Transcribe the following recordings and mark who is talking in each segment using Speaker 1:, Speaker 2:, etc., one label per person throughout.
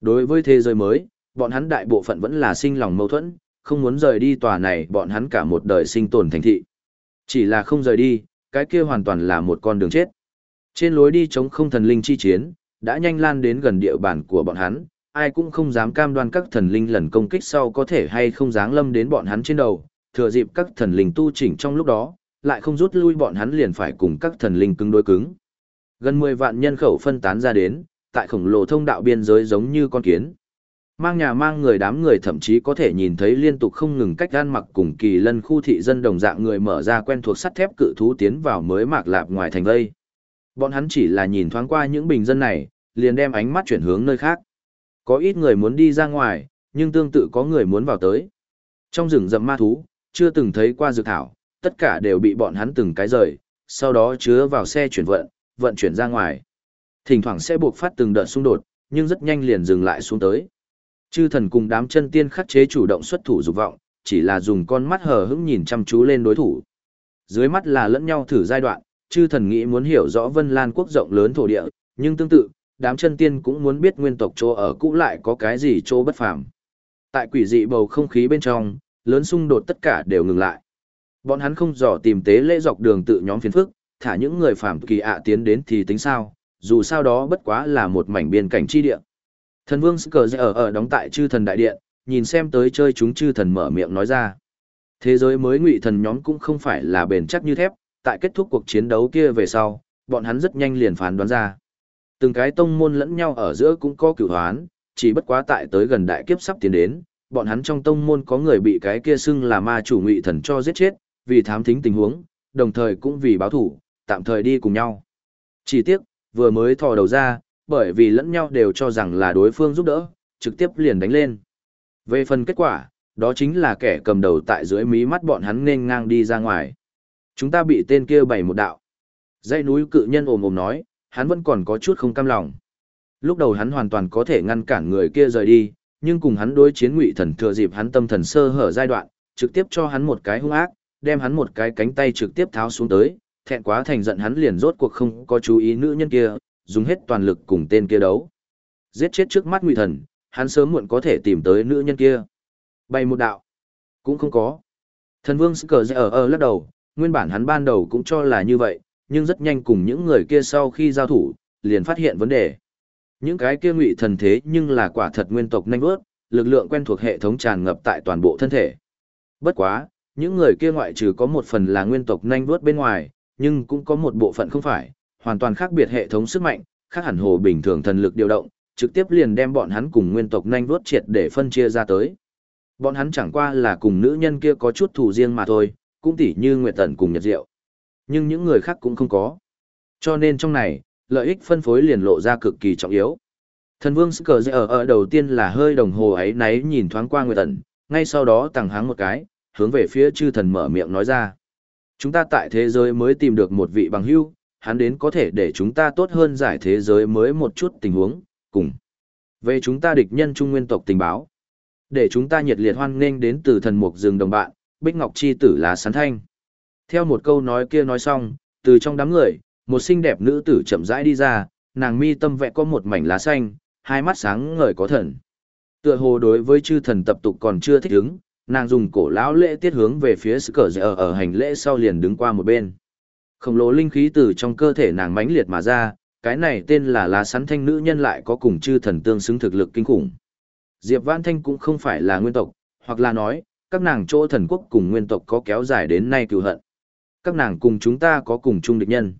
Speaker 1: Đối với thế giới mới, bọn hắn đại bộ phận vẫn là sinh lòng mâu thuẫn, không muốn rời đi tòa này bọn hắn cả một đời sinh tồn thành thị. Chỉ là không rời đi, cái kia hoàn toàn là một con đường chết. Trên lối đi chống không thần linh chi chiến, đã nhanh lan đến gần địa bàn của bọn hắn, ai cũng không dám cam đoan các thần linh lần công kích sau có thể hay không dáng lâm đến bọn hắn trên đầu, thừa dịp các thần linh tu chỉnh trong lúc đó, lại không rút lui bọn hắn liền phải cùng các thần linh cứng đối cứng. Gần 10 vạn nhân khẩu phân tán ra đến, tại khổng lồ thông đạo biên giới giống như con kiến. Mang nhà mang người đám người thậm chí có thể nhìn thấy liên tục không ngừng cách gan mặc cùng kỳ lân khu thị dân đồng dạng người mở ra quen thuộc sắt thép cự thú tiến vào mới mạc lạp ngoài thành vây. Bọn hắn chỉ là nhìn thoáng qua những bình dân này, liền đem ánh mắt chuyển hướng nơi khác. Có ít người muốn đi ra ngoài, nhưng tương tự có người muốn vào tới. Trong rừng rậm ma thú, chưa từng thấy qua dược thảo, tất cả đều bị bọn hắn từng cái rời, sau đó chứa vào xe chuyển vận, vận chuyển ra ngoài. Thỉnh thoảng sẽ buộc phát từng đợt xung đột, nhưng rất nhanh liền dừng lại xuống tới. Chư thần cùng đám chân tiên khắc chế chủ động xuất thủ dục vọng, chỉ là dùng con mắt hờ hững nhìn chăm chú lên đối thủ. Dưới mắt là lẫn nhau thử giai đoạn, chư thần nghĩ muốn hiểu rõ Vân Lan quốc rộng lớn thổ địa, nhưng tương tự, đám chân tiên cũng muốn biết nguyên tộc chỗ ở cũ lại có cái gì chỗ bất phàm. Tại quỷ dị bầu không khí bên trong, lớn xung đột tất cả đều ngừng lại. Bọn hắn không dò tìm tế lễ dọc đường tự nhóm phiền phức, thả những người phàm kỳ ạ tiến đến thì tính sao, dù sao đó bất quá là một mảnh biên cảnh chi địa. Thần vương Cờ ở ở đóng tại chư thần đại điện, nhìn xem tới chơi chúng chư thần mở miệng nói ra. Thế giới mới ngụy thần nhóm cũng không phải là bền chắc như thép, tại kết thúc cuộc chiến đấu kia về sau, bọn hắn rất nhanh liền phán đoán ra. Từng cái tông môn lẫn nhau ở giữa cũng có cửu hoán, chỉ bất quá tại tới gần đại kiếp sắp tiến đến, bọn hắn trong tông môn có người bị cái kia xưng là ma chủ ngụy thần cho giết chết, vì thám thính tình huống, đồng thời cũng vì báo thủ, tạm thời đi cùng nhau. Chỉ tiếc, vừa mới thò đầu ra, bởi vì lẫn nhau đều cho rằng là đối phương giúp đỡ, trực tiếp liền đánh lên. Về phần kết quả, đó chính là kẻ cầm đầu tại dưới mí mắt bọn hắn nên ngang đi ra ngoài. Chúng ta bị tên kia bày một đạo. Dãy núi cự nhân ồm ồm nói, hắn vẫn còn có chút không cam lòng. Lúc đầu hắn hoàn toàn có thể ngăn cản người kia rời đi, nhưng cùng hắn đối chiến ngụy thần thừa dịp hắn tâm thần sơ hở giai đoạn, trực tiếp cho hắn một cái hung ác, đem hắn một cái cánh tay trực tiếp tháo xuống tới, thẹn quá thành giận hắn liền rốt cuộc không có chú ý nữ nhân kia, dùng hết toàn lực cùng tên kia đấu. Giết chết trước mắt ngụy thần, hắn sớm muộn có thể tìm tới nữ nhân kia. Bay một đạo, cũng không có. Thần vương cờ dạ ở ở lắc đầu, nguyên bản hắn ban đầu cũng cho là như vậy, nhưng rất nhanh cùng những người kia sau khi giao thủ, liền phát hiện vấn đề. Những cái kia ngụy thần thế nhưng là quả thật nguyên tộc nhanh vớt, lực lượng quen thuộc hệ thống tràn ngập tại toàn bộ thân thể. Bất quá, những người kia ngoại trừ có một phần là nguyên tộc nhanh vớt bên ngoài, nhưng cũng có một bộ phận không phải, hoàn toàn khác biệt hệ thống sức mạnh, khác hẳn hồ bình thường thần lực điều động, trực tiếp liền đem bọn hắn cùng nguyên tộc nhanh vuốt triệt để phân chia ra tới. Bọn hắn chẳng qua là cùng nữ nhân kia có chút thù riêng mà thôi, cũng tỉ như Nguyệt Tần cùng Nhật Diệu. Nhưng những người khác cũng không có. Cho nên trong này, lợi ích phân phối liền lộ ra cực kỳ trọng yếu. Thần vương sức cờ ở ở đầu tiên là hơi đồng hồ ấy náy nhìn thoáng qua Nguyệt Tần, ngay sau đó tăng háng một cái, hướng về phía chư thần mở miệng nói ra. Chúng ta tại thế giới mới tìm được một vị bằng hữu, hắn đến có thể để chúng ta tốt hơn giải thế giới mới một chút tình huống, cùng. Về chúng ta địch nhân trung nguyên tộc tình báo. Để chúng ta nhiệt liệt hoan nghênh đến từ thần mục rừng đồng bạn, Bích Ngọc Chi tử lá sán thanh. Theo một câu nói kia nói xong, từ trong đám người, một xinh đẹp nữ tử chậm rãi đi ra, nàng mi tâm vẽ có một mảnh lá xanh, hai mắt sáng ngời có thần. Tựa hồ đối với chư thần tập tục còn chưa thích ứng, nàng dùng cổ lão lễ tiết hướng về phía sự cờ dở ở hành lễ sau liền đứng qua một bên. Khổng lồ linh khí từ trong cơ thể nàng mãnh liệt mà ra, cái này tên là lá sắn thanh nữ nhân lại có cùng chư thần tương xứng thực lực kinh khủng. Diệp Vãn Thanh cũng không phải là nguyên tộc, hoặc là nói, các nàng chỗ thần quốc cùng nguyên tộc có kéo dài đến nay cựu hận. Các nàng cùng chúng ta có cùng chung địch nhân.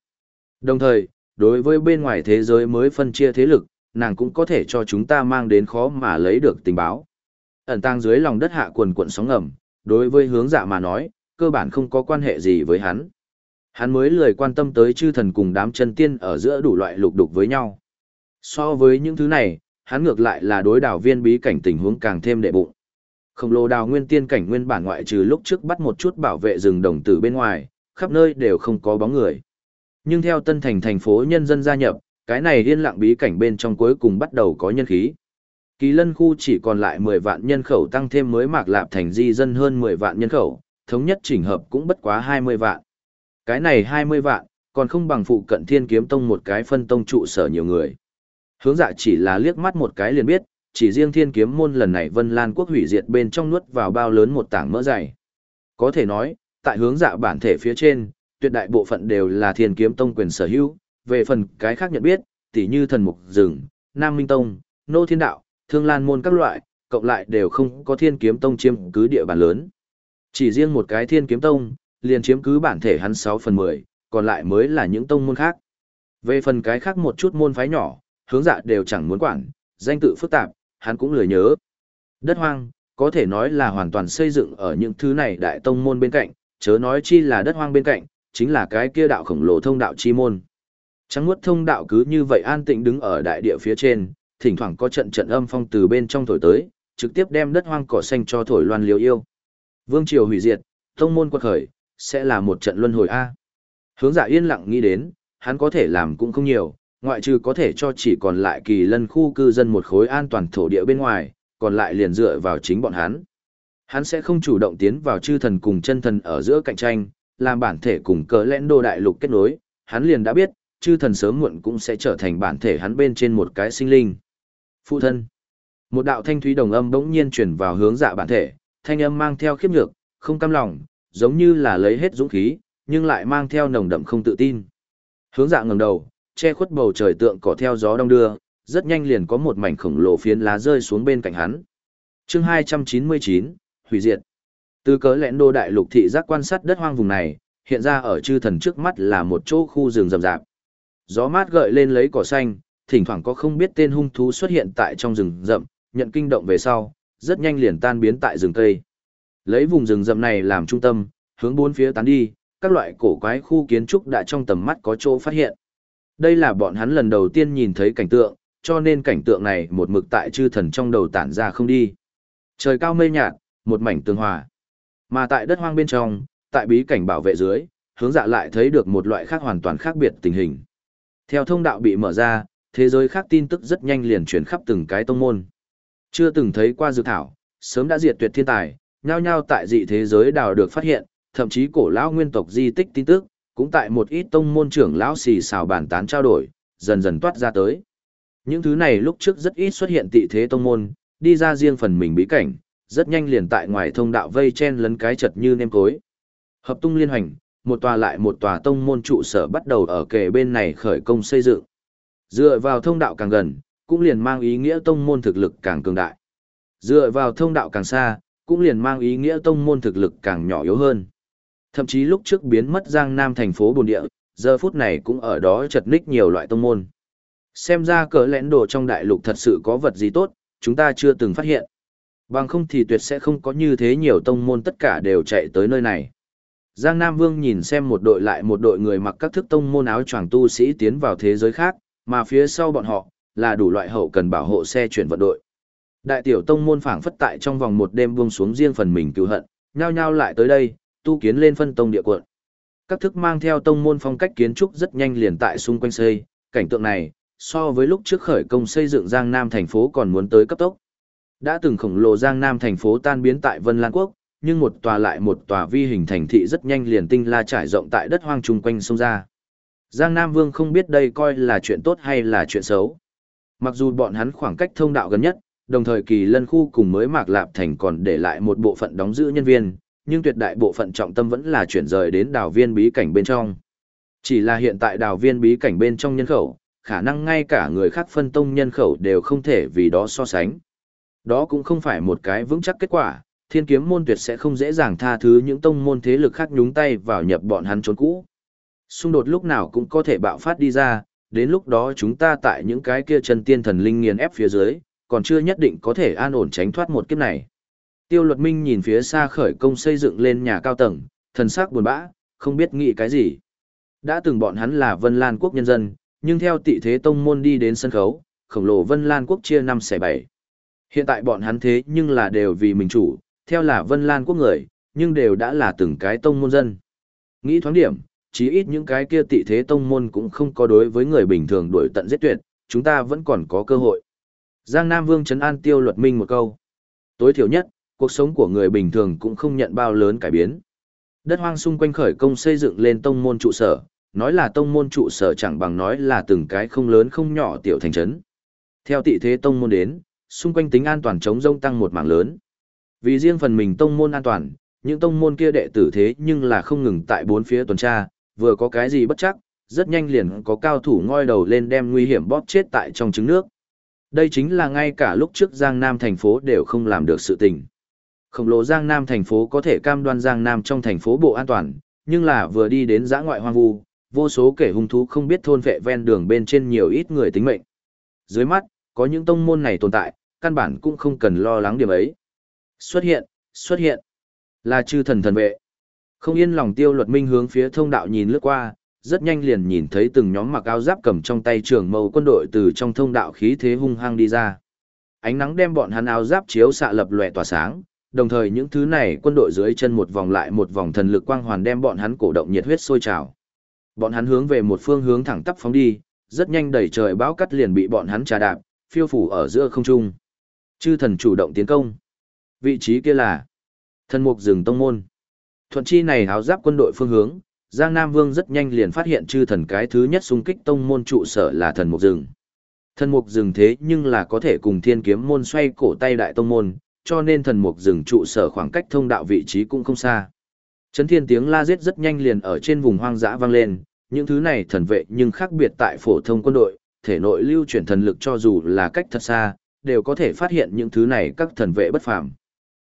Speaker 1: Đồng thời, đối với bên ngoài thế giới mới phân chia thế lực, nàng cũng có thể cho chúng ta mang đến khó mà lấy được tình báo. Ẩn tang dưới lòng đất hạ quần cuộn sóng ngầm, đối với hướng dạ mà nói, cơ bản không có quan hệ gì với hắn. Hắn mới lười quan tâm tới chư thần cùng đám chân tiên ở giữa đủ loại lục đục với nhau. So với những thứ này, hắn ngược lại là đối đảo viên bí cảnh tình huống càng thêm đệ bụng. Khổng lồ đào nguyên tiên cảnh nguyên bản ngoại trừ lúc trước bắt một chút bảo vệ rừng đồng tử bên ngoài, khắp nơi đều không có bóng người. Nhưng theo tân thành thành phố nhân dân gia nhập, cái này điên lặng bí cảnh bên trong cuối cùng bắt đầu có nhân khí. Kỳ lân khu chỉ còn lại 10 vạn nhân khẩu tăng thêm mới mạc lạp thành di dân hơn 10 vạn nhân khẩu, thống nhất chỉnh hợp cũng bất quá 20 vạn. Cái này 20 vạn, còn không bằng phụ cận thiên kiếm tông một cái phân tông trụ sở nhiều người. Hướng dạ chỉ là liếc mắt một cái liền biết, chỉ riêng thiên kiếm môn lần này Vân Lan quốc hủy diệt bên trong nuốt vào bao lớn một tảng mỡ dày. Có thể nói, tại hướng dạ bản thể phía trên, tuyệt đại bộ phận đều là thiên kiếm tông quyền sở hữu, về phần cái khác nhận biết, tỉ như thần mục rừng, Nam Minh Tông, Nô Thiên Đạo, Thương Lan Môn các loại, cộng lại đều không có thiên kiếm tông chiếm cứ địa bàn lớn. Chỉ riêng một cái thiên kiếm tông, liền chiếm cứ bản thể hắn 6 phần 10, còn lại mới là những tông môn khác. Về phần cái khác một chút môn phái nhỏ, hướng dạ đều chẳng muốn quản, danh tự phức tạp, hắn cũng lười nhớ. Đất hoang, có thể nói là hoàn toàn xây dựng ở những thứ này đại tông môn bên cạnh, chớ nói chi là đất hoang bên cạnh, chính là cái kia đạo khổng lồ thông đạo chi môn. Trắng muốt thông đạo cứ như vậy an tĩnh đứng ở đại địa phía trên, thỉnh thoảng có trận trận âm phong từ bên trong thổi tới, trực tiếp đem đất hoang cỏ xanh cho thổi loan liều yêu. Vương triều hủy diệt, tông môn quật khởi, sẽ là một trận luân hồi A. Hướng dạ yên lặng nghĩ đến, hắn có thể làm cũng không nhiều, ngoại trừ có thể cho chỉ còn lại kỳ lân khu cư dân một khối an toàn thổ địa bên ngoài, còn lại liền dựa vào chính bọn hắn. Hắn sẽ không chủ động tiến vào chư thần cùng chân thần ở giữa cạnh tranh, làm bản thể cùng cờ lẽn đô đại lục kết nối, hắn liền đã biết, chư thần sớm muộn cũng sẽ trở thành bản thể hắn bên trên một cái sinh linh. Phụ thân. Một đạo thanh thúy đồng âm bỗng nhiên chuyển vào hướng dạ bản thể, thanh âm mang theo khiếp nhược, không cam lòng, giống như là lấy hết dũng khí, nhưng lại mang theo nồng đậm không tự tin. Hướng dạ ngẩng đầu, che khuất bầu trời tượng cỏ theo gió đông đưa, rất nhanh liền có một mảnh khổng lồ phiến lá rơi xuống bên cạnh hắn. Chương 299, hủy diệt. Từ cớ lẽn đô đại lục thị giác quan sát đất hoang vùng này, hiện ra ở chư thần trước mắt là một chỗ khu rừng rậm rạp. Gió mát gợi lên lấy cỏ xanh, thỉnh thoảng có không biết tên hung thú xuất hiện tại trong rừng rậm, nhận kinh động về sau, rất nhanh liền tan biến tại rừng cây. Lấy vùng rừng rậm này làm trung tâm, hướng bốn phía tán đi, các loại cổ quái khu kiến trúc đã trong tầm mắt có chỗ phát hiện. Đây là bọn hắn lần đầu tiên nhìn thấy cảnh tượng, cho nên cảnh tượng này một mực tại chư thần trong đầu tản ra không đi. Trời cao mây nhạt, một mảnh tương hòa. Mà tại đất hoang bên trong, tại bí cảnh bảo vệ dưới, hướng dạ lại thấy được một loại khác hoàn toàn khác biệt tình hình. Theo thông đạo bị mở ra, thế giới khác tin tức rất nhanh liền chuyển khắp từng cái tông môn. Chưa từng thấy qua dược thảo, sớm đã diệt tuyệt thiên tài, nhao nhao tại dị thế giới đào được phát hiện, thậm chí cổ lão nguyên tộc di tích tin tức, cũng tại một ít tông môn trưởng lão xì xào bàn tán trao đổi, dần dần toát ra tới. Những thứ này lúc trước rất ít xuất hiện tị thế tông môn, đi ra riêng phần mình bí cảnh, rất nhanh liền tại ngoài thông đạo vây chen lấn cái chật như nêm cối. Hợp tung liên hoành, một tòa lại một tòa tông môn trụ sở bắt đầu ở kề bên này khởi công xây dựng. Dựa vào thông đạo càng gần, cũng liền mang ý nghĩa tông môn thực lực càng cường đại. Dựa vào thông đạo càng xa, cũng liền mang ý nghĩa tông môn thực lực càng nhỏ yếu hơn. Thậm chí lúc trước biến mất Giang Nam thành phố bồn địa, giờ phút này cũng ở đó chật ních nhiều loại tông môn. Xem ra cỡ lẽn đồ trong đại lục thật sự có vật gì tốt, chúng ta chưa từng phát hiện. Bằng không thì tuyệt sẽ không có như thế nhiều tông môn tất cả đều chạy tới nơi này. Giang Nam Vương nhìn xem một đội lại một đội người mặc các thức tông môn áo choàng tu sĩ tiến vào thế giới khác, mà phía sau bọn họ là đủ loại hậu cần bảo hộ xe chuyển vận đội. Đại tiểu tông môn phảng phất tại trong vòng một đêm buông xuống riêng phần mình cứu hận, nhao nhao lại tới đây, tu kiến lên phân tông địa quận. Các thức mang theo tông môn phong cách kiến trúc rất nhanh liền tại xung quanh xây, cảnh tượng này, so với lúc trước khởi công xây dựng Giang Nam thành phố còn muốn tới cấp tốc. Đã từng khổng lồ Giang Nam thành phố tan biến tại Vân Lan Quốc, nhưng một tòa lại một tòa vi hình thành thị rất nhanh liền tinh la trải rộng tại đất hoang chung quanh sông ra. Giang Nam Vương không biết đây coi là chuyện tốt hay là chuyện xấu. Mặc dù bọn hắn khoảng cách thông đạo gần nhất, đồng thời kỳ lân khu cùng mới mạc lạp thành còn để lại một bộ phận đóng giữ nhân viên, nhưng tuyệt đại bộ phận trọng tâm vẫn là chuyển rời đến đào viên bí cảnh bên trong. Chỉ là hiện tại đào viên bí cảnh bên trong nhân khẩu, khả năng ngay cả người khác phân tông nhân khẩu đều không thể vì đó so sánh. Đó cũng không phải một cái vững chắc kết quả, thiên kiếm môn tuyệt sẽ không dễ dàng tha thứ những tông môn thế lực khác nhúng tay vào nhập bọn hắn trốn cũ. Xung đột lúc nào cũng có thể bạo phát đi ra, đến lúc đó chúng ta tại những cái kia chân tiên thần linh nghiền ép phía dưới, còn chưa nhất định có thể an ổn tránh thoát một kiếp này. Tiêu luật minh nhìn phía xa khởi công xây dựng lên nhà cao tầng, thần sắc buồn bã, không biết nghĩ cái gì. Đã từng bọn hắn là Vân Lan quốc nhân dân, nhưng theo tị thế tông môn đi đến sân khấu, khổng lồ Vân Lan quốc chia năm xẻ bảy. Hiện tại bọn hắn thế nhưng là đều vì mình chủ, theo là Vân Lan quốc người, nhưng đều đã là từng cái tông môn dân. Nghĩ thoáng điểm, chí ít những cái kia tị thế tông môn cũng không có đối với người bình thường đuổi tận giết tuyệt, chúng ta vẫn còn có cơ hội. Giang Nam Vương trấn an tiêu luật minh một câu. Tối thiểu nhất, cuộc sống của người bình thường cũng không nhận bao lớn cải biến. Đất hoang xung quanh khởi công xây dựng lên tông môn trụ sở, nói là tông môn trụ sở chẳng bằng nói là từng cái không lớn không nhỏ tiểu thành trấn. Theo tị thế tông môn đến, xung quanh tính an toàn chống rông tăng một mảng lớn. Vì riêng phần mình tông môn an toàn, những tông môn kia đệ tử thế nhưng là không ngừng tại bốn phía tuần tra, vừa có cái gì bất chắc, rất nhanh liền có cao thủ ngoi đầu lên đem nguy hiểm bóp chết tại trong trứng nước. Đây chính là ngay cả lúc trước Giang Nam thành phố đều không làm được sự tình. Khổng lồ Giang Nam thành phố có thể cam đoan Giang Nam trong thành phố bộ an toàn, nhưng là vừa đi đến giã ngoại hoang vu, vô số kẻ hung thú không biết thôn vệ ven đường bên trên nhiều ít người tính mệnh. Dưới mắt, có những tông môn này tồn tại, căn bản cũng không cần lo lắng điểm ấy. Xuất hiện, xuất hiện, là chư thần thần vệ. Không yên lòng tiêu luật minh hướng phía thông đạo nhìn lướt qua, rất nhanh liền nhìn thấy từng nhóm mặc áo giáp cầm trong tay trường mâu quân đội từ trong thông đạo khí thế hung hăng đi ra. Ánh nắng đem bọn hắn áo giáp chiếu xạ lập lòe tỏa sáng, đồng thời những thứ này quân đội dưới chân một vòng lại một vòng thần lực quang hoàn đem bọn hắn cổ động nhiệt huyết sôi trào. Bọn hắn hướng về một phương hướng thẳng tắp phóng đi, rất nhanh đẩy trời bão cắt liền bị bọn hắn trà đạp, phiêu phủ ở giữa không trung. Chư thần chủ động tiến công. Vị trí kia là thần mục rừng tông môn. Thuận chi này háo giáp quân đội phương hướng, Giang Nam Vương rất nhanh liền phát hiện chư thần cái thứ nhất xung kích tông môn trụ sở là thần mục rừng. Thần mục rừng thế nhưng là có thể cùng thiên kiếm môn xoay cổ tay đại tông môn, cho nên thần mục rừng trụ sở khoảng cách thông đạo vị trí cũng không xa. Chấn thiên tiếng la giết rất nhanh liền ở trên vùng hoang dã vang lên, những thứ này thần vệ nhưng khác biệt tại phổ thông quân đội, thể nội lưu chuyển thần lực cho dù là cách thật xa, đều có thể phát hiện những thứ này các thần vệ bất phàm.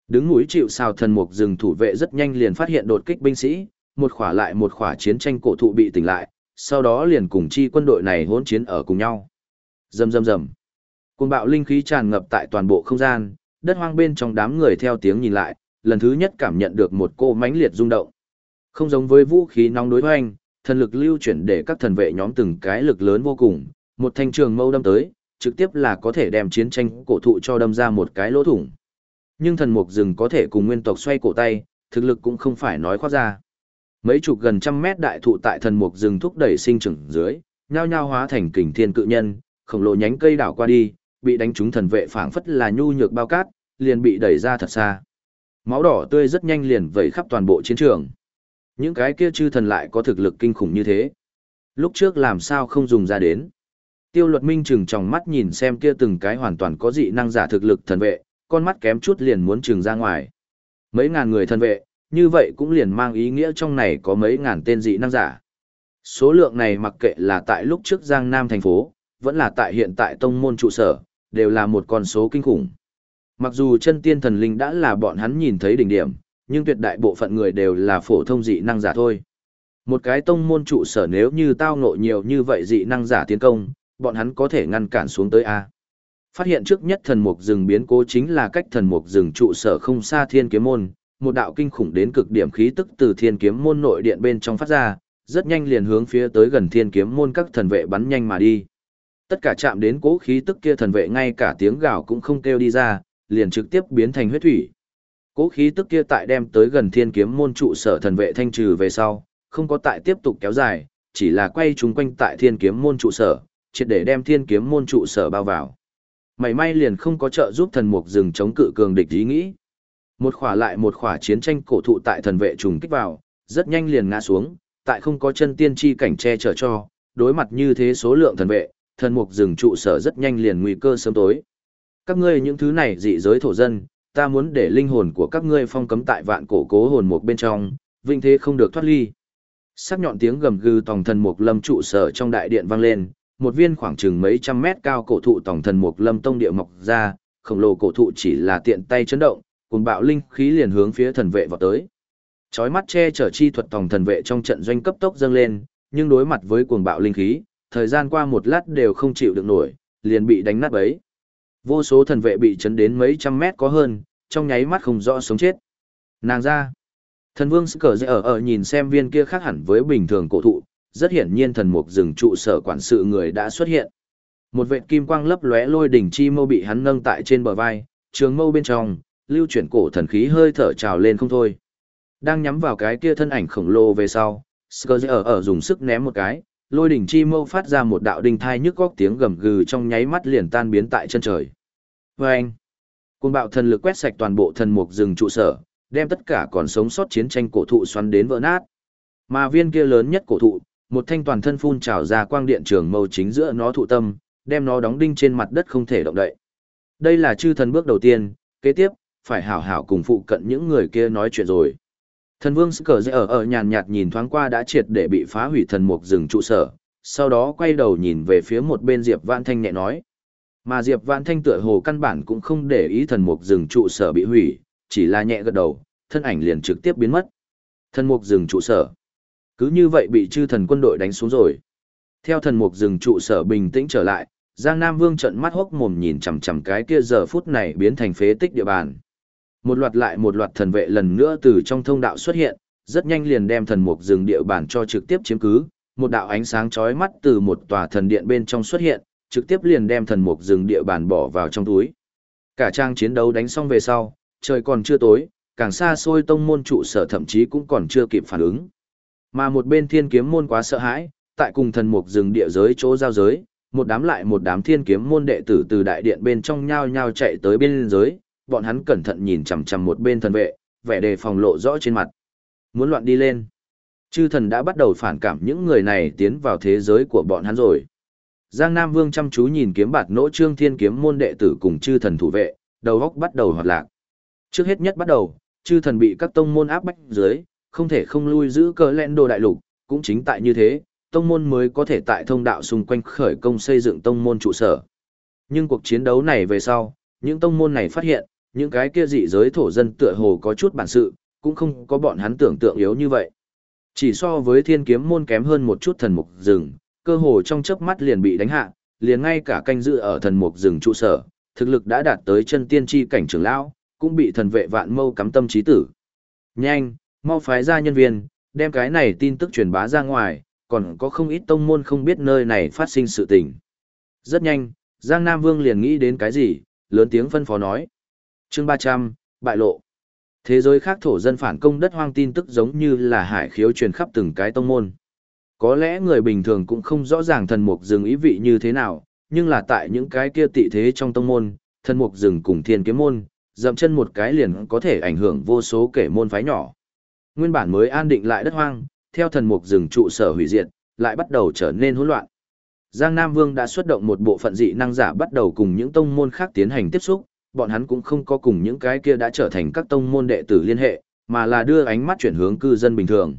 Speaker 1: Đứng núi chịu sao thần mục rừng thủ vệ rất nhanh liền phát hiện đột kích binh sĩ, một khỏa lại một khỏa chiến tranh cổ thụ bị tỉnh lại, sau đó liền cùng chi quân đội này hỗn chiến ở cùng nhau. Rầm rầm rầm. Cuồng bạo linh khí tràn ngập tại toàn bộ không gian, đất hoang bên trong đám người theo tiếng nhìn lại, lần thứ nhất cảm nhận được một cô mãnh liệt rung động. Không giống với vũ khí nóng đối hoành, thần lực lưu chuyển để các thần vệ nhóm từng cái lực lớn vô cùng, một thanh trường mâu đâm tới, trực tiếp là có thể đem chiến tranh cổ thụ cho đâm ra một cái lỗ thủng. Nhưng thần mục rừng có thể cùng nguyên tộc xoay cổ tay, thực lực cũng không phải nói khoác ra. Mấy chục gần trăm mét đại thụ tại thần mục rừng thúc đẩy sinh trưởng dưới, nhao nhao hóa thành kình thiên cự nhân, khổng lồ nhánh cây đảo qua đi, bị đánh trúng thần vệ phảng phất là nhu nhược bao cát, liền bị đẩy ra thật xa. Máu đỏ tươi rất nhanh liền vẩy khắp toàn bộ chiến trường. Những cái kia chư thần lại có thực lực kinh khủng như thế. Lúc trước làm sao không dùng ra đến. Tiêu luật minh trừng trong mắt nhìn xem kia từng cái hoàn toàn có dị năng giả thực lực thần vệ, con mắt kém chút liền muốn trừng ra ngoài. Mấy ngàn người thân vệ, như vậy cũng liền mang ý nghĩa trong này có mấy ngàn tên dị năng giả. Số lượng này mặc kệ là tại lúc trước Giang Nam thành phố, vẫn là tại hiện tại tông môn trụ sở, đều là một con số kinh khủng. Mặc dù chân tiên thần linh đã là bọn hắn nhìn thấy đỉnh điểm, nhưng tuyệt đại bộ phận người đều là phổ thông dị năng giả thôi. Một cái tông môn trụ sở nếu như tao ngộ nhiều như vậy dị năng giả tiến công, bọn hắn có thể ngăn cản xuống tới A. Phát hiện trước nhất thần mục rừng biến cố chính là cách thần mục rừng trụ sở không xa thiên kiếm môn, một đạo kinh khủng đến cực điểm khí tức từ thiên kiếm môn nội điện bên trong phát ra, rất nhanh liền hướng phía tới gần thiên kiếm môn các thần vệ bắn nhanh mà đi. Tất cả chạm đến cố khí tức kia thần vệ ngay cả tiếng gào cũng không kêu đi ra, liền trực tiếp biến thành huyết thủy. Cố khí tức kia tại đem tới gần thiên kiếm môn trụ sở thần vệ thanh trừ về sau, không có tại tiếp tục kéo dài, chỉ là quay chúng quanh tại thiên kiếm môn trụ sở, triệt để đem thiên kiếm môn trụ sở bao vào. Mảy may liền không có trợ giúp thần mục rừng chống cự cường địch ý nghĩ. Một khỏa lại một khỏa chiến tranh cổ thụ tại thần vệ trùng kích vào, rất nhanh liền ngã xuống, tại không có chân tiên chi cảnh che chở cho, đối mặt như thế số lượng thần vệ, thần mục rừng trụ sở rất nhanh liền nguy cơ sớm tối. Các ngươi những thứ này dị giới thổ dân, ta muốn để linh hồn của các ngươi phong cấm tại vạn cổ cố hồn mục bên trong, vinh thế không được thoát ly. Sắc nhọn tiếng gầm gừ tòng thần mục lâm trụ sở trong đại điện vang lên, một viên khoảng chừng mấy trăm mét cao cổ thụ tổng thần mục lâm tông địa mọc ra, khổng lồ cổ thụ chỉ là tiện tay chấn động, cùng bạo linh khí liền hướng phía thần vệ vào tới. Chói mắt che chở chi thuật tổng thần vệ trong trận doanh cấp tốc dâng lên, nhưng đối mặt với cuồng bạo linh khí, thời gian qua một lát đều không chịu được nổi, liền bị đánh nát bấy. Vô số thần vệ bị chấn đến mấy trăm mét có hơn, trong nháy mắt không rõ sống chết. Nàng ra. Thần vương cờ dễ ở ở nhìn xem viên kia khác hẳn với bình thường cổ thụ, rất hiển nhiên thần mục rừng trụ sở quản sự người đã xuất hiện. Một vệt kim quang lấp lóe lôi đỉnh chi mâu bị hắn nâng tại trên bờ vai, trường mâu bên trong, lưu chuyển cổ thần khí hơi thở trào lên không thôi. Đang nhắm vào cái kia thân ảnh khổng lồ về sau, Scourge ở ở dùng sức ném một cái, lôi đỉnh chi mâu phát ra một đạo đinh thai nhức góc tiếng gầm gừ trong nháy mắt liền tan biến tại chân trời. Vâng! Cùng bạo thần lực quét sạch toàn bộ thần mục rừng trụ sở, đem tất cả còn sống sót chiến tranh cổ thụ xoắn đến vỡ nát. Mà viên kia lớn nhất cổ thụ, một thanh toàn thân phun trào ra quang điện trường mâu chính giữa nó thụ tâm, đem nó đóng đinh trên mặt đất không thể động đậy. Đây là chư thần bước đầu tiên, kế tiếp, phải hảo hảo cùng phụ cận những người kia nói chuyện rồi. Thần vương sức cờ dễ ở ở nhàn nhạt nhìn thoáng qua đã triệt để bị phá hủy thần mục rừng trụ sở, sau đó quay đầu nhìn về phía một bên Diệp vạn Thanh nhẹ nói. Mà Diệp vạn Thanh tựa hồ căn bản cũng không để ý thần mục rừng trụ sở bị hủy, chỉ là nhẹ gật đầu, thân ảnh liền trực tiếp biến mất. Thần mục rừng trụ sở. Cứ như vậy bị chư thần quân đội đánh xuống rồi. Theo thần mục rừng trụ sở bình tĩnh trở lại, Giang Nam Vương trận mắt hốc mồm nhìn chằm chằm cái kia giờ phút này biến thành phế tích địa bàn. Một loạt lại một loạt thần vệ lần nữa từ trong thông đạo xuất hiện, rất nhanh liền đem thần mục rừng địa bàn cho trực tiếp chiếm cứ, một đạo ánh sáng chói mắt từ một tòa thần điện bên trong xuất hiện, trực tiếp liền đem thần mục rừng địa bàn bỏ vào trong túi. Cả trang chiến đấu đánh xong về sau, trời còn chưa tối, càng xa xôi tông môn trụ sở thậm chí cũng còn chưa kịp phản ứng. Mà một bên thiên kiếm môn quá sợ hãi, tại cùng thần mục rừng địa giới chỗ giao giới, một đám lại một đám thiên kiếm môn đệ tử từ đại điện bên trong nhao nhao chạy tới bên giới, bọn hắn cẩn thận nhìn chằm chằm một bên thần vệ, vẻ đề phòng lộ rõ trên mặt. Muốn loạn đi lên. Chư thần đã bắt đầu phản cảm những người này tiến vào thế giới của bọn hắn rồi. Giang Nam Vương chăm chú nhìn kiếm bạt nỗ trương thiên kiếm môn đệ tử cùng chư thần thủ vệ, đầu góc bắt đầu hoạt lạc. Trước hết nhất bắt đầu, chư thần bị các tông môn áp bách dưới, không thể không lui giữ cờ lẹn đồ đại lục, cũng chính tại như thế, tông môn mới có thể tại thông đạo xung quanh khởi công xây dựng tông môn trụ sở. Nhưng cuộc chiến đấu này về sau, những tông môn này phát hiện, những cái kia dị giới thổ dân tựa hồ có chút bản sự, cũng không có bọn hắn tưởng tượng yếu như vậy. Chỉ so với thiên kiếm môn kém hơn một chút thần mục rừng, cơ hồ trong chớp mắt liền bị đánh hạ, liền ngay cả canh dự ở thần mục rừng trụ sở, thực lực đã đạt tới chân tiên tri cảnh trưởng lão, cũng bị thần vệ vạn mâu cắm tâm trí tử. Nhanh, mau phái ra nhân viên, đem cái này tin tức truyền bá ra ngoài, còn có không ít tông môn không biết nơi này phát sinh sự tình. Rất nhanh, Giang Nam Vương liền nghĩ đến cái gì, lớn tiếng phân phó nói. chương 300, bại lộ. Thế giới khác thổ dân phản công đất hoang tin tức giống như là hải khiếu truyền khắp từng cái tông môn. Có lẽ người bình thường cũng không rõ ràng thần mục rừng ý vị như thế nào, nhưng là tại những cái kia tị thế trong tông môn, thần mục rừng cùng thiên kiếm môn, dậm chân một cái liền có thể ảnh hưởng vô số kể môn phái nhỏ. Nguyên bản mới an định lại đất hoang, theo thần mục rừng trụ sở hủy diệt, lại bắt đầu trở nên hỗn loạn. Giang Nam Vương đã xuất động một bộ phận dị năng giả bắt đầu cùng những tông môn khác tiến hành tiếp xúc, bọn hắn cũng không có cùng những cái kia đã trở thành các tông môn đệ tử liên hệ, mà là đưa ánh mắt chuyển hướng cư dân bình thường.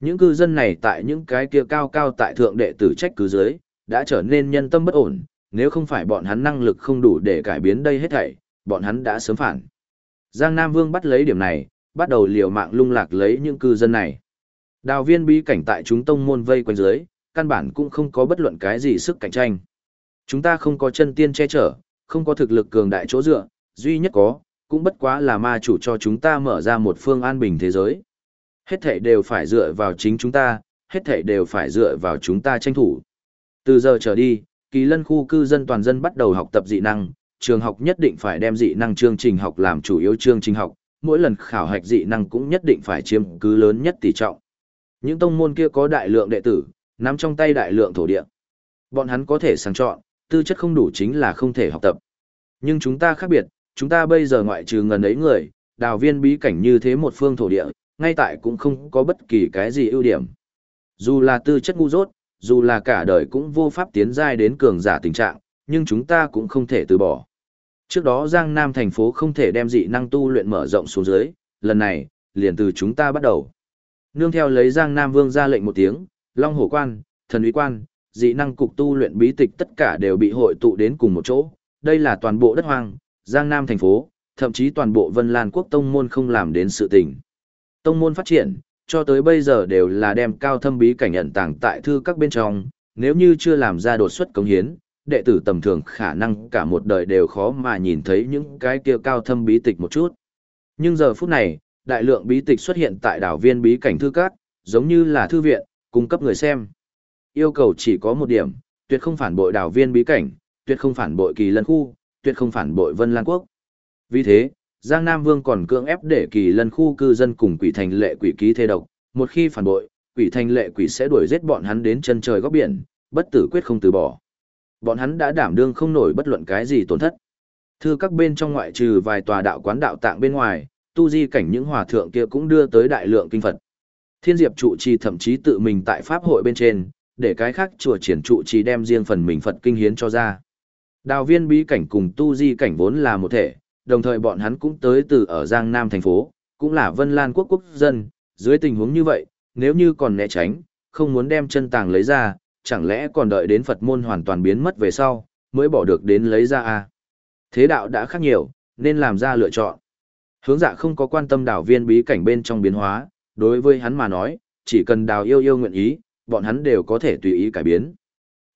Speaker 1: Những cư dân này tại những cái kia cao cao tại thượng đệ tử trách cứ dưới, đã trở nên nhân tâm bất ổn, nếu không phải bọn hắn năng lực không đủ để cải biến đây hết thảy, bọn hắn đã sớm phản. Giang Nam Vương bắt lấy điểm này, bắt đầu liều mạng lung lạc lấy những cư dân này. Đào viên bí cảnh tại chúng tông môn vây quanh dưới, căn bản cũng không có bất luận cái gì sức cạnh tranh. Chúng ta không có chân tiên che chở, không có thực lực cường đại chỗ dựa, duy nhất có, cũng bất quá là ma chủ cho chúng ta mở ra một phương an bình thế giới. Hết thảy đều phải dựa vào chính chúng ta, hết thảy đều phải dựa vào chúng ta tranh thủ. Từ giờ trở đi, kỳ lân khu cư dân toàn dân bắt đầu học tập dị năng, trường học nhất định phải đem dị năng chương trình học làm chủ yếu chương trình học, mỗi lần khảo hạch dị năng cũng nhất định phải chiếm cứ lớn nhất tỷ trọng. Những tông môn kia có đại lượng đệ tử, nắm trong tay đại lượng thổ địa. Bọn hắn có thể sang chọn, tư chất không đủ chính là không thể học tập. Nhưng chúng ta khác biệt, chúng ta bây giờ ngoại trừ ngần ấy người, đào viên bí cảnh như thế một phương thổ địa, ngay tại cũng không có bất kỳ cái gì ưu điểm. Dù là tư chất ngu dốt, dù là cả đời cũng vô pháp tiến giai đến cường giả tình trạng, nhưng chúng ta cũng không thể từ bỏ. Trước đó Giang Nam thành phố không thể đem dị năng tu luyện mở rộng xuống dưới, lần này, liền từ chúng ta bắt đầu. Nương theo lấy Giang Nam Vương ra lệnh một tiếng, Long Hổ Quan, Thần Uy Quan, dị năng cục tu luyện bí tịch tất cả đều bị hội tụ đến cùng một chỗ. Đây là toàn bộ đất hoang, Giang Nam thành phố, thậm chí toàn bộ Vân Lan quốc tông môn không làm đến sự tình. Tông môn phát triển, cho tới bây giờ đều là đem cao thâm bí cảnh ẩn tàng tại thư các bên trong, nếu như chưa làm ra đột xuất công hiến, đệ tử tầm thường khả năng cả một đời đều khó mà nhìn thấy những cái kia cao thâm bí tịch một chút. Nhưng giờ phút này, đại lượng bí tịch xuất hiện tại đảo viên bí cảnh thư các, giống như là thư viện, cung cấp người xem. Yêu cầu chỉ có một điểm, tuyệt không phản bội đảo viên bí cảnh, tuyệt không phản bội kỳ lân khu, tuyệt không phản bội vân lan quốc. Vì thế, Giang Nam Vương còn cưỡng ép để kỳ lân khu cư dân cùng quỷ thành lệ quỷ ký thê độc, một khi phản bội, quỷ thành lệ quỷ sẽ đuổi giết bọn hắn đến chân trời góc biển, bất tử quyết không từ bỏ. Bọn hắn đã đảm đương không nổi bất luận cái gì tổn thất. Thư các bên trong ngoại trừ vài tòa đạo quán đạo tạng bên ngoài, tu di cảnh những hòa thượng kia cũng đưa tới đại lượng kinh Phật. Thiên Diệp trụ trì thậm chí tự mình tại pháp hội bên trên, để cái khác chùa triển trụ trì đem riêng phần mình Phật kinh hiến cho ra. Đào viên bí cảnh cùng tu di cảnh vốn là một thể, đồng thời bọn hắn cũng tới từ ở Giang Nam thành phố, cũng là Vân Lan quốc quốc dân, dưới tình huống như vậy, nếu như còn né tránh, không muốn đem chân tàng lấy ra, chẳng lẽ còn đợi đến Phật môn hoàn toàn biến mất về sau, mới bỏ được đến lấy ra à? Thế đạo đã khác nhiều, nên làm ra lựa chọn. Hướng dạ không có quan tâm đảo viên bí cảnh bên trong biến hóa, đối với hắn mà nói, chỉ cần đào yêu yêu nguyện ý, bọn hắn đều có thể tùy ý cải biến.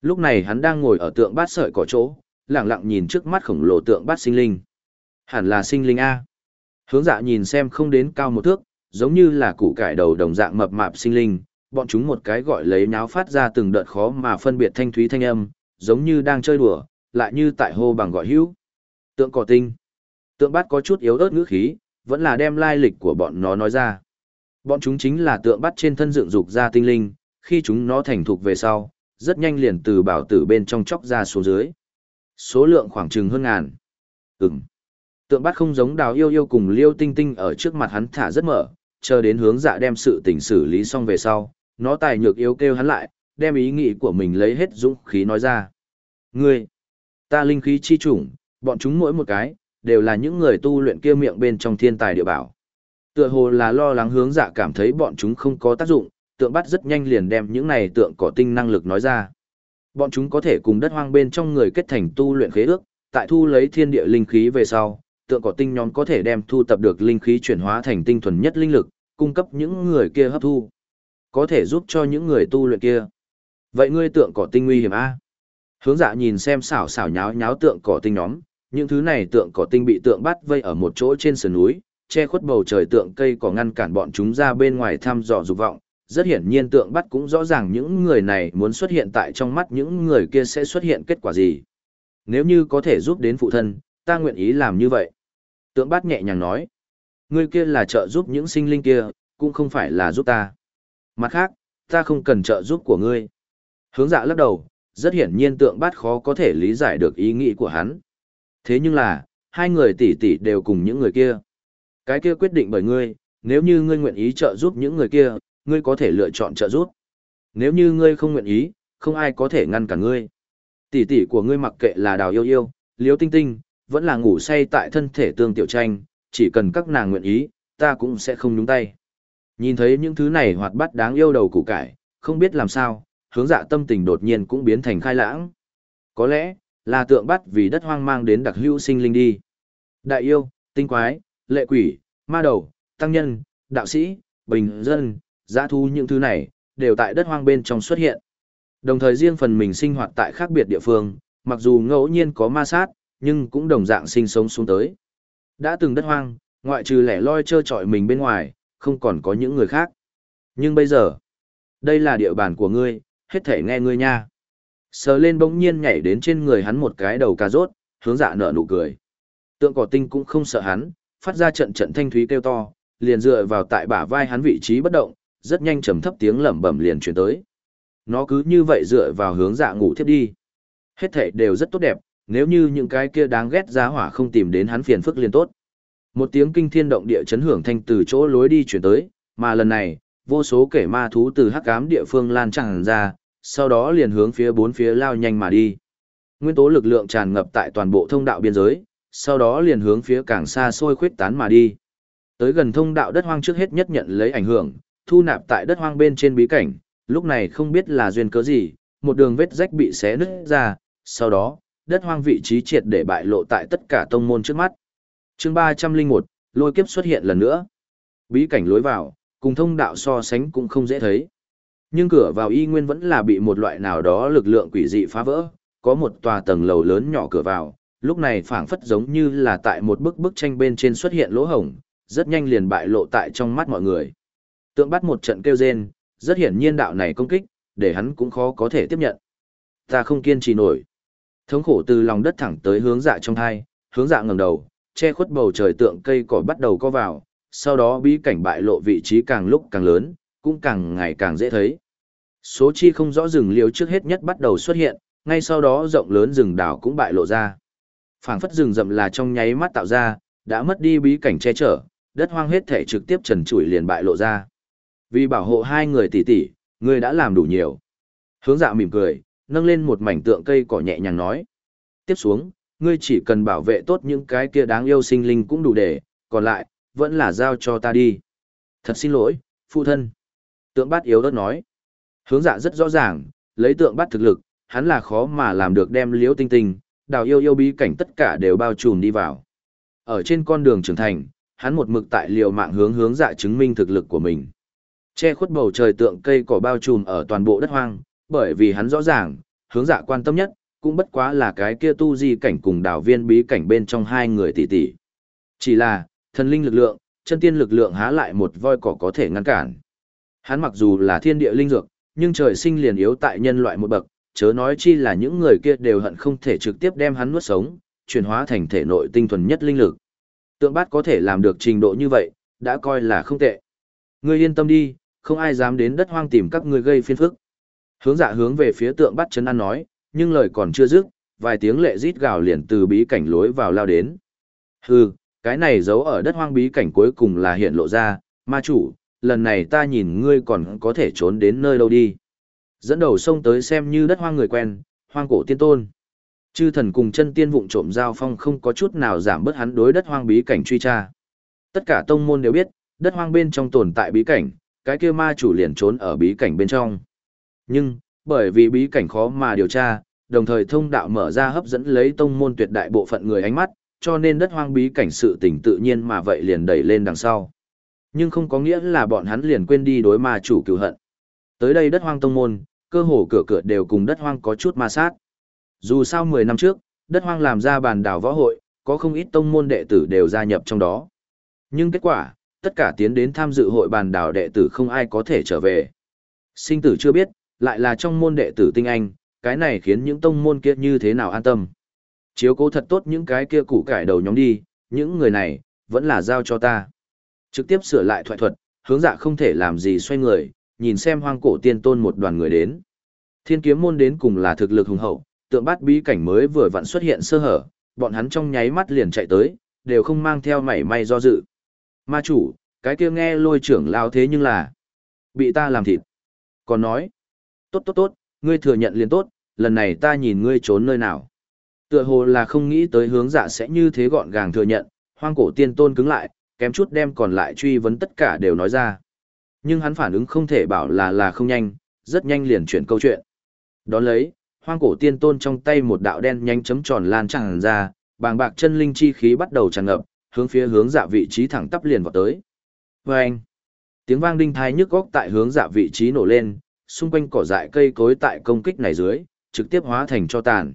Speaker 1: Lúc này hắn đang ngồi ở tượng bát sợi cỏ chỗ, lặng lặng nhìn trước mắt khổng lồ tượng bát sinh linh. Hẳn là sinh linh A. Hướng dạ nhìn xem không đến cao một thước, giống như là củ cải đầu đồng dạng mập mạp sinh linh, bọn chúng một cái gọi lấy nháo phát ra từng đợt khó mà phân biệt thanh thúy thanh âm, giống như đang chơi đùa, lại như tại hô bằng gọi hữu. Tượng cỏ tinh. Tượng bát có chút yếu ớt ngữ khí, vẫn là đem lai lịch của bọn nó nói ra. Bọn chúng chính là tượng bắt trên thân dựng dục ra tinh linh, khi chúng nó thành thục về sau, rất nhanh liền từ bảo tử bên trong chóc ra xuống dưới. Số lượng khoảng chừng hơn ngàn. Ừm. Tượng bắt không giống đào yêu yêu cùng liêu tinh tinh ở trước mặt hắn thả rất mở, chờ đến hướng dạ đem sự tình xử lý xong về sau, nó tài nhược yếu kêu hắn lại, đem ý nghĩ của mình lấy hết dũng khí nói ra. Ngươi, ta linh khí chi chủng, bọn chúng mỗi một cái, đều là những người tu luyện kia miệng bên trong thiên tài địa bảo. Tựa hồ là lo lắng hướng dạ cảm thấy bọn chúng không có tác dụng, tượng bắt rất nhanh liền đem những này tượng cỏ tinh năng lực nói ra. Bọn chúng có thể cùng đất hoang bên trong người kết thành tu luyện khế ước, tại thu lấy thiên địa linh khí về sau, tượng cỏ tinh nhóm có thể đem thu tập được linh khí chuyển hóa thành tinh thuần nhất linh lực, cung cấp những người kia hấp thu. Có thể giúp cho những người tu luyện kia. Vậy ngươi tượng cỏ tinh nguy hiểm a? Hướng dạ nhìn xem xảo xảo nháo nháo tượng cỏ tinh nhóm, những thứ này tượng cỏ tinh bị tượng bắt vây ở một chỗ trên sườn núi, che khuất bầu trời tượng cây cỏ ngăn cản bọn chúng ra bên ngoài thăm dò dục vọng. Rất hiển nhiên tượng bắt cũng rõ ràng những người này muốn xuất hiện tại trong mắt những người kia sẽ xuất hiện kết quả gì. Nếu như có thể giúp đến phụ thân, ta nguyện ý làm như vậy. Tượng bắt nhẹ nhàng nói, ngươi kia là trợ giúp những sinh linh kia, cũng không phải là giúp ta. Mặt khác, ta không cần trợ giúp của ngươi. Hướng dạ lắc đầu, rất hiển nhiên tượng bát khó có thể lý giải được ý nghĩ của hắn. Thế nhưng là, hai người tỷ tỷ đều cùng những người kia. Cái kia quyết định bởi ngươi, nếu như ngươi nguyện ý trợ giúp những người kia, ngươi có thể lựa chọn trợ giúp. Nếu như ngươi không nguyện ý, không ai có thể ngăn cản ngươi. Tỷ tỷ của ngươi mặc kệ là đào yêu yêu, liếu tinh tinh, vẫn là ngủ say tại thân thể tương tiểu tranh, chỉ cần các nàng nguyện ý, ta cũng sẽ không nhúng tay. Nhìn thấy những thứ này hoạt bát đáng yêu đầu củ cải, không biết làm sao, hướng dạ tâm tình đột nhiên cũng biến thành khai lãng. Có lẽ, là tượng bắt vì đất hoang mang đến đặc hữu sinh linh đi. Đại yêu, tinh quái, lệ quỷ, ma đầu, tăng nhân, đạo sĩ, bình dân, giã thu những thứ này, đều tại đất hoang bên trong xuất hiện. Đồng thời riêng phần mình sinh hoạt tại khác biệt địa phương, mặc dù ngẫu nhiên có ma sát, nhưng cũng đồng dạng sinh sống xuống tới. Đã từng đất hoang, ngoại trừ lẻ loi trơ trọi mình bên ngoài, không còn có những người khác. Nhưng bây giờ, đây là địa bàn của ngươi, hết thể nghe ngươi nha. Sờ lên bỗng nhiên nhảy đến trên người hắn một cái đầu cà rốt, hướng dạ nở nụ cười. Tượng cỏ tinh cũng không sợ hắn, phát ra trận trận thanh thúy kêu to, liền dựa vào tại bả vai hắn vị trí bất động, rất nhanh trầm thấp tiếng lẩm bẩm liền truyền tới. Nó cứ như vậy dựa vào hướng dạ ngủ thiếp đi. Hết thể đều rất tốt đẹp, nếu như những cái kia đáng ghét giá hỏa không tìm đến hắn phiền phức liền tốt. Một tiếng kinh thiên động địa chấn hưởng thanh từ chỗ lối đi chuyển tới, mà lần này, vô số kẻ ma thú từ hắc ám địa phương lan tràn ra, sau đó liền hướng phía bốn phía lao nhanh mà đi. Nguyên tố lực lượng tràn ngập tại toàn bộ thông đạo biên giới, sau đó liền hướng phía càng xa xôi khuyết tán mà đi. Tới gần thông đạo đất hoang trước hết nhất nhận lấy ảnh hưởng, thu nạp tại đất hoang bên trên bí cảnh, lúc này không biết là duyên cớ gì, một đường vết rách bị xé nứt ra, sau đó, đất hoang vị trí triệt để bại lộ tại tất cả tông môn trước mắt. Chương 301, lôi kiếp xuất hiện lần nữa. Bí cảnh lối vào, cùng thông đạo so sánh cũng không dễ thấy. Nhưng cửa vào y nguyên vẫn là bị một loại nào đó lực lượng quỷ dị phá vỡ, có một tòa tầng lầu lớn nhỏ cửa vào, lúc này phảng phất giống như là tại một bức bức tranh bên trên xuất hiện lỗ hổng, rất nhanh liền bại lộ tại trong mắt mọi người. Tượng bắt một trận kêu rên, rất hiển nhiên đạo này công kích, để hắn cũng khó có thể tiếp nhận. Ta không kiên trì nổi. Thống khổ từ lòng đất thẳng tới hướng dạ trong hai, hướng dạ ngẩng đầu, che khuất bầu trời tượng cây cỏ bắt đầu co vào, sau đó bí cảnh bại lộ vị trí càng lúc càng lớn, cũng càng ngày càng dễ thấy. Số chi không rõ rừng liễu trước hết nhất bắt đầu xuất hiện, ngay sau đó rộng lớn rừng đảo cũng bại lộ ra. Phảng phất rừng rậm là trong nháy mắt tạo ra, đã mất đi bí cảnh che chở, đất hoang hết thể trực tiếp trần trụi liền bại lộ ra. Vì bảo hộ hai người tỷ tỷ, người đã làm đủ nhiều. Hướng dạ mỉm cười, nâng lên một mảnh tượng cây cỏ nhẹ nhàng nói. Tiếp xuống, ngươi chỉ cần bảo vệ tốt những cái kia đáng yêu sinh linh cũng đủ để, còn lại, vẫn là giao cho ta đi. Thật xin lỗi, phụ thân. Tượng bát yếu đất nói. Hướng dạ rất rõ ràng, lấy tượng bát thực lực, hắn là khó mà làm được đem liễu tinh tinh, đào yêu yêu bí cảnh tất cả đều bao trùm đi vào. Ở trên con đường trưởng thành, hắn một mực tại liều mạng hướng hướng dạ chứng minh thực lực của mình. Che khuất bầu trời tượng cây cỏ bao trùm ở toàn bộ đất hoang, bởi vì hắn rõ ràng, hướng dạ quan tâm nhất, cũng bất quá là cái kia tu di cảnh cùng đảo viên bí cảnh bên trong hai người tỷ tỷ. Chỉ là, thần linh lực lượng, chân tiên lực lượng há lại một voi cỏ có thể ngăn cản. Hắn mặc dù là thiên địa linh dược, nhưng trời sinh liền yếu tại nhân loại một bậc, chớ nói chi là những người kia đều hận không thể trực tiếp đem hắn nuốt sống, chuyển hóa thành thể nội tinh thuần nhất linh lực. Tượng bát có thể làm được trình độ như vậy, đã coi là không tệ. Ngươi yên tâm đi, không ai dám đến đất hoang tìm các ngươi gây phiền phức. Hướng dạ hướng về phía tượng bát chấn an nói, nhưng lời còn chưa dứt, vài tiếng lệ rít gào liền từ bí cảnh lối vào lao đến. Hừ, cái này giấu ở đất hoang bí cảnh cuối cùng là hiện lộ ra, ma chủ, lần này ta nhìn ngươi còn có thể trốn đến nơi đâu đi. Dẫn đầu sông tới xem như đất hoang người quen, hoang cổ tiên tôn. Chư thần cùng chân tiên vụng trộm giao phong không có chút nào giảm bớt hắn đối đất hoang bí cảnh truy tra. Tất cả tông môn đều biết, đất hoang bên trong tồn tại bí cảnh, cái kia ma chủ liền trốn ở bí cảnh bên trong. Nhưng, bởi vì bí cảnh khó mà điều tra, đồng thời thông đạo mở ra hấp dẫn lấy tông môn tuyệt đại bộ phận người ánh mắt, cho nên đất hoang bí cảnh sự tình tự nhiên mà vậy liền đẩy lên đằng sau. Nhưng không có nghĩa là bọn hắn liền quên đi đối ma chủ cựu hận. Tới đây đất hoang tông môn, cơ hồ cửa cửa đều cùng đất hoang có chút ma sát. Dù sao 10 năm trước, đất hoang làm ra bàn đảo võ hội, có không ít tông môn đệ tử đều gia nhập trong đó. Nhưng kết quả, tất cả tiến đến tham dự hội bàn đảo đệ tử không ai có thể trở về. Sinh tử chưa biết, lại là trong môn đệ tử tinh anh, cái này khiến những tông môn kia như thế nào an tâm. Chiếu cố thật tốt những cái kia củ cải đầu nhóm đi, những người này, vẫn là giao cho ta. Trực tiếp sửa lại thoại thuật, hướng dạ không thể làm gì xoay người, nhìn xem hoang cổ tiên tôn một đoàn người đến. Thiên kiếm môn đến cùng là thực lực hùng hậu, tượng bát bí cảnh mới vừa vặn xuất hiện sơ hở, bọn hắn trong nháy mắt liền chạy tới, đều không mang theo mảy may do dự. Ma chủ, cái kia nghe lôi trưởng lao thế nhưng là bị ta làm thịt. Còn nói, tốt tốt tốt, ngươi thừa nhận liền tốt, lần này ta nhìn ngươi trốn nơi nào. Tựa hồ là không nghĩ tới hướng dạ sẽ như thế gọn gàng thừa nhận, hoang cổ tiên tôn cứng lại, kém chút đem còn lại truy vấn tất cả đều nói ra. Nhưng hắn phản ứng không thể bảo là là không nhanh, rất nhanh liền chuyển câu chuyện. Đón lấy, hoang cổ tiên tôn trong tay một đạo đen nhanh chấm tròn lan tràn ra, bàng bạc chân linh chi khí bắt đầu tràn ngập, hướng phía hướng dạ vị trí thẳng tắp liền vào tới. Vâng! Tiếng vang đinh thai nhức góc tại hướng dạ vị trí nổ lên, xung quanh cỏ dại cây cối tại công kích này dưới, trực tiếp hóa thành cho tàn.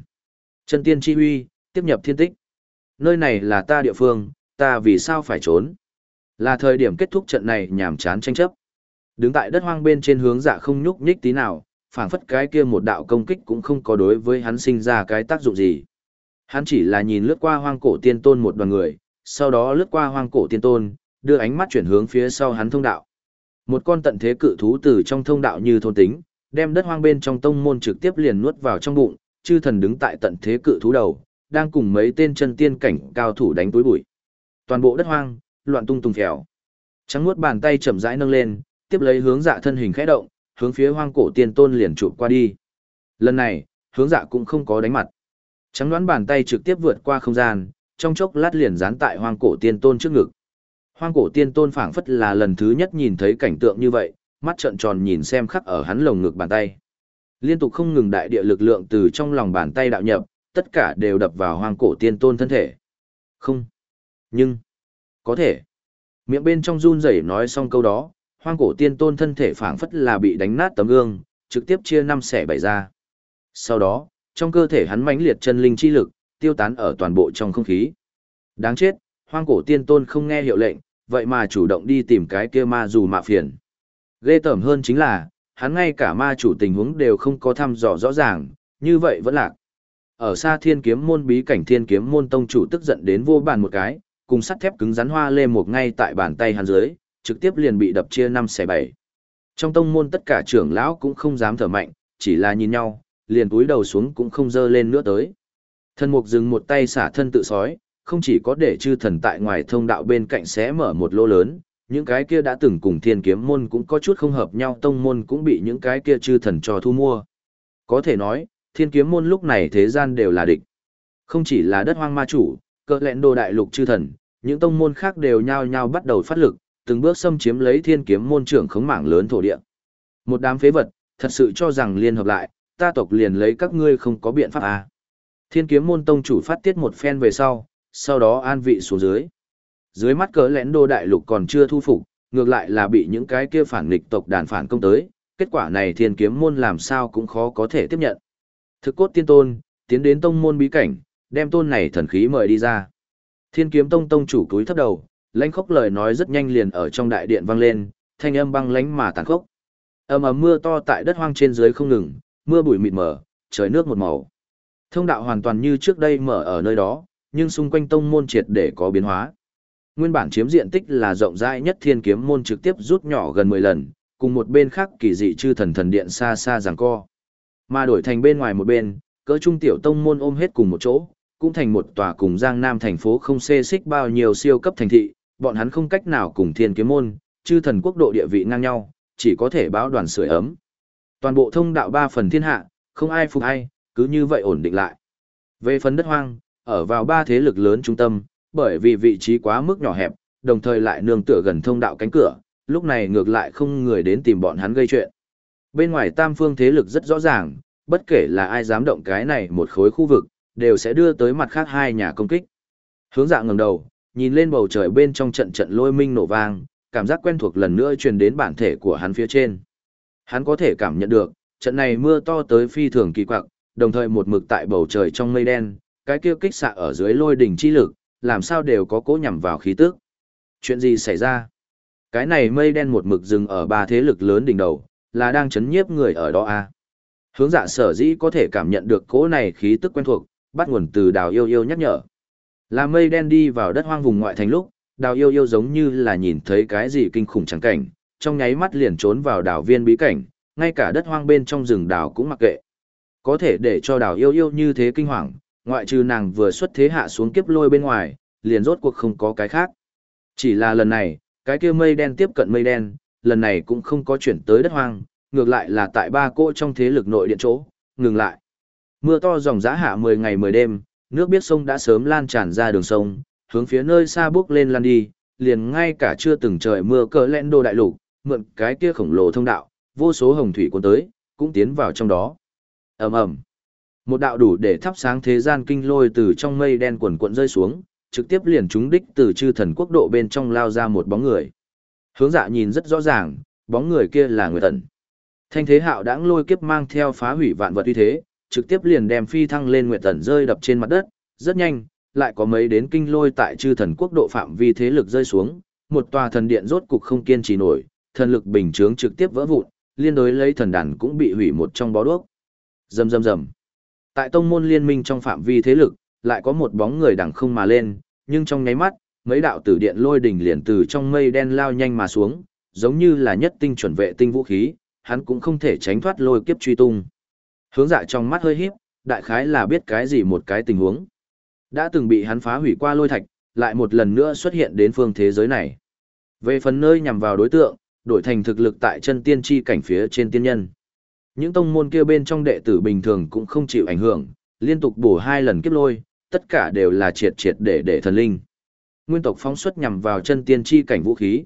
Speaker 1: Chân tiên chi huy, tiếp nhập thiên tích. Nơi này là ta địa phương, ta vì sao phải trốn? Là thời điểm kết thúc trận này nhàm chán tranh chấp. Đứng tại đất hoang bên trên hướng dạ không nhúc nhích tí nào, phảng phất cái kia một đạo công kích cũng không có đối với hắn sinh ra cái tác dụng gì. Hắn chỉ là nhìn lướt qua hoang cổ tiên tôn một đoàn người, sau đó lướt qua hoang cổ tiên tôn, đưa ánh mắt chuyển hướng phía sau hắn thông đạo. Một con tận thế cự thú từ trong thông đạo như thôn tính, đem đất hoang bên trong tông môn trực tiếp liền nuốt vào trong bụng, chư thần đứng tại tận thế cự thú đầu, đang cùng mấy tên chân tiên cảnh cao thủ đánh túi bụi. Toàn bộ đất hoang, loạn tung tung phèo. Trắng nuốt bàn tay chậm rãi nâng lên, tiếp lấy hướng dạ thân hình khẽ động, hướng phía hoang cổ tiên tôn liền chụp qua đi. Lần này, hướng dạ cũng không có đánh mặt. Trắng đoán bàn tay trực tiếp vượt qua không gian, trong chốc lát liền dán tại hoang cổ tiên tôn trước ngực. Hoang cổ tiên tôn phảng phất là lần thứ nhất nhìn thấy cảnh tượng như vậy, mắt trợn tròn nhìn xem khắc ở hắn lồng ngực bàn tay. Liên tục không ngừng đại địa lực lượng từ trong lòng bàn tay đạo nhập, tất cả đều đập vào hoang cổ tiên tôn thân thể. Không. Nhưng. Có thể. Miệng bên trong run rẩy nói xong câu đó, hoang cổ tiên tôn thân thể phảng phất là bị đánh nát tấm gương, trực tiếp chia năm xẻ bảy ra. Sau đó, trong cơ thể hắn mãnh liệt chân linh chi lực, tiêu tán ở toàn bộ trong không khí. Đáng chết, hoang cổ tiên tôn không nghe hiệu lệnh, vậy mà chủ động đi tìm cái kia ma dù mạ phiền. Ghê tởm hơn chính là, hắn ngay cả ma chủ tình huống đều không có thăm dò rõ ràng, như vậy vẫn lạc. Ở xa thiên kiếm môn bí cảnh thiên kiếm môn tông chủ tức giận đến vô bàn một cái, cùng sắt thép cứng rắn hoa lê một ngay tại bàn tay hắn dưới, trực tiếp liền bị đập chia năm xẻ bảy. Trong tông môn tất cả trưởng lão cũng không dám thở mạnh, chỉ là nhìn nhau, liền túi đầu xuống cũng không dơ lên nữa tới. Thân mục dừng một tay xả thân tự sói, không chỉ có để chư thần tại ngoài thông đạo bên cạnh xé mở một lỗ lớn, những cái kia đã từng cùng thiên kiếm môn cũng có chút không hợp nhau tông môn cũng bị những cái kia chư thần cho thu mua. Có thể nói, thiên kiếm môn lúc này thế gian đều là địch. Không chỉ là đất hoang ma chủ, cỡ lẹn đồ đại lục chư thần, những tông môn khác đều nhao nhao bắt đầu phát lực, từng bước xâm chiếm lấy thiên kiếm môn trưởng khống mảng lớn thổ địa. Một đám phế vật, thật sự cho rằng liên hợp lại, ta tộc liền lấy các ngươi không có biện pháp à. Thiên kiếm môn tông chủ phát tiết một phen về sau, sau đó an vị xuống dưới. Dưới mắt cỡ lén đô đại lục còn chưa thu phục, ngược lại là bị những cái kia phản nghịch tộc đàn phản công tới, kết quả này thiên kiếm môn làm sao cũng khó có thể tiếp nhận. Thực cốt tiên tôn, tiến đến tông môn bí cảnh, đem tôn này thần khí mời đi ra. Thiên kiếm tông tông chủ cúi thấp đầu, lãnh khốc lời nói rất nhanh liền ở trong đại điện vang lên, thanh âm băng lãnh mà tàn khốc. Ầm ầm mưa to tại đất hoang trên dưới không ngừng, mưa bụi mịt mờ, trời nước một màu. Thông đạo hoàn toàn như trước đây mở ở nơi đó, nhưng xung quanh tông môn triệt để có biến hóa. Nguyên bản chiếm diện tích là rộng rãi nhất thiên kiếm môn trực tiếp rút nhỏ gần 10 lần, cùng một bên khác kỳ dị chư thần thần điện xa xa giằng co. Mà đổi thành bên ngoài một bên, cỡ trung tiểu tông môn ôm hết cùng một chỗ, cũng thành một tòa cùng Giang Nam thành phố không xê xích bao nhiêu siêu cấp thành thị, bọn hắn không cách nào cùng thiên kiếm môn, chư thần quốc độ địa vị ngang nhau, chỉ có thể báo đoàn sưởi ấm. Toàn bộ thông đạo ba phần thiên hạ, không ai phục ai, cứ như vậy ổn định lại. Về phần đất hoang, ở vào ba thế lực lớn trung tâm, bởi vì vị trí quá mức nhỏ hẹp, đồng thời lại nương tựa gần thông đạo cánh cửa, lúc này ngược lại không người đến tìm bọn hắn gây chuyện. Bên ngoài tam phương thế lực rất rõ ràng, bất kể là ai dám động cái này một khối khu vực, đều sẽ đưa tới mặt khác hai nhà công kích. Hướng dạ ngẩng đầu, nhìn lên bầu trời bên trong trận trận lôi minh nổ vang, cảm giác quen thuộc lần nữa truyền đến bản thể của hắn phía trên. Hắn có thể cảm nhận được, trận này mưa to tới phi thường kỳ quặc, đồng thời một mực tại bầu trời trong mây đen, cái kia kích xạ ở dưới lôi đỉnh chi lực, làm sao đều có cố nhằm vào khí tức. Chuyện gì xảy ra? Cái này mây đen một mực dừng ở ba thế lực lớn đỉnh đầu, là đang chấn nhiếp người ở đó à? Hướng dạ sở dĩ có thể cảm nhận được cố này khí tức quen thuộc, bắt nguồn từ đào yêu yêu nhắc nhở. Là mây đen đi vào đất hoang vùng ngoại thành lúc, đào yêu yêu giống như là nhìn thấy cái gì kinh khủng chẳng cảnh, trong nháy mắt liền trốn vào đào viên bí cảnh, ngay cả đất hoang bên trong rừng đào cũng mặc kệ. Có thể để cho đào yêu yêu như thế kinh hoàng, ngoại trừ nàng vừa xuất thế hạ xuống kiếp lôi bên ngoài, liền rốt cuộc không có cái khác. Chỉ là lần này, cái kia mây đen tiếp cận mây đen, lần này cũng không có chuyển tới đất hoang, ngược lại là tại ba cỗ trong thế lực nội điện chỗ, ngừng lại. Mưa to dòng giã hạ 10 ngày 10 đêm, nước biết sông đã sớm lan tràn ra đường sông, hướng phía nơi xa bước lên lan đi, liền ngay cả chưa từng trời mưa cỡ lẹn đô đại lục, mượn cái kia khổng lồ thông đạo, vô số hồng thủy cuốn tới, cũng tiến vào trong đó. ầm ầm, một đạo đủ để thắp sáng thế gian kinh lôi từ trong mây đen quần cuộn rơi xuống, trực tiếp liền trúng đích từ chư thần quốc độ bên trong lao ra một bóng người. Hướng dạ nhìn rất rõ ràng, bóng người kia là người tần. Thanh thế hạo đãng lôi kiếp mang theo phá hủy vạn vật uy thế, trực tiếp liền đem phi thăng lên nguyệt tần rơi đập trên mặt đất, rất nhanh, lại có mấy đến kinh lôi tại chư thần quốc độ phạm vi thế lực rơi xuống, một tòa thần điện rốt cục không kiên trì nổi, thần lực bình chướng trực tiếp vỡ vụn, liên đối lấy thần đàn cũng bị hủy một trong bó đuốc. Rầm rầm rầm. Tại tông môn liên minh trong phạm vi thế lực, lại có một bóng người đằng không mà lên, nhưng trong nháy mắt, mấy đạo tử điện lôi đỉnh liền từ trong mây đen lao nhanh mà xuống, giống như là nhất tinh chuẩn vệ tinh vũ khí, hắn cũng không thể tránh thoát lôi kiếp truy tung. Hướng dạ trong mắt hơi híp, đại khái là biết cái gì một cái tình huống. Đã từng bị hắn phá hủy qua lôi thạch, lại một lần nữa xuất hiện đến phương thế giới này. Về phần nơi nhằm vào đối tượng, đổi thành thực lực tại chân tiên chi cảnh phía trên tiên nhân. Những tông môn kia bên trong đệ tử bình thường cũng không chịu ảnh hưởng, liên tục bổ hai lần kiếp lôi, tất cả đều là triệt triệt để để thần linh. Nguyên tộc phóng xuất nhằm vào chân tiên chi cảnh vũ khí.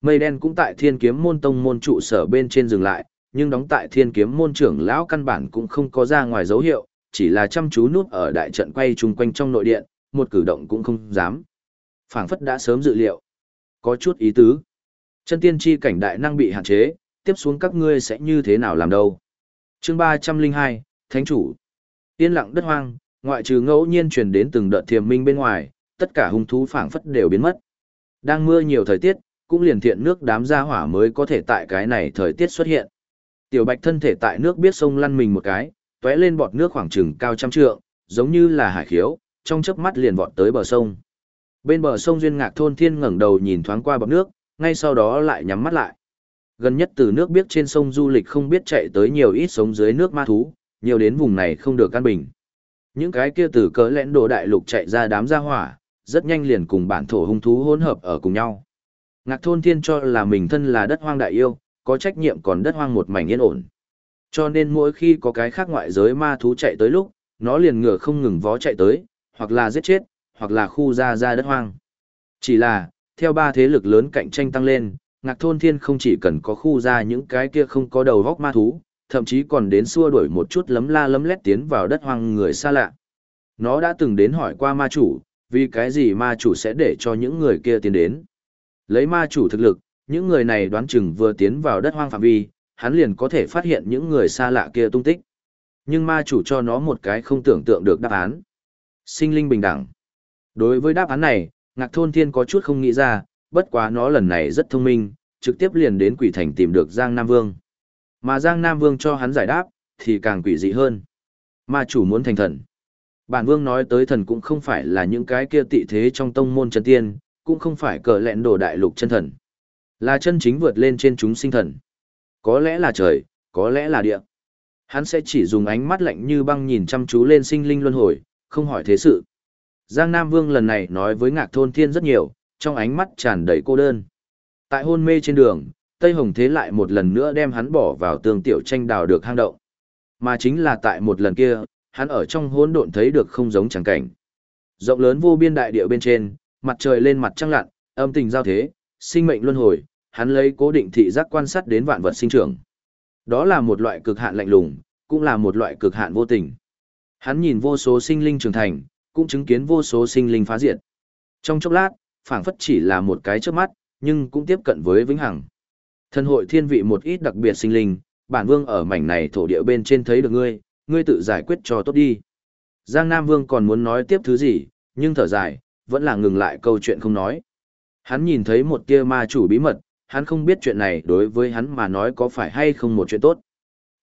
Speaker 1: Mây đen cũng tại thiên kiếm môn tông môn trụ sở bên trên dừng lại, nhưng đóng tại thiên kiếm môn trưởng lão căn bản cũng không có ra ngoài dấu hiệu, chỉ là chăm chú núp ở đại trận quay chung quanh trong nội điện, một cử động cũng không dám. phảng phất đã sớm dự liệu. Có chút ý tứ. Chân tiên chi cảnh đại năng bị hạn chế, tiếp xuống các ngươi sẽ như thế nào làm đâu. chương 302, Thánh chủ. Yên lặng đất hoang, ngoại trừ ngẫu nhiên truyền đến từng đợt thiềm minh bên ngoài, tất cả hung thú phảng phất đều biến mất. Đang mưa nhiều thời tiết, cũng liền thiện nước đám gia hỏa mới có thể tại cái này thời tiết xuất hiện. Tiểu Bạch thân thể tại nước biết sông lăn mình một cái, tóe lên bọt nước khoảng chừng cao trăm trượng, giống như là hải khiếu, trong chớp mắt liền vọt tới bờ sông. Bên bờ sông duyên ngạc thôn thiên ngẩng đầu nhìn thoáng qua bọt nước, ngay sau đó lại nhắm mắt lại. Gần nhất từ nước biết trên sông du lịch không biết chạy tới nhiều ít sống dưới nước ma thú, nhiều đến vùng này không được căn bình. Những cái kia từ cỡ lẽn đồ đại lục chạy ra đám gia hỏa, rất nhanh liền cùng bản thổ hung thú hỗn hợp ở cùng nhau. Ngạc thôn thiên cho là mình thân là đất hoang đại yêu, có trách nhiệm còn đất hoang một mảnh yên ổn. Cho nên mỗi khi có cái khác ngoại giới ma thú chạy tới lúc, nó liền ngựa không ngừng vó chạy tới, hoặc là giết chết, hoặc là khu ra ra đất hoang. Chỉ là, theo ba thế lực lớn cạnh tranh tăng lên, ngạc thôn thiên không chỉ cần có khu ra những cái kia không có đầu góc ma thú, thậm chí còn đến xua đuổi một chút lấm la lấm lét tiến vào đất hoang người xa lạ. Nó đã từng đến hỏi qua ma chủ, vì cái gì ma chủ sẽ để cho những người kia tiến đến. Lấy ma chủ thực lực, những người này đoán chừng vừa tiến vào đất hoang phạm vi, hắn liền có thể phát hiện những người xa lạ kia tung tích. Nhưng ma chủ cho nó một cái không tưởng tượng được đáp án. Sinh linh bình đẳng. Đối với đáp án này, Ngạc Thôn Thiên có chút không nghĩ ra, bất quá nó lần này rất thông minh, trực tiếp liền đến quỷ thành tìm được Giang Nam Vương. Mà Giang Nam Vương cho hắn giải đáp, thì càng quỷ dị hơn. Ma chủ muốn thành thần. Bản Vương nói tới thần cũng không phải là những cái kia tị thế trong tông môn chân tiên, cũng không phải cờ lẹn đồ đại lục chân thần. Là chân chính vượt lên trên chúng sinh thần. Có lẽ là trời, có lẽ là địa. Hắn sẽ chỉ dùng ánh mắt lạnh như băng nhìn chăm chú lên sinh linh luân hồi, không hỏi thế sự. Giang Nam Vương lần này nói với Ngạc Thôn Thiên rất nhiều, trong ánh mắt tràn đầy cô đơn. Tại hôn mê trên đường, Tây Hồng Thế lại một lần nữa đem hắn bỏ vào tường tiểu tranh đào được hang động. Mà chính là tại một lần kia, hắn ở trong hỗn độn thấy được không giống chẳng cảnh. Rộng lớn vô biên đại địa bên trên, mặt trời lên mặt trăng lặn, âm tình giao thế, sinh mệnh luân hồi, hắn lấy cố định thị giác quan sát đến vạn vật sinh trưởng. Đó là một loại cực hạn lạnh lùng, cũng là một loại cực hạn vô tình. Hắn nhìn vô số sinh linh trưởng thành, cũng chứng kiến vô số sinh linh phá diệt. Trong chốc lát, phảng phất chỉ là một cái trước mắt, nhưng cũng tiếp cận với vĩnh hằng. Thần hội thiên vị một ít đặc biệt sinh linh, bản vương ở mảnh này thổ địa bên trên thấy được ngươi, ngươi tự giải quyết cho tốt đi. Giang Nam Vương còn muốn nói tiếp thứ gì, nhưng thở dài, vẫn là ngừng lại câu chuyện không nói. Hắn nhìn thấy một tia ma chủ bí mật, hắn không biết chuyện này đối với hắn mà nói có phải hay không một chuyện tốt.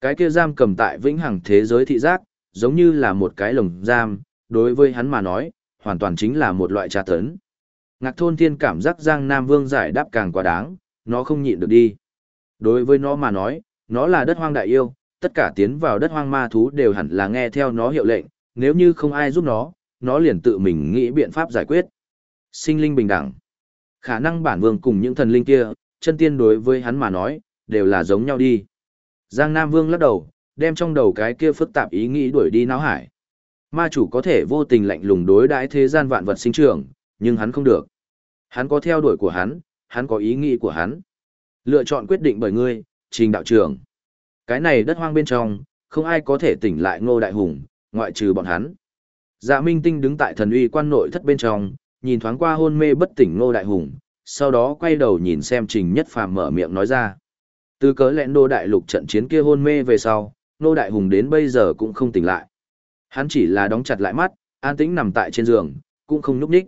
Speaker 1: Cái kia giam cầm tại vĩnh hằng thế giới thị giác, giống như là một cái lồng giam, đối với hắn mà nói, hoàn toàn chính là một loại tra tấn. Ngạc thôn thiên cảm giác Giang Nam Vương giải đáp càng quá đáng, nó không nhịn được đi. Đối với nó mà nói, nó là đất hoang đại yêu, tất cả tiến vào đất hoang ma thú đều hẳn là nghe theo nó hiệu lệnh, nếu như không ai giúp nó, nó liền tự mình nghĩ biện pháp giải quyết. Sinh linh bình đẳng. Khả năng bản vương cùng những thần linh kia, chân tiên đối với hắn mà nói, đều là giống nhau đi. Giang Nam Vương lắc đầu, đem trong đầu cái kia phức tạp ý nghĩ đuổi đi náo hải. Ma chủ có thể vô tình lạnh lùng đối đãi thế gian vạn vật sinh trưởng, nhưng hắn không được. Hắn có theo đuổi của hắn, hắn có ý nghĩ của hắn. Lựa chọn quyết định bởi ngươi, trình đạo trưởng. Cái này đất hoang bên trong, không ai có thể tỉnh lại ngô đại hùng, ngoại trừ bọn hắn. Dạ Minh Tinh đứng tại thần uy quan nội thất bên trong, nhìn thoáng qua hôn mê bất tỉnh ngô đại hùng, sau đó quay đầu nhìn xem trình nhất phàm mở miệng nói ra. Từ cớ lẹn đô đại lục trận chiến kia hôn mê về sau, ngô đại hùng đến bây giờ cũng không tỉnh lại. Hắn chỉ là đóng chặt lại mắt, an tĩnh nằm tại trên giường, cũng không núp ních.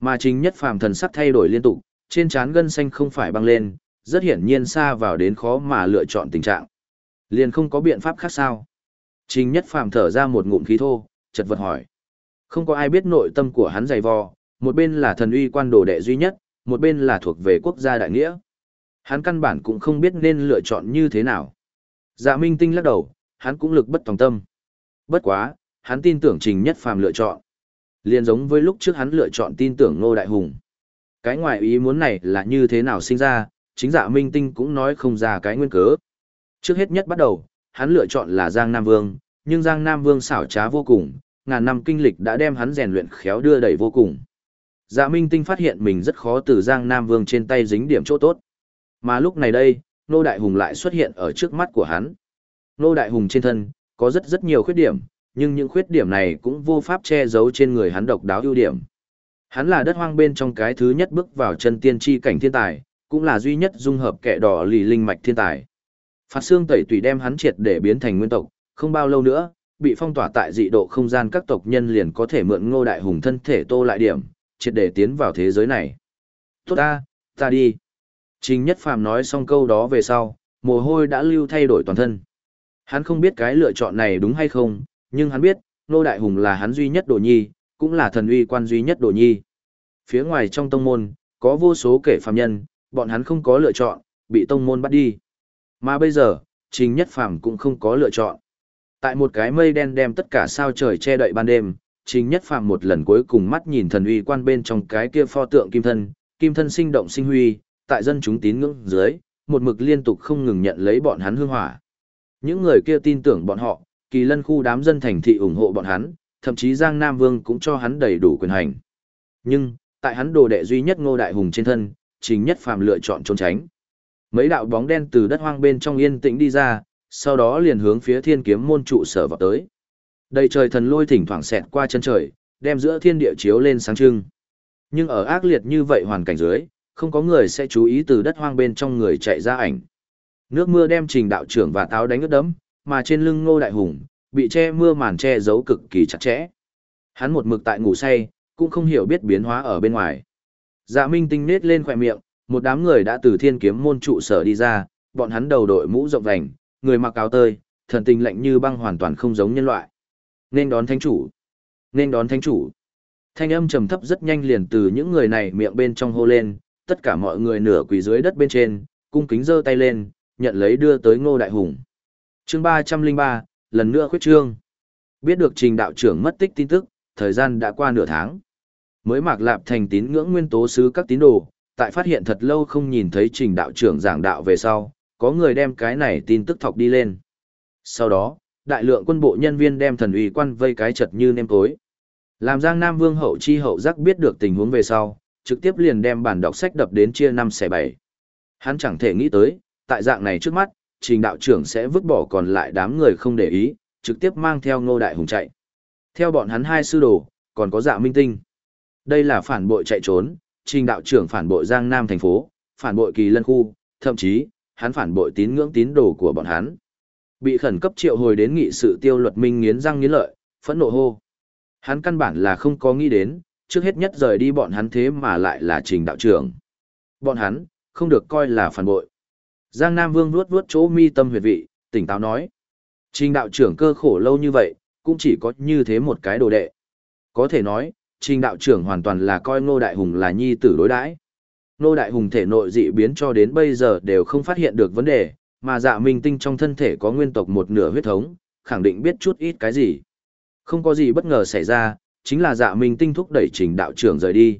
Speaker 1: Mà trình nhất phàm thần sắc thay đổi liên tục, trên trán gân xanh không phải băng lên, rất hiển nhiên xa vào đến khó mà lựa chọn tình trạng. Liền không có biện pháp khác sao. Trình nhất phàm thở ra một ngụm khí thô, chật vật hỏi. Không có ai biết nội tâm của hắn dày vò, một bên là thần uy quan đồ đệ duy nhất, một bên là thuộc về quốc gia đại nghĩa. Hắn căn bản cũng không biết nên lựa chọn như thế nào. Dạ Minh Tinh lắc đầu, hắn cũng lực bất tòng tâm. Bất quá, hắn tin tưởng Trình Nhất Phàm lựa chọn. Liên giống với lúc trước hắn lựa chọn tin tưởng Ngô Đại Hùng. Cái ngoại ý muốn này là như thế nào sinh ra, chính dạ Minh Tinh cũng nói không ra cái nguyên cớ. Trước hết nhất bắt đầu, hắn lựa chọn là Giang Nam Vương, nhưng Giang Nam Vương xảo trá vô cùng, ngàn năm kinh lịch đã đem hắn rèn luyện khéo đưa đẩy vô cùng. Dạ Minh Tinh phát hiện mình rất khó từ Giang Nam Vương trên tay dính điểm chỗ tốt. Mà lúc này đây, Nô Đại Hùng lại xuất hiện ở trước mắt của hắn. Nô Đại Hùng trên thân, có rất rất nhiều khuyết điểm, nhưng những khuyết điểm này cũng vô pháp che giấu trên người hắn độc đáo ưu điểm. Hắn là đất hoang bên trong cái thứ nhất bước vào chân tiên tri cảnh thiên tài, cũng là duy nhất dung hợp kẻ đỏ lì linh mạch thiên tài. Phạt xương tẩy tùy đem hắn triệt để biến thành nguyên tộc, không bao lâu nữa, bị phong tỏa tại dị độ không gian các tộc nhân liền có thể mượn ngô đại hùng thân thể tô lại điểm, triệt để tiến vào thế giới này. Tốt ta, ta đi. Trình Nhất Phàm nói xong câu đó về sau, mồ hôi đã lưu thay đổi toàn thân. Hắn không biết cái lựa chọn này đúng hay không, nhưng hắn biết, Ngô Đại Hùng là hắn duy nhất đồ nhi, cũng là thần uy quan duy nhất đồ nhi. Phía ngoài trong tông môn, có vô số kẻ phàm nhân, bọn hắn không có lựa chọn, bị tông môn bắt đi. Mà bây giờ, Trình Nhất Phàm cũng không có lựa chọn. Tại một cái mây đen đem tất cả sao trời che đậy ban đêm, Trình Nhất Phàm một lần cuối cùng mắt nhìn thần uy quan bên trong cái kia pho tượng kim thân, kim thân sinh động sinh huy, tại dân chúng tín ngưỡng dưới, một mực liên tục không ngừng nhận lấy bọn hắn hương hỏa. Những người kia tin tưởng bọn họ, kỳ lân khu đám dân thành thị ủng hộ bọn hắn, thậm chí Giang Nam Vương cũng cho hắn đầy đủ quyền hành. Nhưng, tại hắn đồ đệ duy nhất Ngô Đại Hùng trên thân, Trình Nhất Phàm lựa chọn trốn tránh. Mấy đạo bóng đen từ đất hoang bên trong yên tĩnh đi ra, sau đó liền hướng phía Thiên Kiếm môn trụ sở vào tới. Đầy trời thần lôi thỉnh thoảng xẹt qua chân trời, đem giữa thiên địa chiếu lên sáng trưng. Nhưng ở ác liệt như vậy hoàn cảnh dưới, không có người sẽ chú ý từ đất hoang bên trong người chạy ra ảnh. Nước mưa đem trình đạo trưởng và táo đánh ướt đẫm, mà trên lưng ngô đại hùng, bị che mưa màn che giấu cực kỳ chặt chẽ. Hắn một mực tại ngủ say, cũng không hiểu biết biến hóa ở bên ngoài. Dạ minh tinh nết lên khỏe miệng, một đám người đã từ thiên kiếm môn trụ sở đi ra, bọn hắn đầu đội mũ rộng vành, người mặc áo tơi, thần tình lạnh như băng hoàn toàn không giống nhân loại. Nên đón thánh chủ. Nên đón thánh chủ. Thanh âm trầm thấp rất nhanh liền từ những người này miệng bên trong hô lên, tất cả mọi người nửa quỳ dưới đất bên trên, cung kính giơ tay lên, nhận lấy đưa tới Ngô Đại Hùng. Chương ba trăm linh ba lần nữa khuyết trương. Biết được trình đạo trưởng mất tích tin tức, thời gian đã qua nửa tháng. Mới mạc lạp thành tín ngưỡng nguyên tố sứ các tín đồ, tại phát hiện thật lâu không nhìn thấy trình đạo trưởng giảng đạo về sau, có người đem cái này tin tức thọc đi lên. Sau đó, đại lượng quân bộ nhân viên đem thần uy quan vây cái chật như nêm tối. Làm Giang Nam Vương hậu chi hậu giác biết được tình huống về sau, trực tiếp liền đem bản đọc sách đập đến chia năm xẻ bảy. Hắn chẳng thể nghĩ tới, tại dạng này trước mắt, trình đạo trưởng sẽ vứt bỏ còn lại đám người không để ý, trực tiếp mang theo ngô đại hùng chạy. Theo bọn hắn hai sư đồ, còn có dạ minh tinh. Đây là phản bội chạy trốn, trình đạo trưởng phản bội Giang Nam thành phố, phản bội kỳ lân khu, thậm chí, hắn phản bội tín ngưỡng tín đồ của bọn hắn. Bị khẩn cấp triệu hồi đến nghị sự tiêu luật minh nghiến răng nghiến lợi, phẫn nộ hô. Hắn căn bản là không có nghĩ đến, trước hết nhất rời đi bọn hắn thế mà lại là trình đạo trưởng. Bọn hắn, không được coi là phản bội. Giang Nam Vương vuốt vuốt chỗ mi tâm huyệt vị, tỉnh táo nói. Trình đạo trưởng cơ khổ lâu như vậy, cũng chỉ có như thế một cái đồ đệ. Có thể nói, trình đạo trưởng hoàn toàn là coi Ngô Đại Hùng là nhi tử đối đãi. Ngô Đại Hùng thể nội dị biến cho đến bây giờ đều không phát hiện được vấn đề, mà dạ minh tinh trong thân thể có nguyên tộc một nửa huyết thống, khẳng định biết chút ít cái gì. Không có gì bất ngờ xảy ra, chính là dạ minh tinh thúc đẩy trình đạo trưởng rời đi.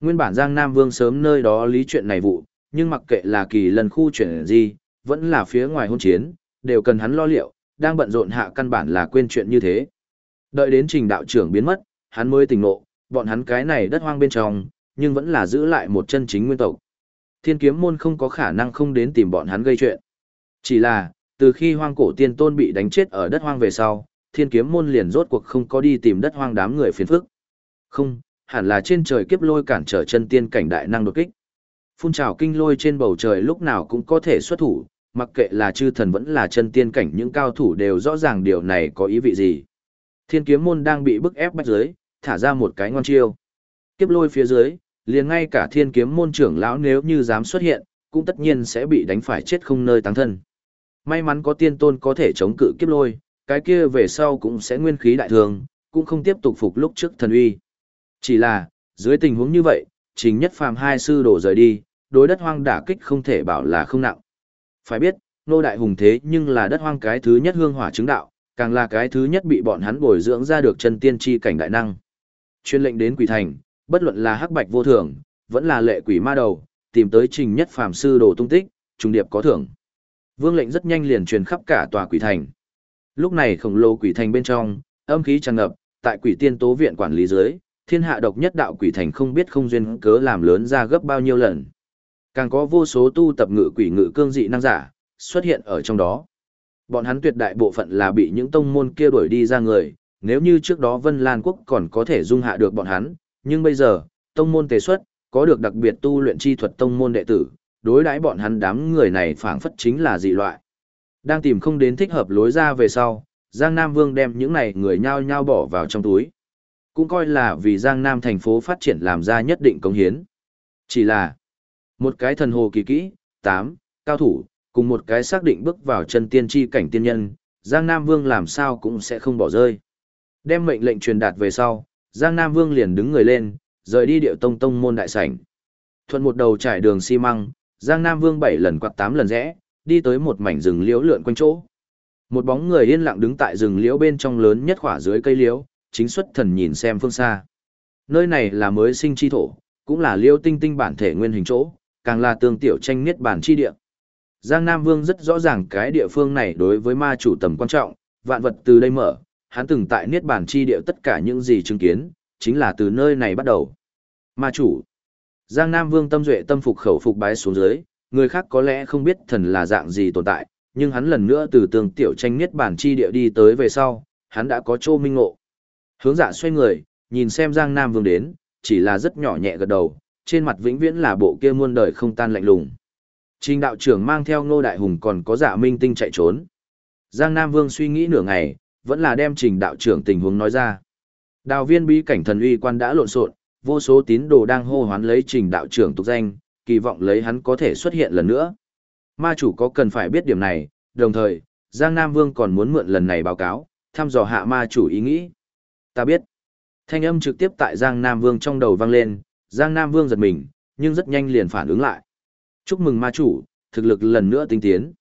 Speaker 1: Nguyên bản Giang Nam Vương sớm nơi đó lý chuyện này vụ, nhưng mặc kệ là kỳ lần khu chuyển gì, vẫn là phía ngoài hôn chiến, đều cần hắn lo liệu, đang bận rộn hạ căn bản là quên chuyện như thế. Đợi đến trình đạo trưởng biến mất, hắn mới tỉnh ngộ, bọn hắn cái này đất hoang bên trong, nhưng vẫn là giữ lại một chân chính nguyên tộc. Thiên kiếm môn không có khả năng không đến tìm bọn hắn gây chuyện. Chỉ là, từ khi hoang cổ tiên tôn bị đánh chết ở đất hoang về sau, thiên kiếm môn liền rốt cuộc không có đi tìm đất hoang đám người phiền phức. Không, hẳn là trên trời kiếp lôi cản trở chân tiên cảnh đại năng đột kích. Phun trào kinh lôi trên bầu trời lúc nào cũng có thể xuất thủ, mặc kệ là chư thần vẫn là chân tiên cảnh những cao thủ đều rõ ràng điều này có ý vị gì. Thiên kiếm môn đang bị bức ép bách dưới, thả ra một cái ngon chiêu. Kiếp lôi phía dưới, liền ngay cả thiên kiếm môn trưởng lão nếu như dám xuất hiện, cũng tất nhiên sẽ bị đánh phải chết không nơi tăng thân. May mắn có tiên tôn có thể chống cự kiếp lôi, cái kia về sau cũng sẽ nguyên khí đại thường, cũng không tiếp tục phục lúc trước thần uy. Chỉ là, dưới tình huống như vậy, chính nhất phàm hai sư đổ rời đi, đối đất hoang đả kích không thể bảo là không nặng. Phải biết, nô đại hùng thế nhưng là đất hoang cái thứ nhất hương hỏa chứng đạo, càng là cái thứ nhất bị bọn hắn bồi dưỡng ra được chân tiên tri cảnh đại năng. Chuyên lệnh đến quỷ thành, bất luận là hắc bạch vô thường, vẫn là lệ quỷ ma đầu, tìm tới trình nhất phàm sư đồ tung tích, trùng điệp có thưởng. Vương lệnh rất nhanh liền truyền khắp cả tòa quỷ thành. Lúc này khổng lồ quỷ thành bên trong, âm khí tràn ngập, tại quỷ tiên tố viện quản lý dưới, thiên hạ độc nhất đạo quỷ thành không biết không duyên cớ làm lớn ra gấp bao nhiêu lần. Càng có vô số tu tập ngự quỷ ngự cương dị năng giả, xuất hiện ở trong đó. Bọn hắn tuyệt đại bộ phận là bị những tông môn kia đuổi đi ra người, nếu như trước đó Vân Lan Quốc còn có thể dung hạ được bọn hắn, nhưng bây giờ, tông môn tề xuất, có được đặc biệt tu luyện chi thuật tông môn đệ tử, đối đãi bọn hắn đám người này phảng phất chính là dị loại. Đang tìm không đến thích hợp lối ra về sau, Giang Nam Vương đem những này người nhao nhao bỏ vào trong túi. Cũng coi là vì Giang Nam thành phố phát triển làm ra nhất định công hiến. Chỉ là một cái thần hồ kỳ kỹ, tám cao thủ, cùng một cái xác định bước vào chân tiên tri cảnh tiên nhân, Giang Nam Vương làm sao cũng sẽ không bỏ rơi. Đem mệnh lệnh truyền đạt về sau, Giang Nam Vương liền đứng người lên, rời đi điệu tông tông môn đại sảnh. Thuận một đầu trải đường xi măng, Giang Nam Vương bảy lần quạt tám lần rẽ, đi tới một mảnh rừng liễu lượn quanh chỗ. Một bóng người yên lặng đứng tại rừng liễu bên trong lớn nhất khỏa dưới cây liễu, chính xuất thần nhìn xem phương xa. Nơi này là mới sinh chi thổ, cũng là liêu tinh tinh bản thể nguyên hình chỗ, càng là tương tiểu tranh niết bản chi địa. Giang Nam Vương rất rõ ràng cái địa phương này đối với ma chủ tầm quan trọng, vạn vật từ đây mở, hắn từng tại niết bản chi địa tất cả những gì chứng kiến, chính là từ nơi này bắt đầu. Ma chủ. Giang Nam Vương tâm duệ tâm phục khẩu phục bái xuống dưới, người khác có lẽ không biết thần là dạng gì tồn tại, nhưng hắn lần nữa từ tường tiểu tranh niết bản chi địa đi tới về sau, hắn đã có chô minh ngộ. Hướng dạ xoay người, nhìn xem Giang Nam Vương đến, chỉ là rất nhỏ nhẹ gật đầu, trên mặt vĩnh viễn là bộ kia muôn đời không tan lạnh lùng. Trình đạo trưởng mang theo Ngô Đại Hùng còn có dạ minh tinh chạy trốn. Giang Nam Vương suy nghĩ nửa ngày, vẫn là đem trình đạo trưởng tình huống nói ra. Đào viên bí cảnh thần uy quan đã lộn xộn, vô số tín đồ đang hô hoán lấy trình đạo trưởng tục danh, kỳ vọng lấy hắn có thể xuất hiện lần nữa. Ma chủ có cần phải biết điểm này, đồng thời, Giang Nam Vương còn muốn mượn lần này báo cáo, thăm dò hạ ma chủ ý nghĩ. Ta biết. Thanh âm trực tiếp tại Giang Nam Vương trong đầu vang lên, Giang Nam Vương giật mình, nhưng rất nhanh liền phản ứng lại. Chúc mừng ma chủ, thực lực lần nữa tinh tiến.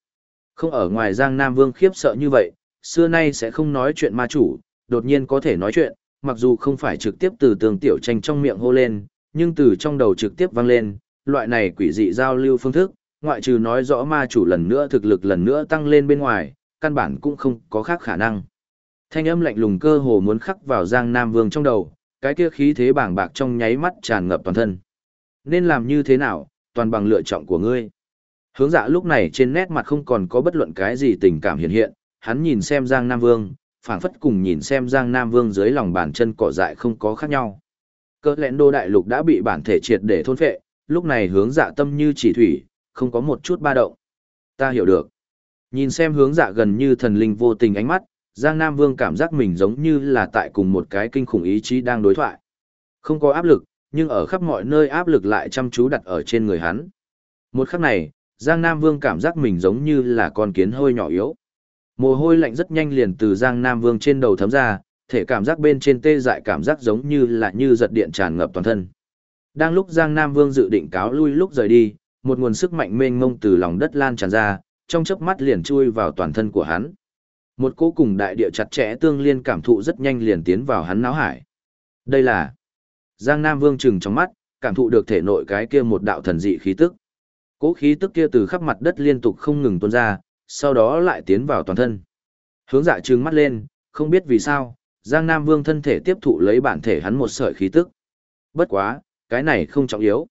Speaker 1: Không ở ngoài Giang Nam Vương khiếp sợ như vậy, xưa nay sẽ không nói chuyện ma chủ, đột nhiên có thể nói chuyện, mặc dù không phải trực tiếp từ tường tiểu tranh trong miệng hô lên, nhưng từ trong đầu trực tiếp vang lên, loại này quỷ dị giao lưu phương thức, ngoại trừ nói rõ ma chủ lần nữa thực lực lần nữa tăng lên bên ngoài, căn bản cũng không có khác khả năng. Thanh âm lạnh lùng cơ hồ muốn khắc vào Giang Nam Vương trong đầu, cái kia khí thế bảng bạc trong nháy mắt tràn ngập toàn thân. Nên làm như thế nào, toàn bằng lựa chọn của ngươi. Hướng dạ lúc này trên nét mặt không còn có bất luận cái gì tình cảm hiện hiện, hắn nhìn xem Giang Nam Vương, phảng phất cùng nhìn xem Giang Nam Vương dưới lòng bàn chân cỏ dại không có khác nhau. Cơ lẽn đô đại lục đã bị bản thể triệt để thôn phệ, lúc này hướng dạ tâm như chỉ thủy, không có một chút ba động. Ta hiểu được. Nhìn xem hướng dạ gần như thần linh vô tình ánh mắt, Giang Nam Vương cảm giác mình giống như là tại cùng một cái kinh khủng ý chí đang đối thoại. Không có áp lực, nhưng ở khắp mọi nơi áp lực lại chăm chú đặt ở trên người hắn. Một khắc này, Giang Nam Vương cảm giác mình giống như là con kiến hơi nhỏ yếu. Mồ hôi lạnh rất nhanh liền từ Giang Nam Vương trên đầu thấm ra, thể cảm giác bên trên tê dại cảm giác giống như là như giật điện tràn ngập toàn thân. Đang lúc Giang Nam Vương dự định cáo lui lúc rời đi, một nguồn sức mạnh mênh mông từ lòng đất lan tràn ra, trong chớp mắt liền chui vào toàn thân của hắn. Một cỗ cùng đại địa chặt chẽ tương liên cảm thụ rất nhanh liền tiến vào hắn não hải. Đây là Giang Nam Vương trừng trong mắt, cảm thụ được thể nội cái kia một đạo thần dị khí tức. Cỗ khí tức kia từ khắp mặt đất liên tục không ngừng tuôn ra, sau đó lại tiến vào toàn thân. Hướng dạ trừng mắt lên, không biết vì sao, Giang Nam Vương thân thể tiếp thụ lấy bản thể hắn một sợi khí tức. Bất quá, cái này không trọng yếu.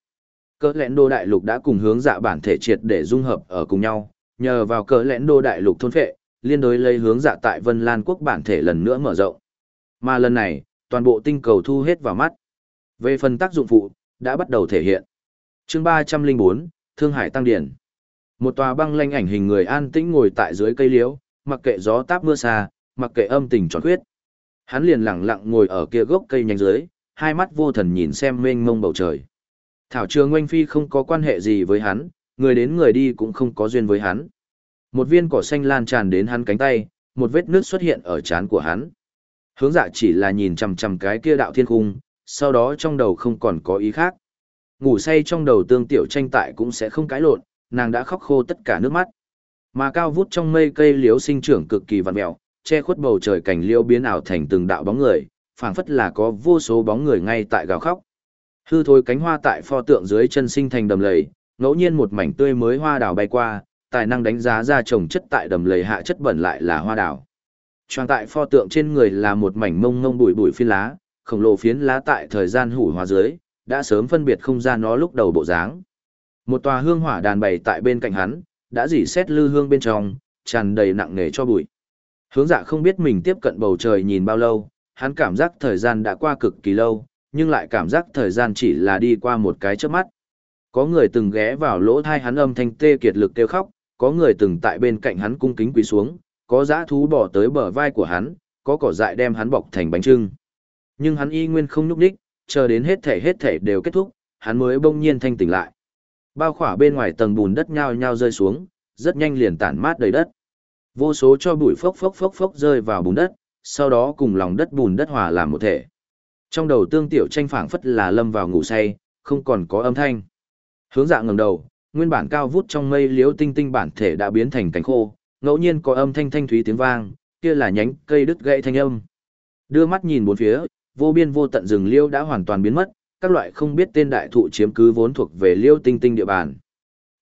Speaker 1: Cỡ lẽn đô đại lục đã cùng hướng dạ bản thể triệt để dung hợp ở cùng nhau, nhờ vào cỡ lẽn đô đại lục thôn phệ, liên đối lấy hướng dạ tại Vân Lan quốc bản thể lần nữa mở rộng. Mà lần này, toàn bộ tinh cầu thu hết vào mắt. Về phần tác dụng phụ, đã bắt đầu thể hiện. chương 304, Thương Hải Tăng Điển. Một tòa băng lanh ảnh hình người an tĩnh ngồi tại dưới cây liễu, mặc kệ gió táp mưa xa, mặc kệ âm tình tròn khuyết. Hắn liền lặng lặng ngồi ở kia gốc cây nhánh dưới, hai mắt vô thần nhìn xem mênh mông bầu trời. Thảo trường oanh phi không có quan hệ gì với hắn, người đến người đi cũng không có duyên với hắn. Một viên cỏ xanh lan tràn đến hắn cánh tay, một vết nước xuất hiện ở trán của hắn. Hướng dạ chỉ là nhìn chằm chằm cái kia đạo thiên khung, sau đó trong đầu không còn có ý khác. Ngủ say trong đầu tương tiểu tranh tại cũng sẽ không cãi lộn, nàng đã khóc khô tất cả nước mắt. Mà cao vút trong mây cây liễu sinh trưởng cực kỳ vặn mẹo, che khuất bầu trời cảnh liễu biến ảo thành từng đạo bóng người, phảng phất là có vô số bóng người ngay tại gào khóc. Hư thối cánh hoa tại pho tượng dưới chân sinh thành đầm lầy, ngẫu nhiên một mảnh tươi mới hoa đào bay qua, tài năng đánh giá ra trồng chất tại đầm lầy hạ chất bẩn lại là hoa đào. Choang tại pho tượng trên người là một mảnh mông mông bụi bụi phiến lá, khổng lồ phiến lá tại thời gian hủ hóa dưới, đã sớm phân biệt không ra nó lúc đầu bộ dáng. Một tòa hương hỏa đàn bày tại bên cạnh hắn, đã dỉ xét lư hương bên trong, tràn đầy nặng nề cho bụi. Hướng dạ không biết mình tiếp cận bầu trời nhìn bao lâu, hắn cảm giác thời gian đã qua cực kỳ lâu, nhưng lại cảm giác thời gian chỉ là đi qua một cái chớp mắt. Có người từng ghé vào lỗ thai hắn âm thanh tê kiệt lực kêu khóc, có người từng tại bên cạnh hắn cung kính quỳ xuống, có dã thú bỏ tới bờ vai của hắn, có cỏ dại đem hắn bọc thành bánh trưng. Nhưng hắn y nguyên không nhúc đích, chờ đến hết thể hết thể đều kết thúc, hắn mới bỗng nhiên thanh tỉnh lại. Bao khỏa bên ngoài tầng bùn đất nhao nhao rơi xuống, rất nhanh liền tản mát đầy đất. Vô số cho bụi phốc phốc phốc phốc rơi vào bùn đất, sau đó cùng lòng đất bùn đất hòa làm một thể. Trong đầu tương tiểu tranh phảng phất là lâm vào ngủ say, không còn có âm thanh. Hướng dạ ngẩng đầu, nguyên bản cao vút trong mây liếu tinh tinh bản thể đã biến thành cánh khô, ngẫu nhiên có âm thanh thanh thúy tiếng vang, kia là nhánh cây đứt gãy thanh âm. Đưa mắt nhìn bốn phía, vô biên vô tận rừng liêu đã hoàn toàn biến mất, các loại không biết tên đại thụ chiếm cứ vốn thuộc về liêu tinh tinh địa bàn.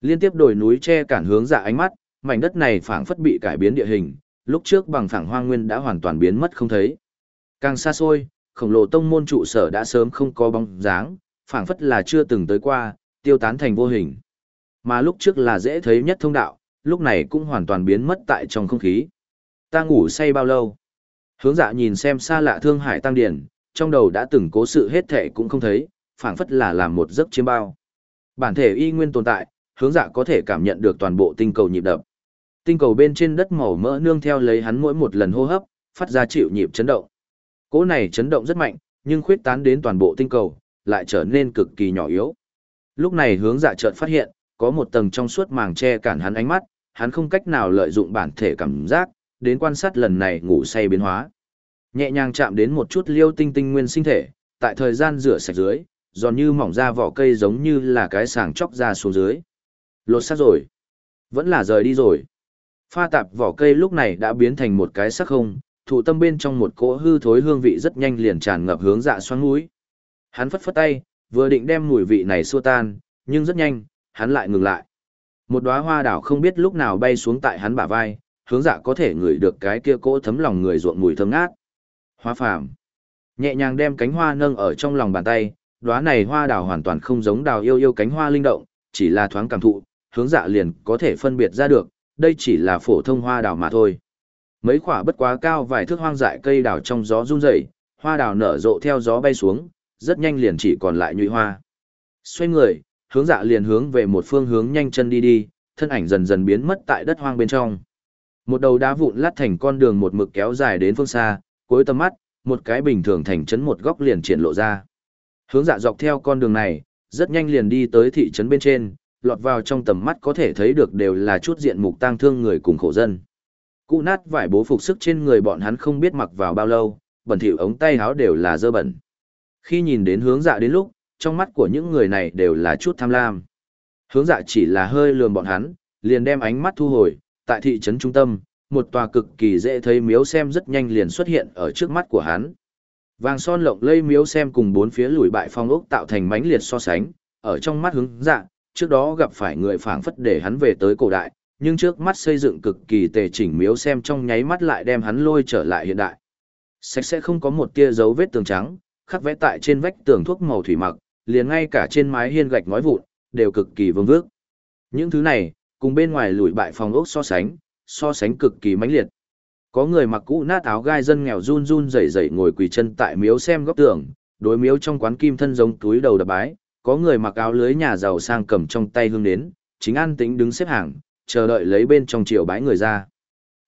Speaker 1: Liên tiếp đồi núi che cản hướng dạ ánh mắt, mảnh đất này phảng phất bị cải biến địa hình, lúc trước bằng phẳng hoang nguyên đã hoàn toàn biến mất không thấy. Càng xa xôi, khổng lồ tông môn trụ sở đã sớm không có bóng dáng, phảng phất là chưa từng tới qua, tiêu tán thành vô hình. Mà lúc trước là dễ thấy nhất thông đạo, lúc này cũng hoàn toàn biến mất tại trong không khí. Ta ngủ say bao lâu? Hướng dạ nhìn xem xa lạ thương hải tăng điển, trong đầu đã từng cố sự hết thể cũng không thấy, phảng phất là làm một giấc chiêm bao. Bản thể y nguyên tồn tại, hướng dạ có thể cảm nhận được toàn bộ tinh cầu nhịp đập. Tinh cầu bên trên đất màu mỡ nương theo lấy hắn mỗi một lần hô hấp, phát ra chịu nhịp chấn động. Cỗ này chấn động rất mạnh, nhưng khuyết tán đến toàn bộ tinh cầu, lại trở nên cực kỳ nhỏ yếu. Lúc này hướng dạ chợt phát hiện, có một tầng trong suốt màng che cản hắn ánh mắt, hắn không cách nào lợi dụng bản thể cảm giác, đến quan sát lần này ngủ say biến hóa. Nhẹ nhàng chạm đến một chút liêu tinh tinh nguyên sinh thể, tại thời gian rửa sạch dưới, giòn như mỏng ra vỏ cây giống như là cái sàng chóc ra xuống dưới. Lột xác rồi. Vẫn là rời đi rồi. Pha tạp vỏ cây lúc này đã biến thành một cái sắc không, thụ tâm bên trong một cỗ hư thối hương vị rất nhanh liền tràn ngập hướng dạ xoắn mũi. Hắn phất phất tay, vừa định đem mùi vị này xua tan, nhưng rất nhanh, hắn lại ngừng lại. Một đóa hoa đảo không biết lúc nào bay xuống tại hắn bả vai, hướng dạ có thể ngửi được cái kia cỗ thấm lòng người ruộng mùi thơm ngát. Hoa phàm. Nhẹ nhàng đem cánh hoa nâng ở trong lòng bàn tay, đóa này hoa đào hoàn toàn không giống đào yêu yêu cánh hoa linh động, chỉ là thoáng cảm thụ, hướng dạ liền có thể phân biệt ra được, đây chỉ là phổ thông hoa đào mà thôi. Mấy quả bất quá cao vài thước hoang dại cây đào trong gió run rẩy, hoa đào nở rộ theo gió bay xuống, rất nhanh liền chỉ còn lại nhụy hoa. Xoay người, hướng dạ liền hướng về một phương hướng nhanh chân đi đi, thân ảnh dần dần biến mất tại đất hoang bên trong. Một đầu đá vụn lát thành con đường một mực kéo dài đến phương xa, cuối tầm mắt, một cái bình thường thành trấn một góc liền triển lộ ra. Hướng dạ dọc theo con đường này, rất nhanh liền đi tới thị trấn bên trên, lọt vào trong tầm mắt có thể thấy được đều là chút diện mục tang thương người cùng khổ dân. Cụ nát vải bố phục sức trên người bọn hắn không biết mặc vào bao lâu, bẩn thỉu ống tay áo đều là dơ bẩn. Khi nhìn đến hướng dạ đến lúc, trong mắt của những người này đều là chút tham lam. Hướng dạ chỉ là hơi lườm bọn hắn, liền đem ánh mắt thu hồi, tại thị trấn trung tâm, một tòa cực kỳ dễ thấy miếu xem rất nhanh liền xuất hiện ở trước mắt của hắn. Vàng son lộng lây miếu xem cùng bốn phía lùi bại phong ốc tạo thành mánh liệt so sánh, ở trong mắt hướng dạ, trước đó gặp phải người phảng phất để hắn về tới cổ đại, nhưng trước mắt xây dựng cực kỳ tề chỉnh miếu xem trong nháy mắt lại đem hắn lôi trở lại hiện đại. Sạch sẽ không có một tia dấu vết tường trắng, khắc vẽ tại trên vách tường thuốc màu thủy mặc, liền ngay cả trên mái hiên gạch ngói vụn, đều cực kỳ vương vước. Những thứ này, cùng bên ngoài lùi bại phòng ốc so sánh, so sánh cực kỳ mãnh liệt. Có người mặc cũ nát áo gai dân nghèo run run rẩy rẩy ngồi quỳ chân tại miếu xem góc tường, đối miếu trong quán kim thân giống túi đầu đập bái, có người mặc áo lưới nhà giàu sang cầm trong tay hương đến, chính an tính đứng xếp hàng, chờ đợi lấy bên trong triều bái người ra.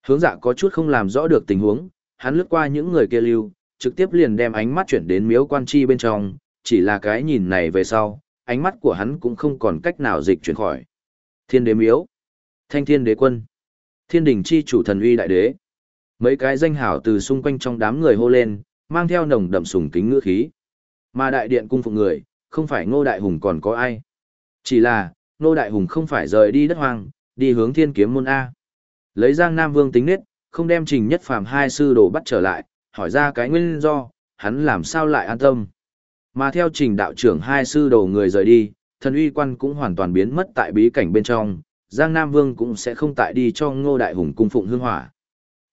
Speaker 1: Hướng dạ có chút không làm rõ được tình huống, hắn lướt qua những người kia lưu, trực tiếp liền đem ánh mắt chuyển đến miếu quan chi bên trong, chỉ là cái nhìn này về sau, ánh mắt của hắn cũng không còn cách nào dịch chuyển khỏi. Thiên đế miếu, thanh thiên đế quân, thiên đình chi chủ thần uy đại đế. Mấy cái danh hảo từ xung quanh trong đám người hô lên, mang theo nồng đậm sùng kính ngữ khí. Mà đại điện cung phụng người, không phải ngô đại hùng còn có ai. Chỉ là, ngô đại hùng không phải rời đi đất hoang, đi hướng thiên kiếm môn A. Lấy giang nam vương tính nết, không đem trình nhất phàm hai sư đồ bắt trở lại, hỏi ra cái nguyên do, hắn làm sao lại an tâm. Mà theo trình đạo trưởng hai sư đồ người rời đi, thần uy quan cũng hoàn toàn biến mất tại bí cảnh bên trong, Giang Nam Vương cũng sẽ không tại đi cho ngô đại hùng cung phụng hương hỏa.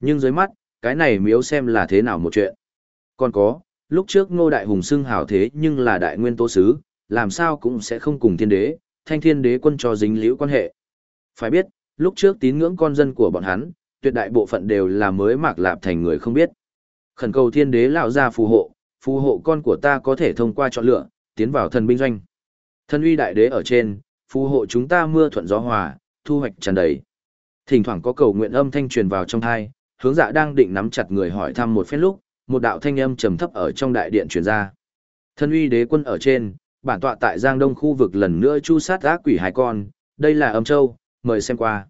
Speaker 1: Nhưng dưới mắt, cái này miếu xem là thế nào một chuyện. Còn có, lúc trước ngô đại hùng xưng hào thế nhưng là đại nguyên tố sứ, làm sao cũng sẽ không cùng thiên đế, thanh thiên đế quân cho dính liễu quan hệ. Phải biết, lúc trước tín ngưỡng con dân của bọn hắn, tuyệt đại bộ phận đều là mới mạc lạp thành người không biết. Khẩn cầu thiên đế lão ra phù hộ, phù hộ con của ta có thể thông qua chọn lựa, tiến vào thần binh doanh. Thần uy đại đế ở trên, phù hộ chúng ta mưa thuận gió hòa, thu hoạch tràn đầy. Thỉnh thoảng có cầu nguyện âm thanh truyền vào trong thai, hướng dạ đang định nắm chặt người hỏi thăm một phen lúc, một đạo thanh âm trầm thấp ở trong đại điện truyền ra. Thần uy đế quân ở trên, bản tọa tại Giang Đông khu vực lần nữa chu sát ác quỷ hai con, đây là âm châu, mời xem qua.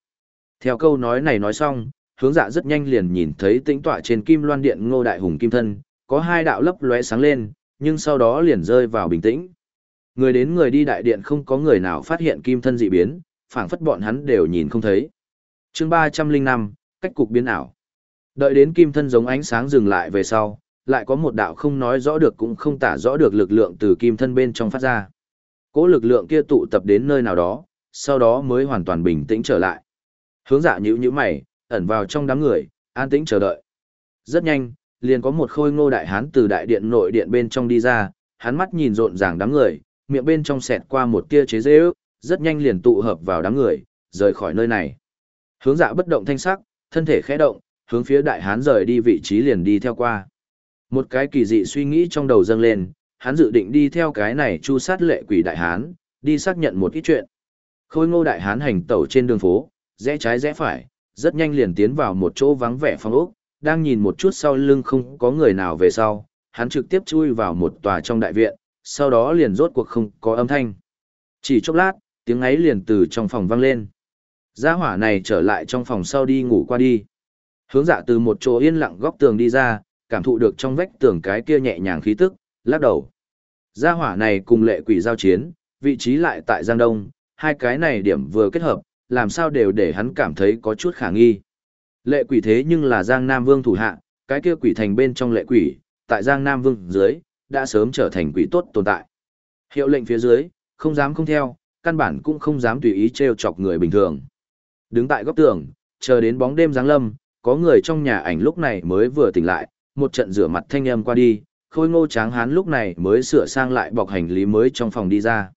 Speaker 1: Theo câu nói này nói xong, hướng dạ rất nhanh liền nhìn thấy tĩnh tọa trên kim loan điện ngô đại hùng kim thân, có hai đạo lấp lóe sáng lên, nhưng sau đó liền rơi vào bình tĩnh. Người đến người đi đại điện không có người nào phát hiện kim thân dị biến, phảng phất bọn hắn đều nhìn không thấy. chương 305, cách cục biến ảo. Đợi đến kim thân giống ánh sáng dừng lại về sau, lại có một đạo không nói rõ được cũng không tả rõ được lực lượng từ kim thân bên trong phát ra. Cố lực lượng kia tụ tập đến nơi nào đó, sau đó mới hoàn toàn bình tĩnh trở lại. Hướng dạ nhíu nhíu mày, ẩn vào trong đám người, an tĩnh chờ đợi. Rất nhanh, liền có một khôi ngô đại hán từ đại điện nội điện bên trong đi ra, hắn mắt nhìn rộn ràng đám người, miệng bên trong xẹt qua một tia chế dễ ước, rất nhanh liền tụ hợp vào đám người, rời khỏi nơi này. Hướng dạ bất động thanh sắc, thân thể khẽ động, hướng phía đại hán rời đi vị trí liền đi theo qua. Một cái kỳ dị suy nghĩ trong đầu dâng lên, hắn dự định đi theo cái này chu sát lệ quỷ đại hán, đi xác nhận một ít chuyện. Khôi ngô đại hán hành tẩu trên đường phố, rẽ trái rẽ phải, rất nhanh liền tiến vào một chỗ vắng vẻ phong ốc, đang nhìn một chút sau lưng không có người nào về sau, hắn trực tiếp chui vào một tòa trong đại viện, sau đó liền rốt cuộc không có âm thanh. Chỉ chốc lát, tiếng ấy liền từ trong phòng vang lên. Gia hỏa này trở lại trong phòng sau đi ngủ qua đi. Hướng dạ từ một chỗ yên lặng góc tường đi ra, cảm thụ được trong vách tường cái kia nhẹ nhàng khí tức, lắc đầu. Gia hỏa này cùng lệ quỷ giao chiến, vị trí lại tại Giang Đông, hai cái này điểm vừa kết hợp, làm sao đều để hắn cảm thấy có chút khả nghi. Lệ quỷ thế nhưng là Giang Nam Vương thủ hạ, cái kia quỷ thành bên trong lệ quỷ, tại Giang Nam Vương dưới, đã sớm trở thành quỷ tốt tồn tại. Hiệu lệnh phía dưới, không dám không theo, căn bản cũng không dám tùy ý trêu chọc người bình thường. Đứng tại góc tường, chờ đến bóng đêm giáng lâm, có người trong nhà ảnh lúc này mới vừa tỉnh lại, một trận rửa mặt thanh âm qua đi, khôi ngô tráng hán lúc này mới sửa sang lại bọc hành lý mới trong phòng đi ra.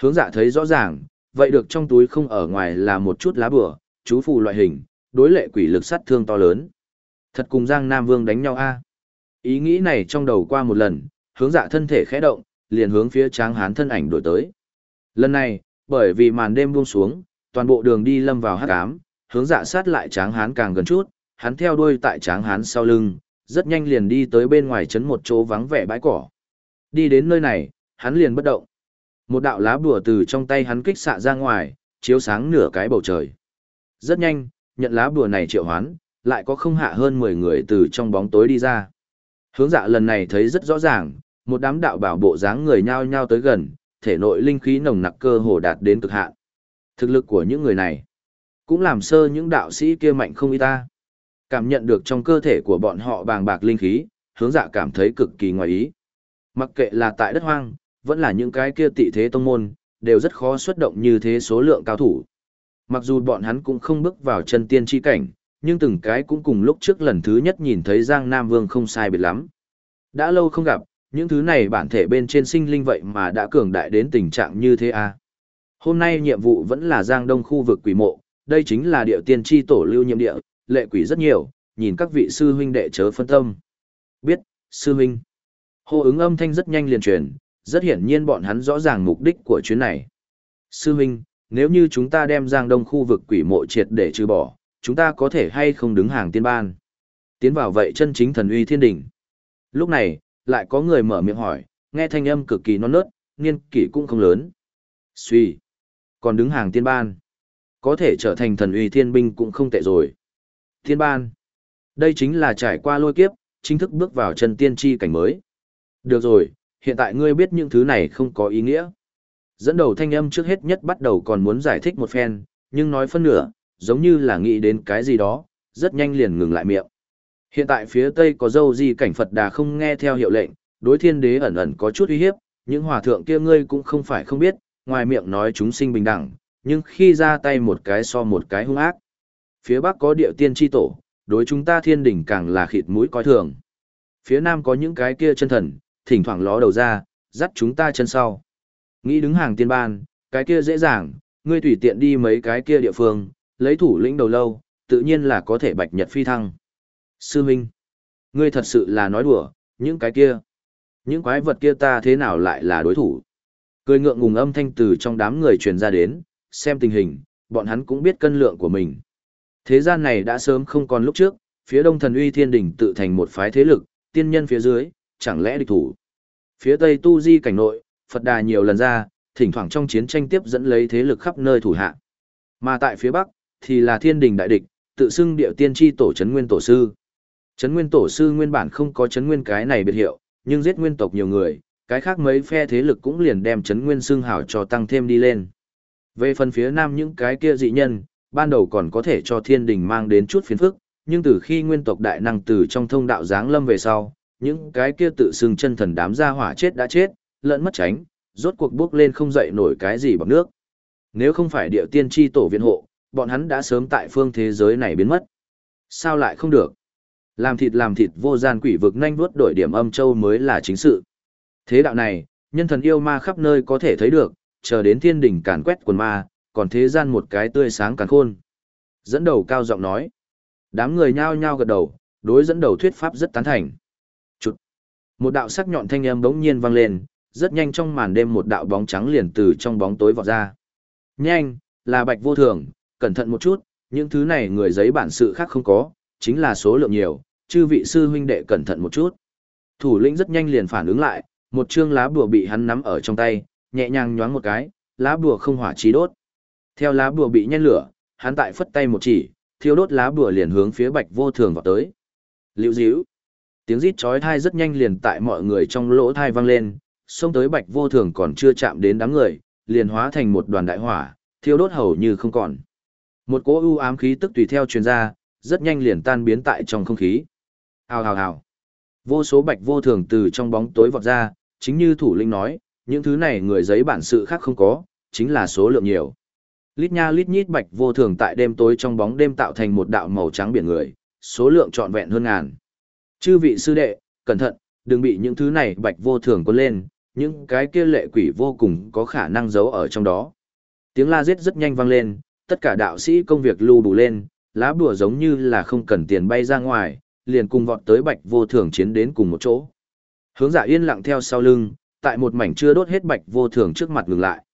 Speaker 1: Hướng dạ thấy rõ ràng, vậy được trong túi không ở ngoài là một chút lá bửa, chú phù loại hình, đối lệ quỷ lực sát thương to lớn. Thật cùng Giang Nam Vương đánh nhau a Ý nghĩ này trong đầu qua một lần, hướng dạ thân thể khẽ động, liền hướng phía tráng hán thân ảnh đổi tới. Lần này, bởi vì màn đêm buông xuống, toàn bộ đường đi lâm vào hắc ám, hướng dạ sát lại tráng hán càng gần chút, hắn theo đuôi tại tráng hán sau lưng, rất nhanh liền đi tới bên ngoài trấn một chỗ vắng vẻ bãi cỏ. Đi đến nơi này, hắn liền bất động. Một đạo lá bùa từ trong tay hắn kích xạ ra ngoài, chiếu sáng nửa cái bầu trời. Rất nhanh, nhận lá bùa này triệu hoán, lại có không hạ hơn 10 người từ trong bóng tối đi ra. Hướng dạ lần này thấy rất rõ ràng, một đám đạo bảo bộ dáng người nhao nhao tới gần, thể nội linh khí nồng nặc cơ hồ đạt đến cực hạn. Thực lực của những người này, cũng làm sơ những đạo sĩ kia mạnh không y ta. Cảm nhận được trong cơ thể của bọn họ bàng bạc linh khí, hướng dạ cảm thấy cực kỳ ngoài ý. Mặc kệ là tại đất hoang, vẫn là những cái kia tị thế tông môn, đều rất khó xuất động như thế số lượng cao thủ. Mặc dù bọn hắn cũng không bước vào chân tiên chi cảnh, nhưng từng cái cũng cùng lúc trước lần thứ nhất nhìn thấy Giang Nam Vương không sai biệt lắm. Đã lâu không gặp, những thứ này bản thể bên trên sinh linh vậy mà đã cường đại đến tình trạng như thế à. Hôm nay nhiệm vụ vẫn là Giang Đông khu vực quỷ mộ, đây chính là địa tiên tri tổ lưu nhiệm địa, lệ quỷ rất nhiều, nhìn các vị sư huynh đệ chớ phân tâm. Biết, sư huynh. Hô ứng âm thanh rất nhanh liền truyền, rất hiển nhiên bọn hắn rõ ràng mục đích của chuyến này. Sư huynh, nếu như chúng ta đem Giang Đông khu vực quỷ mộ triệt để trừ bỏ, chúng ta có thể hay không đứng hàng tiên ban. Tiến vào vậy chân chính thần uy thiên đỉnh. Lúc này, lại có người mở miệng hỏi, nghe thanh âm cực kỳ non nớt, niên kỷ cũng không lớn. Suy, còn đứng hàng tiên ban. Có thể trở thành thần uy thiên binh cũng không tệ rồi. Thiên ban. Đây chính là trải qua lôi kiếp, chính thức bước vào chân tiên tri cảnh mới. Được rồi, hiện tại ngươi biết những thứ này không có ý nghĩa. Dẫn đầu thanh âm trước hết nhất bắt đầu còn muốn giải thích một phen, nhưng nói phân nửa, giống như là nghĩ đến cái gì đó, rất nhanh liền ngừng lại miệng. Hiện tại phía tây có dâu gì cảnh Phật đà không nghe theo hiệu lệnh, đối thiên đế ẩn ẩn có chút uy hiếp, những hòa thượng kia ngươi cũng không phải không biết, ngoài miệng nói chúng sinh bình đẳng, nhưng khi ra tay một cái so một cái hung ác. Phía bắc có địa tiên tri tổ, đối chúng ta thiên đỉnh càng là khịt mũi coi thường. Phía nam có những cái kia chân thần, thỉnh thoảng ló đầu ra, dắt chúng ta chân sau. Nghĩ đứng hàng tiên ban, cái kia dễ dàng, ngươi tùy tiện đi mấy cái kia địa phương, lấy thủ lĩnh đầu lâu, tự nhiên là có thể bạch nhật phi thăng. Sư Minh, ngươi thật sự là nói đùa, những cái kia, những quái vật kia ta thế nào lại là đối thủ. Cười ngượng ngùng âm thanh từ trong đám người truyền ra đến, xem tình hình, bọn hắn cũng biết cân lượng của mình. Thế gian này đã sớm không còn lúc trước, phía đông thần uy thiên đỉnh tự thành một phái thế lực, tiên nhân phía dưới, chẳng lẽ địch thủ. Phía tây tu di cảnh nội, Phật đà nhiều lần ra, thỉnh thoảng trong chiến tranh tiếp dẫn lấy thế lực khắp nơi thủ hạ. Mà tại phía bắc, thì là thiên đình đại địch, tự xưng điệu tiên tri tổ chấn nguyên tổ sư. Chấn nguyên tổ sư nguyên bản không có chấn nguyên cái này biệt hiệu, nhưng giết nguyên tộc nhiều người, cái khác mấy phe thế lực cũng liền đem chấn nguyên xưng hảo cho tăng thêm đi lên. Về phần phía nam những cái kia dị nhân, ban đầu còn có thể cho thiên đình mang đến chút phiền phức, nhưng từ khi nguyên tộc đại năng từ trong thông đạo giáng lâm về sau, những cái kia tự xưng chân thần đám gia hỏa chết đã chết, lẫn mất tránh, rốt cuộc bước lên không dậy nổi cái gì bằng nước. Nếu không phải địa tiên tri tổ viện hộ, bọn hắn đã sớm tại phương thế giới này biến mất. Sao lại không được? Làm thịt làm thịt vô gian quỷ vực nhanh vuốt đổi điểm âm châu mới là chính sự. Thế đạo này, nhân thần yêu ma khắp nơi có thể thấy được, chờ đến thiên đỉnh càn quét quần ma, còn thế gian một cái tươi sáng càn khôn. Dẫn đầu cao giọng nói. Đám người nhao nhao gật đầu, đối dẫn đầu thuyết pháp rất tán thành. Chụt. Một đạo sắc nhọn thanh âm bỗng nhiên vang lên, rất nhanh trong màn đêm một đạo bóng trắng liền từ trong bóng tối vọt ra. Nhanh, là bạch vô thường, cẩn thận một chút, những thứ này người giấy bản sự khác không có, chính là số lượng nhiều, chư vị sư huynh đệ cẩn thận một chút. Thủ lĩnh rất nhanh liền phản ứng lại, một chương lá bùa bị hắn nắm ở trong tay, nhẹ nhàng nhoáng một cái, lá bùa không hỏa chí đốt. Theo lá bùa bị nhen lửa, hắn tại phất tay một chỉ, thiêu đốt lá bùa liền hướng phía bạch vô thường vào tới. Liễu díu. Tiếng rít chói tai rất nhanh liền tại mọi người trong lỗ thai vang lên, xông tới bạch vô thường còn chưa chạm đến đám người, liền hóa thành một đoàn đại hỏa, thiêu đốt hầu như không còn. Một cỗ u ám khí tức tùy theo truyền ra, rất nhanh liền tan biến tại trong không khí. Hào hào hào. Vô số bạch vô thường từ trong bóng tối vọt ra, chính như thủ linh nói, những thứ này người giấy bản sự khác không có, chính là số lượng nhiều. Lít nha lít nhít bạch vô thường tại đêm tối trong bóng đêm tạo thành một đạo màu trắng biển người, số lượng trọn vẹn hơn ngàn. Chư vị sư đệ, cẩn thận, đừng bị những thứ này bạch vô thường cuốn lên, những cái kia lệ quỷ vô cùng có khả năng giấu ở trong đó. Tiếng la giết rất nhanh vang lên, tất cả đạo sĩ công việc lưu đủ lên, lá bùa giống như là không cần tiền bay ra ngoài, liền cùng vọt tới bạch vô thường chiến đến cùng một chỗ. Hướng giả yên lặng theo sau lưng, tại một mảnh chưa đốt hết bạch vô thường trước mặt ngừng lại.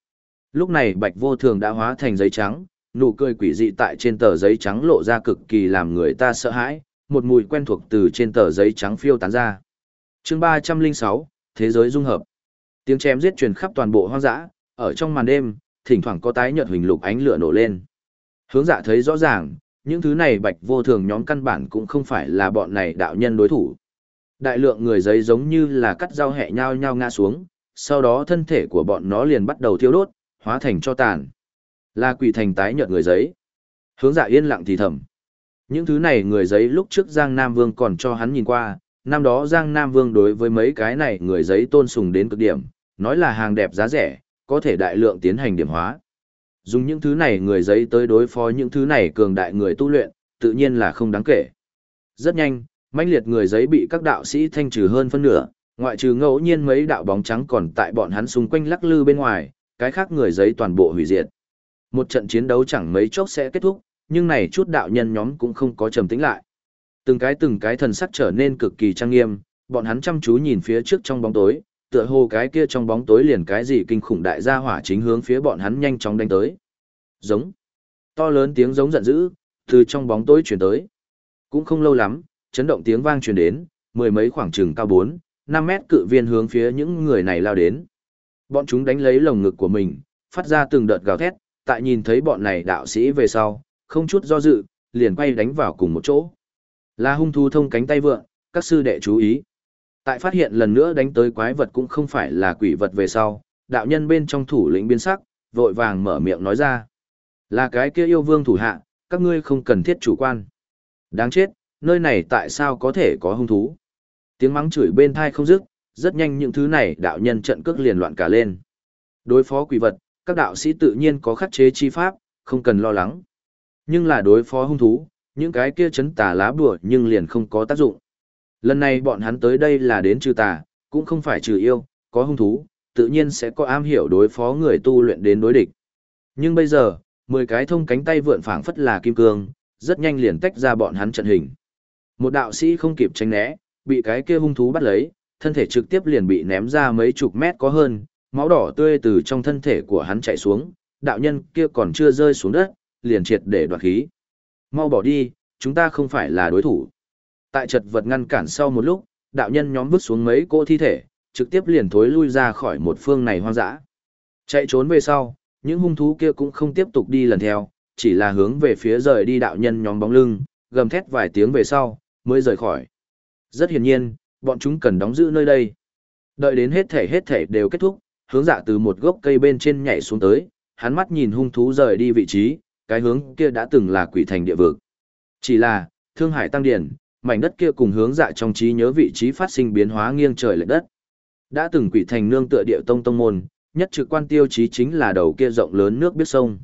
Speaker 1: Lúc này bạch vô thường đã hóa thành giấy trắng, nụ cười quỷ dị tại trên tờ giấy trắng lộ ra cực kỳ làm người ta sợ hãi, một mùi quen thuộc từ trên tờ giấy trắng phiêu tán ra. chương 306, Thế giới dung hợp. Tiếng chém giết truyền khắp toàn bộ hoang dã, ở trong màn đêm, thỉnh thoảng có tái nhợt hình lục ánh lửa nổ lên. Hướng dạ thấy rõ ràng, những thứ này bạch vô thường nhóm căn bản cũng không phải là bọn này đạo nhân đối thủ. Đại lượng người giấy giống như là cắt dao hẹ nhau nhau ngã xuống, sau đó thân thể của bọn nó liền bắt đầu thiêu đốt, hóa thành cho tàn. Là quỷ thành tái nhợt người giấy. Hướng dạ yên lặng thì thầm. Những thứ này người giấy lúc trước Giang Nam Vương còn cho hắn nhìn qua, năm đó Giang Nam Vương đối với mấy cái này người giấy tôn sùng đến cực điểm, nói là hàng đẹp giá rẻ, có thể đại lượng tiến hành điểm hóa. Dùng những thứ này người giấy tới đối phó những thứ này cường đại người tu luyện, tự nhiên là không đáng kể. Rất nhanh, mãnh liệt người giấy bị các đạo sĩ thanh trừ hơn phân nửa, ngoại trừ ngẫu nhiên mấy đạo bóng trắng còn tại bọn hắn xung quanh lắc lư bên ngoài, cái khác người giấy toàn bộ hủy diệt. Một trận chiến đấu chẳng mấy chốc sẽ kết thúc, nhưng này chút đạo nhân nhóm cũng không có trầm tĩnh lại. Từng cái từng cái thần sắc trở nên cực kỳ trang nghiêm, bọn hắn chăm chú nhìn phía trước trong bóng tối, tựa hồ cái kia trong bóng tối liền cái gì kinh khủng đại gia hỏa chính hướng phía bọn hắn nhanh chóng đánh tới. Giống. To lớn tiếng giống giận dữ, từ trong bóng tối truyền tới. Cũng không lâu lắm, chấn động tiếng vang truyền đến, mười mấy khoảng chừng cao 4, 5 mét cự viên hướng phía những người này lao đến. Bọn chúng đánh lấy lồng ngực của mình, phát ra từng đợt gào thét, tại nhìn thấy bọn này đạo sĩ về sau, không chút do dự, liền quay đánh vào cùng một chỗ. Là hung thú thông cánh tay vượng, các sư đệ chú ý. Tại phát hiện lần nữa đánh tới quái vật cũng không phải là quỷ vật về sau, đạo nhân bên trong thủ lĩnh biến sắc, vội vàng mở miệng nói ra. Là cái kia yêu vương thủ hạ, các ngươi không cần thiết chủ quan. Đáng chết, nơi này tại sao có thể có hung thú? Tiếng mắng chửi bên thai không dứt, rất nhanh những thứ này đạo nhân trận cước liền loạn cả lên. Đối phó quỷ vật, các đạo sĩ tự nhiên có khắc chế chi pháp, không cần lo lắng. Nhưng là đối phó hung thú, những cái kia chấn tà lá bùa nhưng liền không có tác dụng. Lần này bọn hắn tới đây là đến trừ tà, cũng không phải trừ yêu, có hung thú, tự nhiên sẽ có am hiểu đối phó người tu luyện đến đối địch. Nhưng bây giờ, 10 cái thông cánh tay vượn phảng phất là kim cương, rất nhanh liền tách ra bọn hắn trận hình. Một đạo sĩ không kịp tránh né, bị cái kia hung thú bắt lấy, thân thể trực tiếp liền bị ném ra mấy chục mét có hơn, máu đỏ tươi từ trong thân thể của hắn chảy xuống, đạo nhân kia còn chưa rơi xuống đất, liền triệt để đoạt khí. Mau bỏ đi, chúng ta không phải là đối thủ. Tại chật vật ngăn cản sau một lúc, đạo nhân nhóm bước xuống mấy cô thi thể, trực tiếp liền thối lui ra khỏi một phương này hoang dã. Chạy trốn về sau, những hung thú kia cũng không tiếp tục đi lần theo, chỉ là hướng về phía rời đi đạo nhân nhóm bóng lưng, gầm thét vài tiếng về sau, mới rời khỏi. Rất hiển nhiên, bọn chúng cần đóng giữ nơi đây. Đợi đến hết thể hết thể đều kết thúc, hướng dạ từ một gốc cây bên trên nhảy xuống tới, hắn mắt nhìn hung thú rời đi vị trí, cái hướng kia đã từng là quỷ thành địa vực. Chỉ là, Thương Hải Tăng Điển, mảnh đất kia cùng hướng dạ trong trí nhớ vị trí phát sinh biến hóa nghiêng trời lệch đất. Đã từng quỷ thành nương tựa địa tông tông môn, nhất trực quan tiêu chí chính là đầu kia rộng lớn nước biết sông.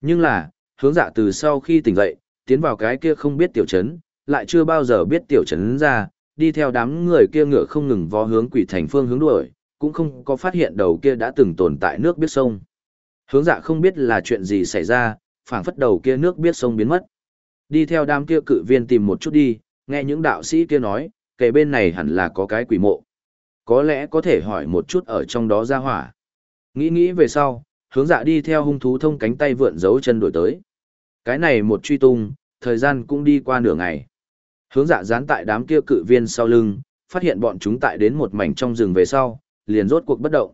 Speaker 1: Nhưng là, hướng dạ từ sau khi tỉnh dậy, tiến vào cái kia không biết tiểu trấn, lại chưa bao giờ biết tiểu trấn ra, đi theo đám người kia ngựa không ngừng vó hướng quỷ thành phương hướng đuổi, cũng không có phát hiện đầu kia đã từng tồn tại nước biết sông. Hướng dạ không biết là chuyện gì xảy ra, phảng phất đầu kia nước biết sông biến mất. Đi theo đám kia cự viên tìm một chút đi, nghe những đạo sĩ kia nói, kề bên này hẳn là có cái quỷ mộ. Có lẽ có thể hỏi một chút ở trong đó ra hỏa. Nghĩ nghĩ về sau, hướng dạ đi theo hung thú thông cánh tay vượn dấu chân đổi tới. Cái này một truy tung, thời gian cũng đi qua nửa ngày. Hướng dạ dán tại đám kia cự viên sau lưng, phát hiện bọn chúng tại đến một mảnh trong rừng về sau, liền rốt cuộc bất động.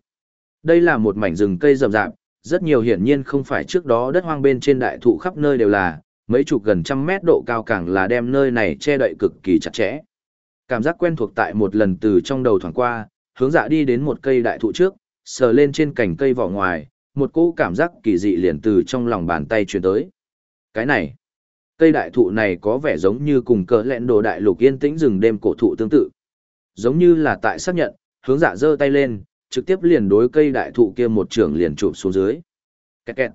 Speaker 1: Đây là một mảnh rừng cây rậm rạp, rất nhiều hiển nhiên không phải trước đó đất hoang bên trên đại thụ khắp nơi đều là, mấy chục gần trăm mét độ cao càng là đem nơi này che đậy cực kỳ chặt chẽ. Cảm giác quen thuộc tại một lần từ trong đầu thoảng qua, hướng dạ đi đến một cây đại thụ trước, sờ lên trên cành cây vỏ ngoài, một cỗ cảm giác kỳ dị liền từ trong lòng bàn tay truyền tới. Cái này, cây đại thụ này có vẻ giống như cùng cỡ lẹn đồ đại lục yên tĩnh rừng đêm cổ thụ tương tự. Giống như là tại xác nhận, hướng dạ giơ tay lên, trực tiếp liền đối cây đại thụ kia một trưởng liền chụp xuống dưới. Kẹt kẹt.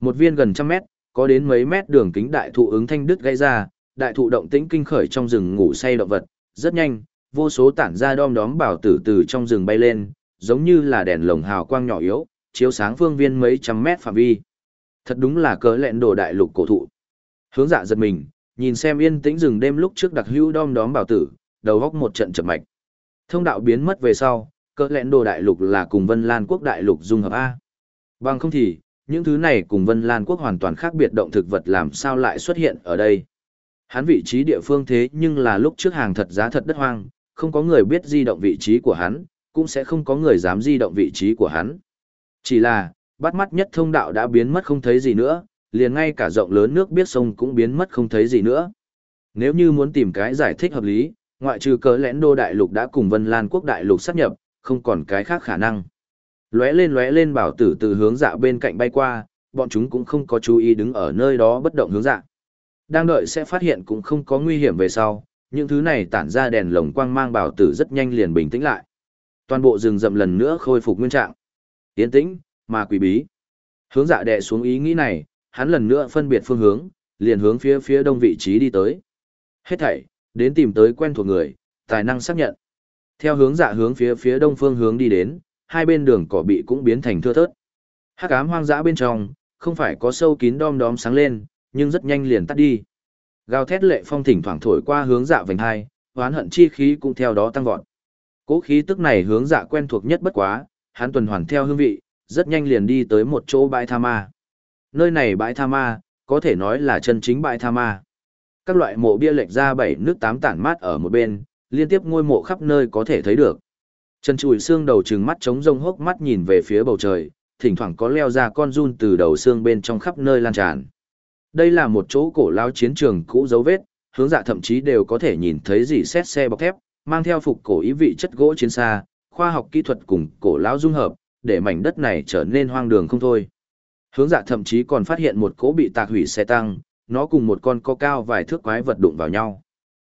Speaker 1: Một viên gần trăm mét, có đến mấy mét đường kính đại thụ ứng thanh đứt gây ra, đại thụ động tĩnh kinh khởi trong rừng ngủ say động vật, rất nhanh, vô số tản ra đom đóm bảo tử từ trong rừng bay lên, giống như là đèn lồng hào quang nhỏ yếu, chiếu sáng phương viên mấy trăm mét phạm vi. Thật đúng là cớ lẹn đồ đại lục cổ thụ. Hướng dạ giật mình, nhìn xem yên tĩnh rừng đêm lúc trước đặc hữu đom đóm bảo tử, đầu góc một trận chậm mạch. Thông đạo biến mất về sau, cỡ lẽn đồ đại lục là cùng Vân Lan quốc đại lục dung hợp A. Bằng không thì, những thứ này cùng Vân Lan quốc hoàn toàn khác biệt động thực vật làm sao lại xuất hiện ở đây. Hắn vị trí địa phương thế nhưng là lúc trước hàng thật giá thật đất hoang, không có người biết di động vị trí của hắn, cũng sẽ không có người dám di động vị trí của hắn. Chỉ là, bắt mắt nhất thông đạo đã biến mất không thấy gì nữa, liền ngay cả rộng lớn nước biết sông cũng biến mất không thấy gì nữa. Nếu như muốn tìm cái giải thích hợp lý, ngoại trừ cớ lẽn đô đại lục đã cùng Vân Lan quốc đại lục sát nhập, không còn cái khác khả năng. Lóe lên lóe lên bảo tử từ hướng dạ bên cạnh bay qua, bọn chúng cũng không có chú ý đứng ở nơi đó bất động hướng dạ. Đang đợi sẽ phát hiện cũng không có nguy hiểm về sau, những thứ này tản ra đèn lồng quang mang bảo tử rất nhanh liền bình tĩnh lại. Toàn bộ rừng rậm lần nữa khôi phục nguyên trạng. Tiến tĩnh, mà quỷ bí. Hướng dạ đè xuống ý nghĩ này, hắn lần nữa phân biệt phương hướng, liền hướng phía phía đông vị trí đi tới. Hết thảy, đến tìm tới quen thuộc người, tài năng xác nhận. Theo hướng dạ hướng phía phía đông phương hướng đi đến, hai bên đường cỏ bị cũng biến thành thưa thớt. Hắc ám hoang dã bên trong, không phải có sâu kín đom đóm sáng lên, nhưng rất nhanh liền tắt đi. Gào thét lệ phong thỉnh thoảng thổi qua hướng dạ vành hai, oán hận chi khí cũng theo đó tăng vọt. Cố khí tức này hướng dạ quen thuộc nhất bất quá, hắn tuần hoàn theo hương vị, rất nhanh liền đi tới một chỗ bãi tha ma. Nơi này bãi tha ma, có thể nói là chân chính bãi tha ma. Các loại mộ bia lệch ra bảy nước tám tản mát ở một bên, liên tiếp ngôi mộ khắp nơi có thể thấy được. Trần Trùi xương đầu trừng mắt trống rông hốc mắt nhìn về phía bầu trời, thỉnh thoảng có leo ra con run từ đầu xương bên trong khắp nơi lan tràn. Đây là một chỗ cổ lao chiến trường cũ dấu vết, hướng dạ thậm chí đều có thể nhìn thấy gì xét xe bọc thép, mang theo phục cổ ý vị chất gỗ chiến xa, khoa học kỹ thuật cùng cổ lao dung hợp, để mảnh đất này trở nên hoang đường không thôi. Hướng dạ thậm chí còn phát hiện một cỗ bị tạc hủy xe tăng, nó cùng một con co cao vài thước quái vật đụng vào nhau.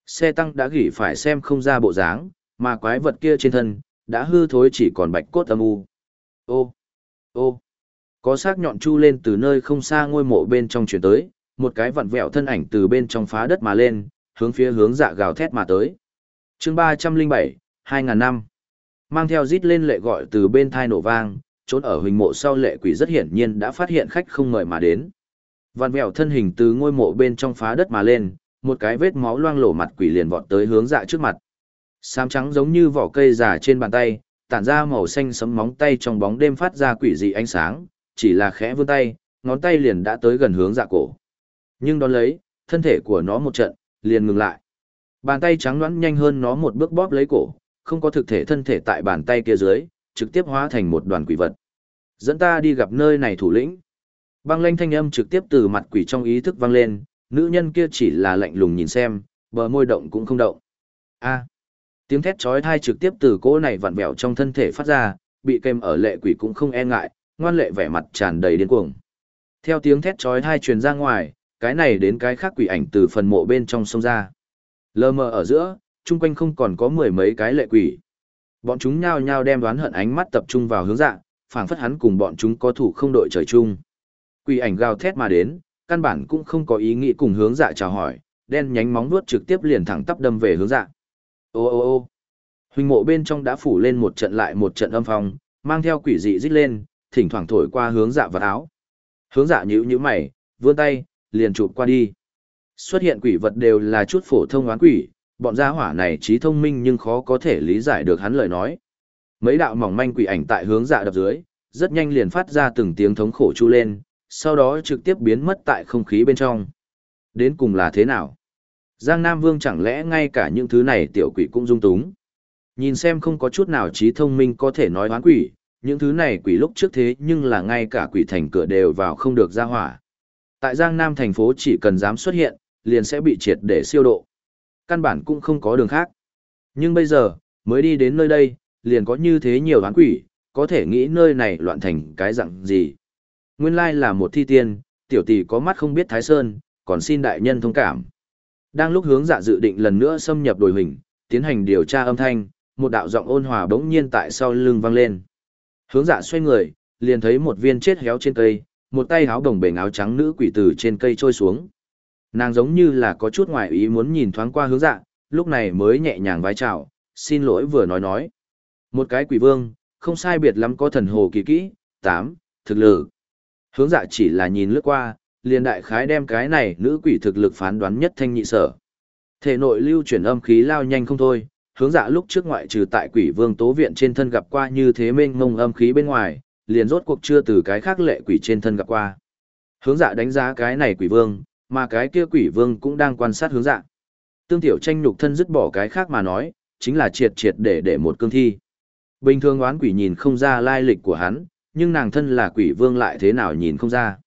Speaker 1: Xe tăng đã gỉ phải xem không ra bộ dáng, mà quái vật kia trên thân, đã hư thối chỉ còn bạch cốt âm u. Ô, ô, có xác nhọn chu lên từ nơi không xa ngôi mộ bên trong chuyển tới, một cái vặn vẹo thân ảnh từ bên trong phá đất mà lên, hướng phía hướng dạ gào thét mà tới. chương ba trăm linh bảy, hai ngàn năm. Mang theo rít lên lệ gọi từ bên thai nổ vang, trốn ở huỳnh mộ sau lệ quỷ rất hiển nhiên đã phát hiện khách không mời mà đến. Vạn vẹo thân hình từ ngôi mộ bên trong phá đất mà lên, một cái vết máu loang lổ mặt quỷ liền vọt tới hướng dạ trước mặt. Sám trắng giống như vỏ cây già trên bàn tay, tản ra màu xanh sấm móng tay trong bóng đêm phát ra quỷ dị ánh sáng, chỉ là khẽ vươn tay, ngón tay liền đã tới gần hướng dạ cổ. Nhưng đón lấy, thân thể của nó một trận, liền ngừng lại. Bàn tay trắng nõn nhanh hơn nó một bước bóp lấy cổ, không có thực thể thân thể tại bàn tay kia dưới, trực tiếp hóa thành một đoàn quỷ vật. Dẫn ta đi gặp nơi này thủ lĩnh. Băng lanh thanh âm trực tiếp từ mặt quỷ trong ý thức vang lên, nữ nhân kia chỉ là lạnh lùng nhìn xem, bờ môi động cũng không động. A. tiếng thét chói tai trực tiếp từ cỗ này vặn vẹo trong thân thể phát ra, bị kèm ở lệ quỷ cũng không e ngại, ngoan lệ vẻ mặt tràn đầy điên cuồng. Theo tiếng thét chói tai truyền ra ngoài, cái này đến cái khác quỷ ảnh từ phần mộ bên trong sông ra. Lờ mờ ở giữa, chung quanh không còn có mười mấy cái lệ quỷ. Bọn chúng nhao nhao đem đoán hận ánh mắt tập trung vào hướng dạ, phảng phất hắn cùng bọn chúng có thủ không đội trời chung. Quỷ ảnh gào thét mà đến, căn bản cũng không có ý nghĩ cùng hướng dạ chào hỏi, đen nhánh móng vuốt trực tiếp liền thẳng tắp đâm về hướng dạ. Ô ô ô Huynh mộ bên trong đã phủ lên một trận lại một trận âm phong, mang theo quỷ dị rít lên, thỉnh thoảng thổi qua hướng dạ vật áo. Hướng dạ nhíu nhíu mày, vươn tay, liền chụp qua đi. Xuất hiện quỷ vật đều là chút phổ thông oán quỷ, bọn gia hỏa này trí thông minh nhưng khó có thể lý giải được hắn lời nói. Mấy đạo mỏng manh quỷ ảnh tại hướng dạ đập dưới, rất nhanh liền phát ra từng tiếng thống khổ chu lên, sau đó trực tiếp biến mất tại không khí bên trong. Đến cùng là thế nào? Giang Nam Vương chẳng lẽ ngay cả những thứ này tiểu quỷ cũng dung túng? Nhìn xem không có chút nào trí thông minh có thể nói hoán quỷ, những thứ này quỷ lúc trước thế nhưng là ngay cả quỷ thành cửa đều vào không được ra hỏa. Tại Giang Nam thành phố chỉ cần dám xuất hiện, liền sẽ bị triệt để siêu độ. Căn bản cũng không có đường khác. Nhưng bây giờ, mới đi đến nơi đây, liền có như thế nhiều hoán quỷ, có thể nghĩ nơi này loạn thành cái dạng gì. Nguyên lai là một thi tiên, tiểu tỷ có mắt không biết Thái Sơn, còn xin đại nhân thông cảm. Đang lúc hướng dạ dự định lần nữa xâm nhập đồi hình, tiến hành điều tra âm thanh, một đạo giọng ôn hòa bỗng nhiên tại sau lưng vang lên. Hướng dạ xoay người, liền thấy một viên chết héo trên cây, một tay áo đồng bể áo trắng nữ quỷ từ trên cây trôi xuống. Nàng giống như là có chút ngoài ý muốn nhìn thoáng qua hướng dạ, lúc này mới nhẹ nhàng vái chào, xin lỗi vừa nói nói. Một cái quỷ vương, không sai biệt lắm có thần hồ kỳ kỹ, tám, thực lực. Hướng dạ chỉ là nhìn lướt qua, liền đại khái đem cái này nữ quỷ thực lực phán đoán nhất thanh nhị sở. Thể nội lưu chuyển âm khí lao nhanh không thôi, hướng dạ lúc trước ngoại trừ tại quỷ vương tố viện trên thân gặp qua như thế mênh mông âm khí bên ngoài, liền rốt cuộc chưa từ cái khác lệ quỷ trên thân gặp qua. Hướng dạ đánh giá cái này quỷ vương, mà cái kia quỷ vương cũng đang quan sát hướng dạ. Tương tiểu tranh nhục thân dứt bỏ cái khác mà nói, chính là triệt triệt để để một cương thi. Bình thường oán quỷ nhìn không ra lai lịch của hắn, nhưng nàng thân là quỷ vương lại thế nào nhìn không ra.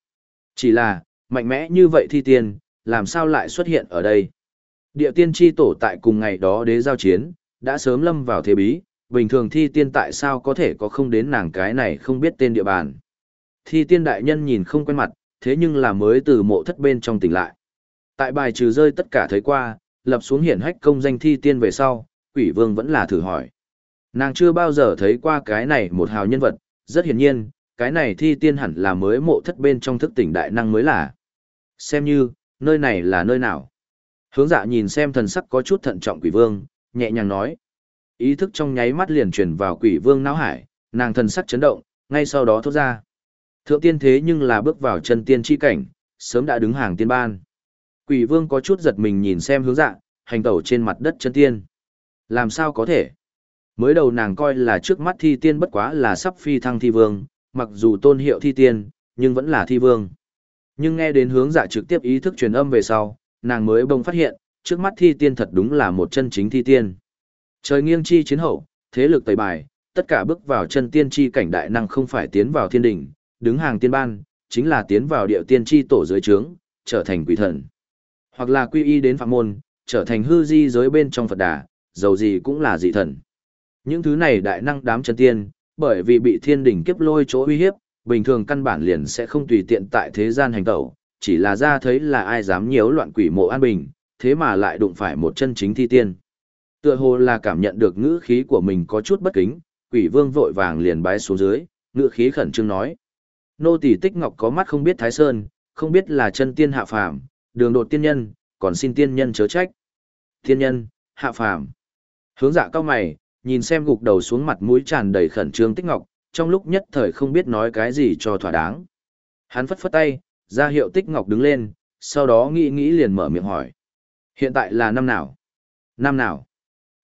Speaker 1: Chỉ là, mạnh mẽ như vậy thi tiên, làm sao lại xuất hiện ở đây? Địa tiên tri tổ tại cùng ngày đó đế giao chiến, đã sớm lâm vào thế bí, bình thường thi tiên tại sao có thể có không đến nàng cái này không biết tên địa bàn. Thi tiên đại nhân nhìn không quen mặt, thế nhưng là mới từ mộ thất bên trong tỉnh lại. Tại bài trừ rơi tất cả thấy qua, lập xuống hiển hách công danh thi tiên về sau, quỷ vương vẫn là thử hỏi. Nàng chưa bao giờ thấy qua cái này một hào nhân vật, rất hiển nhiên, cái này thi tiên hẳn là mới mộ thất bên trong thức tỉnh đại năng mới là. Xem như, nơi này là nơi nào. Hướng dạ nhìn xem thần sắc có chút thận trọng quỷ vương, nhẹ nhàng nói. Ý thức trong nháy mắt liền truyền vào quỷ vương não hải, nàng thần sắc chấn động, ngay sau đó thốt ra. Thượng tiên thế nhưng là bước vào chân tiên chi cảnh, sớm đã đứng hàng tiên ban. Quỷ vương có chút giật mình nhìn xem hướng dạ, hành tẩu trên mặt đất chân tiên. Làm sao có thể? Mới đầu nàng coi là trước mắt thi tiên bất quá là sắp phi thăng thi vương, mặc dù tôn hiệu thi tiên, nhưng vẫn là thi vương. Nhưng nghe đến hướng dạ trực tiếp ý thức truyền âm về sau, nàng mới bông phát hiện, trước mắt thi tiên thật đúng là một chân chính thi tiên. Trời nghiêng chi chiến hậu, thế lực tẩy bài, tất cả bước vào chân tiên chi cảnh đại năng không phải tiến vào thiên đỉnh, đứng hàng tiên ban, chính là tiến vào địa tiên chi tổ dưới trướng, trở thành quỷ thần. Hoặc là quy y đến phạm môn, trở thành hư di giới bên trong Phật đà, dầu gì cũng là dị thần. Những thứ này đại năng đám chân tiên, bởi vì bị thiên đỉnh kiếp lôi chỗ uy hiếp, bình thường căn bản liền sẽ không tùy tiện tại thế gian hành tẩu, chỉ là ra thấy là ai dám nhiễu loạn quỷ mộ an bình, thế mà lại đụng phải một chân chính thi tiên. Tựa hồ là cảm nhận được ngữ khí của mình có chút bất kính, quỷ vương vội vàng liền bái xuống dưới, ngữ khí khẩn trương nói. Nô tỷ tích ngọc có mắt không biết thái sơn, không biết là chân tiên hạ phàm, đường đột tiên nhân, còn xin tiên nhân chớ trách. Tiên nhân, hạ phàm. Hướng dạ cao mày, nhìn xem gục đầu xuống mặt mũi tràn đầy khẩn trương tích ngọc, trong lúc nhất thời không biết nói cái gì cho thỏa đáng. Hắn phất phất tay, ra hiệu tích ngọc đứng lên, sau đó nghĩ nghĩ liền mở miệng hỏi. Hiện tại là năm nào? Năm nào?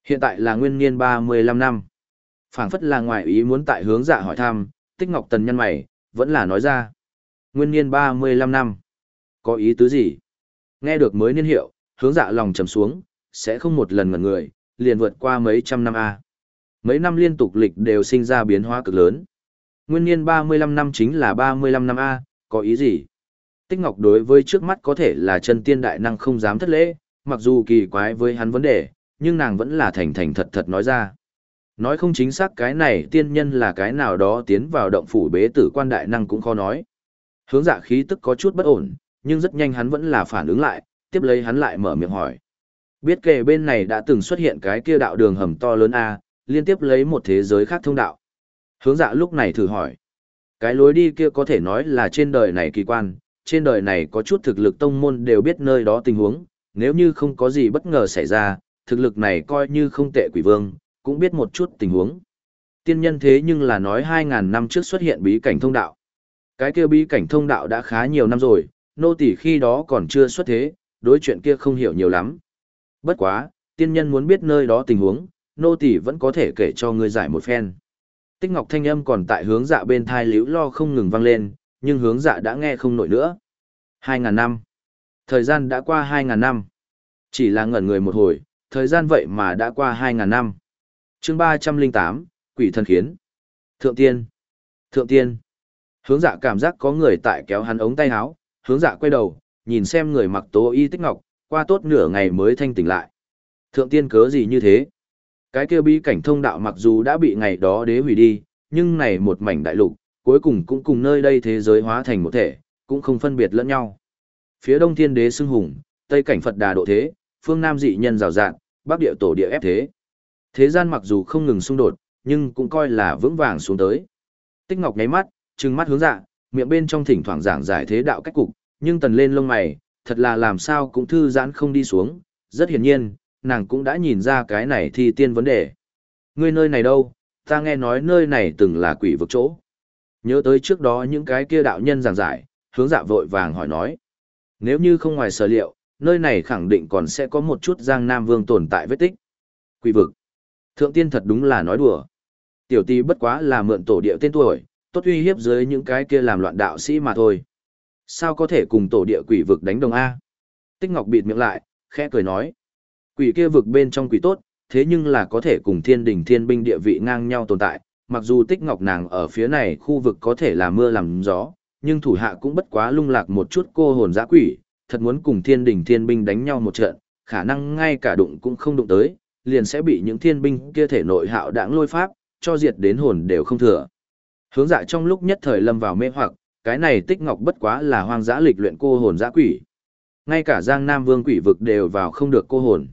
Speaker 1: Hiện tại là nguyên niên 35 năm. phảng phất là ngoài ý muốn tại hướng dạ hỏi thăm, tích ngọc tần nhân mày, vẫn là nói ra. Nguyên niên 35 năm. Có ý tứ gì? Nghe được mới niên hiệu, hướng dạ lòng trầm xuống, sẽ không một lần ngẩn người, liền vượt qua mấy trăm năm A. Mấy năm liên tục lịch đều sinh ra biến hóa cực lớn. Nguyên niên 35 năm chính là 35 năm A, có ý gì? Tích Ngọc đối với trước mắt có thể là chân tiên đại năng không dám thất lễ, mặc dù kỳ quái với hắn vấn đề, nhưng nàng vẫn là thành thành thật thật nói ra. Nói không chính xác cái này tiên nhân là cái nào đó tiến vào động phủ bế tử quan đại năng cũng khó nói. Hướng dạ khí tức có chút bất ổn, nhưng rất nhanh hắn vẫn là phản ứng lại, tiếp lấy hắn lại mở miệng hỏi. Biết kề bên này đã từng xuất hiện cái kia đạo đường hầm to lớn A, liên tiếp lấy một thế giới khác thông đạo. Hướng dạ lúc này thử hỏi. Cái lối đi kia có thể nói là trên đời này kỳ quan, trên đời này có chút thực lực tông môn đều biết nơi đó tình huống, nếu như không có gì bất ngờ xảy ra, thực lực này coi như không tệ quỷ vương, cũng biết một chút tình huống. Tiên nhân thế nhưng là nói 2.000 năm trước xuất hiện bí cảnh thông đạo. Cái kia bí cảnh thông đạo đã khá nhiều năm rồi, nô tỷ khi đó còn chưa xuất thế, đối chuyện kia không hiểu nhiều lắm. Bất quá, tiên nhân muốn biết nơi đó tình huống, nô tỷ vẫn có thể kể cho ngươi giải một phen. Tích Ngọc thanh âm còn tại hướng dạ bên thai liễu lo không ngừng vang lên, nhưng hướng dạ đã nghe không nổi nữa. 2.000 năm. Thời gian đã qua 2.000 năm. Chỉ là ngẩn người một hồi, thời gian vậy mà đã qua 2.000 năm. chương 308, Quỷ thần khiến. Thượng tiên. Thượng tiên. Hướng dạ cảm giác có người tại kéo hắn ống tay áo, hướng dạ quay đầu, nhìn xem người mặc tố y tích ngọc, qua tốt nửa ngày mới thanh tỉnh lại. Thượng tiên cớ gì như thế? Cái kia bí cảnh thông đạo mặc dù đã bị ngày đó đế hủy đi, nhưng này một mảnh đại lục, cuối cùng cũng cùng nơi đây thế giới hóa thành một thể, cũng không phân biệt lẫn nhau. Phía đông thiên đế xưng hùng, tây cảnh Phật đà độ thế, phương nam dị nhân rào rạn, bắc địa tổ địa ép thế. Thế gian mặc dù không ngừng xung đột, nhưng cũng coi là vững vàng xuống tới. Tích Ngọc nháy mắt, trừng mắt hướng dạ, miệng bên trong thỉnh thoảng giảng giải thế đạo cách cục, nhưng tần lên lông mày, thật là làm sao cũng thư giãn không đi xuống, rất hiển nhiên, nàng cũng đã nhìn ra cái này thì tiên vấn đề. Ngươi nơi này đâu, ta nghe nói nơi này từng là quỷ vực chỗ. Nhớ tới trước đó những cái kia đạo nhân giảng giải, hướng dạ vội vàng hỏi nói. Nếu như không ngoài sở liệu, nơi này khẳng định còn sẽ có một chút giang nam vương tồn tại vết tích. Quỷ vực. Thượng tiên thật đúng là nói đùa. Tiểu tỷ bất quá là mượn tổ địa tên tuổi, tốt uy hiếp dưới những cái kia làm loạn đạo sĩ mà thôi. Sao có thể cùng tổ địa quỷ vực đánh đồng A? Tích Ngọc bịt miệng lại, khẽ cười nói. Quỷ kia vực bên trong quỷ tốt, thế nhưng là có thể cùng thiên đình thiên binh địa vị ngang nhau tồn tại. Mặc dù Tích Ngọc nàng ở phía này khu vực có thể là mưa làm gió, nhưng thủ hạ cũng bất quá lung lạc một chút cô hồn giã quỷ, thật muốn cùng thiên đình thiên binh đánh nhau một trận, khả năng ngay cả đụng cũng không đụng tới, liền sẽ bị những thiên binh kia thể nội hạo đãng lôi pháp, cho diệt đến hồn đều không thừa. Hướng dạ trong lúc nhất thời lâm vào mê hoặc, cái này tích ngọc bất quá là hoang dã lịch luyện cô hồn giã quỷ. Ngay cả Giang Nam Vương quỷ vực đều vào không được cô hồn.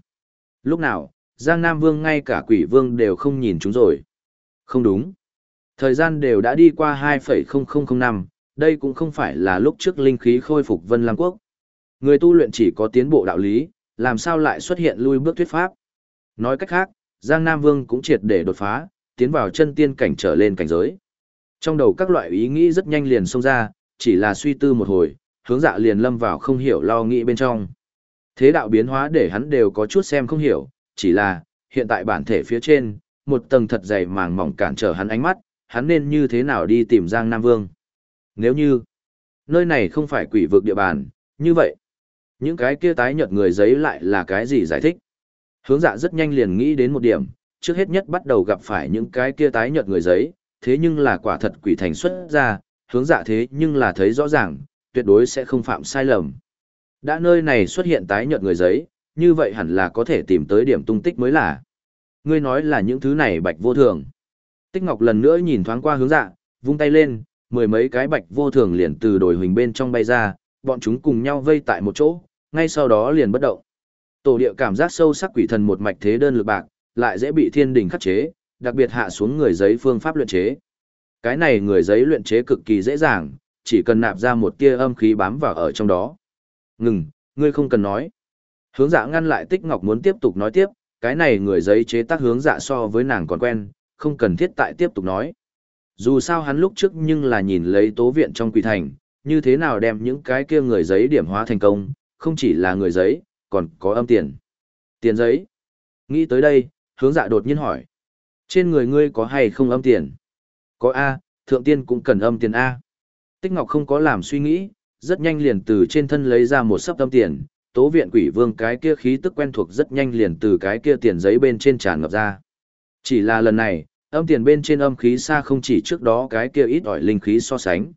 Speaker 1: Lúc nào, Giang Nam Vương ngay cả quỷ vương đều không nhìn chúng rồi. Không đúng. Thời gian đều đã đi qua 2,0005, năm, đây cũng không phải là lúc trước linh khí khôi phục Vân Lam Quốc. Người tu luyện chỉ có tiến bộ đạo lý, làm sao lại xuất hiện lui bước thuyết pháp. Nói cách khác, Giang Nam Vương cũng triệt để đột phá, tiến vào chân tiên cảnh trở lên cảnh giới. Trong đầu các loại ý nghĩ rất nhanh liền xông ra, chỉ là suy tư một hồi, hướng dạ liền lâm vào không hiểu lo nghĩ bên trong. Thế đạo biến hóa để hắn đều có chút xem không hiểu, chỉ là, hiện tại bản thể phía trên, một tầng thật dày màng mỏng cản trở hắn ánh mắt, hắn nên như thế nào đi tìm Giang Nam Vương. Nếu như, nơi này không phải quỷ vực địa bàn, như vậy, những cái kia tái nhợt người giấy lại là cái gì giải thích? Hướng dạ rất nhanh liền nghĩ đến một điểm, trước hết nhất bắt đầu gặp phải những cái kia tái nhợt người giấy, thế nhưng là quả thật quỷ thành xuất ra, hướng dạ thế nhưng là thấy rõ ràng, tuyệt đối sẽ không phạm sai lầm. Đã nơi này xuất hiện tái nhợt người giấy, như vậy hẳn là có thể tìm tới điểm tung tích mới là. Ngươi nói là những thứ này bạch vô thường. Tích Ngọc lần nữa nhìn thoáng qua hướng dạ, vung tay lên, mười mấy cái bạch vô thường liền từ đồi huỳnh bên trong bay ra, bọn chúng cùng nhau vây tại một chỗ, ngay sau đó liền bất động. Tổ địa cảm giác sâu sắc quỷ thần một mạch thế đơn lực bạc, lại dễ bị thiên đình khắc chế, đặc biệt hạ xuống người giấy phương pháp luyện chế. Cái này người giấy luyện chế cực kỳ dễ dàng, chỉ cần nạp ra một tia âm khí bám vào ở trong đó. Ngừng, ngươi không cần nói. Hướng dạ ngăn lại tích ngọc muốn tiếp tục nói tiếp, cái này người giấy chế tác hướng dạ so với nàng còn quen, không cần thiết tại tiếp tục nói. Dù sao hắn lúc trước nhưng là nhìn lấy tố viện trong quỷ thành, như thế nào đem những cái kia người giấy điểm hóa thành công, không chỉ là người giấy, còn có âm tiền. Tiền giấy. Nghĩ tới đây, hướng dạ đột nhiên hỏi. Trên người ngươi có hay không âm tiền? Có A, thượng tiên cũng cần âm tiền A. Tích Ngọc không có làm suy nghĩ, rất nhanh liền từ trên thân lấy ra một sấp âm tiền, tố viện quỷ vương cái kia khí tức quen thuộc rất nhanh liền từ cái kia tiền giấy bên trên tràn ngập ra. Chỉ là lần này, âm tiền bên trên âm khí xa không chỉ trước đó cái kia ít ỏi linh khí so sánh.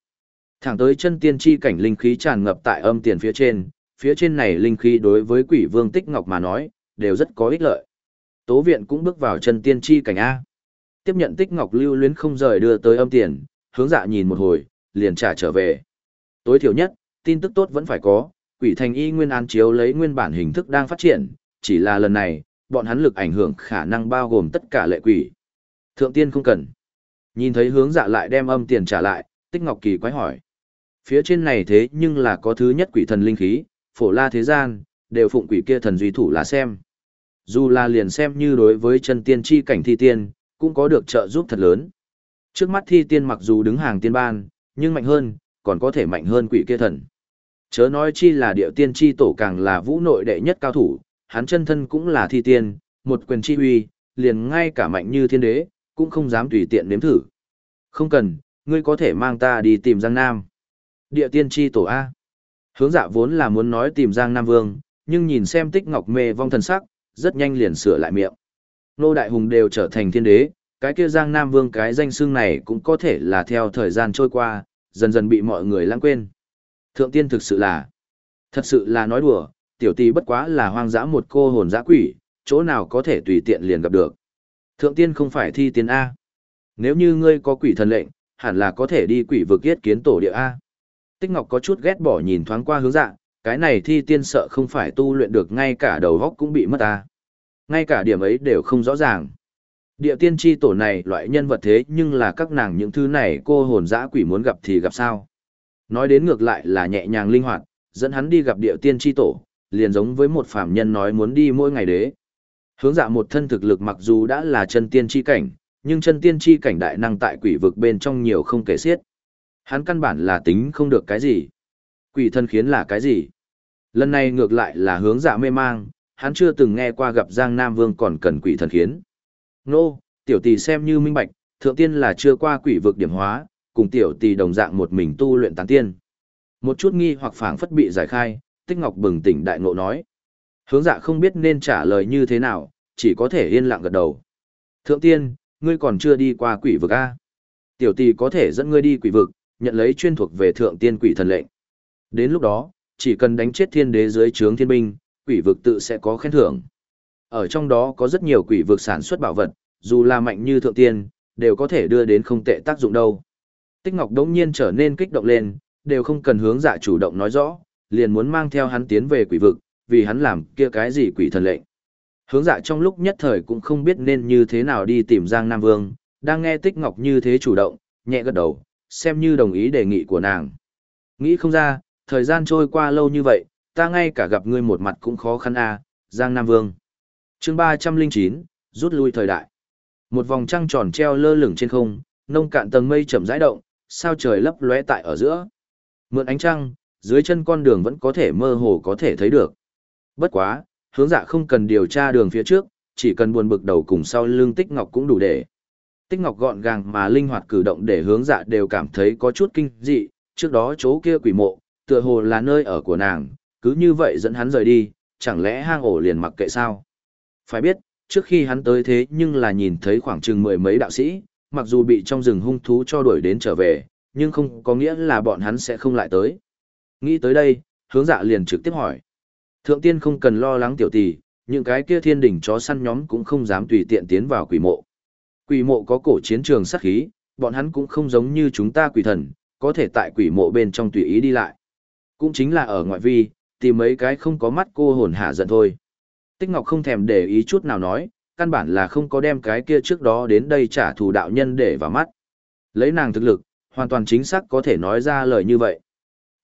Speaker 1: Thẳng tới chân tiên chi cảnh linh khí tràn ngập tại âm tiền phía trên, phía trên này linh khí đối với quỷ vương tích ngọc mà nói, đều rất có ích lợi. Tố viện cũng bước vào chân tiên chi cảnh A. Tiếp nhận tích ngọc lưu luyến không rời đưa tới âm tiền, hướng dạ nhìn một hồi, liền trả trở về. Tối thiểu nhất, tin tức tốt vẫn phải có, quỷ thành y nguyên an chiếu lấy nguyên bản hình thức đang phát triển, chỉ là lần này, bọn hắn lực ảnh hưởng khả năng bao gồm tất cả lệ quỷ. Thượng tiên không cần. Nhìn thấy hướng dạ lại đem âm tiền trả lại, tích ngọc kỳ quái hỏi. Phía trên này thế nhưng là có thứ nhất quỷ thần linh khí, phổ la thế gian, đều phụng quỷ kia thần duy thủ là xem. Dù là liền xem như đối với chân tiên chi cảnh thi tiên, cũng có được trợ giúp thật lớn. Trước mắt thi tiên mặc dù đứng hàng tiên ban, nhưng mạnh hơn, còn có thể mạnh hơn quỷ kia thần. Chớ nói chi là điệu tiên chi tổ càng là vũ nội đệ nhất cao thủ, hắn chân thân cũng là thi tiên, một quyền chi huy, liền ngay cả mạnh như thiên đế, cũng không dám tùy tiện nếm thử. Không cần, ngươi có thể mang ta đi tìm Giang Nam. Địa tiên chi tổ A. Hướng dạ vốn là muốn nói tìm Giang Nam Vương, nhưng nhìn xem tích ngọc mê vong thần sắc, rất nhanh liền sửa lại miệng. Nô Đại Hùng đều trở thành thiên đế, cái kia Giang Nam Vương cái danh xưng này cũng có thể là theo thời gian trôi qua, dần dần bị mọi người lãng quên. Thượng tiên thực sự là, thật sự là nói đùa, tiểu tỷ bất quá là hoang dã một cô hồn dã quỷ, chỗ nào có thể tùy tiện liền gặp được. Thượng tiên không phải thi tiên A. Nếu như ngươi có quỷ thần lệnh, hẳn là có thể đi quỷ vực yết kiến tổ địa A. Tích Ngọc có chút ghét bỏ nhìn thoáng qua hướng dạ, cái này thi tiên sợ không phải tu luyện được ngay cả đầu góc cũng bị mất a Ngay cả điểm ấy đều không rõ ràng. Địa tiên tri tổ này loại nhân vật thế nhưng là các nàng những thứ này cô hồn dã quỷ muốn gặp thì gặp sao. Nói đến ngược lại là nhẹ nhàng linh hoạt, dẫn hắn đi gặp địa tiên tri tổ, liền giống với một phàm nhân nói muốn đi mỗi ngày đế. Hướng dạ một thân thực lực mặc dù đã là chân tiên tri cảnh, nhưng chân tiên tri cảnh đại năng tại quỷ vực bên trong nhiều không kể xiết. Hắn căn bản là tính không được cái gì. Quỷ thân khiến là cái gì? Lần này ngược lại là hướng dạ mê mang, hắn chưa từng nghe qua gặp Giang Nam Vương còn cần quỷ thần khiến. Nô, tiểu tỷ xem như minh bạch, thượng tiên là chưa qua quỷ vực điểm hóa, cùng tiểu tỷ đồng dạng một mình tu luyện tán tiên. Một chút nghi hoặc phảng phất bị giải khai, Tích Ngọc bừng tỉnh đại ngộ nói. Hướng dạ không biết nên trả lời như thế nào, chỉ có thể yên lặng gật đầu. Thượng tiên, ngươi còn chưa đi qua quỷ vực A. Tiểu tỷ có thể dẫn ngươi đi quỷ vực, nhận lấy chuyên thuộc về thượng tiên quỷ thần lệnh. Đến lúc đó, chỉ cần đánh chết thiên đế dưới trướng thiên binh, quỷ vực tự sẽ có khen thưởng. Ở trong đó có rất nhiều quỷ vực sản xuất bảo vật, dù là mạnh như thượng tiên, đều có thể đưa đến không tệ tác dụng đâu. Tích Ngọc đống nhiên trở nên kích động lên, đều không cần hướng dạ chủ động nói rõ, liền muốn mang theo hắn tiến về quỷ vực, vì hắn làm kia cái gì quỷ thần lệnh. Hướng dạ trong lúc nhất thời cũng không biết nên như thế nào đi tìm Giang Nam Vương, đang nghe Tích Ngọc như thế chủ động, nhẹ gật đầu, xem như đồng ý đề nghị của nàng. Nghĩ không ra, thời gian trôi qua lâu như vậy, ta ngay cả gặp ngươi một mặt cũng khó khăn à, Giang Nam Vương. Chương 309, rút lui thời đại. Một vòng trăng tròn treo lơ lửng trên không, nông cạn tầng mây chậm rãi động, sao trời lấp lóe tại ở giữa. Mượn ánh trăng, dưới chân con đường vẫn có thể mơ hồ có thể thấy được. Bất quá, hướng dạ không cần điều tra đường phía trước, chỉ cần buồn bực đầu cùng sau lưng tích ngọc cũng đủ để. Tích ngọc gọn gàng mà linh hoạt cử động để hướng dạ đều cảm thấy có chút kinh dị, trước đó chỗ kia quỷ mộ, tựa hồ là nơi ở của nàng, cứ như vậy dẫn hắn rời đi, chẳng lẽ hang ổ liền mặc kệ sao? Phải biết, trước khi hắn tới thế nhưng là nhìn thấy khoảng chừng mười mấy đạo sĩ, mặc dù bị trong rừng hung thú cho đuổi đến trở về, nhưng không có nghĩa là bọn hắn sẽ không lại tới. Nghĩ tới đây, hướng dạ liền trực tiếp hỏi. Thượng tiên không cần lo lắng tiểu tỷ, những cái kia thiên đỉnh chó săn nhóm cũng không dám tùy tiện tiến vào quỷ mộ. Quỷ mộ có cổ chiến trường sát khí, bọn hắn cũng không giống như chúng ta quỷ thần, có thể tại quỷ mộ bên trong tùy ý đi lại. Cũng chính là ở ngoại vi, tìm mấy cái không có mắt cô hồn hạ giận thôi. Tích Ngọc không thèm để ý chút nào nói, căn bản là không có đem cái kia trước đó đến đây trả thù đạo nhân để vào mắt. Lấy nàng thực lực, hoàn toàn chính xác có thể nói ra lời như vậy.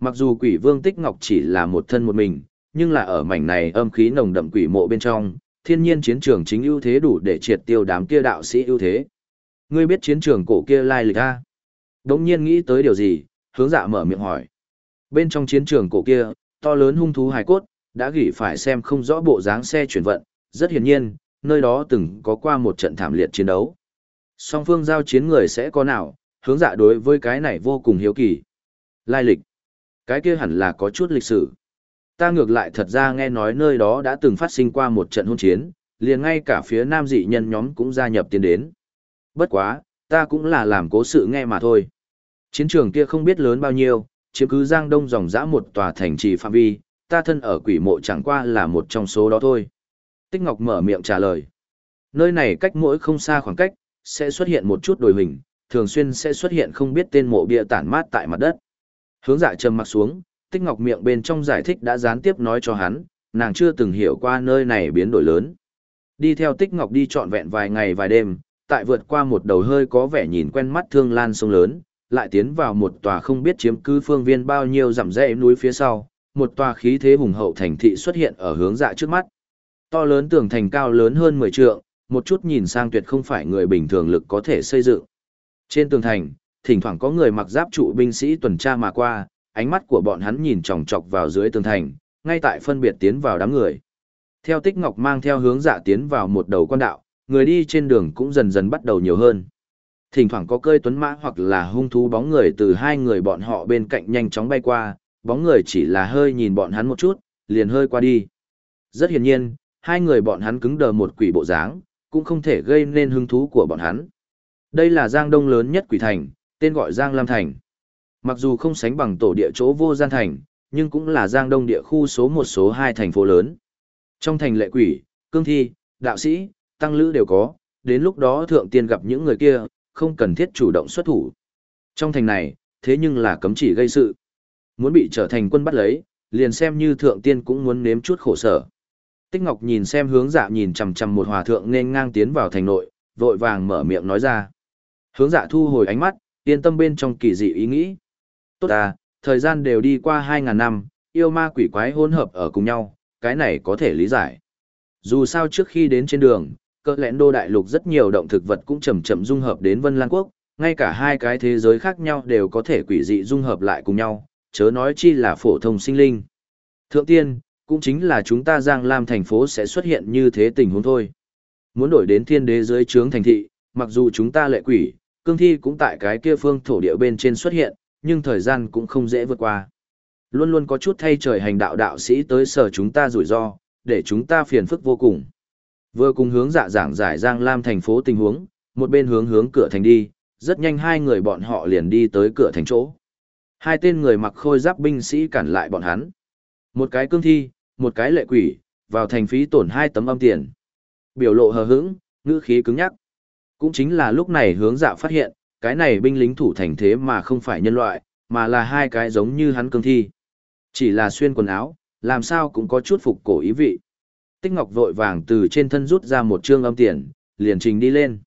Speaker 1: Mặc dù quỷ vương Tích Ngọc chỉ là một thân một mình, nhưng là ở mảnh này âm khí nồng đậm quỷ mộ bên trong, thiên nhiên chiến trường chính ưu thế đủ để triệt tiêu đám kia đạo sĩ ưu thế. Ngươi biết chiến trường cổ kia lai lịch a? Đống nhiên nghĩ tới điều gì, hướng dạ mở miệng hỏi. Bên trong chiến trường cổ kia, to lớn hung thú hài cốt, đã gỉ phải xem không rõ bộ dáng xe chuyển vận, rất hiển nhiên, nơi đó từng có qua một trận thảm liệt chiến đấu. Song phương giao chiến người sẽ có nào, hướng dạ đối với cái này vô cùng hiếu kỳ. Lai lịch. Cái kia hẳn là có chút lịch sử. Ta ngược lại thật ra nghe nói nơi đó đã từng phát sinh qua một trận hôn chiến, liền ngay cả phía nam dị nhân nhóm cũng gia nhập tiến đến. Bất quá, ta cũng là làm cố sự nghe mà thôi. Chiến trường kia không biết lớn bao nhiêu, chiếm cứ giang đông dòng dã một tòa thành trì phạm vi, ta thân ở quỷ mộ chẳng qua là một trong số đó thôi. Tích Ngọc mở miệng trả lời. Nơi này cách mỗi không xa khoảng cách, sẽ xuất hiện một chút đồi hình, thường xuyên sẽ xuất hiện không biết tên mộ bia tản mát tại mặt đất. Hướng dạ trầm mặt xuống, Tích Ngọc miệng bên trong giải thích đã gián tiếp nói cho hắn, nàng chưa từng hiểu qua nơi này biến đổi lớn. Đi theo Tích Ngọc đi trọn vẹn vài ngày vài đêm, tại vượt qua một đầu hơi có vẻ nhìn quen mắt thương lan sông lớn, lại tiến vào một tòa không biết chiếm cứ phương viên bao nhiêu dặm rẽ núi phía sau, một tòa khí thế hùng hậu thành thị xuất hiện ở hướng dạ trước mắt. To lớn tường thành cao lớn hơn 10 trượng, một chút nhìn sang tuyệt không phải người bình thường lực có thể xây dựng. Trên tường thành, thỉnh thoảng có người mặc giáp trụ binh sĩ tuần tra mà qua, ánh mắt của bọn hắn nhìn chòng chọc vào dưới tường thành, ngay tại phân biệt tiến vào đám người. Theo Tích Ngọc mang theo hướng dạ tiến vào một đầu con đạo, người đi trên đường cũng dần dần bắt đầu nhiều hơn. Thỉnh thoảng có cơi tuấn mã hoặc là hung thú bóng người từ hai người bọn họ bên cạnh nhanh chóng bay qua, bóng người chỉ là hơi nhìn bọn hắn một chút, liền hơi qua đi. Rất hiển nhiên, hai người bọn hắn cứng đờ một quỷ bộ dáng, cũng không thể gây nên hứng thú của bọn hắn. Đây là Giang Đông lớn nhất quỷ thành, tên gọi Giang Lam Thành. Mặc dù không sánh bằng tổ địa chỗ vô gian thành, nhưng cũng là Giang Đông địa khu số một số hai thành phố lớn. Trong thành lệ quỷ, cương thi, đạo sĩ, tăng lữ đều có, đến lúc đó thượng tiên gặp những người kia, không cần thiết chủ động xuất thủ. Trong thành này, thế nhưng là cấm chỉ gây sự. Muốn bị trở thành quân bắt lấy, liền xem như thượng tiên cũng muốn nếm chút khổ sở. Tích Ngọc nhìn xem hướng dạ nhìn chằm chằm một hòa thượng nên ngang tiến vào thành nội, vội vàng mở miệng nói ra. Hướng dạ thu hồi ánh mắt, yên tâm bên trong kỳ dị ý nghĩ. Tốt à, thời gian đều đi qua 2.000 năm, yêu ma quỷ quái hỗn hợp ở cùng nhau, cái này có thể lý giải. Dù sao trước khi đến trên đường, cỡ lẽn đô đại lục rất nhiều động thực vật cũng chậm chậm dung hợp đến Vân Lan Quốc, ngay cả hai cái thế giới khác nhau đều có thể quỷ dị dung hợp lại cùng nhau, chớ nói chi là phổ thông sinh linh. Thượng tiên, cũng chính là chúng ta Giang Lam thành phố sẽ xuất hiện như thế tình huống thôi. Muốn đổi đến thiên đế dưới trướng thành thị, mặc dù chúng ta lệ quỷ, cương thi cũng tại cái kia phương thổ địa bên trên xuất hiện, nhưng thời gian cũng không dễ vượt qua. Luôn luôn có chút thay trời hành đạo đạo sĩ tới sở chúng ta rủi ro, để chúng ta phiền phức vô cùng. Vừa cùng hướng dạ giảng giải Giang Lam thành phố tình huống, một bên hướng hướng cửa thành đi, rất nhanh hai người bọn họ liền đi tới cửa thành chỗ. Hai tên người mặc khôi giáp binh sĩ cản lại bọn hắn. Một cái cương thi, một cái lệ quỷ, vào thành phí tổn hai tấm âm tiền. Biểu lộ hờ hững, ngữ khí cứng nhắc. Cũng chính là lúc này hướng dạ phát hiện, cái này binh lính thủ thành thế mà không phải nhân loại, mà là hai cái giống như hắn cương thi. Chỉ là xuyên quần áo, làm sao cũng có chút phục cổ ý vị. Tích Ngọc vội vàng từ trên thân rút ra một trương âm tiền, liền trình đi lên.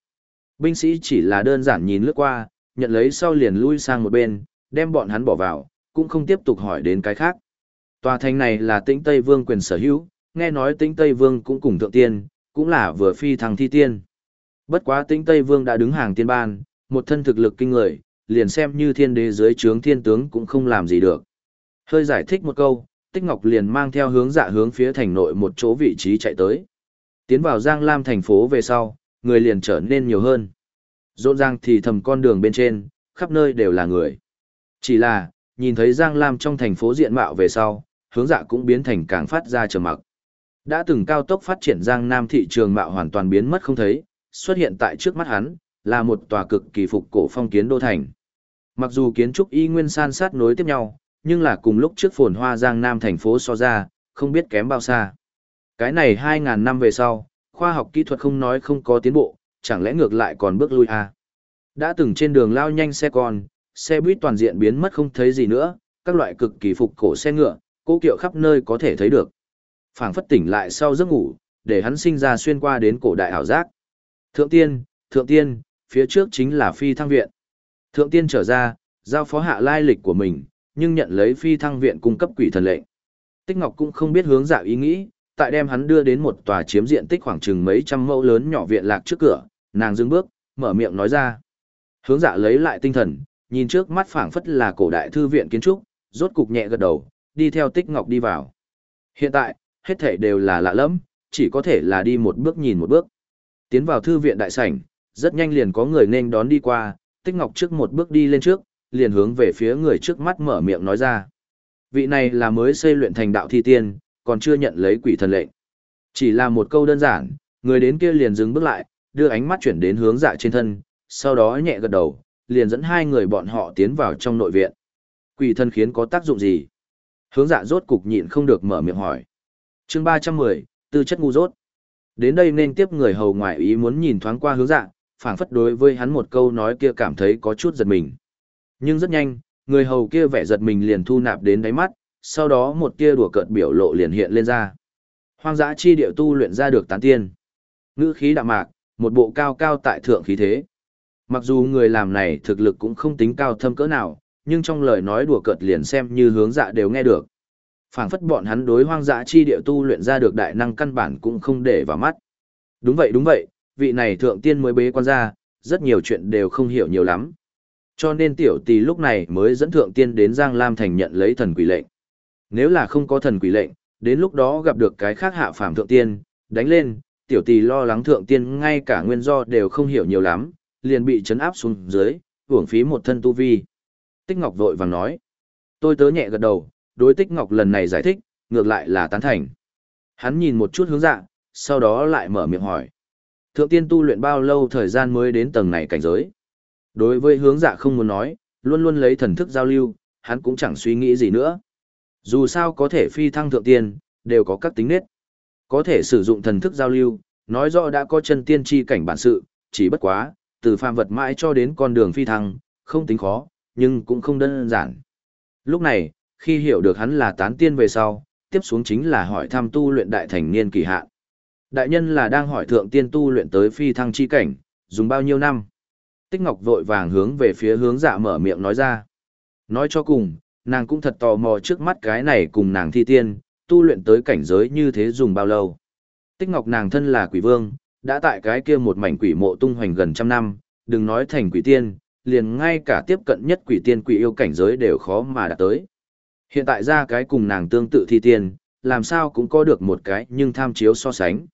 Speaker 1: Binh sĩ chỉ là đơn giản nhìn lướt qua, nhận lấy sau liền lui sang một bên, đem bọn hắn bỏ vào, cũng không tiếp tục hỏi đến cái khác. Tòa thành này là tĩnh Tây Vương quyền sở hữu, nghe nói tĩnh Tây Vương cũng cùng thượng tiên, cũng là vừa phi thăng thi tiên. Bất quá tĩnh Tây Vương đã đứng hàng tiên ban, một thân thực lực kinh người, liền xem như thiên đế dưới trướng thiên tướng cũng không làm gì được. Hơi giải thích một câu, Tích Ngọc liền mang theo hướng dạ hướng phía thành nội một chỗ vị trí chạy tới. Tiến vào Giang Lam thành phố về sau, người liền trở nên nhiều hơn. Rộn ràng thì thầm con đường bên trên, khắp nơi đều là người. Chỉ là, nhìn thấy Giang Lam trong thành phố diện mạo về sau, hướng dạ cũng biến thành càng phát ra trầm mặc. Đã từng cao tốc phát triển Giang Nam thị trường mạo hoàn toàn biến mất không thấy, xuất hiện tại trước mắt hắn, là một tòa cực kỳ phục cổ phong kiến đô thành. Mặc dù kiến trúc y nguyên san sát nối tiếp nhau, nhưng là cùng lúc trước phồn hoa Giang Nam thành phố so ra, không biết kém bao xa. Cái này 2.000 năm về sau, khoa học kỹ thuật không nói không có tiến bộ, chẳng lẽ ngược lại còn bước lui à? Đã từng trên đường lao nhanh xe con, xe buýt toàn diện biến mất không thấy gì nữa, các loại cực kỳ phục cổ xe ngựa, cố kiệu khắp nơi có thể thấy được. phảng phất tỉnh lại sau giấc ngủ, để hắn sinh ra xuyên qua đến cổ đại ảo giác. Thượng tiên, thượng tiên, phía trước chính là phi thăng viện. Thượng tiên trở ra, giao phó hạ lai lịch của mình, nhưng nhận lấy phi thăng viện cung cấp quỷ thần lệnh. Tích Ngọc cũng không biết hướng dạ ý nghĩ, tại đem hắn đưa đến một tòa chiếm diện tích khoảng chừng mấy trăm mẫu lớn nhỏ viện lạc trước cửa, nàng dừng bước, mở miệng nói ra. Hướng dạ lấy lại tinh thần, nhìn trước mắt phảng phất là cổ đại thư viện kiến trúc, rốt cục nhẹ gật đầu, đi theo Tích Ngọc đi vào. Hiện tại, hết thảy đều là lạ lẫm, chỉ có thể là đi một bước nhìn một bước. Tiến vào thư viện đại sảnh, rất nhanh liền có người nên đón đi qua, Tích Ngọc trước một bước đi lên trước, liền hướng về phía người trước mắt mở miệng nói ra. Vị này là mới xây luyện thành đạo thi tiên, còn chưa nhận lấy quỷ thần lệnh. Chỉ là một câu đơn giản, người đến kia liền dừng bước lại, đưa ánh mắt chuyển đến hướng dạ trên thân, sau đó nhẹ gật đầu, liền dẫn hai người bọn họ tiến vào trong nội viện. Quỷ thân khiến có tác dụng gì? Hướng dạ rốt cục nhịn không được mở miệng hỏi. chương 310, tư chất ngu rốt. Đến đây nên tiếp người hầu ngoại ý muốn nhìn thoáng qua hướng dạ, phảng phất đối với hắn một câu nói kia cảm thấy có chút giật mình. Nhưng rất nhanh, người hầu kia vẻ giật mình liền thu nạp đến đáy mắt, sau đó một tia đùa cợt biểu lộ liền hiện lên ra. Hoang dã chi điệu tu luyện ra được tán tiên. Ngữ khí đạm mạc, một bộ cao cao tại thượng khí thế. Mặc dù người làm này thực lực cũng không tính cao thâm cỡ nào, nhưng trong lời nói đùa cợt liền xem như hướng dạ đều nghe được. phảng phất bọn hắn đối hoang dã chi địa tu luyện ra được đại năng căn bản cũng không để vào mắt. Đúng vậy đúng vậy, vị này thượng tiên mới bế quan ra, rất nhiều chuyện đều không hiểu nhiều lắm. Cho nên tiểu tỷ lúc này mới dẫn thượng tiên đến Giang Lam Thành nhận lấy thần quỷ lệnh. Nếu là không có thần quỷ lệnh, đến lúc đó gặp được cái khác hạ phàm thượng tiên, đánh lên, tiểu tỷ lo lắng thượng tiên ngay cả nguyên do đều không hiểu nhiều lắm, liền bị chấn áp xuống dưới, hưởng phí một thân tu vi. Tích Ngọc vội vàng nói. Tôi tớ nhẹ gật đầu, đối Tích Ngọc lần này giải thích, ngược lại là tán thành. Hắn nhìn một chút hướng dạng, sau đó lại mở miệng hỏi. Thượng tiên tu luyện bao lâu thời gian mới đến tầng này cảnh giới? Đối với hướng dạ không muốn nói, luôn luôn lấy thần thức giao lưu, hắn cũng chẳng suy nghĩ gì nữa. Dù sao có thể phi thăng thượng tiên, đều có các tính nết. Có thể sử dụng thần thức giao lưu, nói rõ đã có chân tiên tri cảnh bản sự, chỉ bất quá, từ phàm vật mãi cho đến con đường phi thăng, không tính khó, nhưng cũng không đơn giản. Lúc này, khi hiểu được hắn là tán tiên về sau, tiếp xuống chính là hỏi thăm tu luyện đại thành niên kỳ hạn. Đại nhân là đang hỏi thượng tiên tu luyện tới phi thăng chi cảnh, dùng bao nhiêu năm? Tích Ngọc vội vàng hướng về phía hướng dạ mở miệng nói ra. Nói cho cùng, nàng cũng thật tò mò trước mắt cái này cùng nàng thi tiên, tu luyện tới cảnh giới như thế dùng bao lâu. Tích Ngọc nàng thân là quỷ vương, đã tại cái kia một mảnh quỷ mộ tung hoành gần trăm năm, đừng nói thành quỷ tiên, liền ngay cả tiếp cận nhất quỷ tiên quỷ yêu cảnh giới đều khó mà đạt tới. Hiện tại ra cái cùng nàng tương tự thi tiên, làm sao cũng có được một cái nhưng tham chiếu so sánh.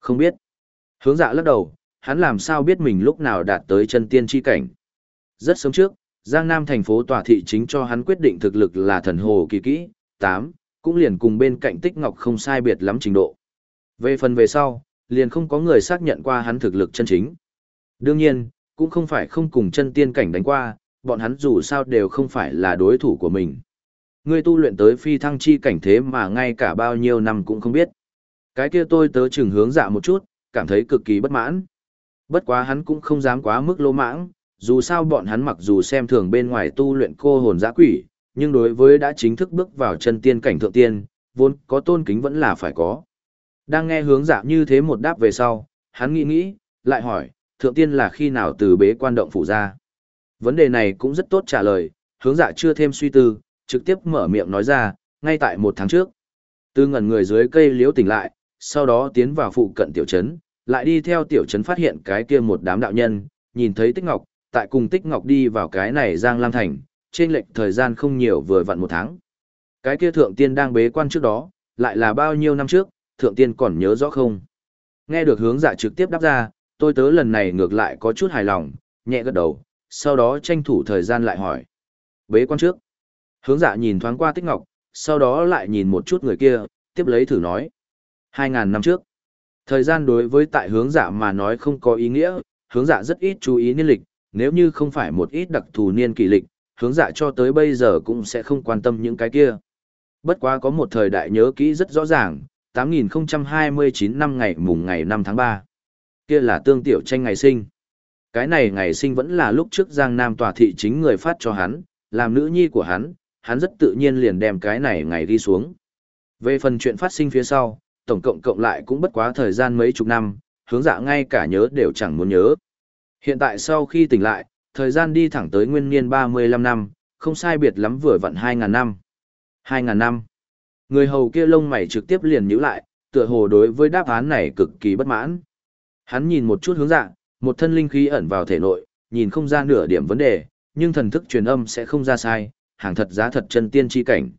Speaker 1: Không biết. Hướng dạ lắc đầu, hắn làm sao biết mình lúc nào đạt tới chân tiên chi cảnh. Rất sớm trước, Giang Nam thành phố tòa thị chính cho hắn quyết định thực lực là thần hồ kỳ kỹ, 8, cũng liền cùng bên cạnh tích ngọc không sai biệt lắm trình độ. Về phần về sau, liền không có người xác nhận qua hắn thực lực chân chính. Đương nhiên, cũng không phải không cùng chân tiên cảnh đánh qua, bọn hắn dù sao đều không phải là đối thủ của mình. Ngươi tu luyện tới phi thăng chi cảnh thế mà ngay cả bao nhiêu năm cũng không biết. Cái kia tôi tớ chừng hướng dạ một chút, cảm thấy cực kỳ bất mãn. Bất quá hắn cũng không dám quá mức lô mãng, dù sao bọn hắn mặc dù xem thường bên ngoài tu luyện cô hồn giã quỷ, nhưng đối với đã chính thức bước vào chân tiên cảnh thượng tiên, vốn có tôn kính vẫn là phải có. Đang nghe hướng dạ như thế một đáp về sau, hắn nghĩ nghĩ, lại hỏi, thượng tiên là khi nào từ bế quan động phủ ra? Vấn đề này cũng rất tốt trả lời, hướng dạ chưa thêm suy tư, trực tiếp mở miệng nói ra, ngay tại một tháng trước. tư ngẩn người dưới cây liễu tỉnh lại, sau đó tiến vào phụ cận tiểu trấn, lại đi theo tiểu trấn phát hiện cái kia một đám đạo nhân, nhìn thấy Tích Ngọc, tại cùng Tích Ngọc đi vào cái này Giang Lam Thành, trên lệch thời gian không nhiều vừa vặn một tháng. Cái kia thượng tiên đang bế quan trước đó, lại là bao nhiêu năm trước, thượng tiên còn nhớ rõ không? Nghe được hướng dạ trực tiếp đáp ra, tôi tớ lần này ngược lại có chút hài lòng, nhẹ gật đầu, sau đó tranh thủ thời gian lại hỏi. Bế quan trước. Hướng dạ nhìn thoáng qua Tích Ngọc, sau đó lại nhìn một chút người kia, tiếp lấy thử nói. 2.000 năm trước. Thời gian đối với tại hướng dạ mà nói không có ý nghĩa, hướng dạ rất ít chú ý niên lịch, nếu như không phải một ít đặc thù niên kỷ lịch, hướng dạ cho tới bây giờ cũng sẽ không quan tâm những cái kia. Bất quá có một thời đại nhớ kỹ rất rõ ràng, 8029 năm ngày mùng ngày 5 tháng 3. Kia là tương tiểu tranh ngày sinh. Cái này ngày sinh vẫn là lúc trước Giang Nam tòa thị chính người phát cho hắn, làm nữ nhi của hắn, hắn rất tự nhiên liền đem cái này ngày đi xuống. Về phần chuyện phát sinh phía sau, tổng cộng cộng lại cũng bất quá thời gian mấy chục năm, hướng dạ ngay cả nhớ đều chẳng muốn nhớ. Hiện tại sau khi tỉnh lại, thời gian đi thẳng tới nguyên niên 35 năm, không sai biệt lắm vừa vặn 2.000 năm. 2.000 năm. Người hầu kia lông mày trực tiếp liền nhíu lại, tựa hồ đối với đáp án này cực kỳ bất mãn. Hắn nhìn một chút hướng dạng, một thân linh khí ẩn vào thể nội, nhìn không ra nửa điểm vấn đề, nhưng thần thức truyền âm sẽ không ra sai, hàng thật giá thật chân tiên chi cảnh.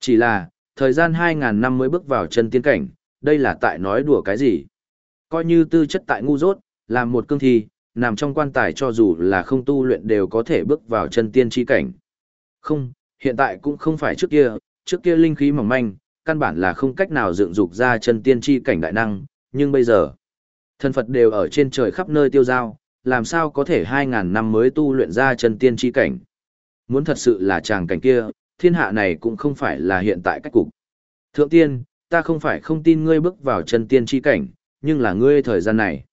Speaker 1: Chỉ là, thời gian 2.000 năm mới bước vào chân tiên cảnh, đây là tại nói đùa cái gì? Coi như tư chất tại ngu dốt, làm một cương thi, nằm trong quan tài cho dù là không tu luyện đều có thể bước vào chân tiên chi cảnh. Không, hiện tại cũng không phải trước kia, trước kia linh khí mỏng manh, căn bản là không cách nào dựng dục ra chân tiên chi cảnh đại năng, nhưng bây giờ, thân Phật đều ở trên trời khắp nơi tiêu giao, làm sao có thể 2.000 năm mới tu luyện ra chân tiên chi cảnh. Muốn thật sự là chàng cảnh kia, thiên hạ này cũng không phải là hiện tại cách cục. Thượng tiên, ta không phải không tin ngươi bước vào chân tiên chi cảnh, nhưng là ngươi thời gian này.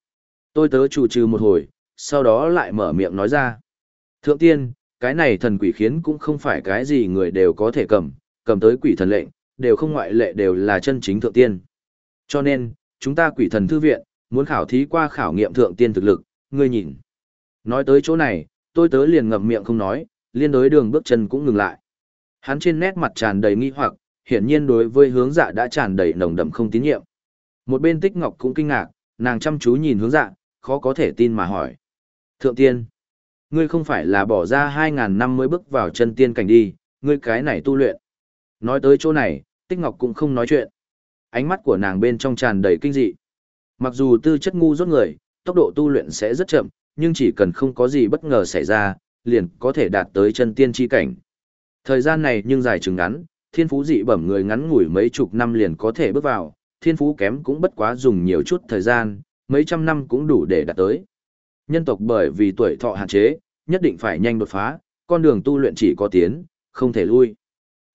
Speaker 1: Tôi tớ chủ trừ một hồi, sau đó lại mở miệng nói ra. Thượng tiên, cái này thần quỷ khiến cũng không phải cái gì người đều có thể cầm, cầm tới quỷ thần lệnh, đều không ngoại lệ đều là chân chính thượng tiên. Cho nên, chúng ta quỷ thần thư viện, muốn khảo thí qua khảo nghiệm thượng tiên thực lực, ngươi nhìn. Nói tới chỗ này, tôi tớ liền ngậm miệng không nói, liên đối đường bước chân cũng ngừng lại. Hắn trên nét mặt tràn đầy nghi hoặc, hiển nhiên đối với hướng dạ đã tràn đầy nồng đậm không tín nhiệm. Một bên tích ngọc cũng kinh ngạc, nàng chăm chú nhìn hướng dạ, khó có thể tin mà hỏi. Thượng tiên, ngươi không phải là bỏ ra 2.000 năm mới bước vào chân tiên cảnh đi, ngươi cái này tu luyện. Nói tới chỗ này, tích ngọc cũng không nói chuyện. Ánh mắt của nàng bên trong tràn đầy kinh dị. Mặc dù tư chất ngu rốt người, tốc độ tu luyện sẽ rất chậm, nhưng chỉ cần không có gì bất ngờ xảy ra, liền có thể đạt tới chân tiên chi cảnh. Thời gian này nhưng dài chừng ngắn, thiên phú dị bẩm người ngắn ngủi mấy chục năm liền có thể bước vào, thiên phú kém cũng bất quá dùng nhiều chút thời gian, mấy trăm năm cũng đủ để đạt tới. Nhân tộc bởi vì tuổi thọ hạn chế, nhất định phải nhanh đột phá, con đường tu luyện chỉ có tiến, không thể lui.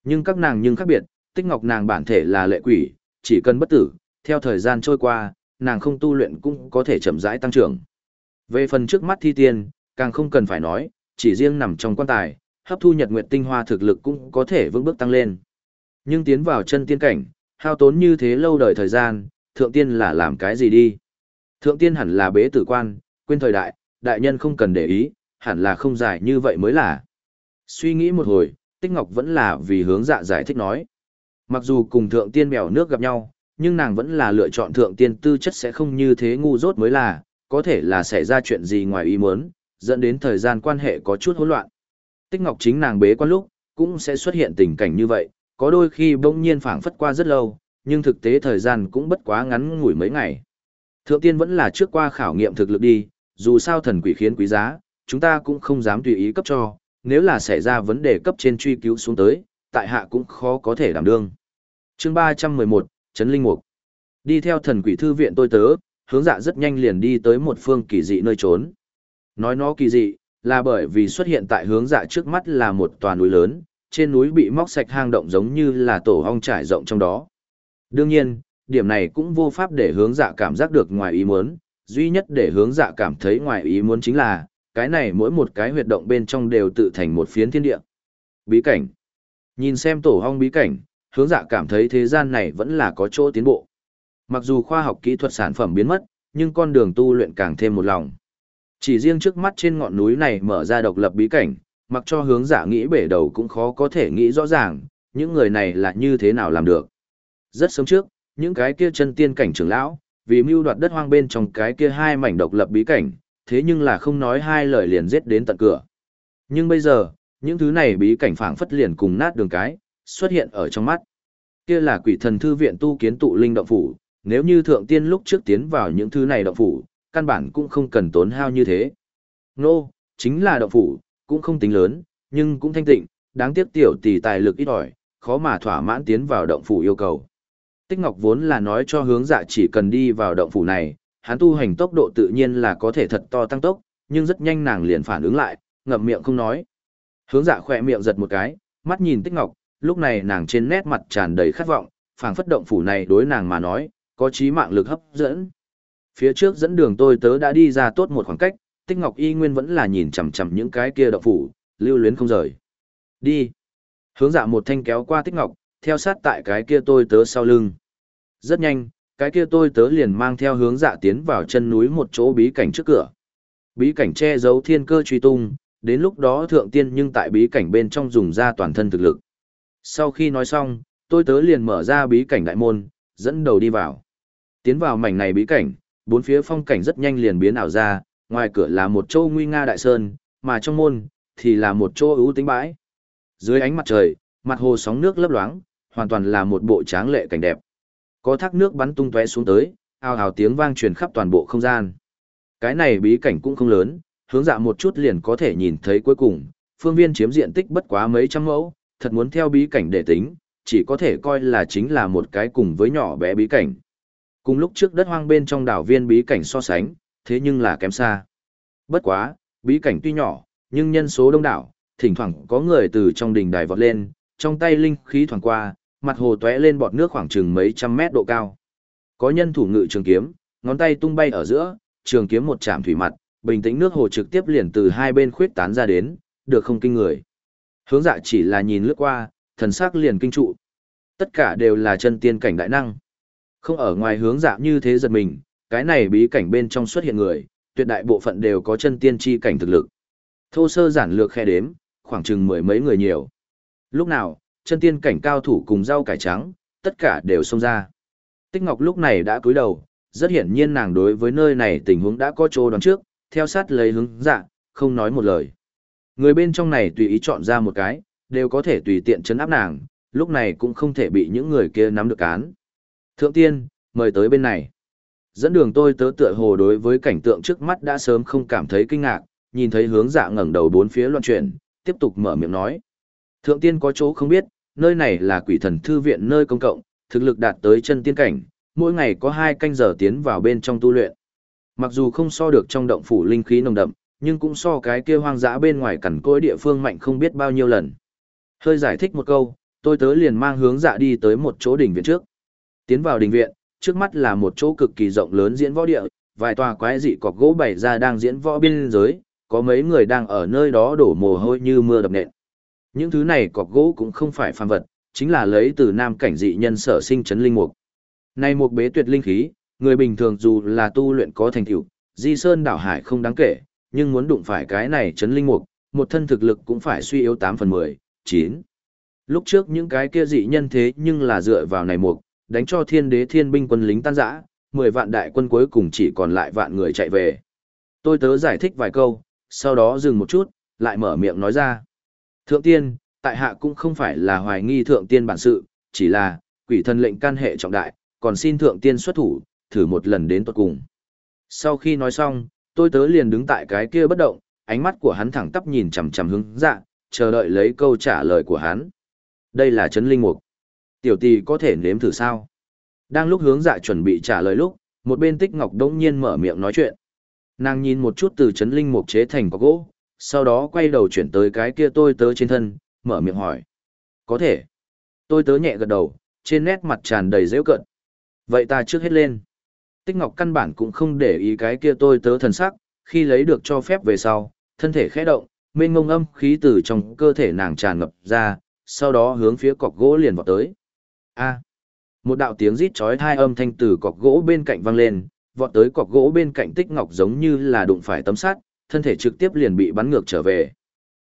Speaker 1: Nhưng các nàng nhưng khác biệt, tích ngọc nàng bản thể là lệ quỷ, chỉ cần bất tử, theo thời gian trôi qua, nàng không tu luyện cũng có thể chậm rãi tăng trưởng. Về phần trước mắt thi tiên, càng không cần phải nói, chỉ riêng nằm trong quan tài, hấp thu nhật nguyệt tinh hoa thực lực cũng có thể vững bước tăng lên. Nhưng tiến vào chân tiên cảnh, hao tốn như thế lâu đời thời gian, thượng tiên là làm cái gì đi? Thượng tiên hẳn là bế tử quan, quên thời đại, đại nhân không cần để ý, hẳn là không dài như vậy mới là. Suy nghĩ một hồi, Tích Ngọc vẫn là vì hướng dạ giải thích nói. Mặc dù cùng thượng tiên Mèo nước gặp nhau, nhưng nàng vẫn là lựa chọn thượng tiên tư chất sẽ không như thế ngu dốt mới là, có thể là xảy ra chuyện gì ngoài ý muốn, dẫn đến thời gian quan hệ có chút hỗn loạn. Tích Ngọc chính nàng bế quan lúc, cũng sẽ xuất hiện tình cảnh như vậy, có đôi khi bỗng nhiên phảng phất qua rất lâu, nhưng thực tế thời gian cũng bất quá ngắn ngủi mấy ngày. Thượng tiên vẫn là trước qua khảo nghiệm thực lực đi, dù sao thần quỷ khiến quý giá, chúng ta cũng không dám tùy ý cấp cho, nếu là xảy ra vấn đề cấp trên truy cứu xuống tới, tại hạ cũng khó có thể đảm đương. chương 311, Trấn Linh Mục. Đi theo thần quỷ thư viện tôi tớ, hướng dạ rất nhanh liền đi tới một phương kỳ dị nơi trốn. Nói nó kỳ dị, là bởi vì xuất hiện tại hướng dạ trước mắt là một tòa núi lớn, trên núi bị móc sạch hang động giống như là tổ hong trải rộng trong đó. Đương nhiên, điểm này cũng vô pháp để hướng dạ cảm giác được ngoài ý muốn, duy nhất để hướng dạ cảm thấy ngoài ý muốn chính là, cái này mỗi một cái huyệt động bên trong đều tự thành một phiến thiên địa. Bí cảnh. Nhìn xem tổ hong bí cảnh, hướng dạ cảm thấy thế gian này vẫn là có chỗ tiến bộ. Mặc dù khoa học kỹ thuật sản phẩm biến mất, nhưng con đường tu luyện càng thêm một lòng. Chỉ riêng trước mắt trên ngọn núi này mở ra độc lập bí cảnh, mặc cho hướng dạ nghĩ bể đầu cũng khó có thể nghĩ rõ ràng, những người này là như thế nào làm được. Rất sớm trước, những cái kia chân tiên cảnh trưởng lão, vì mưu đoạt đất hoang bên trong cái kia hai mảnh độc lập bí cảnh, thế nhưng là không nói hai lời liền giết đến tận cửa. Nhưng bây giờ, những thứ này bí cảnh phảng phất liền cùng nát đường cái, xuất hiện ở trong mắt. Kia là quỷ thần thư viện tu kiến tụ linh động phủ, nếu như thượng tiên lúc trước tiến vào những thứ này động phủ, căn bản cũng không cần tốn hao như thế. Nô, no, chính là động phủ, cũng không tính lớn, nhưng cũng thanh tịnh, đáng tiếc tiểu tỷ tài lực ít ỏi, khó mà thỏa mãn tiến vào động phủ yêu cầu. Tích Ngọc vốn là nói cho hướng dạ chỉ cần đi vào động phủ này, hắn tu hành tốc độ tự nhiên là có thể thật to tăng tốc, nhưng rất nhanh nàng liền phản ứng lại, ngậm miệng không nói. Hướng dạ khỏe miệng giật một cái, mắt nhìn Tích Ngọc, lúc này nàng trên nét mặt tràn đầy khát vọng, phảng phất động phủ này đối nàng mà nói, có trí mạng lực hấp dẫn. Phía trước dẫn đường tôi tớ đã đi ra tốt một khoảng cách, Tích Ngọc y nguyên vẫn là nhìn chằm chằm những cái kia động phủ, lưu luyến không rời. Đi. Hướng dạ một thanh kéo qua Tích Ngọc, theo sát tại cái kia tôi tớ sau lưng. Rất nhanh, cái kia tôi tớ liền mang theo hướng dạ tiến vào chân núi một chỗ bí cảnh trước cửa. Bí cảnh che giấu thiên cơ truy tung, đến lúc đó thượng tiên nhưng tại bí cảnh bên trong dùng ra toàn thân thực lực. Sau khi nói xong, tôi tớ liền mở ra bí cảnh đại môn, dẫn đầu đi vào. Tiến vào mảnh này bí cảnh, bốn phía phong cảnh rất nhanh liền biến ảo ra, ngoài cửa là một châu nguy nga đại sơn, mà trong môn thì là một chỗ ưu tính bãi. Dưới ánh mặt trời, mặt hồ sóng nước lấp loáng, hoàn toàn là một bộ tráng lệ cảnh đẹp. Có thác nước bắn tung tóe xuống tới, ào ào tiếng vang truyền khắp toàn bộ không gian. Cái này bí cảnh cũng không lớn, hướng dạ một chút liền có thể nhìn thấy cuối cùng, phương viên chiếm diện tích bất quá mấy trăm mẫu, thật muốn theo bí cảnh để tính, chỉ có thể coi là chính là một cái cùng với nhỏ bé bí cảnh. Cùng lúc trước đất hoang bên trong đảo viên bí cảnh so sánh, thế nhưng là kém xa. Bất quá, bí cảnh tuy nhỏ, nhưng nhân số đông đảo, thỉnh thoảng có người từ trong đỉnh đài vọt lên, trong tay linh khí thoảng qua, mặt hồ tóe lên bọt nước khoảng chừng mấy trăm mét độ cao. Có nhân thủ ngự trường kiếm, ngón tay tung bay ở giữa, trường kiếm một chạm thủy mặt, bình tĩnh nước hồ trực tiếp liền từ hai bên khuyết tán ra đến, được không kinh người. Hướng dạ chỉ là nhìn lướt qua, thần sắc liền kinh trụ. Tất cả đều là chân tiên cảnh đại năng. Không ở ngoài hướng dạ như thế giật mình, cái này bí cảnh bên trong xuất hiện người, tuyệt đại bộ phận đều có chân tiên chi cảnh thực lực. Thô sơ giản lược khe đếm, khoảng chừng mười mấy người nhiều. Lúc nào, chân tiên cảnh cao thủ cùng rau cải trắng, tất cả đều xông ra. Tích Ngọc lúc này đã cúi đầu, rất hiển nhiên nàng đối với nơi này tình huống đã có chỗ đoán trước, theo sát lấy hướng dạ, không nói một lời. Người bên trong này tùy ý chọn ra một cái, đều có thể tùy tiện chấn áp nàng, lúc này cũng không thể bị những người kia nắm được cán. Thượng tiên, mời tới bên này. Dẫn đường tôi tớ tựa hồ đối với cảnh tượng trước mắt đã sớm không cảm thấy kinh ngạc, nhìn thấy hướng dạ ngẩng đầu bốn phía loạn chuyển, tiếp tục mở miệng nói. Thượng tiên có chỗ không biết, nơi này là quỷ thần thư viện nơi công cộng, thực lực đạt tới chân tiên cảnh, mỗi ngày có hai canh giờ tiến vào bên trong tu luyện. Mặc dù không so được trong động phủ linh khí nồng đậm, nhưng cũng so cái kia hoang dã bên ngoài cẩn cỗi địa phương mạnh không biết bao nhiêu lần. Hơi giải thích một câu, tôi tớ liền mang hướng dạ đi tới một chỗ đỉnh viện trước. Tiến vào đỉnh viện, trước mắt là một chỗ cực kỳ rộng lớn diễn võ địa, vài tòa quái dị cọc gỗ bày ra đang diễn võ biên giới, có mấy người đang ở nơi đó đổ mồ hôi như mưa đập nện. Những thứ này cọc gỗ cũng không phải phàm vật, chính là lấy từ nam cảnh dị nhân sở sinh chấn linh mục. Này mục bế tuyệt linh khí, người bình thường dù là tu luyện có thành tựu, di sơn đảo hải không đáng kể, nhưng muốn đụng phải cái này chấn linh mục, một thân thực lực cũng phải suy yếu 8 phần 10, 9. Lúc trước những cái kia dị nhân thế nhưng là dựa vào này mục, đánh cho thiên đế thiên binh quân lính tan rã, 10 vạn đại quân cuối cùng chỉ còn lại vạn người chạy về. Tôi tớ giải thích vài câu, sau đó dừng một chút, lại mở miệng nói ra. Thượng tiên, tại hạ cũng không phải là hoài nghi thượng tiên bản sự, chỉ là, quỷ thần lệnh can hệ trọng đại, còn xin thượng tiên xuất thủ, thử một lần đến tuật cùng. Sau khi nói xong, tôi tớ liền đứng tại cái kia bất động, ánh mắt của hắn thẳng tắp nhìn chằm chằm hướng dạ, chờ đợi lấy câu trả lời của hắn. Đây là chấn linh mục. Tiểu tỳ có thể nếm thử sao? Đang lúc hướng dạ chuẩn bị trả lời lúc, một bên tích ngọc đống nhiên mở miệng nói chuyện. Nàng nhìn một chút từ chấn linh mục chế thành có gỗ, sau đó quay đầu chuyển tới cái kia tôi tớ trên thân, mở miệng hỏi. Có thể. Tôi tớ nhẹ gật đầu, trên nét mặt tràn đầy dễ cận. Vậy ta trước hết lên. Tích Ngọc căn bản cũng không để ý cái kia tôi tớ thần sắc, khi lấy được cho phép về sau, thân thể khẽ động, mênh ngông âm khí từ trong cơ thể nàng tràn ngập ra, sau đó hướng phía cọc gỗ liền vọt tới. A. một đạo tiếng rít chói tai âm thanh từ cọc gỗ bên cạnh vang lên, vọt tới cọc gỗ bên cạnh Tích Ngọc giống như là đụng phải tấm sắt, thân thể trực tiếp liền bị bắn ngược trở về.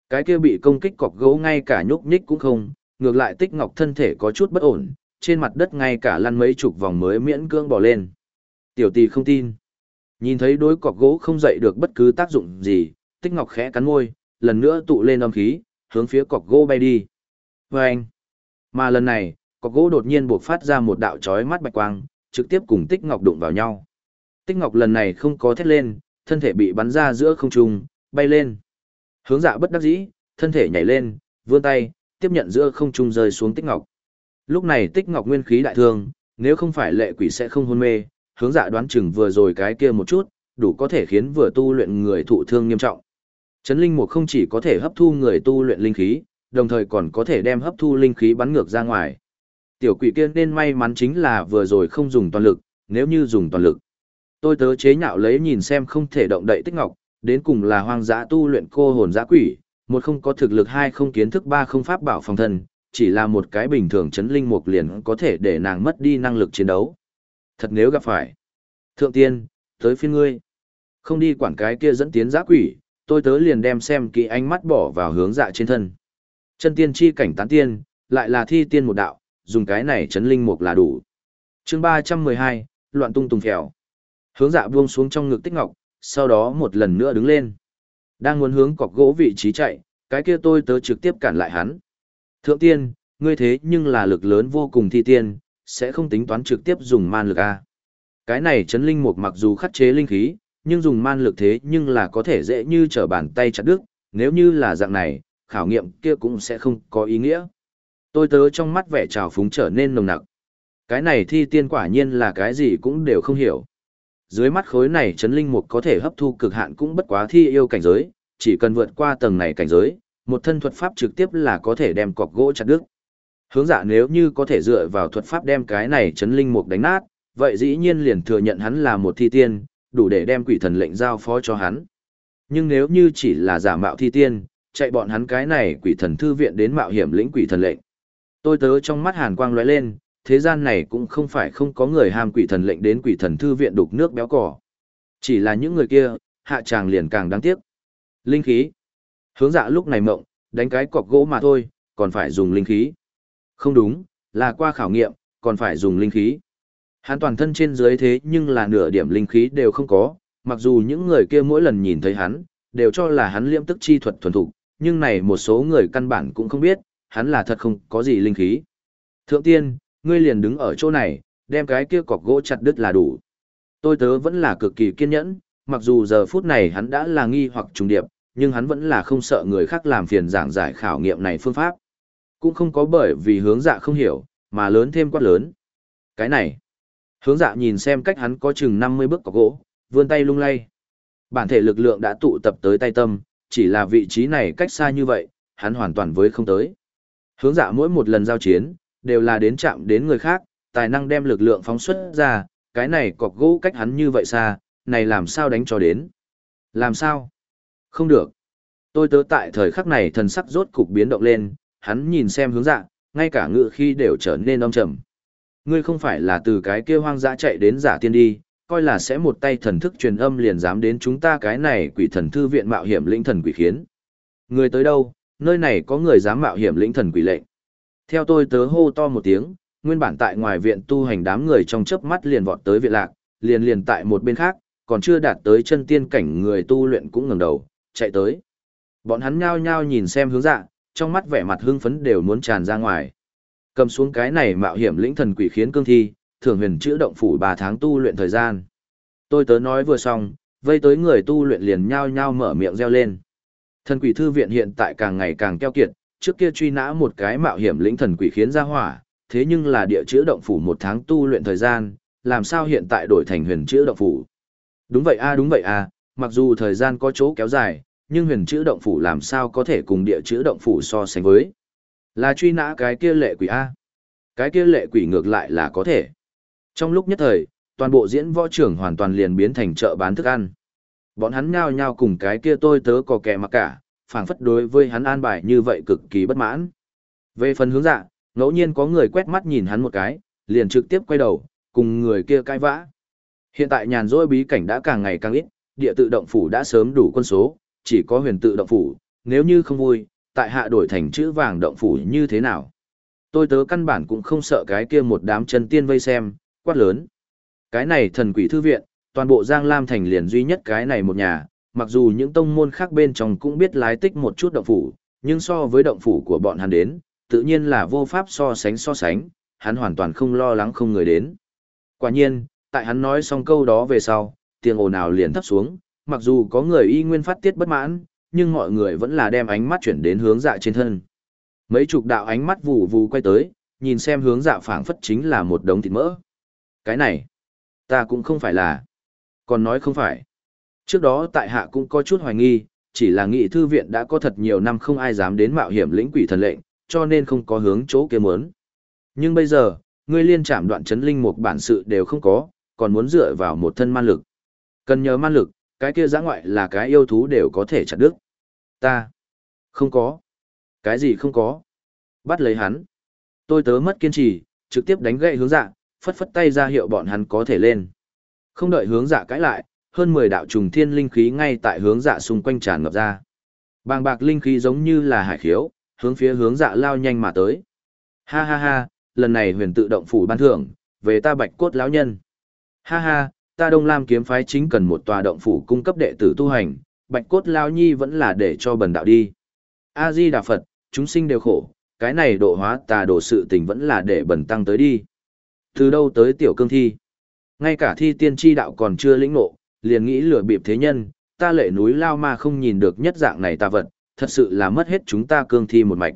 Speaker 1: Cái kia bị công kích cọc gỗ ngay cả nhúc nhích cũng không, ngược lại Tích Ngọc thân thể có chút bất ổn, trên mặt đất ngay cả lăn mấy chục vòng mới miễn cưỡng bỏ lên. Tiểu tỷ không tin. Nhìn thấy đối cọc gỗ không dậy được bất cứ tác dụng gì, Tích Ngọc khẽ cắn môi, lần nữa tụ lên âm khí, hướng phía cọc gỗ bay đi. Vâng! anh. Mà lần này, cọc gỗ đột nhiên buộc phát ra một đạo chói mắt bạch quang, trực tiếp cùng Tích Ngọc đụng vào nhau. Tích Ngọc lần này không có thét lên, thân thể bị bắn ra giữa không trung, bay lên. Hướng dạ bất đắc dĩ, thân thể nhảy lên, vươn tay, tiếp nhận giữa không trung rơi xuống Tích Ngọc. Lúc này Tích Ngọc nguyên khí đại thương, nếu không phải lệ quỷ sẽ không hôn mê, hướng dạ đoán chừng vừa rồi cái kia một chút, đủ có thể khiến vừa tu luyện người thụ thương nghiêm trọng. Chấn linh mục không chỉ có thể hấp thu người tu luyện linh khí, đồng thời còn có thể đem hấp thu linh khí bắn ngược ra ngoài. Tiểu quỷ kia nên may mắn chính là vừa rồi không dùng toàn lực, nếu như dùng toàn lực. Tôi tớ chế nhạo lấy nhìn xem không thể động đậy tích ngọc, đến cùng là hoang dã tu luyện cô hồn dã quỷ, một không có thực lực hai không kiến thức ba không pháp bảo phòng thân, chỉ là một cái bình thường chấn linh mục liền có thể để nàng mất đi năng lực chiến đấu. Thật nếu gặp phải. Thượng tiên, tới phiên ngươi. Không đi quản cái kia dẫn tiến giã quỷ, tôi tớ liền đem xem kỹ ánh mắt bỏ vào hướng dạ trên thân. Chân tiên chi cảnh tán tiên, lại là thi tiên một đạo, dùng cái này chấn linh mục là đủ. chương ba trăm mười hai loạn tung tùng phèo. Hướng dạ buông xuống trong ngực tích ngọc, sau đó một lần nữa đứng lên. Đang muốn hướng cọc gỗ vị trí chạy, cái kia tôi tớ trực tiếp cản lại hắn. Thượng tiên, ngươi thế nhưng là lực lớn vô cùng thi tiên, sẽ không tính toán trực tiếp dùng man lực A. Cái này chấn linh mục mặc dù khắc chế linh khí, nhưng dùng man lực thế nhưng là có thể dễ như trở bàn tay chặt đứt, nếu như là dạng này, khảo nghiệm kia cũng sẽ không có ý nghĩa. Tôi tớ trong mắt vẻ trào phúng trở nên nồng nặc. Cái này thi tiên quả nhiên là cái gì cũng đều không hiểu. Dưới mắt khối này chấn linh mục có thể hấp thu cực hạn cũng bất quá thi yêu cảnh giới, chỉ cần vượt qua tầng này cảnh giới, một thân thuật pháp trực tiếp là có thể đem cọc gỗ chặt đứt. Hướng dạ nếu như có thể dựa vào thuật pháp đem cái này chấn linh mục đánh nát, vậy dĩ nhiên liền thừa nhận hắn là một thi tiên, đủ để đem quỷ thần lệnh giao phó cho hắn. Nhưng nếu như chỉ là giả mạo thi tiên, chạy bọn hắn cái này quỷ thần thư viện đến mạo hiểm lĩnh quỷ thần lệnh. Tôi tớ trong mắt hàn quang lóe lên, thế gian này cũng không phải không có người ham quỷ thần lệnh đến quỷ thần thư viện đục nước béo cỏ. Chỉ là những người kia, hạ tràng liền càng đáng tiếc. Linh khí. Hướng dạ lúc này mộng, đánh cái cọc gỗ mà thôi, còn phải dùng linh khí. Không đúng, là qua khảo nghiệm, còn phải dùng linh khí. Hắn toàn thân trên dưới thế nhưng là nửa điểm linh khí đều không có, mặc dù những người kia mỗi lần nhìn thấy hắn, đều cho là hắn liễm tức chi thuật thuần thục, nhưng này một số người căn bản cũng không biết, hắn là thật không có gì linh khí. Thượng tiên, ngươi liền đứng ở chỗ này, đem cái kia cọc gỗ chặt đứt là đủ. Tôi tớ vẫn là cực kỳ kiên nhẫn, mặc dù giờ phút này hắn đã là nghi hoặc trùng điệp, nhưng hắn vẫn là không sợ người khác làm phiền giảng giải khảo nghiệm này phương pháp. Cũng không có bởi vì hướng dạ không hiểu, mà lớn thêm quát lớn. Cái này, hướng dạ nhìn xem cách hắn có chừng 50 bước cọc gỗ, vươn tay lung lay. Bản thể lực lượng đã tụ tập tới tay tâm, chỉ là vị trí này cách xa như vậy, hắn hoàn toàn với không tới. Hướng dạ mỗi một lần giao chiến, đều là đến chạm đến người khác, tài năng đem lực lượng phóng xuất ra, cái này cọc gỗ cách hắn như vậy xa, này làm sao đánh cho đến? Làm sao? Không được. Tôi tớ tại thời khắc này thần sắc rốt cục biến động lên, hắn nhìn xem hướng dạ, ngay cả ngựa khi đều trở nên âm trầm. Ngươi không phải là từ cái kia hoang dã chạy đến giả tiên đi, coi là sẽ một tay thần thức truyền âm liền dám đến chúng ta cái này quỷ thần thư viện mạo hiểm lĩnh thần quỷ khiến. Người tới đâu, nơi này có người dám mạo hiểm lĩnh thần quỷ lệnh. Theo tôi tớ hô to một tiếng, nguyên bản tại ngoài viện tu hành đám người trong chớp mắt liền vọt tới viện lạc, liền liền tại một bên khác, còn chưa đạt tới chân tiên cảnh người tu luyện cũng ngẩng đầu, chạy tới. Bọn hắn nhao nhao nhìn xem hướng dạ, trong mắt vẻ mặt hưng phấn đều muốn tràn ra ngoài. Cầm xuống cái này mạo hiểm lĩnh thần quỷ khiến cương thi, thường huyền chữa động phủ 3 tháng tu luyện thời gian. Tôi tớ nói vừa xong, vây tới người tu luyện liền nhao nhao mở miệng reo lên. Thần quỷ thư viện hiện tại càng ngày càng keo kiệt, trước kia truy nã một cái mạo hiểm lĩnh thần quỷ khiến ra hỏa, thế nhưng là địa chữ động phủ một tháng tu luyện thời gian, làm sao hiện tại đổi thành huyền chữ động phủ. Đúng vậy a đúng vậy a, mặc dù thời gian có chỗ kéo dài, nhưng huyền chữ động phủ làm sao có thể cùng địa chữ động phủ so sánh với. Là truy nã cái kia lệ quỷ A. Cái kia lệ quỷ ngược lại là có thể. Trong lúc nhất thời, toàn bộ diễn võ trưởng hoàn toàn liền biến thành chợ bán thức ăn. Bọn hắn nhao nhao cùng cái kia tôi tớ có kẻ mặc cả, phảng phất đối với hắn an bài như vậy cực kỳ bất mãn. Về phần hướng dạ, ngẫu nhiên có người quét mắt nhìn hắn một cái, liền trực tiếp quay đầu, cùng người kia cãi vã. Hiện tại nhàn rỗi bí cảnh đã càng ngày càng ít, địa tự động phủ đã sớm đủ quân số, chỉ có huyền tự động phủ, nếu như không vui, tại hạ đổi thành chữ vàng động phủ như thế nào. Tôi tớ căn bản cũng không sợ cái kia một đám chân tiên vây xem, quát lớn. Cái này thần quỷ thư viện, toàn bộ Giang Lam thành liền duy nhất cái này một nhà, mặc dù những tông môn khác bên trong cũng biết lái tích một chút động phủ, nhưng so với động phủ của bọn hắn đến, tự nhiên là vô pháp so sánh so sánh, hắn hoàn toàn không lo lắng không người đến. Quả nhiên, tại hắn nói xong câu đó về sau, tiếng ồn ào liền thấp xuống, mặc dù có người y nguyên phát tiết bất mãn, nhưng mọi người vẫn là đem ánh mắt chuyển đến hướng dạ trên thân. Mấy chục đạo ánh mắt vù vù quay tới, nhìn xem hướng dạ phảng phất chính là một đống thịt mỡ. Cái này, ta cũng không phải là, còn nói không phải. Trước đó tại hạ cũng có chút hoài nghi, chỉ là nghị thư viện đã có thật nhiều năm không ai dám đến mạo hiểm lĩnh quỷ thần lệnh, cho nên không có hướng chỗ kia muốn. Nhưng bây giờ, ngươi liên chạm đoạn chấn linh một bản sự đều không có, còn muốn dựa vào một thân man lực. Cần nhờ man lực, cái kia giã ngoại là cái yêu thú đều có thể chặt đứt. Ta, không có. Cái gì không có? Bắt lấy hắn. Tôi tớ mất kiên trì, trực tiếp đánh gậy hướng dạ, phất phất tay ra hiệu bọn hắn có thể lên. Không đợi hướng dạ cãi lại, hơn 10 đạo trùng thiên linh khí ngay tại hướng dạ xung quanh tràn ngập ra. Bàng bạc linh khí giống như là hải khiếu, hướng phía hướng dạ lao nhanh mà tới. Ha ha ha, lần này huyền tự động phủ ban thưởng, về ta bạch cốt lão nhân. Ha ha, ta Đông Lam kiếm phái chính cần một tòa động phủ cung cấp đệ tử tu hành, Bạch Cốt Lao Nhi vẫn là để cho bần đạo đi. A Di Đà Phật, chúng sinh đều khổ, cái này độ hóa tà độ sự tình vẫn là để bần tăng tới đi. Từ đâu tới tiểu cương thi? Ngay cả thi tiên tri đạo còn chưa lĩnh ngộ, liền nghĩ lừa bịp thế nhân, ta lệ núi lao ma không nhìn được nhất dạng này ta vật, thật sự là mất hết chúng ta cương thi một mạch.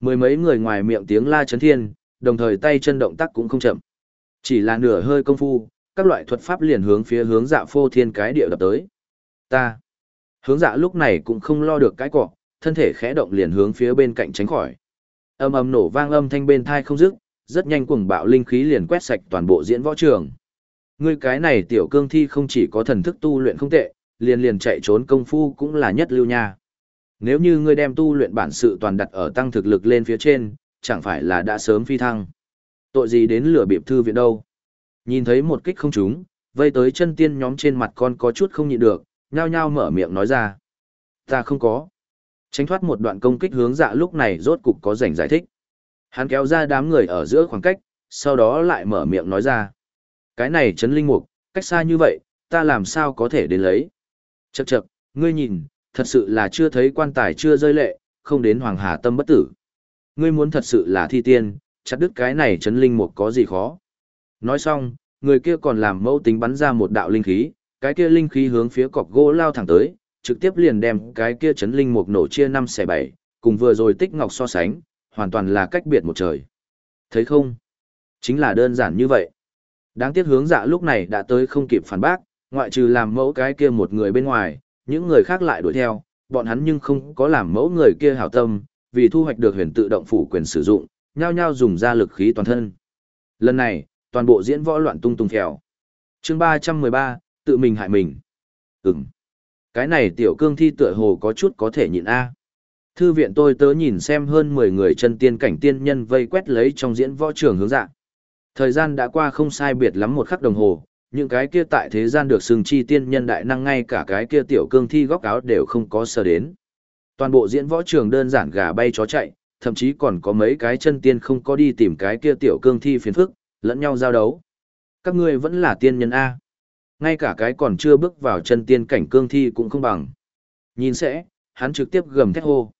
Speaker 1: Mười mấy người ngoài miệng tiếng la chấn thiên, đồng thời tay chân động tác cũng không chậm. Chỉ là nửa hơi công phu, các loại thuật pháp liền hướng phía hướng dạ phô thiên cái địa đập tới. Ta. Hướng dạ lúc này cũng không lo được cái cỏ, thân thể khẽ động liền hướng phía bên cạnh tránh khỏi. Âm âm nổ vang âm thanh bên thai không dứt, rất nhanh cuồng bạo linh khí liền quét sạch toàn bộ diễn võ trường. Ngươi cái này tiểu cương thi không chỉ có thần thức tu luyện không tệ, liền liền chạy trốn công phu cũng là nhất lưu nha. Nếu như ngươi đem tu luyện bản sự toàn đặt ở tăng thực lực lên phía trên, chẳng phải là đã sớm phi thăng. Tội gì đến lửa bịp thư viện đâu. Nhìn thấy một kích không trúng, vây tới chân tiên nhóm trên mặt con có chút không nhịn được, nhao nhao mở miệng nói ra. Ta không có. Tránh thoát một đoạn công kích hướng dạ lúc này rốt cục có rảnh giải thích. Hắn kéo ra đám người ở giữa khoảng cách, sau đó lại mở miệng nói ra. Cái này chấn linh mục, cách xa như vậy, ta làm sao có thể đến lấy. Chậc chậc, ngươi nhìn, thật sự là chưa thấy quan tài chưa rơi lệ, không đến hoàng hà tâm bất tử. Ngươi muốn thật sự là thi tiên, chặt đứt cái này chấn linh mục có gì khó. Nói xong, người kia còn làm mẫu tính bắn ra một đạo linh khí, cái kia linh khí hướng phía cọc gỗ lao thẳng tới, trực tiếp liền đem cái kia chấn linh mục nổ chia năm xẻ bảy, cùng vừa rồi tích ngọc so sánh, hoàn toàn là cách biệt một trời. Thấy không? Chính là đơn giản như vậy. Đáng tiếc hướng dạ lúc này đã tới không kịp phản bác, ngoại trừ làm mẫu cái kia một người bên ngoài, những người khác lại đuổi theo, bọn hắn nhưng không có làm mẫu người kia hảo tâm, vì thu hoạch được huyền tự động phủ quyền sử dụng, nhao nhao dùng ra lực khí toàn thân. Lần này, toàn bộ diễn võ loạn tung tung theo. Chương 313, tự mình hại mình. Ừm. Cái này tiểu cương thi tựa hồ có chút có thể nhịn a. Thư viện tôi tớ nhìn xem hơn 10 người chân tiên cảnh tiên nhân vây quét lấy trong diễn võ trường hướng dạng. Thời gian đã qua không sai biệt lắm một khắc đồng hồ, những cái kia tại thế gian được xưng chi tiên nhân đại năng ngay cả cái kia tiểu cương thi góc áo đều không có sờ đến. Toàn bộ diễn võ trường đơn giản gà bay chó chạy, thậm chí còn có mấy cái chân tiên không có đi tìm cái kia tiểu cương thi phiền phức, lẫn nhau giao đấu. Các ngươi vẫn là tiên nhân A. Ngay cả cái còn chưa bước vào chân tiên cảnh cương thi cũng không bằng. Nhìn sẽ, hắn trực tiếp gầm thét hô.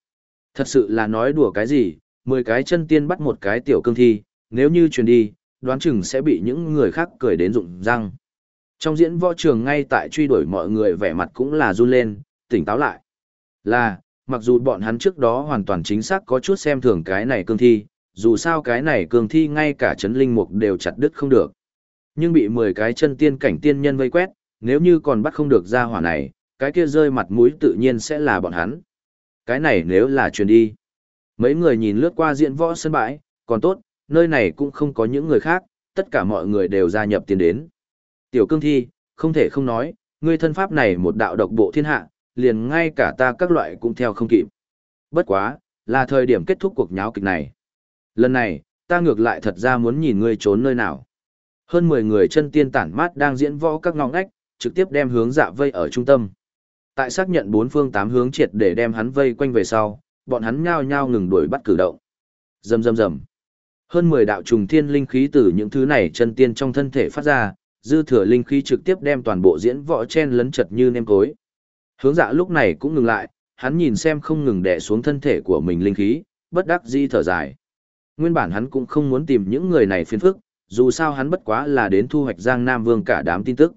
Speaker 1: Thật sự là nói đùa cái gì, mười cái chân tiên bắt một cái tiểu cương thi, nếu như truyền đi, đoán chừng sẽ bị những người khác cười đến rụng răng. Trong diễn võ trường ngay tại truy đuổi mọi người vẻ mặt cũng là run lên, tỉnh táo lại. Là, mặc dù bọn hắn trước đó hoàn toàn chính xác có chút xem thường cái này cương thi, dù sao cái này cương thi ngay cả chấn linh mục đều chặt đứt không được. Nhưng bị 10 cái chân tiên cảnh tiên nhân vây quét, nếu như còn bắt không được ra hỏa này, cái kia rơi mặt mũi tự nhiên sẽ là bọn hắn. Cái này nếu là truyền đi. Mấy người nhìn lướt qua diễn võ sân bãi, còn tốt, nơi này cũng không có những người khác, tất cả mọi người đều gia nhập tiến đến. Tiểu cương thi, không thể không nói, ngươi thân pháp này một đạo độc bộ thiên hạ, liền ngay cả ta các loại cũng theo không kịp. Bất quá, là thời điểm kết thúc cuộc nháo kịch này. Lần này, ta ngược lại thật ra muốn nhìn ngươi trốn nơi nào. Hơn 10 người chân tiên tản mát đang diễn võ các ngõ ngách, trực tiếp đem hướng dạ vây ở trung tâm. Tại xác nhận bốn phương tám hướng triệt để đem hắn vây quanh về sau, bọn hắn nhao nhao ngừng đuổi bắt cử động. Rầm rầm rầm. Hơn 10 đạo trùng thiên linh khí từ những thứ này chân tiên trong thân thể phát ra, dư thừa linh khí trực tiếp đem toàn bộ diễn võ chen lấn chật như nêm cối. Hướng dạ lúc này cũng ngừng lại, hắn nhìn xem không ngừng đè xuống thân thể của mình linh khí, bất đắc dĩ thở dài. Nguyên bản hắn cũng không muốn tìm những người này phiền phức, dù sao hắn bất quá là đến thu hoạch Giang Nam Vương cả đám tin tức.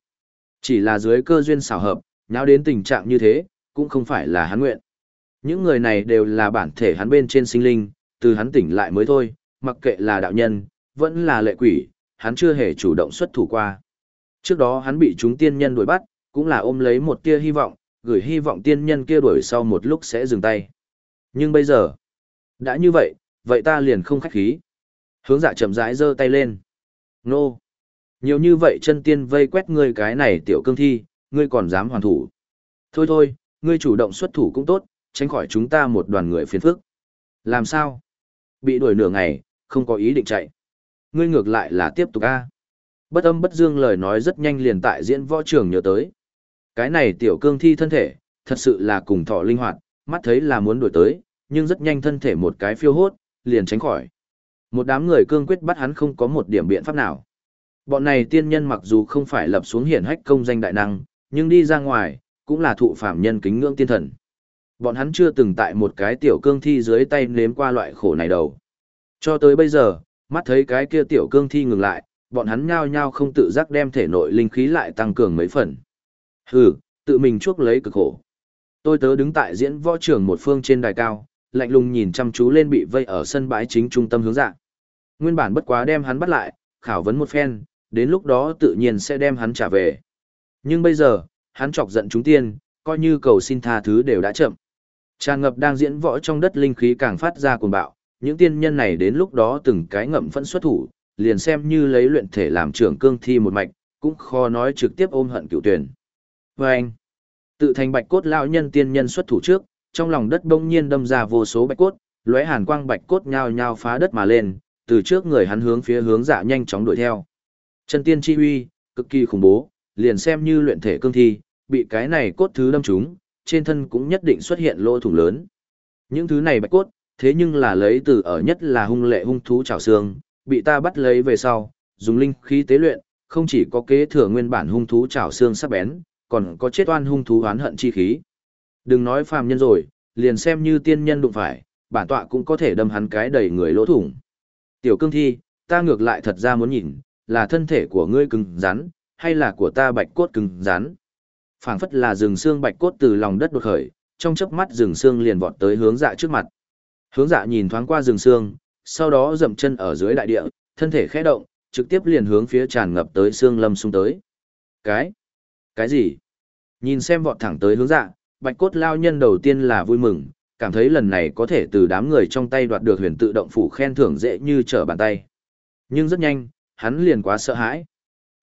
Speaker 1: Chỉ là dưới cơ duyên xảo hợp, nháo đến tình trạng như thế, cũng không phải là hắn nguyện. Những người này đều là bản thể hắn bên trên sinh linh, từ hắn tỉnh lại mới thôi, mặc kệ là đạo nhân, vẫn là lệ quỷ, hắn chưa hề chủ động xuất thủ qua. Trước đó hắn bị chúng tiên nhân đuổi bắt, cũng là ôm lấy một tia hy vọng, gửi hy vọng tiên nhân kia đuổi sau một lúc sẽ dừng tay. Nhưng bây giờ, đã như vậy, vậy ta liền không khách khí. Hướng dạ chậm rãi giơ tay lên. Nô! Nhiều như vậy chân tiên vây quét ngươi cái này tiểu cương thi, ngươi còn dám hoàn thủ. Thôi thôi, ngươi chủ động xuất thủ cũng tốt, tránh khỏi chúng ta một đoàn người phiền phức. Làm sao? Bị đuổi nửa ngày, không có ý định chạy. Ngươi ngược lại là tiếp tục a. Bất âm bất dương lời nói rất nhanh liền tại diễn võ trường nhớ tới. Cái này tiểu cương thi thân thể, thật sự là cùng thọ linh hoạt, mắt thấy là muốn đuổi tới, nhưng rất nhanh thân thể một cái phiêu hốt, liền tránh khỏi. Một đám người cương quyết bắt hắn không có một điểm biện pháp nào. Bọn này tiên nhân mặc dù không phải lập xuống hiển hách công danh đại năng, nhưng đi ra ngoài, cũng là thụ phạm nhân kính ngưỡng tiên thần. Bọn hắn chưa từng tại một cái tiểu cương thi dưới tay nếm qua loại khổ này đâu. Cho tới bây giờ, mắt thấy cái kia tiểu cương thi ngừng lại, bọn hắn nhao nhao không tự giác đem thể nội linh khí lại tăng cường mấy phần. Hừ, tự mình chuốc lấy cực khổ. Tôi tớ đứng tại diễn võ trường một phương trên đài cao, lạnh lùng nhìn chăm chú lên bị vây ở sân bãi chính trung tâm hướng dạng. Nguyên bản bất quá đem hắn bắt lại, khảo vấn một phen, đến lúc đó tự nhiên sẽ đem hắn trả về. Nhưng bây giờ, hắn chọc giận chúng tiên, coi như cầu xin tha thứ đều đã chậm. Tràn ngập đang diễn võ trong đất linh khí càng phát ra cuồng bạo, những tiên nhân này đến lúc đó từng cái ngậm phẫn xuất thủ, liền xem như lấy luyện thể làm trưởng cương thi một mạch, cũng khó nói trực tiếp ôm hận cựu tuyển. Và anh, tự thành bạch cốt lão nhân tiên nhân xuất thủ trước, trong lòng đất bỗng nhiên đâm ra vô số bạch cốt, lóe hàn quang bạch cốt nhao nhao phá đất mà lên, từ trước người hắn hướng phía hướng dạ nhanh chóng đuổi theo. Chân tiên chi uy, cực kỳ khủng bố, liền xem như luyện thể cương thi, bị cái này cốt thứ đâm trúng, trên thân cũng nhất định xuất hiện lỗ thủng lớn. Những thứ này bạch cốt, thế nhưng là lấy từ ở nhất là hung lệ hung thú trảo xương, bị ta bắt lấy về sau, dùng linh khí tế luyện, không chỉ có kế thừa nguyên bản hung thú trảo xương sắc bén, còn có chết oan hung thú oán hận chi khí. Đừng nói phàm nhân rồi, liền xem như tiên nhân đụng phải, bản tọa cũng có thể đâm hắn cái đầy người lỗ thủng. Tiểu cương thi, ta ngược lại thật ra muốn nhìn, là thân thể của ngươi cứng rắn, hay là của ta bạch cốt cứng rắn. phảng phất là rừng xương bạch cốt từ lòng đất đột khởi, trong chớp mắt rừng xương liền vọt tới hướng dạ trước mặt. Hướng dạ nhìn thoáng qua rừng xương, sau đó dậm chân ở dưới đại địa, thân thể khẽ động, trực tiếp liền hướng phía tràn ngập tới xương lâm xung tới. Cái? Cái gì? Nhìn xem vọt thẳng tới hướng dạ, bạch cốt lao nhân đầu tiên là vui mừng, cảm thấy lần này có thể từ đám người trong tay đoạt được huyền tự động phủ khen thưởng dễ như trở bàn tay. Nhưng rất nhanh, hắn liền quá sợ hãi.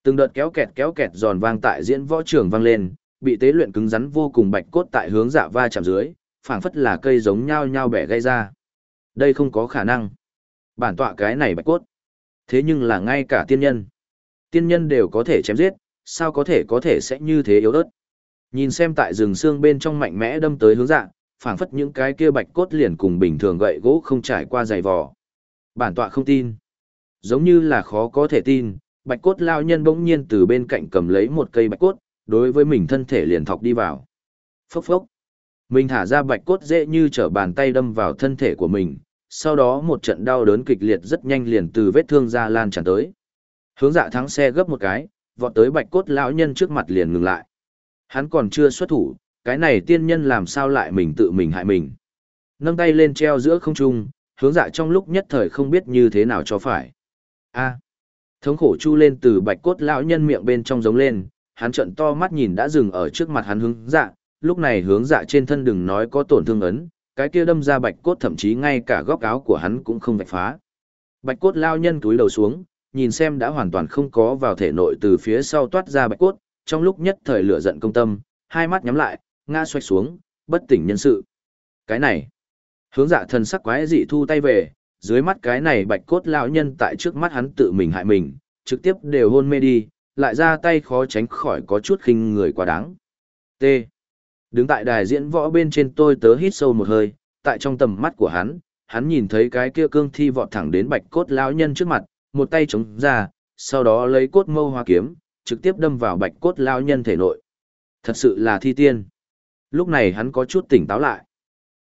Speaker 1: Từng đợt kéo kẹt kéo kẹt giòn vang tại diễn võ trường vang lên, bị tế luyện cứng rắn vô cùng bạch cốt tại hướng dạ va chạm dưới, phảng phất là cây giống nhau nhau bẻ gây ra. Đây không có khả năng. Bản tọa cái này bạch cốt. Thế nhưng là ngay cả tiên nhân. Tiên nhân đều có thể chém giết, sao có thể có thể sẽ như thế yếu ớt. Nhìn xem tại rừng xương bên trong mạnh mẽ đâm tới hướng dạng, phảng phất những cái kia bạch cốt liền cùng bình thường gậy gỗ không trải qua dày vò. Bản tọa không tin. Giống như là khó có thể tin, bạch cốt lao nhân bỗng nhiên từ bên cạnh cầm lấy một cây bạch cốt, đối với mình thân thể liền thọc đi vào. Phốc phốc. Mình thả ra bạch cốt dễ như trở bàn tay đâm vào thân thể của mình, sau đó một trận đau đớn kịch liệt rất nhanh liền từ vết thương ra lan tràn tới. Hướng dạ thắng xe gấp một cái, vọt tới bạch cốt lão nhân trước mặt liền ngừng lại. Hắn còn chưa xuất thủ, cái này tiên nhân làm sao lại mình tự mình hại mình. Nâng tay lên treo giữa không trung, hướng dạ trong lúc nhất thời không biết như thế nào cho phải. a thống khổ chu lên từ bạch cốt lão nhân miệng bên trong giống lên, hắn trận to mắt nhìn đã dừng ở trước mặt hắn hướng dạ, lúc này hướng dạ trên thân đừng nói có tổn thương ấn, cái kia đâm ra bạch cốt thậm chí ngay cả góc áo của hắn cũng không vạch phá. Bạch cốt lao nhân túi đầu xuống, nhìn xem đã hoàn toàn không có vào thể nội từ phía sau toát ra bạch cốt, trong lúc nhất thời lửa giận công tâm, hai mắt nhắm lại, ngã xoay xuống, bất tỉnh nhân sự. Cái này, hướng dạ thần sắc quái dị thu tay về, dưới mắt cái này bạch cốt lão nhân tại trước mắt hắn tự mình hại mình, trực tiếp đều hôn mê đi, lại ra tay khó tránh khỏi có chút khinh người quá đáng. T. Đứng tại đài diễn võ bên trên tôi tớ hít sâu một hơi, tại trong tầm mắt của hắn, hắn nhìn thấy cái kia cương thi vọt thẳng đến bạch cốt lão nhân trước mặt, một tay chống ra, sau đó lấy cốt mâu hoa kiếm, trực tiếp đâm vào bạch cốt lão nhân thể nội. Thật sự là thi tiên. Lúc này hắn có chút tỉnh táo lại.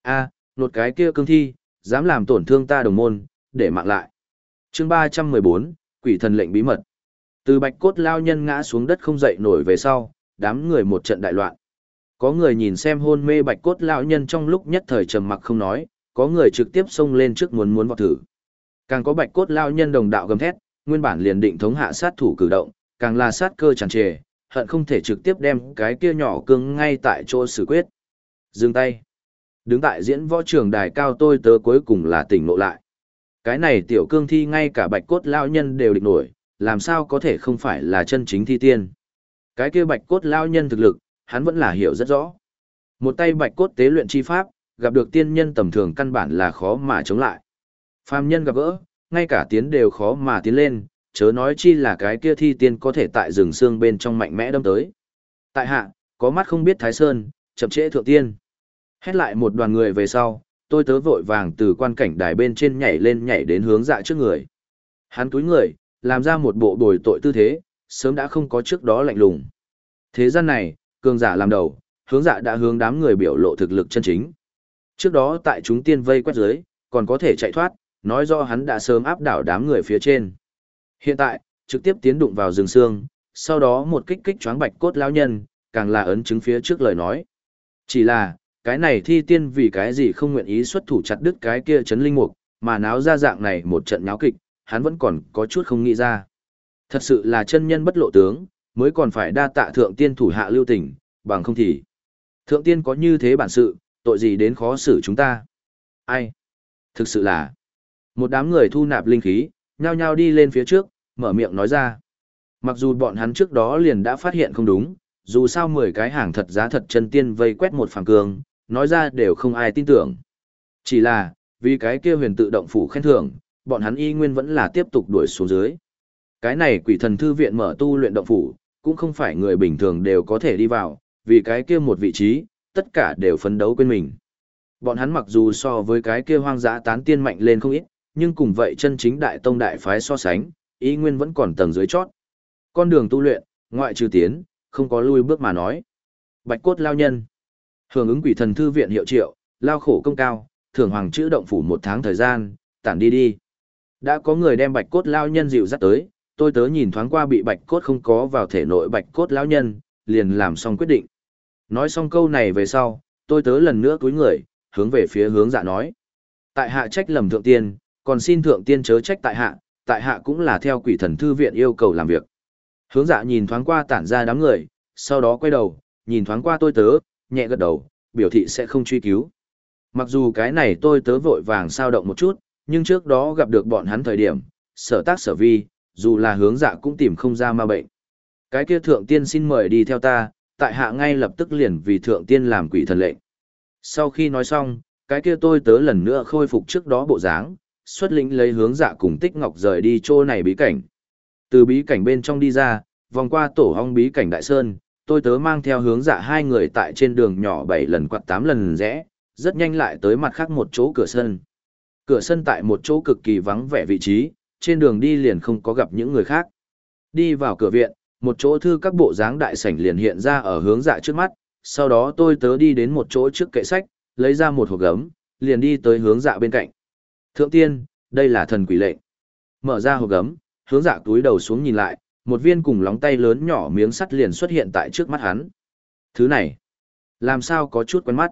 Speaker 1: a à, nột cái kia cương thi, dám làm tổn thương ta đồng môn, để mạng lại. chương ba trăm mười bốn quỷ thần lệnh bí mật. Từ bạch cốt lao nhân ngã xuống đất không dậy nổi về sau, đám người một trận đại loạn. Có người nhìn xem hôn mê bạch cốt lão nhân trong lúc nhất thời trầm mặc không nói, có người trực tiếp xông lên trước muốn muốn vọt thử. Càng có bạch cốt lão nhân đồng đạo gầm thét, nguyên bản liền định thống hạ sát thủ cử động, càng là sát cơ tràn trề, hận không thể trực tiếp đem cái kia nhỏ cương ngay tại chỗ xử quyết. Dừng tay. Đứng tại diễn võ trường đài cao tôi tớ cuối cùng là tỉnh ngộ lại. Cái này tiểu cương thi ngay cả bạch cốt lão nhân đều địch nổi, làm sao có thể không phải là chân chính thi tiên. Cái kia bạch cốt lão nhân thực lực, hắn vẫn là hiểu rất rõ. Một tay bạch cốt tế luyện chi pháp, gặp được tiên nhân tầm thường căn bản là khó mà chống lại. Phàm nhân gặp gỡ, ngay cả tiến đều khó mà tiến lên, chớ nói chi là cái kia thi tiên có thể tại rừng xương bên trong mạnh mẽ đâm tới. Tại hạ, có mắt không biết Thái Sơn, chậm trễ thượng tiên. Hét lại một đoàn người về sau, tôi tớ vội vàng từ quan cảnh đài bên trên nhảy lên nhảy đến hướng dạ trước người. Hắn túi người, làm ra một bộ bồi tội tư thế, sớm đã không có trước đó lạnh lùng. Thế gian này, cường giả làm đầu, hướng dạ đã hướng đám người biểu lộ thực lực chân chính. Trước đó tại chúng tiên vây quét dưới, còn có thể chạy thoát, nói do hắn đã sớm áp đảo đám người phía trên. Hiện tại, trực tiếp tiến đụng vào rừng xương, sau đó một kích kích choáng bạch cốt lão nhân, càng là ấn chứng phía trước lời nói. Chỉ là, cái này thi tiên vì cái gì không nguyện ý xuất thủ chặt đứt cái kia chấn linh mục, mà náo ra dạng này một trận nháo kịch, hắn vẫn còn có chút không nghĩ ra. Thật sự là chân nhân bất lộ tướng, mới còn phải đa tạ thượng tiên thủ hạ lưu tình, bằng không thì. Thượng tiên có như thế bản sự, tội gì đến khó xử chúng ta. Ai? Thực sự là. Một đám người thu nạp linh khí, nhao nhao đi lên phía trước, mở miệng nói ra. Mặc dù bọn hắn trước đó liền đã phát hiện không đúng, dù sao 10 cái hàng thật giá thật chân tiên vây quét một phàng cường, nói ra đều không ai tin tưởng. Chỉ là, vì cái kia huyền tự động phủ khen thưởng, bọn hắn y nguyên vẫn là tiếp tục đuổi xuống dưới. Cái này quỷ thần thư viện mở tu luyện động phủ, cũng không phải người bình thường đều có thể đi vào, vì cái kia một vị trí, tất cả đều phấn đấu quên mình. Bọn hắn mặc dù so với cái kia hoang dã tán tiên mạnh lên không ít, nhưng cùng vậy chân chính đại tông đại phái so sánh, ý nguyên vẫn còn tầng dưới chót. Con đường tu luyện, ngoại trừ tiến, không có lui bước mà nói. Bạch cốt lao nhân. Hưởng ứng quỷ thần thư viện hiệu triệu, lao khổ công cao, thường hoàng chữ động phủ một tháng thời gian, tản đi đi. Đã có người đem bạch cốt lao nhân dịu dắt tới, tôi tớ nhìn thoáng qua bị bạch cốt không có vào thể nội bạch cốt lão nhân, liền làm xong quyết định. Nói xong câu này về sau, tôi tớ lần nữa cúi người, hướng về phía hướng dạ nói. Tại hạ trách lầm thượng tiên, còn xin thượng tiên chớ trách tại hạ, tại hạ cũng là theo quỷ thần thư viện yêu cầu làm việc. Hướng dạ nhìn thoáng qua tản ra đám người, sau đó quay đầu, nhìn thoáng qua tôi tớ, nhẹ gật đầu, biểu thị sẽ không truy cứu. Mặc dù cái này tôi tớ vội vàng sao động một chút, nhưng trước đó gặp được bọn hắn thời điểm, sở tác sở vi, dù là hướng dạ cũng tìm không ra ma bệnh. Cái kia thượng tiên xin mời đi theo ta, tại hạ ngay lập tức liền vì thượng tiên làm quỷ thần lệnh. Sau khi nói xong, cái kia tôi tớ lần nữa khôi phục trước đó bộ dáng, xuất lĩnh lấy hướng dạ cùng tích ngọc rời đi chỗ này bí cảnh. Từ bí cảnh bên trong đi ra, vòng qua tổ hong bí cảnh đại sơn, tôi tớ mang theo hướng dạ hai người tại trên đường nhỏ bảy lần quạt tám lần rẽ, rất nhanh lại tới mặt khác một chỗ cửa sân. Cửa sân tại một chỗ cực kỳ vắng vẻ vị trí, trên đường đi liền không có gặp những người khác. Đi vào cửa viện, một chỗ thư các bộ dáng đại sảnh liền hiện ra ở hướng dạ trước mắt, sau đó tôi tớ đi đến một chỗ trước kệ sách, lấy ra một hộp gấm, liền đi tới hướng dạ bên cạnh. Thượng tiên, đây là thần quỷ lệnh. Mở ra hộp gấm, hướng dạ túi đầu xuống nhìn lại, một viên cùng lóng tay lớn nhỏ miếng sắt liền xuất hiện tại trước mắt hắn. Thứ này, làm sao có chút quen mắt.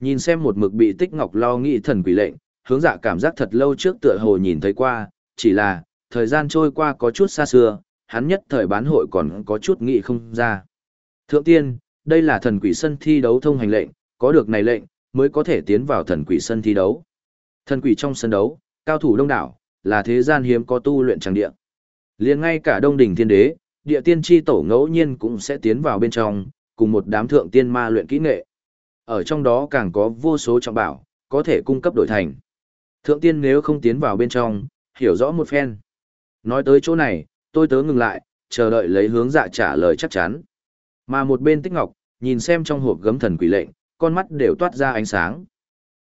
Speaker 1: Nhìn xem một mực bị tích ngọc lo nghĩ thần quỷ lệnh, hướng dạ cảm giác thật lâu trước tựa hồ nhìn thấy qua, chỉ là, thời gian trôi qua có chút xa xưa, hắn nhất thời bán hội còn có chút nghị không ra. Thượng tiên, đây là thần quỷ sân thi đấu thông hành lệnh, có được này lệnh, mới có thể tiến vào thần quỷ sân thi đấu. Thần quỷ trong sân đấu, cao thủ đông đảo, là thế gian hiếm có tu luyện tràng địa. liền ngay cả đông đỉnh thiên đế, địa tiên tri tổ ngẫu nhiên cũng sẽ tiến vào bên trong, cùng một đám thượng tiên ma luyện kỹ nghệ. Ở trong đó càng có vô số trọng bảo, có thể cung cấp đổi thành. Thượng tiên nếu không tiến vào bên trong, hiểu rõ một phen. Nói tới chỗ này, tôi tớ ngừng lại, chờ đợi lấy hướng dạ trả lời chắc chắn. Mà một bên tích ngọc, nhìn xem trong hộp gấm thần quỷ lệnh, con mắt đều toát ra ánh sáng.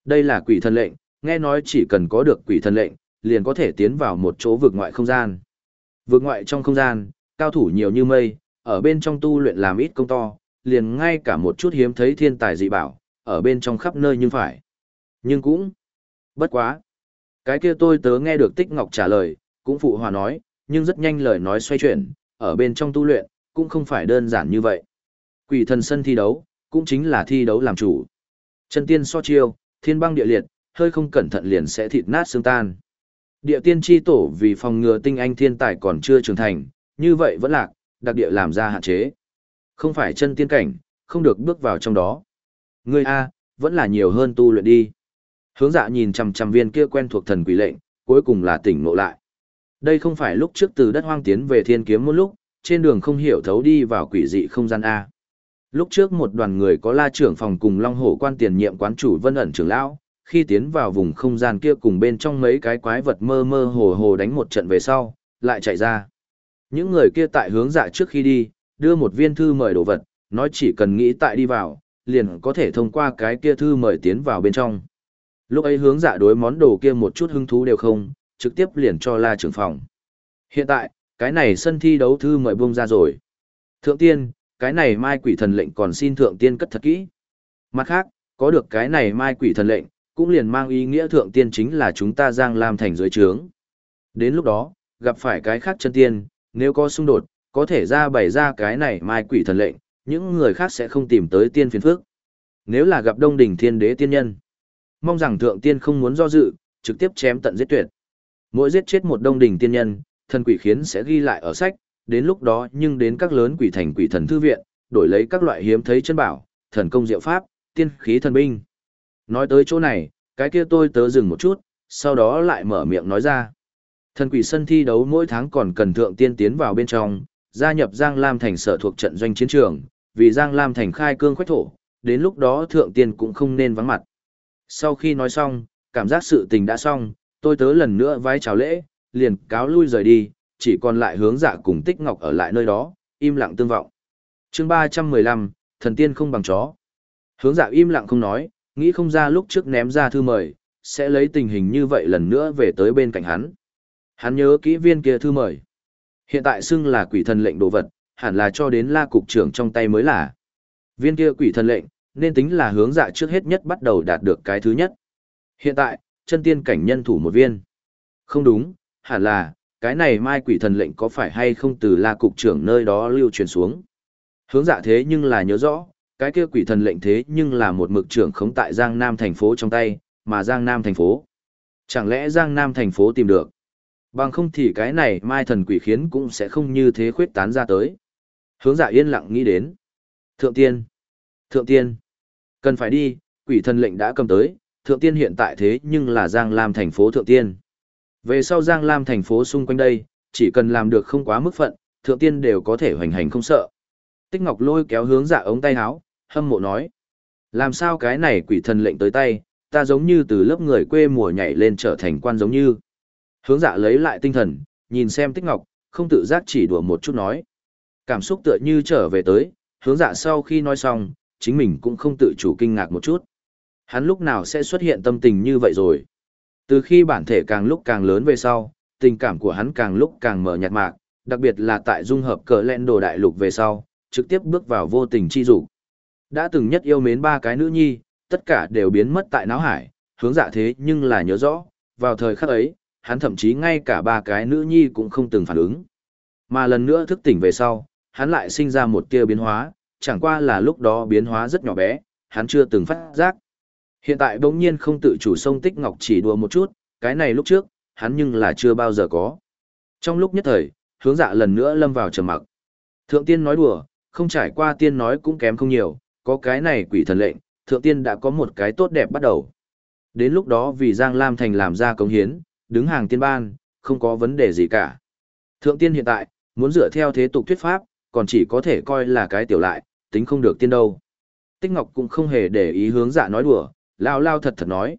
Speaker 1: Đây là quỷ thần lệnh, nghe nói chỉ cần có được quỷ thần lệnh, liền có thể tiến vào một chỗ vực ngoại không gian. Vực ngoại trong không gian, cao thủ nhiều như mây, ở bên trong tu luyện làm ít công to, liền ngay cả một chút hiếm thấy thiên tài dị bảo, ở bên trong khắp nơi nhưng phải. Nhưng cũng, bất quá. Cái kia tôi tớ nghe được Tích Ngọc trả lời, cũng phụ hòa nói, nhưng rất nhanh lời nói xoay chuyển, ở bên trong tu luyện, cũng không phải đơn giản như vậy. Quỷ thần sân thi đấu, cũng chính là thi đấu làm chủ. Chân tiên so chiêu, thiên băng địa liệt, hơi không cẩn thận liền sẽ thịt nát xương tan. Địa tiên tri tổ vì phòng ngừa tinh anh thiên tài còn chưa trưởng thành, như vậy vẫn lạc, đặc địa làm ra hạn chế. Không phải chân tiên cảnh, không được bước vào trong đó. Ngươi A, vẫn là nhiều hơn tu luyện đi. Hướng dạ nhìn chằm chằm viên kia quen thuộc thần quỷ lệnh, cuối cùng là tỉnh ngộ lại. Đây không phải lúc trước từ đất hoang tiến về thiên kiếm một lúc, trên đường không hiểu thấu đi vào quỷ dị không gian A. Lúc trước một đoàn người có la trưởng phòng cùng long hổ quan tiền nhiệm quán chủ vân ẩn trưởng lão, khi tiến vào vùng không gian kia cùng bên trong mấy cái quái vật mơ mơ hồ hồ đánh một trận về sau, lại chạy ra. Những người kia tại hướng dạ trước khi đi, đưa một viên thư mời đồ vật, nói chỉ cần nghĩ tại đi vào, liền có thể thông qua cái kia thư mời tiến vào bên trong. Lúc ấy hướng dạ đối món đồ kia một chút hứng thú đều không, trực tiếp liền cho la trưởng phòng. Hiện tại, cái này sân thi đấu thư mời bung ra rồi. Thượng tiên, cái này mai quỷ thần lệnh còn xin thượng tiên cất thật kỹ. Mặt khác, có được cái này mai quỷ thần lệnh, cũng liền mang ý nghĩa thượng tiên chính là chúng ta giang làm thành dưới trướng. Đến lúc đó, gặp phải cái khác chân tiên, nếu có xung đột, có thể ra bày ra cái này mai quỷ thần lệnh, những người khác sẽ không tìm tới tiên phiền phước. Nếu là gặp đông đỉnh thiên đế tiên nhân, mong rằng thượng tiên không muốn do dự, trực tiếp chém tận giết tuyệt. Mỗi giết chết một đông đỉnh tiên nhân, thần quỷ khiến sẽ ghi lại ở sách, đến lúc đó nhưng đến các lớn quỷ thành quỷ thần thư viện, đổi lấy các loại hiếm thấy chân bảo, thần công diệu pháp, tiên khí thần binh. Nói tới chỗ này, cái kia tôi tớ dừng một chút, sau đó lại mở miệng nói ra. Thần quỷ sân thi đấu mỗi tháng còn cần thượng tiên tiến vào bên trong, gia nhập Giang Lam thành sở thuộc trận doanh chiến trường, vì Giang Lam thành khai cương khoách thổ, đến lúc đó thượng tiên cũng không nên vắng mặt. Sau khi nói xong, cảm giác sự tình đã xong, tôi tớ lần nữa vái chào lễ, liền cáo lui rời đi, chỉ còn lại hướng dạ cùng tích ngọc ở lại nơi đó, im lặng tương vọng. chương 315, Thần tiên không bằng chó. Hướng dạ im lặng không nói, nghĩ không ra lúc trước ném ra thư mời, sẽ lấy tình hình như vậy lần nữa về tới bên cạnh hắn. Hắn nhớ kỹ viên kia thư mời. Hiện tại xưng là quỷ thần lệnh đồ vật, hẳn là cho đến la cục trưởng trong tay mới là. Viên kia quỷ thần lệnh, nên tính là hướng dạ trước hết nhất bắt đầu đạt được cái thứ nhất. Hiện tại, chân tiên cảnh nhân thủ một viên. Không đúng, hẳn là, cái này mai quỷ thần lệnh có phải hay không từ la cục trưởng nơi đó lưu truyền xuống. Hướng dạ thế nhưng là nhớ rõ, cái kia quỷ thần lệnh thế nhưng là một mực trưởng khống tại Giang Nam thành phố trong tay, mà Giang Nam thành phố. Chẳng lẽ Giang Nam thành phố tìm được? Bằng không thì cái này mai thần quỷ khiến cũng sẽ không như thế khuyết tán ra tới. Hướng dạ yên lặng nghĩ đến. Thượng tiên. Thượng tiên. Cần phải đi, quỷ thần lệnh đã cầm tới, thượng tiên hiện tại thế nhưng là Giang Lam thành phố thượng tiên. Về sau Giang Lam thành phố xung quanh đây, chỉ cần làm được không quá mức phận, thượng tiên đều có thể hoành hành không sợ. Tích Ngọc lôi kéo hướng dạ ống tay háo, hâm mộ nói. Làm sao cái này quỷ thần lệnh tới tay, ta giống như từ lớp người quê mùa nhảy lên trở thành quan giống như. Hướng dạ lấy lại tinh thần, nhìn xem Tích Ngọc, không tự giác chỉ đùa một chút nói. Cảm xúc tựa như trở về tới, hướng dạ sau khi nói xong, chính mình cũng không tự chủ kinh ngạc một chút. Hắn lúc nào sẽ xuất hiện tâm tình như vậy rồi? Từ khi bản thể càng lúc càng lớn về sau, tình cảm của hắn càng lúc càng mở nhạt mạc, đặc biệt là tại dung hợp cờ lẹn đồ đại lục về sau, trực tiếp bước vào vô tình chi dục. Đã từng nhất yêu mến ba cái nữ nhi, tất cả đều biến mất tại não hải, hướng dạ thế nhưng là nhớ rõ, vào thời khắc ấy, hắn thậm chí ngay cả ba cái nữ nhi cũng không từng phản ứng. Mà lần nữa thức tỉnh về sau, hắn lại sinh ra một tia biến hóa, chẳng qua là lúc đó biến hóa rất nhỏ bé, hắn chưa từng phát giác. Hiện tại bỗng nhiên không tự chủ sông Tích Ngọc chỉ đùa một chút, cái này lúc trước, hắn nhưng là chưa bao giờ có. Trong lúc nhất thời, hướng dạ lần nữa lâm vào trầm mặc. Thượng tiên nói đùa, không trải qua tiên nói cũng kém không nhiều, có cái này quỷ thần lệnh, thượng tiên đã có một cái tốt đẹp bắt đầu. Đến lúc đó vì Giang Lam Thành làm ra công hiến, đứng hàng tiên ban, không có vấn đề gì cả. Thượng tiên hiện tại, muốn dựa theo thế tục thuyết pháp, còn chỉ có thể coi là cái tiểu lại, tính không được tiên đâu. Tích Ngọc cũng không hề để ý hướng dạ nói đùa, lao lao thật thật nói.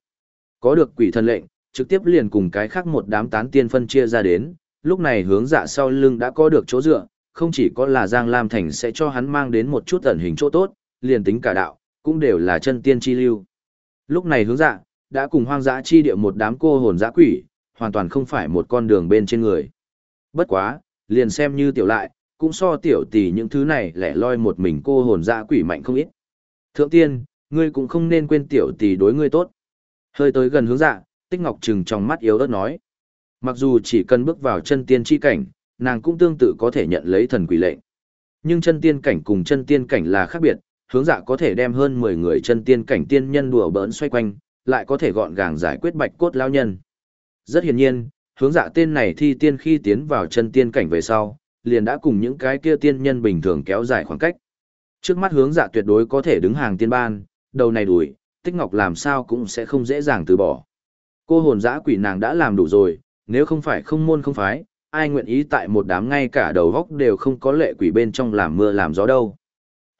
Speaker 1: Có được quỷ thần lệnh, trực tiếp liền cùng cái khác một đám tán tiên phân chia ra đến, lúc này hướng dạ sau lưng đã có được chỗ dựa, không chỉ có là Giang Lam Thành sẽ cho hắn mang đến một chút ẩn hình chỗ tốt, liền tính cả đạo, cũng đều là chân tiên chi lưu. Lúc này hướng dạ, đã cùng hoang dã chi địa một đám cô hồn dã quỷ, hoàn toàn không phải một con đường bên trên người. Bất quá, liền xem như tiểu lại, cũng so tiểu tỷ những thứ này lẻ loi một mình cô hồn dã quỷ mạnh không ít. Thượng tiên, ngươi cũng không nên quên tiểu tỷ đối ngươi tốt. Hơi tới gần hướng dạ, Tích Ngọc Trừng trong mắt yếu ớt nói. Mặc dù chỉ cần bước vào chân tiên chi cảnh, nàng cũng tương tự có thể nhận lấy thần quỷ lệnh. Nhưng chân tiên cảnh cùng chân tiên cảnh là khác biệt, hướng dạ có thể đem hơn 10 người chân tiên cảnh tiên nhân đùa bỡn xoay quanh, lại có thể gọn gàng giải quyết bạch cốt lao nhân. Rất hiển nhiên, hướng dạ tên này thi tiên khi tiến vào chân tiên cảnh về sau, liền đã cùng những cái kia tiên nhân bình thường kéo dài khoảng cách. Trước mắt hướng dạ tuyệt đối có thể đứng hàng tiên ban, đầu này đuổi, tích ngọc làm sao cũng sẽ không dễ dàng từ bỏ. Cô hồn dã quỷ nàng đã làm đủ rồi, nếu không phải không môn không phái, ai nguyện ý tại một đám ngay cả đầu góc đều không có lệ quỷ bên trong làm mưa làm gió đâu.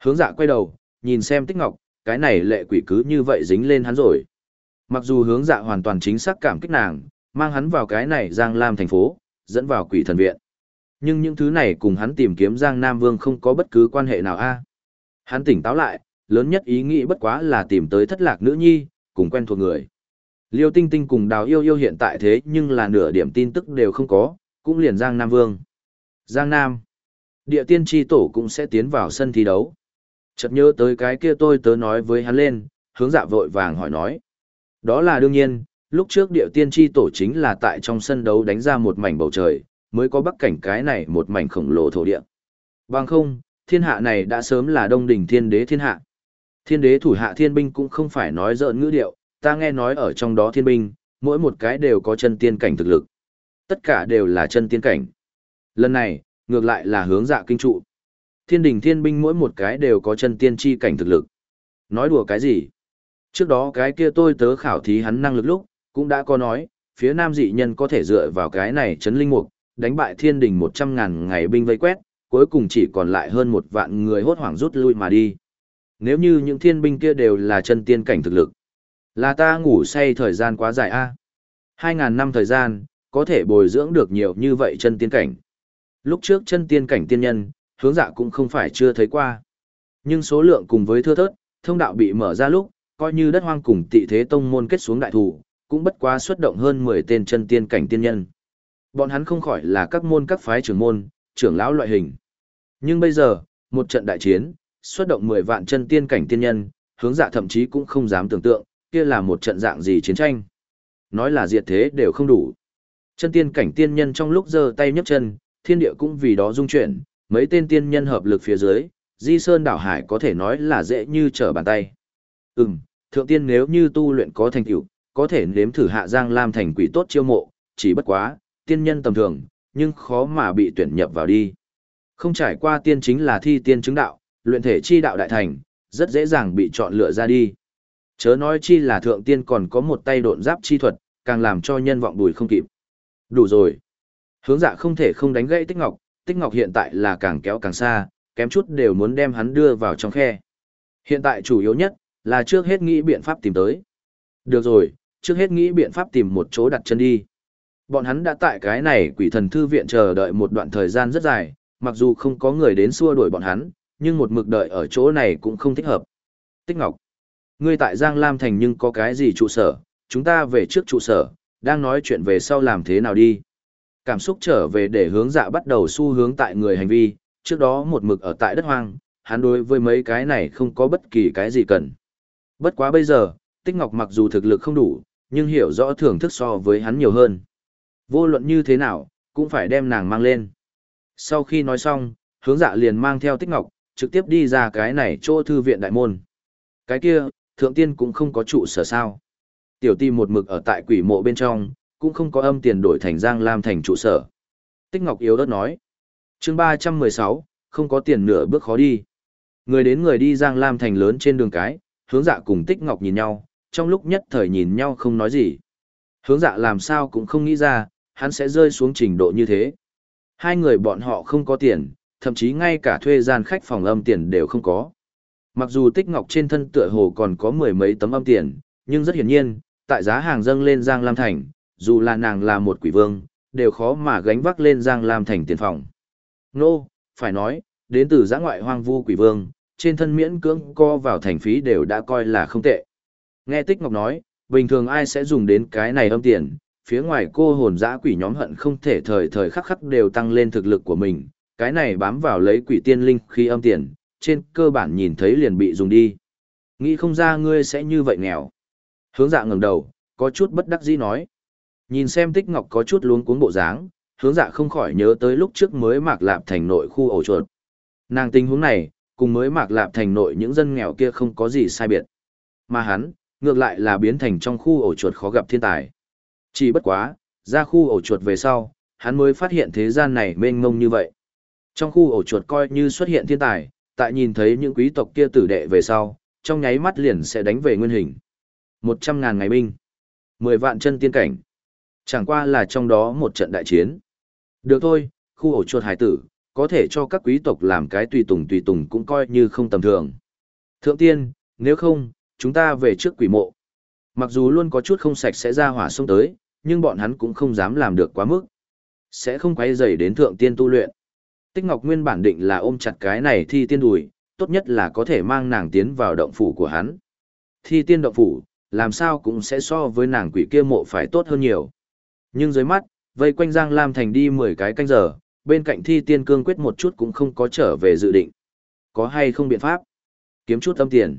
Speaker 1: Hướng dạ quay đầu, nhìn xem tích ngọc, cái này lệ quỷ cứ như vậy dính lên hắn rồi. Mặc dù hướng dạ hoàn toàn chính xác cảm kích nàng, mang hắn vào cái này Giang Lam thành phố, dẫn vào quỷ thần viện. Nhưng những thứ này cùng hắn tìm kiếm Giang Nam Vương không có bất cứ quan hệ nào a. Hắn tỉnh táo lại, lớn nhất ý nghĩ bất quá là tìm tới thất lạc nữ nhi, cùng quen thuộc người. Liêu Tinh Tinh cùng Đào Yêu Yêu hiện tại thế nhưng là nửa điểm tin tức đều không có, cũng liền Giang Nam Vương. Giang Nam. Địa tiên tri tổ cũng sẽ tiến vào sân thi đấu. Chợt nhớ tới cái kia tôi tớ nói với hắn lên, hướng dạ vội vàng hỏi nói. Đó là đương nhiên, lúc trước địa tiên tri tổ chính là tại trong sân đấu đánh ra một mảnh bầu trời, mới có bắc cảnh cái này một mảnh khổng lồ thổ địa. Bằng không, thiên hạ này đã sớm là đông đỉnh thiên đế thiên hạ. Thiên đế thủ hạ thiên binh cũng không phải nói dợn ngữ điệu, ta nghe nói ở trong đó thiên binh, mỗi một cái đều có chân tiên cảnh thực lực. Tất cả đều là chân tiên cảnh. Lần này, ngược lại là hướng dạ kinh trụ. Thiên đình thiên binh mỗi một cái đều có chân tiên chi cảnh thực lực. Nói đùa cái gì? Trước đó cái kia tôi tớ khảo thí hắn năng lực lúc, cũng đã có nói, phía nam dị nhân có thể dựa vào cái này chấn linh mục, đánh bại thiên đình một trăm ngàn ngày binh vây quét, cuối cùng chỉ còn lại hơn một vạn người hốt hoảng rút lui mà đi. Nếu như những thiên binh kia đều là chân tiên cảnh thực lực, là ta ngủ say thời gian quá dài a Hai ngàn năm thời gian, có thể bồi dưỡng được nhiều như vậy chân tiên cảnh. Lúc trước chân tiên cảnh tiên nhân, hướng dạ cũng không phải chưa thấy qua. Nhưng số lượng cùng với thưa thớt, thông đạo bị mở ra lúc, coi như đất hoang cùng tị thế tông môn kết xuống đại thủ, cũng bất quá xuất động hơn 10 tên chân tiên cảnh tiên nhân. Bọn hắn không khỏi là các môn các phái trưởng môn, trưởng lão loại hình. Nhưng bây giờ, một trận đại chiến, xuất động 10 vạn chân tiên cảnh tiên nhân, hướng dạ thậm chí cũng không dám tưởng tượng, kia là một trận dạng gì chiến tranh. Nói là diệt thế đều không đủ. Chân tiên cảnh tiên nhân trong lúc giơ tay nhấc chân, thiên địa cũng vì đó rung chuyển, mấy tên tiên nhân hợp lực phía dưới, Di Sơn đảo hải có thể nói là dễ như trở bàn tay. Ừm, thượng tiên nếu như tu luyện có thành tựu, có thể nếm thử hạ Giang Lam thành quỷ tốt chiêu mộ, chỉ bất quá, tiên nhân tầm thường, nhưng khó mà bị tuyển nhập vào đi. Không trải qua tiên chính là thi tiên chứng đạo, luyện thể chi đạo đại thành, rất dễ dàng bị chọn lựa ra đi. Chớ nói chi là thượng tiên còn có một tay độn giáp chi thuật, càng làm cho nhân vọng đùi không kịp. Đủ rồi. Hướng dạ không thể không đánh gãy Tích Ngọc, Tích Ngọc hiện tại là càng kéo càng xa, kém chút đều muốn đem hắn đưa vào trong khe. Hiện tại chủ yếu nhất, là trước hết nghĩ biện pháp tìm tới. Được rồi, trước hết nghĩ biện pháp tìm một chỗ đặt chân đi. Bọn hắn đã tại cái này quỷ thần thư viện chờ đợi một đoạn thời gian rất dài, mặc dù không có người đến xua đuổi bọn hắn, nhưng một mực đợi ở chỗ này cũng không thích hợp. Tích Ngọc, ngươi tại Giang Lam Thành nhưng có cái gì trụ sở, chúng ta về trước trụ sở, đang nói chuyện về sau làm thế nào đi. Cảm xúc trở về để hướng dạ bắt đầu xu hướng tại người hành vi, trước đó một mực ở tại đất hoang, hắn đối với mấy cái này không có bất kỳ cái gì cần. Bất quá bây giờ, Tích Ngọc mặc dù thực lực không đủ, nhưng hiểu rõ thưởng thức so với hắn nhiều hơn. Vô luận như thế nào, cũng phải đem nàng mang lên. Sau khi nói xong, hướng dạ liền mang theo Tích Ngọc, trực tiếp đi ra cái này chỗ thư viện đại môn. Cái kia, thượng tiên cũng không có trụ sở sao. Tiểu ti một mực ở tại quỷ mộ bên trong, cũng không có âm tiền đổi thành Giang Lam thành trụ sở. Tích Ngọc yếu đất nói. chương 316, không có tiền nửa bước khó đi. Người đến người đi Giang Lam thành lớn trên đường cái, hướng dạ cùng Tích Ngọc nhìn nhau, trong lúc nhất thời nhìn nhau không nói gì. Hướng dạ làm sao cũng không nghĩ ra, hắn sẽ rơi xuống trình độ như thế. Hai người bọn họ không có tiền, thậm chí ngay cả thuê gian khách phòng âm tiền đều không có. Mặc dù Tích Ngọc trên thân tựa hồ còn có mười mấy tấm âm tiền, nhưng rất hiển nhiên, tại giá hàng dâng lên Giang Lam Thành, dù là nàng là một quỷ vương, đều khó mà gánh vác lên Giang Lam Thành tiền phòng. Nô, no, phải nói, đến từ giã ngoại hoang vu quỷ vương, trên thân miễn cưỡng co vào thành phí đều đã coi là không tệ. Nghe Tích Ngọc nói, bình thường ai sẽ dùng đến cái này âm tiền, phía ngoài cô hồn dã quỷ nhóm hận không thể thời thời khắc khắc đều tăng lên thực lực của mình, cái này bám vào lấy quỷ tiên linh khi âm tiền, trên cơ bản nhìn thấy liền bị dùng đi. Nghĩ không ra ngươi sẽ như vậy nghèo. Hướng dạ ngẩng đầu, có chút bất đắc dĩ nói. Nhìn xem Tích Ngọc có chút luống cuống bộ dáng, hướng dạ không khỏi nhớ tới lúc trước mới mạc lạp thành nội khu ổ chuột. Nàng tình huống này, cùng mới mạc lạp thành nội những dân nghèo kia không có gì sai biệt. Mà hắn, ngược lại là biến thành trong khu ổ chuột khó gặp thiên tài. Chỉ bất quá, ra khu ổ chuột về sau, hắn mới phát hiện thế gian này mênh mông như vậy. Trong khu ổ chuột coi như xuất hiện thiên tài, tại nhìn thấy những quý tộc kia tử đệ về sau, trong nháy mắt liền sẽ đánh về nguyên hình. Một trăm ngàn ngày binh, mười vạn chân tiên cảnh. Chẳng qua là trong đó một trận đại chiến. Được thôi, khu ổ chuột hải tử, có thể cho các quý tộc làm cái tùy tùng tùy tùng cũng coi như không tầm thường. Thượng tiên, nếu không, chúng ta về trước quỷ mộ. Mặc dù luôn có chút không sạch sẽ ra hỏa sông tới, nhưng bọn hắn cũng không dám làm được quá mức. Sẽ không quay dày đến thượng tiên tu luyện. Tích Ngọc Nguyên bản định là ôm chặt cái này thi tiên đùi, tốt nhất là có thể mang nàng tiến vào động phủ của hắn. Thi tiên động phủ, làm sao cũng sẽ so với nàng quỷ kia mộ phải tốt hơn nhiều. Nhưng dưới mắt, vây quanh Giang Lam Thành đi 10 cái canh giờ, bên cạnh thi tiên cương quyết một chút cũng không có trở về dự định. Có hay không biện pháp? Kiếm chút tâm tiền.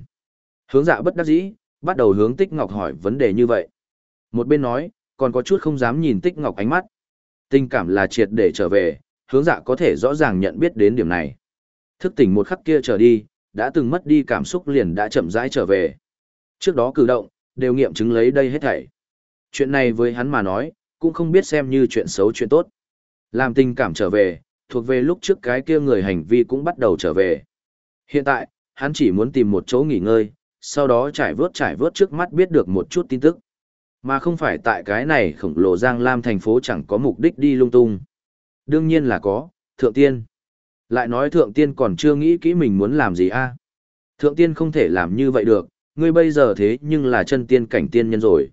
Speaker 1: Hướng dạ bất đắc dĩ, bắt đầu hướng Tích Ngọc hỏi vấn đề như vậy. Một bên nói, còn có chút không dám nhìn Tích Ngọc ánh mắt. Tình cảm là triệt để trở về, hướng dạ có thể rõ ràng nhận biết đến điểm này. Thức tỉnh một khắc kia trở đi, đã từng mất đi cảm xúc liền đã chậm rãi trở về. Trước đó cử động, đều nghiệm chứng lấy đây hết thảy. Chuyện này với hắn mà nói, cũng không biết xem như chuyện xấu chuyện tốt. Làm tình cảm trở về, thuộc về lúc trước cái kia người hành vi cũng bắt đầu trở về. Hiện tại, hắn chỉ muốn tìm một chỗ nghỉ ngơi, sau đó trải vớt trải vớt trước mắt biết được một chút tin tức. Mà không phải tại cái này khổng lồ Giang Lam thành phố chẳng có mục đích đi lung tung. Đương nhiên là có, thượng tiên. Lại nói thượng tiên còn chưa nghĩ kỹ mình muốn làm gì a Thượng tiên không thể làm như vậy được, ngươi bây giờ thế nhưng là chân tiên cảnh tiên nhân rồi.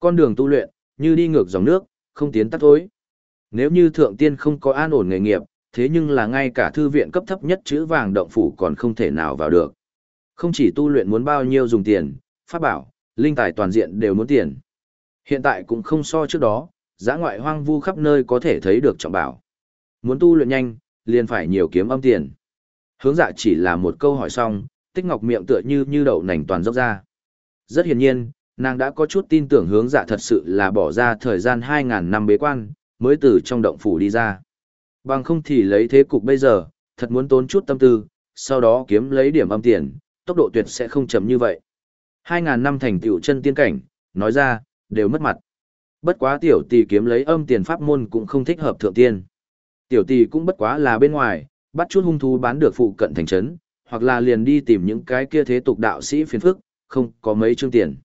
Speaker 1: Con đường tu luyện, như đi ngược dòng nước, không tiến tắt thối. Nếu như thượng tiên không có an ổn nghề nghiệp, thế nhưng là ngay cả thư viện cấp thấp nhất chữ vàng động phủ còn không thể nào vào được. Không chỉ tu luyện muốn bao nhiêu dùng tiền, pháp bảo, linh tài toàn diện đều muốn tiền. Hiện tại cũng không so trước đó, giã ngoại hoang vu khắp nơi có thể thấy được trọng bảo. Muốn tu luyện nhanh, liền phải nhiều kiếm âm tiền. Hướng dạ chỉ là một câu hỏi xong, tích ngọc miệng tựa như như đậu nành toàn dốc ra. Rất hiển nhiên, nàng đã có chút tin tưởng hướng dạ thật sự là bỏ ra thời gian 2.000 năm bế quan, mới từ trong động phủ đi ra. Bằng không thì lấy thế cục bây giờ, thật muốn tốn chút tâm tư, sau đó kiếm lấy điểm âm tiền, tốc độ tuyệt sẽ không chậm như vậy. 2.000 năm thành tựu chân tiên cảnh, nói ra, đều mất mặt. Bất quá tiểu tỷ kiếm lấy âm tiền pháp môn cũng không thích hợp thượng tiên. Tiểu tỷ cũng bất quá là bên ngoài, bắt chút hung thú bán được phụ cận thành trấn, hoặc là liền đi tìm những cái kia thế tục đạo sĩ phiền phức, không có mấy chương tiền.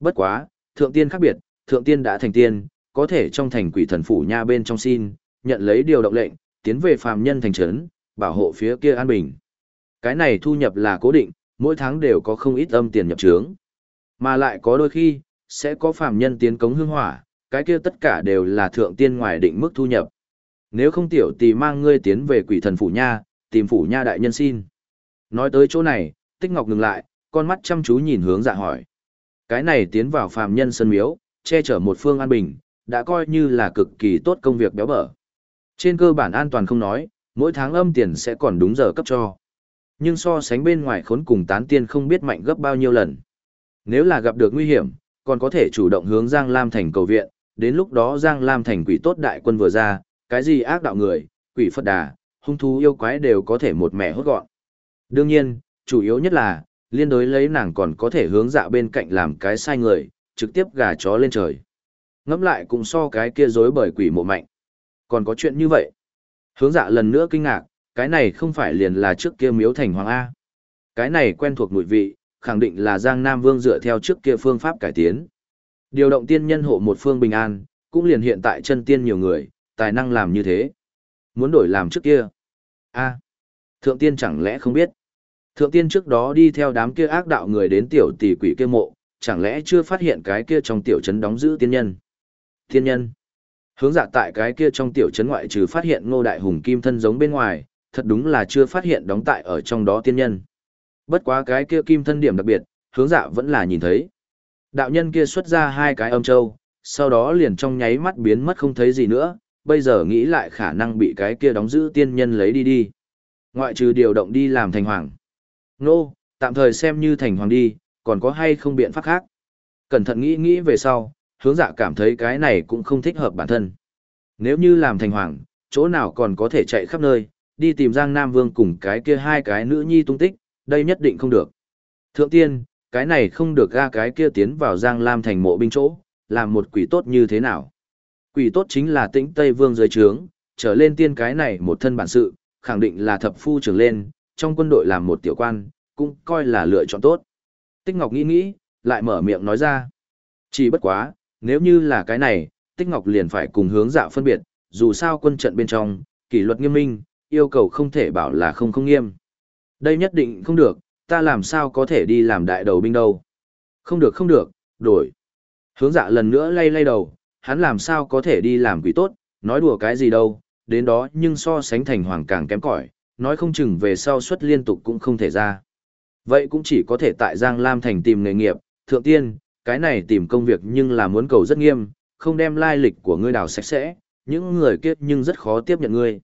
Speaker 1: Bất quá, thượng tiên khác biệt, thượng tiên đã thành tiên, có thể trong thành quỷ thần phủ nha bên trong xin, nhận lấy điều động lệnh, tiến về phàm nhân thành trấn, bảo hộ phía kia an bình. Cái này thu nhập là cố định, mỗi tháng đều có không ít âm tiền nhập trướng. Mà lại có đôi khi, sẽ có phàm nhân tiến cống hương hỏa, cái kia tất cả đều là thượng tiên ngoài định mức thu nhập. Nếu không tiểu tỷ mang ngươi tiến về quỷ thần phủ nha, tìm phủ nha đại nhân xin. Nói tới chỗ này, Tích Ngọc ngừng lại, con mắt chăm chú nhìn hướng dạ hỏi. Cái này tiến vào phàm nhân sân miếu, che chở một phương an bình, đã coi như là cực kỳ tốt công việc béo bở. Trên cơ bản an toàn không nói, mỗi tháng âm tiền sẽ còn đúng giờ cấp cho. Nhưng so sánh bên ngoài khốn cùng tán tiên không biết mạnh gấp bao nhiêu lần. Nếu là gặp được nguy hiểm, còn có thể chủ động hướng Giang Lam thành cầu viện, đến lúc đó Giang Lam thành quỷ tốt đại quân vừa ra, cái gì ác đạo người, quỷ Phật đà, hung thú yêu quái đều có thể một mẹ hốt gọn. Đương nhiên, chủ yếu nhất là, liên đối lấy nàng còn có thể hướng dạ bên cạnh làm cái sai người, trực tiếp gà chó lên trời. Ngẫm lại cũng so cái kia dối bởi quỷ mộ mạnh. Còn có chuyện như vậy. Hướng dạ lần nữa kinh ngạc, cái này không phải liền là trước kia miếu thành hoàng A. Cái này quen thuộc mùi vị, khẳng định là Giang Nam Vương dựa theo trước kia phương pháp cải tiến. Điều động tiên nhân hộ một phương bình an, cũng liền hiện tại chân tiên nhiều người, tài năng làm như thế. Muốn đổi làm trước kia. A. thượng tiên chẳng lẽ không biết. Thượng tiên trước đó đi theo đám kia ác đạo người đến tiểu tỷ quỷ kia mộ, chẳng lẽ chưa phát hiện cái kia trong tiểu trấn đóng giữ tiên nhân. Tiên nhân. Hướng dạ tại cái kia trong tiểu trấn ngoại trừ phát hiện ngô đại hùng kim thân giống bên ngoài, thật đúng là chưa phát hiện đóng tại ở trong đó tiên nhân. Bất quá cái kia kim thân điểm đặc biệt, hướng dạ vẫn là nhìn thấy. Đạo nhân kia xuất ra hai cái âm châu, sau đó liền trong nháy mắt biến mất không thấy gì nữa, bây giờ nghĩ lại khả năng bị cái kia đóng giữ tiên nhân lấy đi đi. Ngoại trừ điều động đi làm thành hoàng. Nô, tạm thời xem như thành hoàng đi, còn có hay không biện pháp khác. Cẩn thận nghĩ nghĩ về sau, hướng dạ cảm thấy cái này cũng không thích hợp bản thân. Nếu như làm thành hoàng, chỗ nào còn có thể chạy khắp nơi, đi tìm Giang Nam Vương cùng cái kia hai cái nữ nhi tung tích, đây nhất định không được. Thượng tiên, cái này không được ga cái kia tiến vào Giang Lam thành mộ binh chỗ, làm một quỷ tốt như thế nào. Quỷ tốt chính là tĩnh Tây Vương dưới trướng, trở lên tiên cái này một thân bản sự, khẳng định là thập phu trưởng lên, trong quân đội làm một tiểu quan, cũng coi là lựa chọn tốt. Tích Ngọc nghĩ nghĩ, lại mở miệng nói ra. Chỉ bất quá, nếu như là cái này, Tích Ngọc liền phải cùng hướng dạ phân biệt, dù sao quân trận bên trong, kỷ luật nghiêm minh, yêu cầu không thể bảo là không không nghiêm. Đây nhất định không được, ta làm sao có thể đi làm đại đầu binh đâu. Không được không được, đổi. Hướng dạ lần nữa lay lay đầu, hắn làm sao có thể đi làm quỷ tốt, nói đùa cái gì đâu, đến đó nhưng so sánh thành hoàng càng kém cỏi, nói không chừng về sau suất liên tục cũng không thể ra. Vậy cũng chỉ có thể tại Giang Lam thành tìm nghề nghiệp, thượng tiên, cái này tìm công việc nhưng là muốn cầu rất nghiêm, không đem lai lịch của ngươi đào sạch sẽ, những người kiếp nhưng rất khó tiếp nhận ngươi.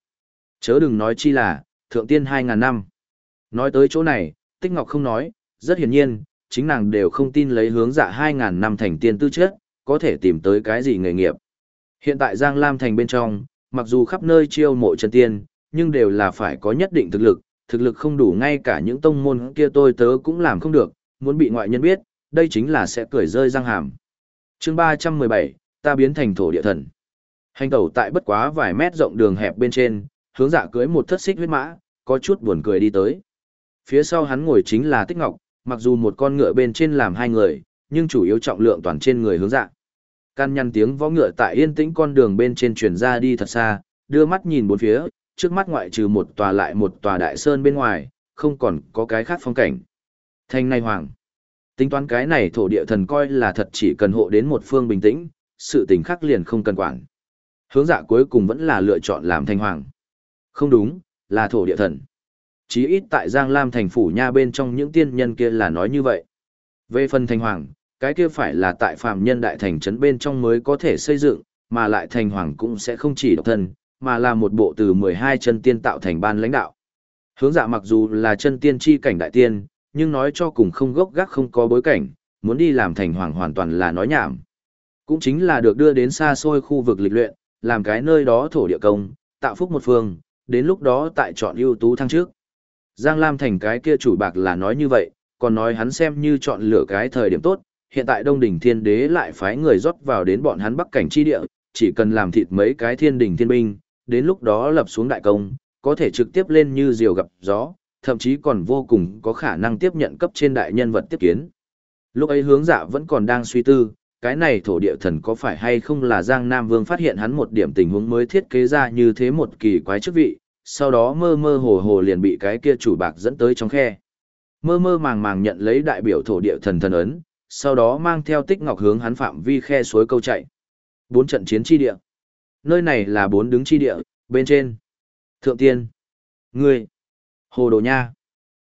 Speaker 1: Chớ đừng nói chi là, thượng tiên 2.000 năm. Nói tới chỗ này, Tích Ngọc không nói, rất hiển nhiên, chính nàng đều không tin lấy hướng dạ 2.000 năm thành tiên tư chất, có thể tìm tới cái gì nghề nghiệp. Hiện tại Giang Lam thành bên trong, mặc dù khắp nơi chiêu mộ chân tiên, nhưng đều là phải có nhất định thực lực, thực lực không đủ ngay cả những tông môn kia tôi tớ cũng làm không được, muốn bị ngoại nhân biết, đây chính là sẽ cười rơi răng hàm. chương 317, ta biến thành thổ địa thần. Hành tẩu tại bất quá vài mét rộng đường hẹp bên trên, hướng dạ cưới một thất xích huyết mã, có chút buồn cười đi tới. Phía sau hắn ngồi chính là Tích Ngọc, mặc dù một con ngựa bên trên làm hai người, nhưng chủ yếu trọng lượng toàn trên người hướng dạ. Can nhăn tiếng võ ngựa tại yên tĩnh con đường bên trên chuyển ra đi thật xa, đưa mắt nhìn bốn phía, trước mắt ngoại trừ một tòa lại một tòa đại sơn bên ngoài, không còn có cái khác phong cảnh. Thanh này hoàng. Tính toán cái này thổ địa thần coi là thật chỉ cần hộ đến một phương bình tĩnh, sự tình khác liền không cần quản. Hướng dạ cuối cùng vẫn là lựa chọn làm thanh hoàng. Không đúng, là thổ địa thần. Chí ít tại Giang Lam thành phủ nha bên trong những tiên nhân kia là nói như vậy. Về phần thành hoàng, cái kia phải là tại phạm nhân đại thành trấn bên trong mới có thể xây dựng, mà lại thành hoàng cũng sẽ không chỉ độc thân, mà là một bộ từ 12 chân tiên tạo thành ban lãnh đạo. Hướng dạ mặc dù là chân tiên chi cảnh đại tiên, nhưng nói cho cùng không gốc gác không có bối cảnh, muốn đi làm thành hoàng hoàn toàn là nói nhảm. Cũng chính là được đưa đến xa xôi khu vực lịch luyện, làm cái nơi đó thổ địa công, tạo phúc một phương, đến lúc đó tại chọn ưu tú thăng trước. Giang Lam thành cái kia chủ bạc là nói như vậy, còn nói hắn xem như chọn lựa cái thời điểm tốt, hiện tại Đông Đỉnh Thiên Đế lại phái người rót vào đến bọn hắn bắc cảnh chi địa, chỉ cần làm thịt mấy cái thiên đỉnh thiên binh, đến lúc đó lập xuống đại công, có thể trực tiếp lên như diều gặp gió, thậm chí còn vô cùng có khả năng tiếp nhận cấp trên đại nhân vật tiếp kiến. Lúc ấy hướng dạ vẫn còn đang suy tư, cái này thổ địa thần có phải hay không là Giang Nam Vương phát hiện hắn một điểm tình huống mới thiết kế ra như thế một kỳ quái chức vị, sau đó mơ mơ hồ hồ liền bị cái kia chủ bạc dẫn tới trong khe. Mơ mơ màng màng nhận lấy đại biểu thổ địa thần thần ấn, sau đó mang theo tích ngọc hướng hắn phạm vi khe suối câu chạy. Bốn trận chiến chi địa. Nơi này là bốn đứng chi địa, bên trên. Thượng tiên. Ngươi. Hồ Đồ Nha.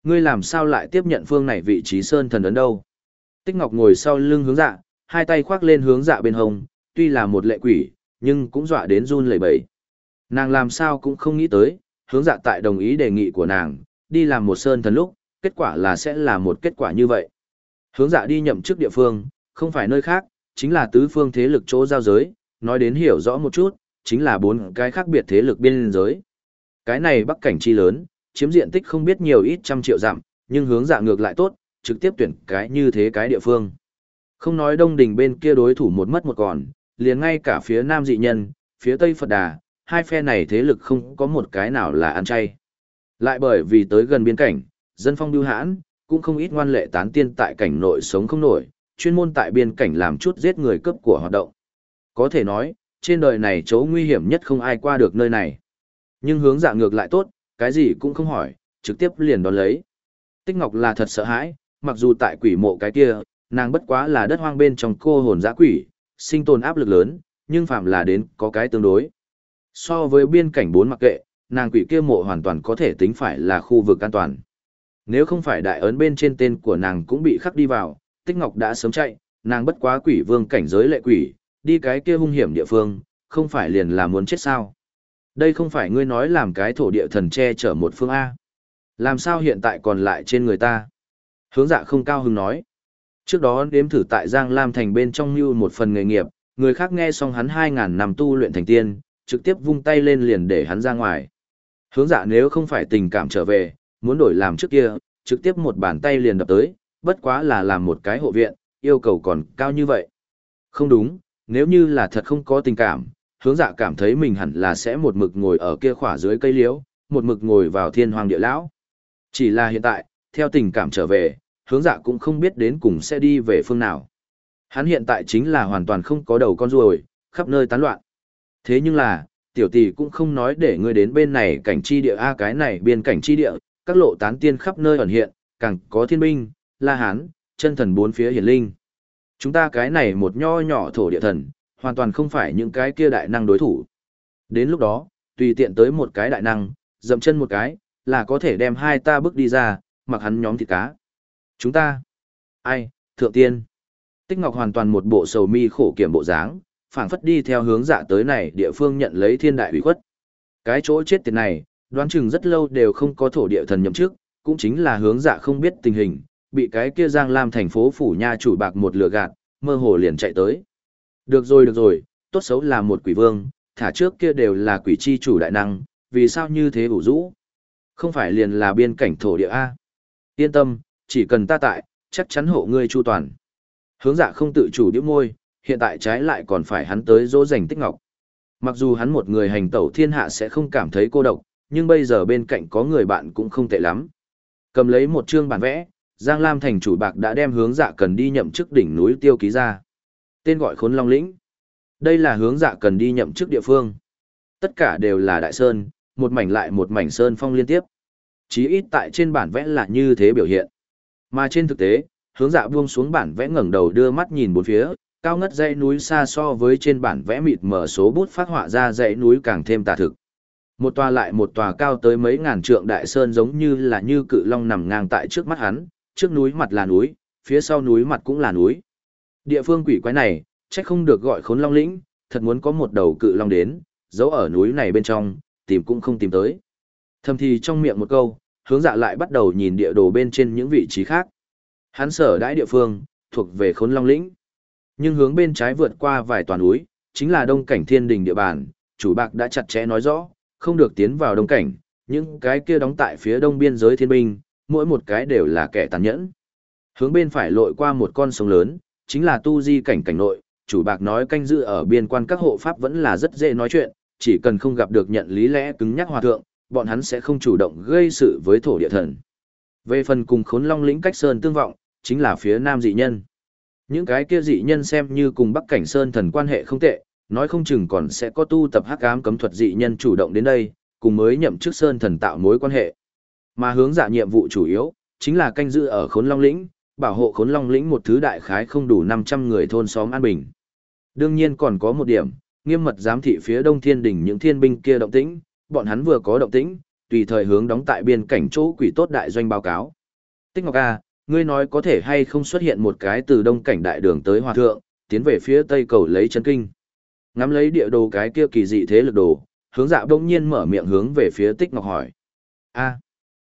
Speaker 1: Ngươi làm sao lại tiếp nhận phương này vị trí sơn thần ấn đâu? Tích Ngọc ngồi sau lưng hướng dạ, hai tay khoác lên hướng dạ bên hông, tuy là một lệ quỷ, nhưng cũng dọa đến run lẩy bẩy. Nàng làm sao cũng không nghĩ tới, hướng dạ tại đồng ý đề nghị của nàng, đi làm một sơn thần lúc, kết quả là sẽ là một kết quả như vậy. Hướng dạ đi nhậm chức địa phương, không phải nơi khác, chính là tứ phương thế lực chỗ giao giới, nói đến hiểu rõ một chút, chính là bốn cái khác biệt thế lực biên giới. Cái này bắc cảnh chi lớn, chiếm diện tích không biết nhiều ít trăm triệu dặm, nhưng hướng dạ ngược lại tốt, trực tiếp tuyển cái như thế cái địa phương. Không nói đông đình bên kia đối thủ một mất một còn, liền ngay cả phía nam dị nhân, phía tây Phật Đà, hai phe này thế lực không có một cái nào là ăn chay. Lại bởi vì tới gần biên cảnh, dân phong biêu hãn, cũng không ít ngoan lệ tán tiên tại cảnh nội sống không nổi, chuyên môn tại biên cảnh làm chút giết người cướp của hoạt động. Có thể nói, trên đời này chỗ nguy hiểm nhất không ai qua được nơi này. Nhưng hướng dạ ngược lại tốt, cái gì cũng không hỏi, trực tiếp liền đón lấy. Tích Ngọc là thật sợ hãi, mặc dù tại quỷ mộ cái kia, nàng bất quá là đất hoang bên trong cô hồn dã quỷ, sinh tồn áp lực lớn, nhưng phạm là đến có cái tương đối. So với biên cảnh bốn mặc kệ, nàng quỷ kia mộ hoàn toàn có thể tính phải là khu vực an toàn. Nếu không phải đại ấn bên trên tên của nàng cũng bị khắc đi vào, Tích Ngọc đã sớm chạy, nàng bất quá quỷ vương cảnh giới lệ quỷ, đi cái kia hung hiểm địa phương, không phải liền là muốn chết sao. Đây không phải ngươi nói làm cái thổ địa thần che chở một phương A. Làm sao hiện tại còn lại trên người ta? Hướng dạ không cao hứng nói. Trước đó đếm thử tại Giang Lam thành bên trong mưu một phần nghề nghiệp, người khác nghe xong hắn 2.000 năm tu luyện thành tiên, trực tiếp vung tay lên liền để hắn ra ngoài. Hướng dạ nếu không phải tình cảm trở về, muốn đổi làm trước kia, trực tiếp một bàn tay liền đập tới, bất quá là làm một cái hộ viện, yêu cầu còn cao như vậy. Không đúng, nếu như là thật không có tình cảm, hướng dạ cảm thấy mình hẳn là sẽ một mực ngồi ở kia khỏa dưới cây liễu, một mực ngồi vào thiên hoàng địa lão. Chỉ là hiện tại, theo tình cảm trở về, hướng dạ cũng không biết đến cùng sẽ đi về phương nào. Hắn hiện tại chính là hoàn toàn không có đầu con ruồi, khắp nơi tán loạn. Thế nhưng là, tiểu tỷ cũng không nói để ngươi đến bên này cảnh chi địa A cái này biên cảnh chi địa, các lộ tán tiên khắp nơi ẩn hiện, càng có thiên binh, la hán, chân thần bốn phía hiển linh. Chúng ta cái này một nho nhỏ thổ địa thần, hoàn toàn không phải những cái kia đại năng đối thủ. Đến lúc đó, tùy tiện tới một cái đại năng, dậm chân một cái, là có thể đem hai ta bước đi ra, mặc hắn nhóm thịt cá. Chúng ta, ai, thượng tiên. Tích Ngọc hoàn toàn một bộ sầu mi khổ kiểm bộ dáng, phảng phất đi theo hướng dạ tới này địa phương nhận lấy thiên đại ủy khuất. Cái chỗ chết tiệt này, đoán chừng rất lâu đều không có thổ địa thần nhậm chức, cũng chính là hướng dạ không biết tình hình, bị cái kia Giang Lam thành phố phủ nha chủ bạc một lừa gạt, mơ hồ liền chạy tới. Được rồi được rồi, tốt xấu là một quỷ vương, thả trước kia đều là quỷ chi chủ đại năng, vì sao như thế ủ rũ? Không phải liền là biên cảnh thổ địa A. Yên tâm, chỉ cần ta tại, chắc chắn hộ ngươi chu toàn. Hướng dạ không tự chủ điểm môi, hiện tại trái lại còn phải hắn tới dỗ dành tích ngọc. Mặc dù hắn một người hành tẩu thiên hạ sẽ không cảm thấy cô độc, nhưng bây giờ bên cạnh có người bạn cũng không tệ lắm. Cầm lấy một chương bản vẽ, Giang Lam thành chủ bạc đã đem hướng dạ cần đi nhậm chức đỉnh núi tiêu ký ra. Tên gọi khốn long lĩnh. Đây là hướng dạ cần đi nhậm chức địa phương. Tất cả đều là đại sơn, một mảnh lại một mảnh sơn phong liên tiếp. Chí ít tại trên bản vẽ là như thế biểu hiện. Mà trên thực tế, hướng dạ buông xuống bản vẽ ngẩng đầu đưa mắt nhìn bốn phía, cao ngất dãy núi xa so với trên bản vẽ mịt mở số bút phát họa ra dãy núi càng thêm tà thực. Một tòa lại một tòa cao tới mấy ngàn trượng đại sơn giống như là như cự long nằm ngang tại trước mắt hắn, trước núi mặt là núi, phía sau núi mặt cũng là núi. Địa phương quỷ quái này, chắc không được gọi khốn long lĩnh, thật muốn có một đầu cự long đến, giấu ở núi này bên trong, tìm cũng không tìm tới. Thầm thì trong miệng một câu, hướng dạ lại bắt đầu nhìn địa đồ bên trên những vị trí khác. Hắn sở đãi địa phương, thuộc về khốn long lĩnh. Nhưng hướng bên trái vượt qua vài toàn núi, chính là đông cảnh thiên đình địa bàn, chủ bạc đã chặt chẽ nói rõ, không được tiến vào đông cảnh, những cái kia đóng tại phía đông biên giới thiên binh, mỗi một cái đều là kẻ tàn nhẫn. Hướng bên phải lội qua một con sông lớn, chính là tu di cảnh cảnh nội, chủ bạc nói canh giữ ở biên quan các hộ pháp vẫn là rất dễ nói chuyện, chỉ cần không gặp được nhận lý lẽ cứng nhắc hòa thượng, bọn hắn sẽ không chủ động gây sự với thổ địa thần. Về phần cùng khốn long lĩnh cách sơn tương vọng, chính là phía nam dị nhân. Những cái kia dị nhân xem như cùng Bắc Cảnh Sơn thần quan hệ không tệ, nói không chừng còn sẽ có tu tập hắc ám cấm thuật dị nhân chủ động đến đây, cùng mới nhậm chức Sơn thần tạo mối quan hệ. Mà hướng dạ nhiệm vụ chủ yếu, chính là canh giữ ở khốn long lĩnh, bảo hộ khốn long lĩnh một thứ đại khái không đủ 500 người thôn xóm an bình. Đương nhiên còn có một điểm, nghiêm mật giám thị phía đông thiên đỉnh những thiên binh kia động tĩnh, bọn hắn vừa có động tĩnh, tùy thời hướng đóng tại biên cảnh chỗ quỷ tốt đại doanh báo cáo. Tích Ngọc A, ngươi nói có thể hay không xuất hiện một cái từ đông cảnh đại đường tới hòa thượng, tiến về phía tây cầu lấy chân kinh. Ngắm lấy địa đồ cái kia kỳ dị thế lực đồ, hướng dạ bỗng nhiên mở miệng hướng về phía Tích Ngọc hỏi. A.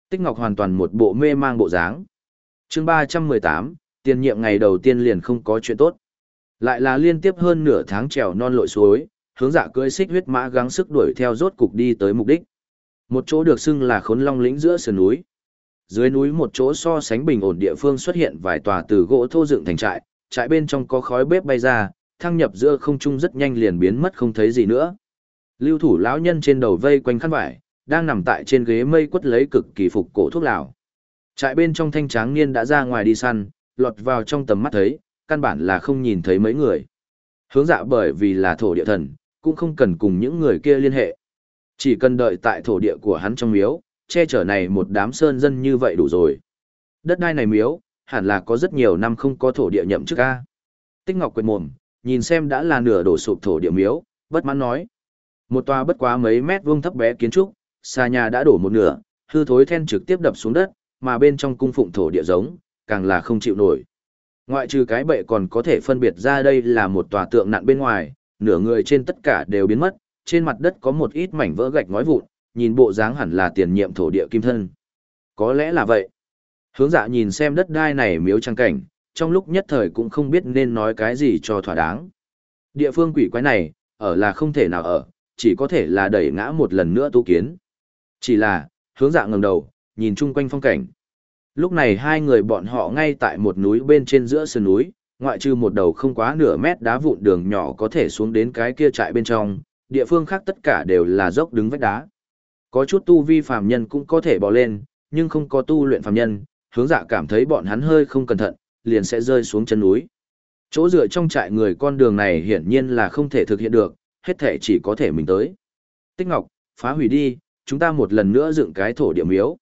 Speaker 1: Tích Ngọc hoàn toàn một bộ mê mang bộ dáng. chương 318, tiền nhiệm ngày đầu tiên liền không có chuyện tốt. Lại là liên tiếp hơn nửa tháng trèo non lội suối, hướng dạ cưỡi xích huyết mã gắng sức đuổi theo rốt cục đi tới mục đích. Một chỗ được xưng là khốn long lĩnh giữa sườn núi. Dưới núi một chỗ so sánh bình ổn địa phương xuất hiện vài tòa từ gỗ thô dựng thành trại, trại bên trong có khói bếp bay ra, thăng nhập giữa không trung rất nhanh liền biến mất không thấy gì nữa. Lưu thủ lão nhân trên đầu vây quanh khăn vải, đang nằm tại trên ghế mây quất lấy cực kỳ phục cổ thuốc lào. Trại bên trong thanh tráng niên đã ra ngoài đi săn, lọt vào trong tầm mắt thấy, căn bản là không nhìn thấy mấy người. Hướng dạ bởi vì là thổ địa thần, cũng không cần cùng những người kia liên hệ. Chỉ cần đợi tại thổ địa của hắn trong miếu, che chở này một đám sơn dân như vậy đủ rồi. Đất đai này miếu, hẳn là có rất nhiều năm không có thổ địa nhậm chức ca. Tích Ngọc quyền mồm, nhìn xem đã là nửa đổ sụp thổ địa miếu, bất mãn nói. Một tòa bất quá mấy mét vuông thấp bé kiến trúc, xa nhà đã đổ một nửa, hư thối then trực tiếp đập xuống đất, mà bên trong cung phụng thổ địa giống, càng là không chịu nổi. Ngoại trừ cái bệ còn có thể phân biệt ra đây là một tòa tượng nặng bên ngoài, nửa người trên tất cả đều biến mất, trên mặt đất có một ít mảnh vỡ gạch ngói vụn, nhìn bộ dáng hẳn là tiền nhiệm thổ địa kim thân. Có lẽ là vậy. Hướng dạ nhìn xem đất đai này miếu trang cảnh, trong lúc nhất thời cũng không biết nên nói cái gì cho thỏa đáng. Địa phương quỷ quái này, ở là không thể nào ở, chỉ có thể là đẩy ngã một lần nữa tu kiến. Chỉ là, hướng dạ ngẩng đầu, nhìn chung quanh phong cảnh. Lúc này hai người bọn họ ngay tại một núi bên trên giữa sườn núi, ngoại trừ một đầu không quá nửa mét đá vụn đường nhỏ có thể xuống đến cái kia trại bên trong, địa phương khác tất cả đều là dốc đứng vách đá. Có chút tu vi phàm nhân cũng có thể bò lên, nhưng không có tu luyện phàm nhân, hướng dạ cảm thấy bọn hắn hơi không cẩn thận, liền sẽ rơi xuống chân núi. Chỗ dựa trong trại người con đường này hiển nhiên là không thể thực hiện được, hết thể chỉ có thể mình tới. Tích Ngọc, phá hủy đi, chúng ta một lần nữa dựng cái thổ địa miếu.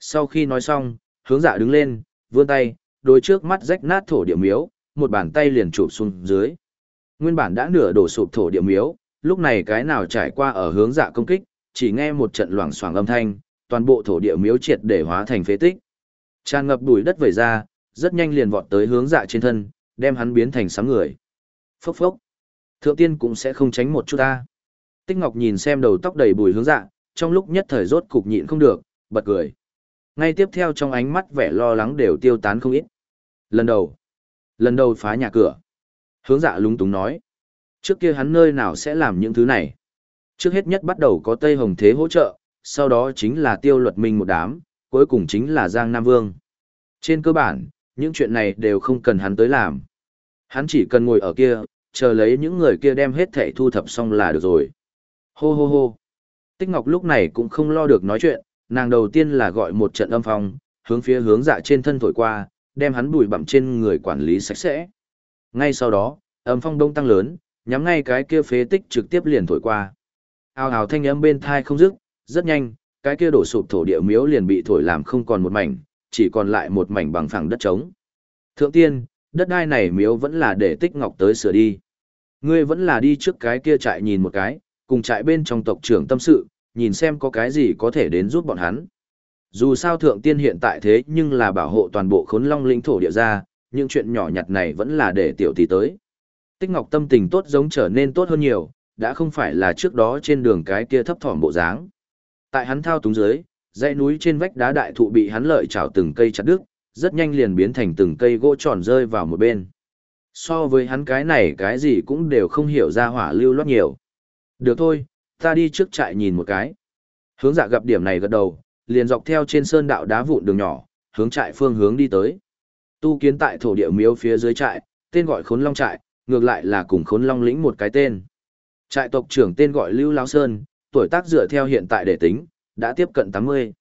Speaker 1: Sau khi nói xong, hướng dạ đứng lên, vươn tay, đôi trước mắt rách nát thổ địa miếu, một bàn tay liền chụp xuống dưới. Nguyên bản đã nửa đổ sụp thổ địa miếu, lúc này cái nào trải qua ở hướng dạ công kích, chỉ nghe một trận loảng xoảng âm thanh, toàn bộ thổ địa miếu triệt để hóa thành phế tích. Tràn ngập bụi đất vẩy ra, rất nhanh liền vọt tới hướng dạ trên thân, đem hắn biến thành sáng người. Phốc phốc. Thượng tiên cũng sẽ không tránh một chút ta. Tích Ngọc nhìn xem đầu tóc đầy bùi hướng dạ, trong lúc nhất thời rốt cục nhịn không được, bật cười. Ngay tiếp theo trong ánh mắt vẻ lo lắng đều tiêu tán không ít. Lần đầu. Lần đầu phá nhà cửa. Hướng dạ lúng túng nói. Trước kia hắn nơi nào sẽ làm những thứ này. Trước hết nhất bắt đầu có Tây Hồng Thế hỗ trợ, sau đó chính là tiêu luật minh một đám, cuối cùng chính là Giang Nam Vương. Trên cơ bản, những chuyện này đều không cần hắn tới làm. Hắn chỉ cần ngồi ở kia, chờ lấy những người kia đem hết thẻ thu thập xong là được rồi. Hô hô hô. Tích Ngọc lúc này cũng không lo được nói chuyện, nàng đầu tiên là gọi một trận âm phong, hướng phía hướng dạ trên thân thổi qua, đem hắn bùi bặm trên người quản lý sạch sẽ. Ngay sau đó, âm phong đông tăng lớn, nhắm ngay cái kia phế tích trực tiếp liền thổi qua. Ào ào thanh âm bên thai không dứt, rất nhanh, cái kia đổ sụp thổ địa miếu liền bị thổi làm không còn một mảnh, chỉ còn lại một mảnh bằng phẳng đất trống. Thượng tiên, đất đai này miếu vẫn là để tích ngọc tới sửa đi. Ngươi vẫn là đi trước cái kia trại nhìn một cái, cùng trại bên trong tộc trưởng tâm sự, nhìn xem có cái gì có thể đến giúp bọn hắn. Dù sao thượng tiên hiện tại thế nhưng là bảo hộ toàn bộ khốn long lĩnh thổ địa ra, những chuyện nhỏ nhặt này vẫn là để tiểu tỷ tới. Tích Ngọc tâm tình tốt giống trở nên tốt hơn nhiều, đã không phải là trước đó trên đường cái kia thấp thỏm bộ dáng. Tại hắn thao túng dưới, dãy núi trên vách đá đại thụ bị hắn lợi chảo từng cây chặt đứt, rất nhanh liền biến thành từng cây gỗ tròn rơi vào một bên. So với hắn cái này cái gì cũng đều không hiểu ra hỏa lưu loát nhiều. Được thôi, ta đi trước trại nhìn một cái. Hướng dạ gặp điểm này gật đầu, liền dọc theo trên sơn đạo đá vụn đường nhỏ, hướng trại phương hướng đi tới. Tu kiến tại thổ địa miếu phía dưới trại, tên gọi khốn long trại, ngược lại là cùng khốn long lĩnh một cái tên. Trại tộc trưởng tên gọi Lưu Lão Sơn, tuổi tác dựa theo hiện tại để tính, đã tiếp cận 80.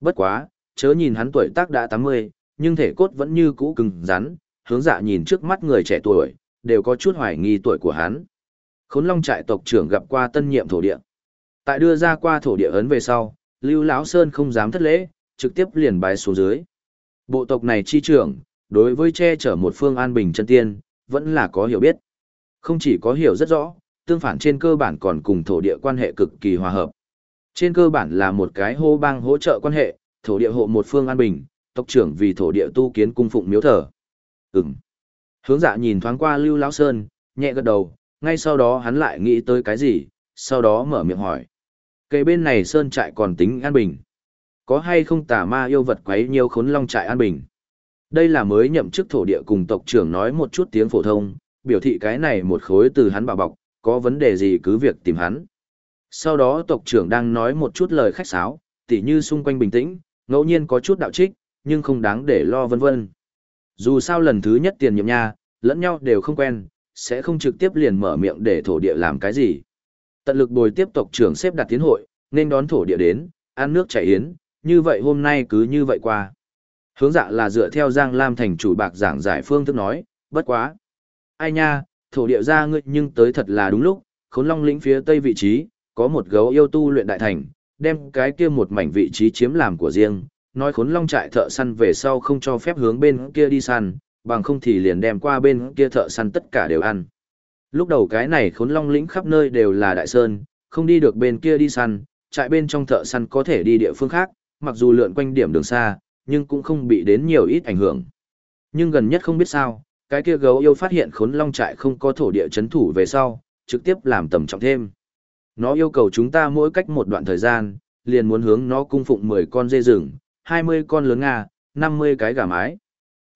Speaker 1: Bất quá, chớ nhìn hắn tuổi tác đã 80, nhưng thể cốt vẫn như cũ cứng rắn, hướng dạ nhìn trước mắt người trẻ tuổi, đều có chút hoài nghi tuổi của hắn. Khốn Long trại tộc trưởng gặp qua tân nhiệm thổ địa. Tại đưa ra qua thổ địa ấn về sau, Lưu Lão Sơn không dám thất lễ, trực tiếp liền bái xuống dưới. Bộ tộc này chi trưởng, đối với che chở một phương an bình chân tiên, vẫn là có hiểu biết. Không chỉ có hiểu rất rõ, tương phản trên cơ bản còn cùng thổ địa quan hệ cực kỳ hòa hợp. Trên cơ bản là một cái hô bang hỗ trợ quan hệ, thổ địa hộ một phương an bình, tộc trưởng vì thổ địa tu kiến cung phụng miếu thờ. Ừm. Hướng dạ nhìn thoáng qua Lưu Lão Sơn, nhẹ gật đầu, ngay sau đó hắn lại nghĩ tới cái gì, sau đó mở miệng hỏi. Cây bên này Sơn trại còn tính an bình. Có hay không tà ma yêu vật quấy nhiều khốn long trại an bình? Đây là mới nhậm chức thổ địa cùng tộc trưởng nói một chút tiếng phổ thông, biểu thị cái này một khối từ hắn bảo bọc, có vấn đề gì cứ việc tìm hắn. Sau đó tộc trưởng đang nói một chút lời khách sáo, tỉ như xung quanh bình tĩnh, ngẫu nhiên có chút đạo trích, nhưng không đáng để lo vân vân. Dù sao lần thứ nhất tiền nhiệm nha, lẫn nhau đều không quen, sẽ không trực tiếp liền mở miệng để thổ địa làm cái gì. Tận lực bồi tiếp tộc trưởng xếp đặt tiến hội, nên đón thổ địa đến, ăn nước chảy yến, như vậy hôm nay cứ như vậy qua. Hướng dạ là dựa theo Giang Lam thành chủ bạc giảng giải phương thức nói, bất quá. Ai nha, thổ địa ra ngươi nhưng tới thật là đúng lúc, khốn long lĩnh phía tây vị trí, có một gấu yêu tu luyện đại thành, đem cái kia một mảnh vị trí chiếm làm của riêng, nói khốn long trại thợ săn về sau không cho phép hướng bên kia đi săn, bằng không thì liền đem qua bên kia thợ săn tất cả đều ăn. Lúc đầu cái này khốn long lĩnh khắp nơi đều là đại sơn, không đi được bên kia đi săn, trại bên trong thợ săn có thể đi địa phương khác, mặc dù lượn quanh điểm đường xa, nhưng cũng không bị đến nhiều ít ảnh hưởng. Nhưng gần nhất không biết sao, cái kia gấu yêu phát hiện khốn long trại không có thổ địa chấn thủ về sau, trực tiếp làm tầm trọng thêm. Nó yêu cầu chúng ta mỗi cách một đoạn thời gian, liền muốn hướng nó cung phụng 10 con dê rừng, 20 con lớn Nga, 50 cái gà mái.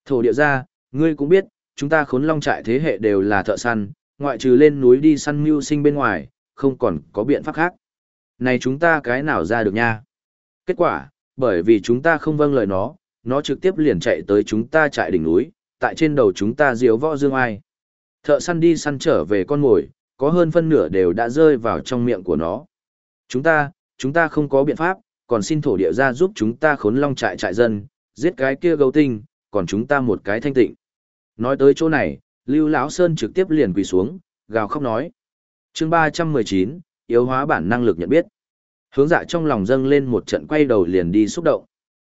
Speaker 1: Thổ địa ra, ngươi cũng biết, chúng ta khốn long trại thế hệ đều là thợ săn, ngoại trừ lên núi đi săn mưu sinh bên ngoài, không còn có biện pháp khác. Này chúng ta cái nào ra được nha? Kết quả, bởi vì chúng ta không vâng lời nó, nó trực tiếp liền chạy tới chúng ta trại đỉnh núi, tại trên đầu chúng ta diếu võ dương ai. Thợ săn đi săn trở về con mồi, có hơn phân nửa đều đã rơi vào trong miệng của nó. Chúng ta, chúng ta không có biện pháp, còn xin thổ địa ra giúp chúng ta khốn long trại trại dân, giết cái kia gấu tinh, còn chúng ta một cái thanh tịnh. Nói tới chỗ này, Lưu Lão Sơn trực tiếp liền quỳ xuống, gào khóc nói. chương 319, yếu hóa bản năng lực nhận biết. Hướng dạ trong lòng dâng lên một trận quay đầu liền đi xúc động.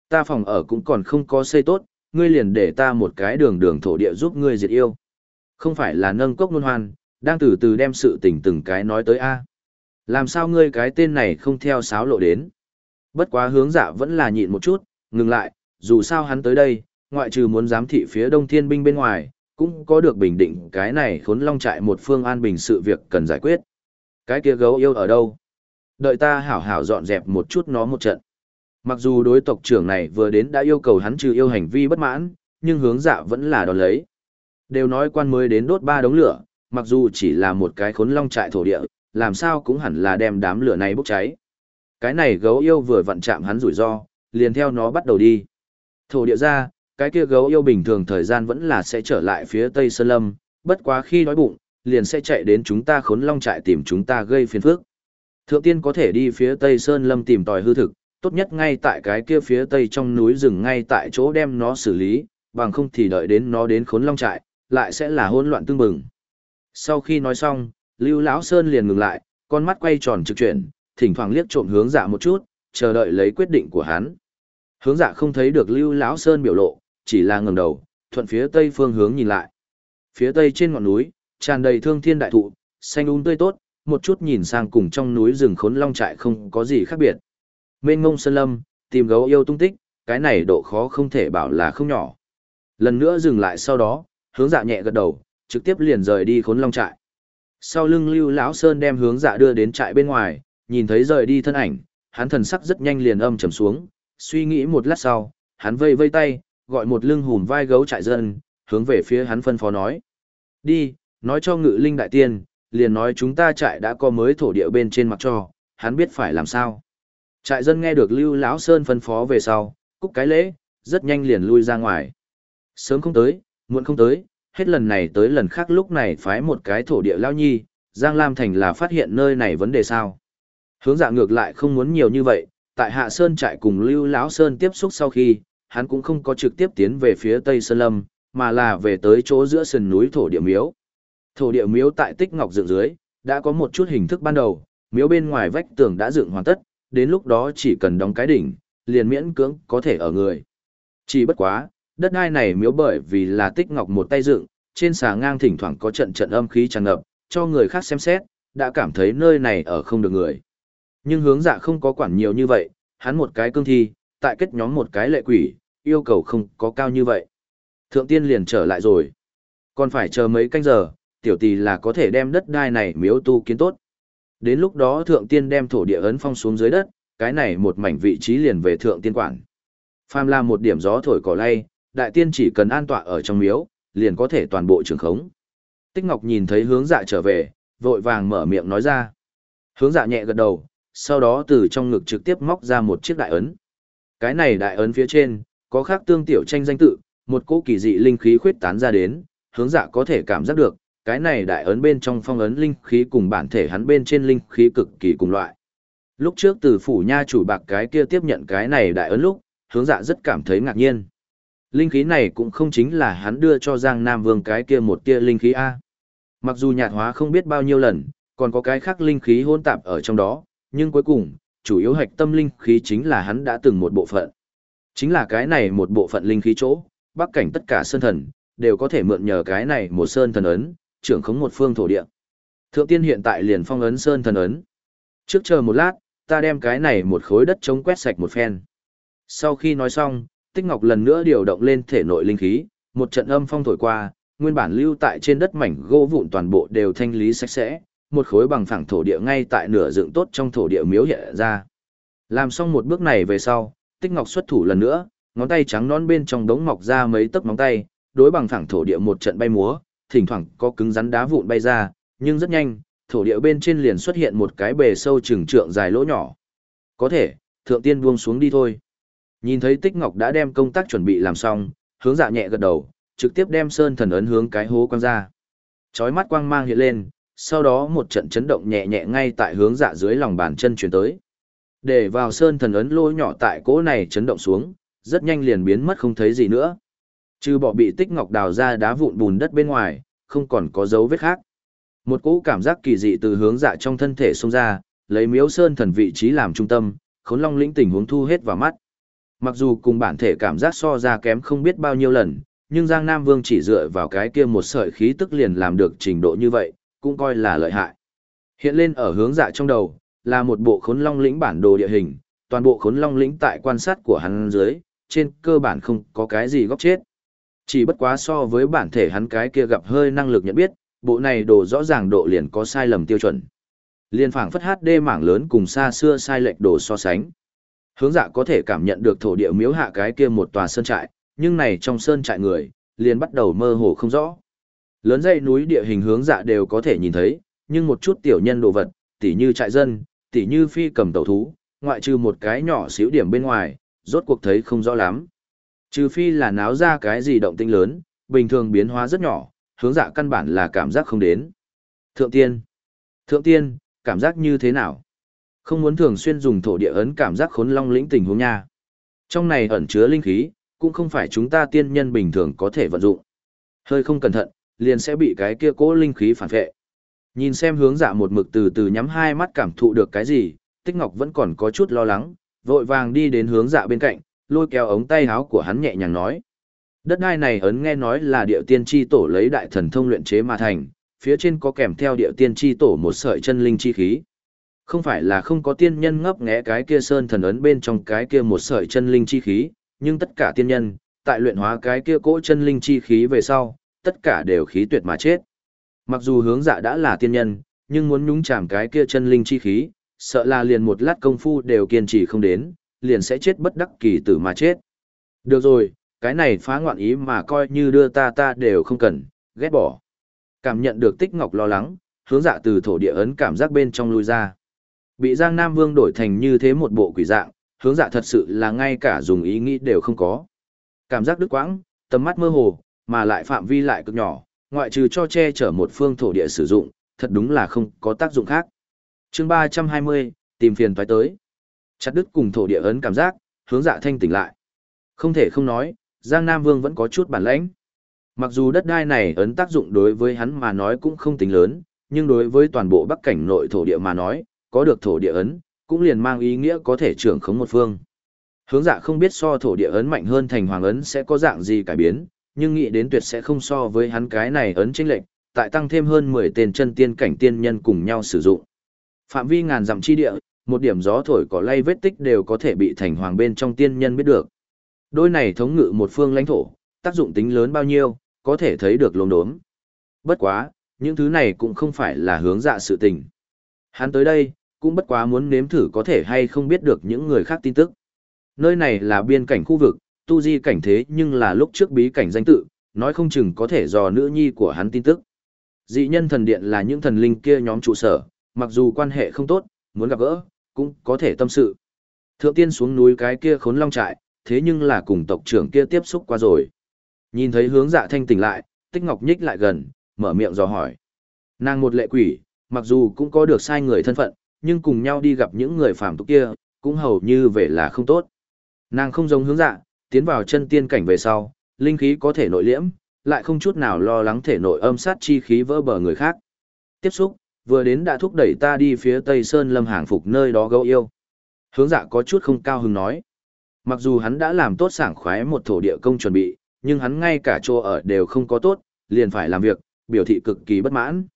Speaker 1: Ta phòng ở cũng còn không có xây tốt, ngươi liền để ta một cái đường đường thổ địa giúp ngươi diệt yêu. Không phải là nâng cốc Nôn hoan, đang từ từ đem sự tình từng cái nói tới A. Làm sao ngươi cái tên này không theo sáo lộ đến? Bất quá hướng dạ vẫn là nhịn một chút, ngừng lại, dù sao hắn tới đây, ngoại trừ muốn giám thị phía đông thiên binh bên ngoài, cũng có được bình định cái này khốn long trại một phương an bình sự việc cần giải quyết. Cái kia gấu yêu ở đâu? Đợi ta hảo hảo dọn dẹp một chút nó một trận. Mặc dù đối tộc trưởng này vừa đến đã yêu cầu hắn trừ yêu hành vi bất mãn, nhưng hướng dạ vẫn là đón lấy. Đều nói quan mới đến đốt ba đống lửa, mặc dù chỉ là một cái khốn long trại thổ địa, làm sao cũng hẳn là đem đám lửa này bốc cháy. Cái này gấu yêu vừa vặn chạm hắn rủi ro, liền theo nó bắt đầu đi. Thổ địa ra, cái kia gấu yêu bình thường thời gian vẫn là sẽ trở lại phía tây sơn lâm, bất quá khi đói bụng, liền sẽ chạy đến chúng ta khốn long trại tìm chúng ta gây phiền phức. Thượng tiên có thể đi phía tây sơn lâm tìm tòi hư thực, tốt nhất ngay tại cái kia phía tây trong núi rừng ngay tại chỗ đem nó xử lý, bằng không thì đợi đến nó đến khốn long trại, lại sẽ là hỗn loạn tương bừng. Sau khi nói xong, Lưu Lão Sơn liền ngừng lại, con mắt quay tròn trực chuyển, thỉnh thoảng liếc trộm hướng dạ một chút, chờ đợi lấy quyết định của hắn. Hướng dạ không thấy được Lưu Lão Sơn biểu lộ, chỉ là ngẩng đầu, thuận phía tây phương hướng nhìn lại. Phía tây trên ngọn núi, tràn đầy thương thiên đại thụ, xanh um tươi tốt, một chút nhìn sang cùng trong núi rừng khốn long trại không có gì khác biệt. Mênh ngông sơn lâm, tìm gấu yêu tung tích, cái này độ khó không thể bảo là không nhỏ. Lần nữa dừng lại sau đó, hướng dạ nhẹ gật đầu, trực tiếp liền rời đi khốn long trại. Sau lưng Lưu lão Sơn đem hướng dạ đưa đến trại bên ngoài, nhìn thấy rời đi thân ảnh, hắn thần sắc rất nhanh liền âm trầm xuống, suy nghĩ một lát sau, hắn vây vây tay, gọi một lưng hùm vai gấu trại dân, hướng về phía hắn phân phó nói. Đi, nói cho ngự linh đại tiên, liền nói chúng ta trại đã có mới thổ địa bên trên mặt cho, hắn biết phải làm sao. Trại dân nghe được Lưu lão Sơn phân phó về sau, cúc cái lễ, rất nhanh liền lui ra ngoài. Sớm không tới, muộn không tới, hết lần này tới lần khác lúc này phái một cái thổ địa lao nhi, Giang Lam Thành là phát hiện nơi này vấn đề sao. Hướng dạ ngược lại không muốn nhiều như vậy, tại Hạ Sơn trại cùng Lưu lão Sơn tiếp xúc sau khi, hắn cũng không có trực tiếp tiến về phía Tây Sơn Lâm, mà là về tới chỗ giữa sườn núi thổ địa miếu. Thổ địa miếu tại Tích Ngọc dựng dưới, đã có một chút hình thức ban đầu, miếu bên ngoài vách tường đã dựng hoàn tất, đến lúc đó chỉ cần đóng cái đỉnh, liền miễn cưỡng có thể ở người. Chỉ bất quá, đất đai này miếu bởi vì là Tích Ngọc một tay dựng, trên xà ngang thỉnh thoảng có trận trận âm khí tràn ngập, cho người khác xem xét, đã cảm thấy nơi này ở không được người. Nhưng hướng dạ không có quản nhiều như vậy, hắn một cái cương thi, tại kết nhóm một cái lệ quỷ, yêu cầu không có cao như vậy. Thượng tiên liền trở lại rồi. Còn phải chờ mấy canh giờ, tiểu tỷ là có thể đem đất đai này miếu tu kiến tốt. Đến lúc đó thượng tiên đem thổ địa ấn phong xuống dưới đất, cái này một mảnh vị trí liền về thượng tiên quản. Phàm là một điểm gió thổi cỏ lay, đại tiên chỉ cần an tọa ở trong miếu, liền có thể toàn bộ trường khống. Tích Ngọc nhìn thấy hướng dạ trở về, vội vàng mở miệng nói ra. Hướng dạ nhẹ gật đầu, sau đó từ trong ngực trực tiếp móc ra một chiếc đại ấn. Cái này đại ấn phía trên, có khác tương tiểu tranh danh tự, một cỗ kỳ dị linh khí khuyết tán ra đến, hướng dạ có thể cảm giác được, cái này đại ấn bên trong phong ấn linh khí cùng bản thể hắn bên trên linh khí cực kỳ cùng loại. Lúc trước từ phủ nha chủ bạc cái kia tiếp nhận cái này đại ấn lúc, hướng dạ rất cảm thấy ngạc nhiên. Linh khí này cũng không chính là hắn đưa cho Giang Nam Vương cái kia một tia linh khí A. Mặc dù nhạt hóa không biết bao nhiêu lần, còn có cái khác linh khí hôn tạp ở trong đó, nhưng cuối cùng, chủ yếu hạch tâm linh khí chính là hắn đã từng một bộ phận. Chính là cái này một bộ phận linh khí chỗ, bắc cảnh tất cả sơn thần, đều có thể mượn nhờ cái này một sơn thần ấn, trưởng khống một phương thổ địa. Thượng tiên hiện tại liền phong ấn sơn thần ấn. Trước chờ một lát, ta đem cái này một khối đất chống quét sạch một phen. Sau khi nói xong, Tích Ngọc lần nữa điều động lên thể nội linh khí, một trận âm phong thổi qua, nguyên bản lưu tại trên đất mảnh gỗ vụn toàn bộ đều thanh lý sạch sẽ, một khối bằng phẳng thổ địa ngay tại nửa dựng tốt trong thổ địa miếu hiện ra. Làm xong một bước này về sau, Tích Ngọc xuất thủ lần nữa, ngón tay trắng non bên trong đống mọc ra mấy tấc móng tay, đối bằng phẳng thổ địa một trận bay múa, thỉnh thoảng có cứng rắn đá vụn bay ra, nhưng rất nhanh, thổ địa bên trên liền xuất hiện một cái bề sâu trừng trượng dài lỗ nhỏ. Có thể, thượng tiên buông xuống đi thôi. Nhìn thấy Tích Ngọc đã đem công tác chuẩn bị làm xong, hướng dạ nhẹ gật đầu, trực tiếp đem sơn thần ấn hướng cái hố quang ra. Chói mắt quang mang hiện lên, sau đó một trận chấn động nhẹ nhẹ ngay tại hướng dạ dưới lòng bàn chân chuyển tới. Để vào sơn thần ấn lỗ nhỏ tại cỗ này chấn động xuống, rất nhanh liền biến mất không thấy gì nữa. Trừ bỏ bị tích ngọc đào ra đá vụn bùn đất bên ngoài, không còn có dấu vết khác. Một cỗ cảm giác kỳ dị từ hướng dạ trong thân thể xông ra, lấy miếu sơn thần vị trí làm trung tâm, khốn long lĩnh tình huống thu hết vào mắt. Mặc dù cùng bản thể cảm giác so ra kém không biết bao nhiêu lần, nhưng Giang Nam Vương chỉ dựa vào cái kia một sợi khí tức liền làm được trình độ như vậy, cũng coi là lợi hại. Hiện lên ở hướng dạ trong đầu, là một bộ khốn long lĩnh bản đồ địa hình, toàn bộ khốn long lĩnh tại quan sát của hắn dưới, trên cơ bản không có cái gì góc chết. Chỉ bất quá so với bản thể hắn cái kia gặp hơi năng lực nhận biết, bộ này đồ rõ ràng độ liền có sai lầm tiêu chuẩn. Liên phảng phất HD mảng lớn cùng xa xưa sai lệch đồ so sánh. Hướng dạ có thể cảm nhận được thổ địa miếu hạ cái kia một tòa sơn trại, nhưng này trong sơn trại người, liền bắt đầu mơ hồ không rõ. Lớn dãy núi địa hình hướng dạ đều có thể nhìn thấy, nhưng một chút tiểu nhân đồ vật, tỉ như trại dân, tỉ như phi cầm tàu thú, ngoại trừ một cái nhỏ xíu điểm bên ngoài, rốt cuộc thấy không rõ lắm. Trừ phi là náo ra cái gì động tinh lớn, bình thường biến hóa rất nhỏ, hướng dạ căn bản là cảm giác không đến. Thượng tiên. Thượng tiên, cảm giác như thế nào? Không muốn thường xuyên dùng thổ địa ấn cảm giác khốn long lĩnh tình huống nha. Trong này ẩn chứa linh khí, cũng không phải chúng ta tiên nhân bình thường có thể vận dụng. Hơi không cẩn thận, liền sẽ bị cái kia cố linh khí phản vệ. Nhìn xem hướng dạ một mực từ từ nhắm hai mắt cảm thụ được cái gì, Tích Ngọc vẫn còn có chút lo lắng, vội vàng đi đến hướng dạ bên cạnh, lôi kéo ống tay áo của hắn nhẹ nhàng nói. Đất đai này ấn nghe nói là địa tiên tri tổ lấy đại thần thông luyện chế mà thành, phía trên có kèm theo địa tiên tri tổ một sợi chân linh chi khí. Không phải là không có tiên nhân ngấp nghé cái kia sơn thần ấn bên trong cái kia một sợi chân linh chi khí, nhưng tất cả tiên nhân, tại luyện hóa cái kia cỗ chân linh chi khí về sau, tất cả đều khí tuyệt mà chết. Mặc dù hướng dạ đã là tiên nhân, nhưng muốn nhúng chạm cái kia chân linh chi khí, sợ là liền một lát công phu đều kiên trì không đến, liền sẽ chết bất đắc kỳ tử mà chết. Được rồi, cái này phá ngoạn ý mà coi như đưa ta ta đều không cần, ghét bỏ. Cảm nhận được tích ngọc lo lắng, hướng dạ từ thổ địa ấn cảm giác bên trong lui ra. Bị Giang Nam Vương đổi thành như thế một bộ quỷ dạng, hướng dạ thật sự là ngay cả dùng ý nghĩ đều không có. Cảm giác đứt quãng, tầm mắt mơ hồ, mà lại phạm vi lại cực nhỏ, ngoại trừ cho che chở một phương thổ địa sử dụng, thật đúng là không có tác dụng khác. chương 320, tìm phiền toái tới. Chặt đứt cùng thổ địa ấn cảm giác, hướng dạ thanh tỉnh lại. Không thể không nói, Giang Nam Vương vẫn có chút bản lãnh. Mặc dù đất đai này ấn tác dụng đối với hắn mà nói cũng không tính lớn, nhưng đối với toàn bộ bắc cảnh nội thổ địa mà nói, có được thổ địa ấn, cũng liền mang ý nghĩa có thể trưởng khống một phương. Hướng dạ không biết so thổ địa ấn mạnh hơn thành hoàng ấn sẽ có dạng gì cải biến, nhưng nghĩ đến tuyệt sẽ không so với hắn cái này ấn chênh lệnh, tại tăng thêm hơn 10 tên chân tiên cảnh tiên nhân cùng nhau sử dụng. Phạm vi ngàn dặm chi địa, một điểm gió thổi cỏ lay vết tích đều có thể bị thành hoàng bên trong tiên nhân biết được. Đôi này thống ngự một phương lãnh thổ, tác dụng tính lớn bao nhiêu, có thể thấy được lồn đốm. Bất quá, những thứ này cũng không phải là hướng dạ sự tình. Hắn tới đây, cũng bất quá muốn nếm thử có thể hay không biết được những người khác tin tức. Nơi này là biên cảnh khu vực, tu di cảnh thế nhưng là lúc trước bí cảnh danh tự, nói không chừng có thể dò nữ nhi của hắn tin tức. Dị nhân thần điện là những thần linh kia nhóm trụ sở, mặc dù quan hệ không tốt, muốn gặp gỡ, cũng có thể tâm sự. Thượng tiên xuống núi cái kia khốn long trại, thế nhưng là cùng tộc trưởng kia tiếp xúc qua rồi. Nhìn thấy hướng dạ thanh tỉnh lại, tích ngọc nhích lại gần, mở miệng dò hỏi. Nàng một lệ quỷ, mặc dù cũng có được sai người thân phận, nhưng cùng nhau đi gặp những người phàm tục kia, cũng hầu như về là không tốt. Nàng không giống hướng dạ, tiến vào chân tiên cảnh về sau, linh khí có thể nội liễm, lại không chút nào lo lắng thể nội âm sát chi khí vỡ bờ người khác. Tiếp xúc, vừa đến đã thúc đẩy ta đi phía Tây Sơn Lâm hàng phục nơi đó gấu yêu. Hướng dạ có chút không cao hứng nói. Mặc dù hắn đã làm tốt sảng khoái một thổ địa công chuẩn bị, nhưng hắn ngay cả chỗ ở đều không có tốt, liền phải làm việc, biểu thị cực kỳ bất mãn.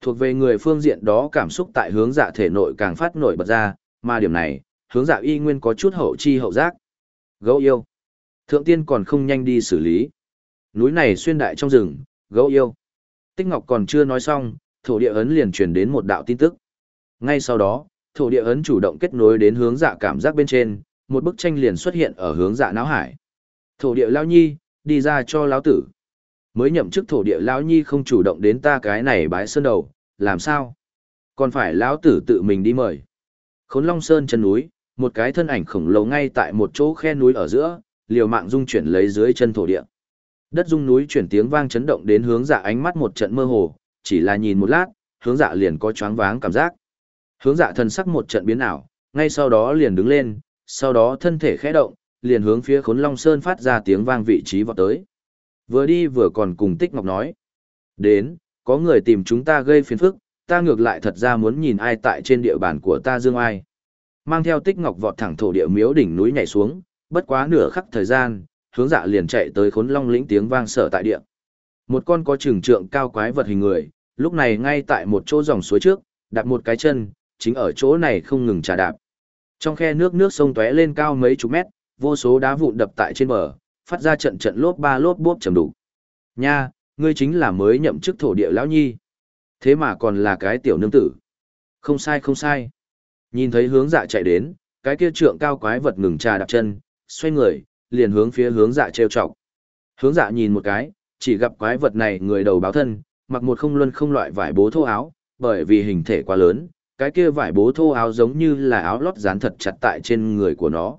Speaker 1: Thuộc về người phương diện đó cảm xúc tại hướng dạ thể nội càng phát nổi bật ra, mà điểm này, hướng dạ y nguyên có chút hậu chi hậu giác. Gấu yêu. Thượng tiên còn không nhanh đi xử lý. Núi này xuyên đại trong rừng, gấu yêu. Tích Ngọc còn chưa nói xong, thổ địa ấn liền truyền đến một đạo tin tức. Ngay sau đó, thổ địa ấn chủ động kết nối đến hướng dạ cảm giác bên trên, một bức tranh liền xuất hiện ở hướng dạ não hải. Thổ địa lao nhi, đi ra cho lão tử. Mới nhậm chức thổ địa lão nhi không chủ động đến ta cái này bái sơn đầu, làm sao? Còn phải lão tử tự mình đi mời. Khốn Long Sơn chân núi, một cái thân ảnh khổng lồ ngay tại một chỗ khe núi ở giữa, liều mạng dung chuyển lấy dưới chân thổ địa. Đất dung núi chuyển tiếng vang chấn động đến hướng dạ ánh mắt một trận mơ hồ, chỉ là nhìn một lát, hướng dạ liền có choáng váng cảm giác. Hướng dạ thần sắc một trận biến ảo, ngay sau đó liền đứng lên, sau đó thân thể khẽ động, liền hướng phía khốn long sơn phát ra tiếng vang vị trí vọt tới. Vừa đi vừa còn cùng Tích Ngọc nói. Đến, có người tìm chúng ta gây phiền phức, ta ngược lại thật ra muốn nhìn ai tại trên địa bàn của ta dương ai. Mang theo Tích Ngọc vọt thẳng thổ địa miếu đỉnh núi nhảy xuống, bất quá nửa khắc thời gian, hướng dạ liền chạy tới khốn long lĩnh tiếng vang sở tại địa. Một con có trường trượng cao quái vật hình người, lúc này ngay tại một chỗ dòng suối trước, đặt một cái chân, chính ở chỗ này không ngừng trà đạp. Trong khe nước nước sông tóe lên cao mấy chục mét, vô số đá vụn đập tại trên bờ, phát ra trận trận lốp ba lốp bốp trầm đủ. Nha, ngươi chính là mới nhậm chức thổ địa lão nhi. Thế mà còn là cái tiểu nương tử. Không sai không sai. Nhìn thấy hướng dạ chạy đến, cái kia trượng cao quái vật ngừng trà đạp chân, xoay người, liền hướng phía hướng dạ trêu chọc. Hướng dạ nhìn một cái, chỉ gặp quái vật này người đầu báo thân, mặc một không luân không loại vải bố thô áo, bởi vì hình thể quá lớn, cái kia vải bố thô áo giống như là áo lót dán thật chặt tại trên người của nó.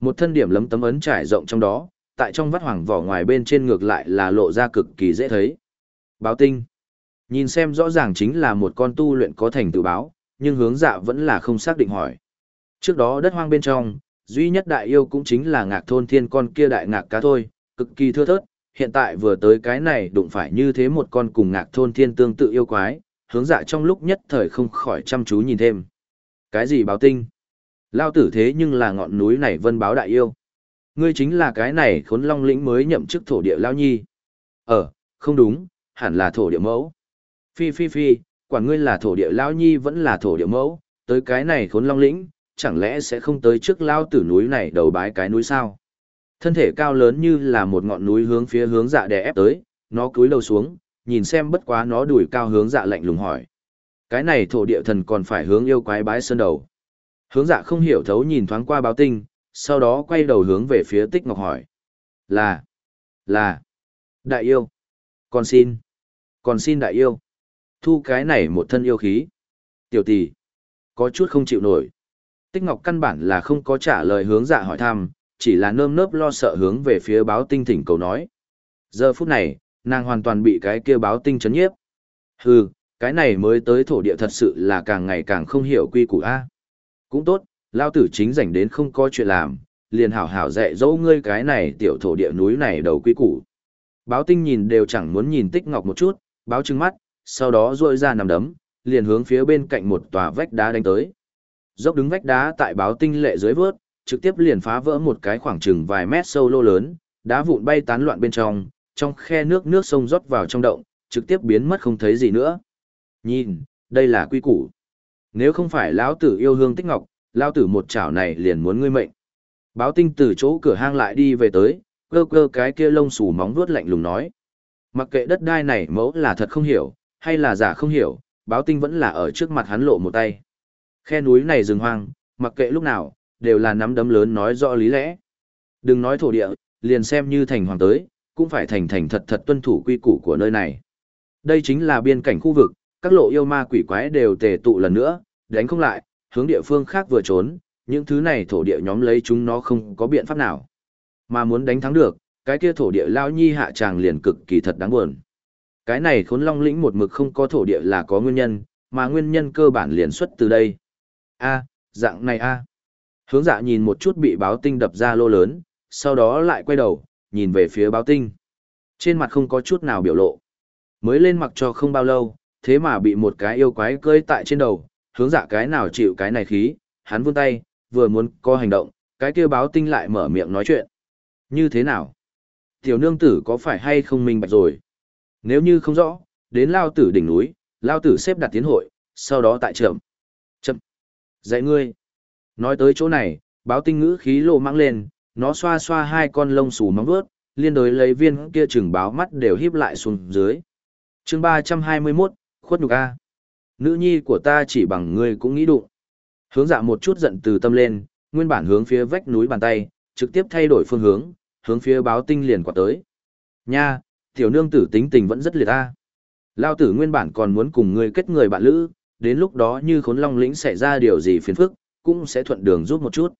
Speaker 1: Một thân điểm lấm tấm ấn trải rộng trong đó, tại trong vắt hoàng vỏ ngoài bên trên ngược lại là lộ ra cực kỳ dễ thấy. Báo tinh. Nhìn xem rõ ràng chính là một con tu luyện có thành tự báo, nhưng hướng dạ vẫn là không xác định hỏi. Trước đó đất hoang bên trong, duy nhất đại yêu cũng chính là ngạc thôn thiên con kia đại ngạc cá thôi, cực kỳ thưa thớt, hiện tại vừa tới cái này đụng phải như thế một con cùng ngạc thôn thiên tương tự yêu quái, hướng dạ trong lúc nhất thời không khỏi chăm chú nhìn thêm. Cái gì báo tinh? Lao tử thế nhưng là ngọn núi này vân báo đại yêu. Ngươi chính là cái này khốn long lĩnh mới nhậm chức thổ địa lao nhi. Ờ, không đúng, hẳn là thổ địa mẫu. Phi phi phi, quản ngươi là thổ địa lão nhi vẫn là thổ địa mẫu, tới cái này khốn long lĩnh, chẳng lẽ sẽ không tới trước lao tử núi này đầu bái cái núi sao? Thân thể cao lớn như là một ngọn núi hướng phía hướng dạ đè ép tới, nó cúi đầu xuống, nhìn xem bất quá nó đuổi cao hướng dạ lạnh lùng hỏi. Cái này thổ địa thần còn phải hướng yêu quái bái sơn đầu. Hướng dạ không hiểu thấu nhìn thoáng qua báo tinh, sau đó quay đầu hướng về phía tích ngọc hỏi. Là, là, đại yêu, còn xin, còn xin đại yêu, thu cái này một thân yêu khí. Tiểu tỷ, có chút không chịu nổi. Tích ngọc căn bản là không có trả lời hướng dạ hỏi thăm, chỉ là nơm nớp lo sợ hướng về phía báo tinh thỉnh cầu nói. Giờ phút này, nàng hoàn toàn bị cái kia báo tinh chấn nhiếp. Hừ, cái này mới tới thổ địa thật sự là càng ngày càng không hiểu quy củ A. Cũng tốt, lao tử chính rảnh đến không có chuyện làm, liền hảo hảo dạy dỗ ngươi cái này tiểu thổ địa núi này đầu quy củ. Báo tinh nhìn đều chẳng muốn nhìn tích ngọc một chút, báo trừng mắt, sau đó ruôi ra nằm đấm, liền hướng phía bên cạnh một tòa vách đá đánh tới. Dốc đứng vách đá tại báo tinh lệ dưới vớt, trực tiếp liền phá vỡ một cái khoảng chừng vài mét sâu lô lớn, đá vụn bay tán loạn bên trong, trong khe nước nước sông rót vào trong động, trực tiếp biến mất không thấy gì nữa. Nhìn, đây là quy củ. Nếu không phải lão tử yêu hương tích ngọc, lão tử một chảo này liền muốn ngươi mệnh. Báo tinh từ chỗ cửa hang lại đi về tới, cơ cơ cái kia lông xù móng vuốt lạnh lùng nói. Mặc kệ đất đai này mẫu là thật không hiểu, hay là giả không hiểu, báo tinh vẫn là ở trước mặt hắn lộ một tay. Khe núi này rừng hoang, mặc kệ lúc nào, đều là nắm đấm lớn nói rõ lý lẽ. Đừng nói thổ địa, liền xem như thành hoàng tới, cũng phải thành thành thật thật tuân thủ quy củ của nơi này. Đây chính là biên cảnh khu vực, các lộ yêu ma quỷ quái đều tề tụ lần nữa, đánh không lại, hướng địa phương khác vừa trốn, những thứ này thổ địa nhóm lấy chúng nó không có biện pháp nào. Mà muốn đánh thắng được, cái kia thổ địa lao nhi hạ tràng liền cực kỳ thật đáng buồn. Cái này khốn long lĩnh một mực không có thổ địa là có nguyên nhân, mà nguyên nhân cơ bản liền xuất từ đây. A, dạng này a. Hướng dạ nhìn một chút bị báo tinh đập ra lô lớn, sau đó lại quay đầu, nhìn về phía báo tinh. Trên mặt không có chút nào biểu lộ. Mới lên mặc cho không bao lâu, thế mà bị một cái yêu quái cơi tại trên đầu, hướng dạ cái nào chịu cái này khí, hắn vươn tay, vừa muốn có hành động, cái kia báo tinh lại mở miệng nói chuyện. Như thế nào? Tiểu nương tử có phải hay không minh bạch rồi? Nếu như không rõ, đến lao tử đỉnh núi, lao tử xếp đặt tiến hội, sau đó tại trưởng. Chậm. Dạy ngươi. Nói tới chỗ này, báo tinh ngữ khí lộ mang lên, nó xoa xoa hai con lông xù móng vuốt, liên đối lấy viên kia chừng báo mắt đều híp lại xuống dưới. chương 321, khuất nhục A. Nữ nhi của ta chỉ bằng ngươi cũng nghĩ đụng. Hướng dạ một chút giận từ tâm lên, nguyên bản hướng phía vách núi bàn tay, trực tiếp thay đổi phương hướng, hướng phía báo tinh liền quả tới. Nha, tiểu nương tử tính tình vẫn rất liệt ta. Lao tử nguyên bản còn muốn cùng ngươi kết người bạn lữ, đến lúc đó như khốn long lĩnh xảy ra điều gì phiền phức, cũng sẽ thuận đường giúp một chút.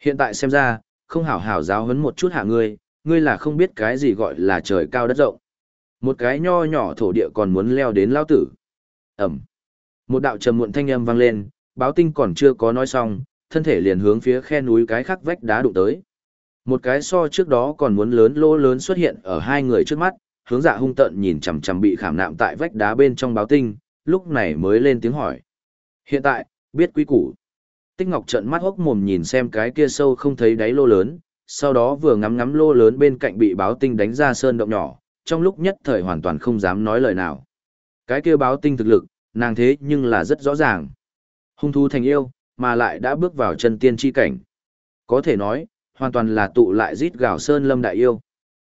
Speaker 1: Hiện tại xem ra, không hảo hảo giáo huấn một chút hạ ngươi, ngươi là không biết cái gì gọi là trời cao đất rộng. Một cái nho nhỏ thổ địa còn muốn leo đến lao tử. Ẩm. Một đạo trầm muộn thanh âm vang lên, báo tinh còn chưa có nói xong, thân thể liền hướng phía khe núi cái khắc vách đá đụng tới. Một cái so trước đó còn muốn lớn lỗ lớn xuất hiện ở hai người trước mắt, hướng dạ hung tận nhìn chằm chằm bị khảm nạm tại vách đá bên trong báo tinh, lúc này mới lên tiếng hỏi. Hiện tại, biết quý củ. Tích Ngọc trợn mắt hốc mồm nhìn xem cái kia sâu không thấy đáy lô lớn, sau đó vừa ngắm ngắm lô lớn bên cạnh bị báo tinh đánh ra sơn động nhỏ, trong lúc nhất thời hoàn toàn không dám nói lời nào. Cái kia báo tinh thực lực, nàng thế nhưng là rất rõ ràng. Hung thú thành yêu, mà lại đã bước vào chân tiên chi cảnh. Có thể nói, hoàn toàn là tụ lại rít gào sơn lâm đại yêu.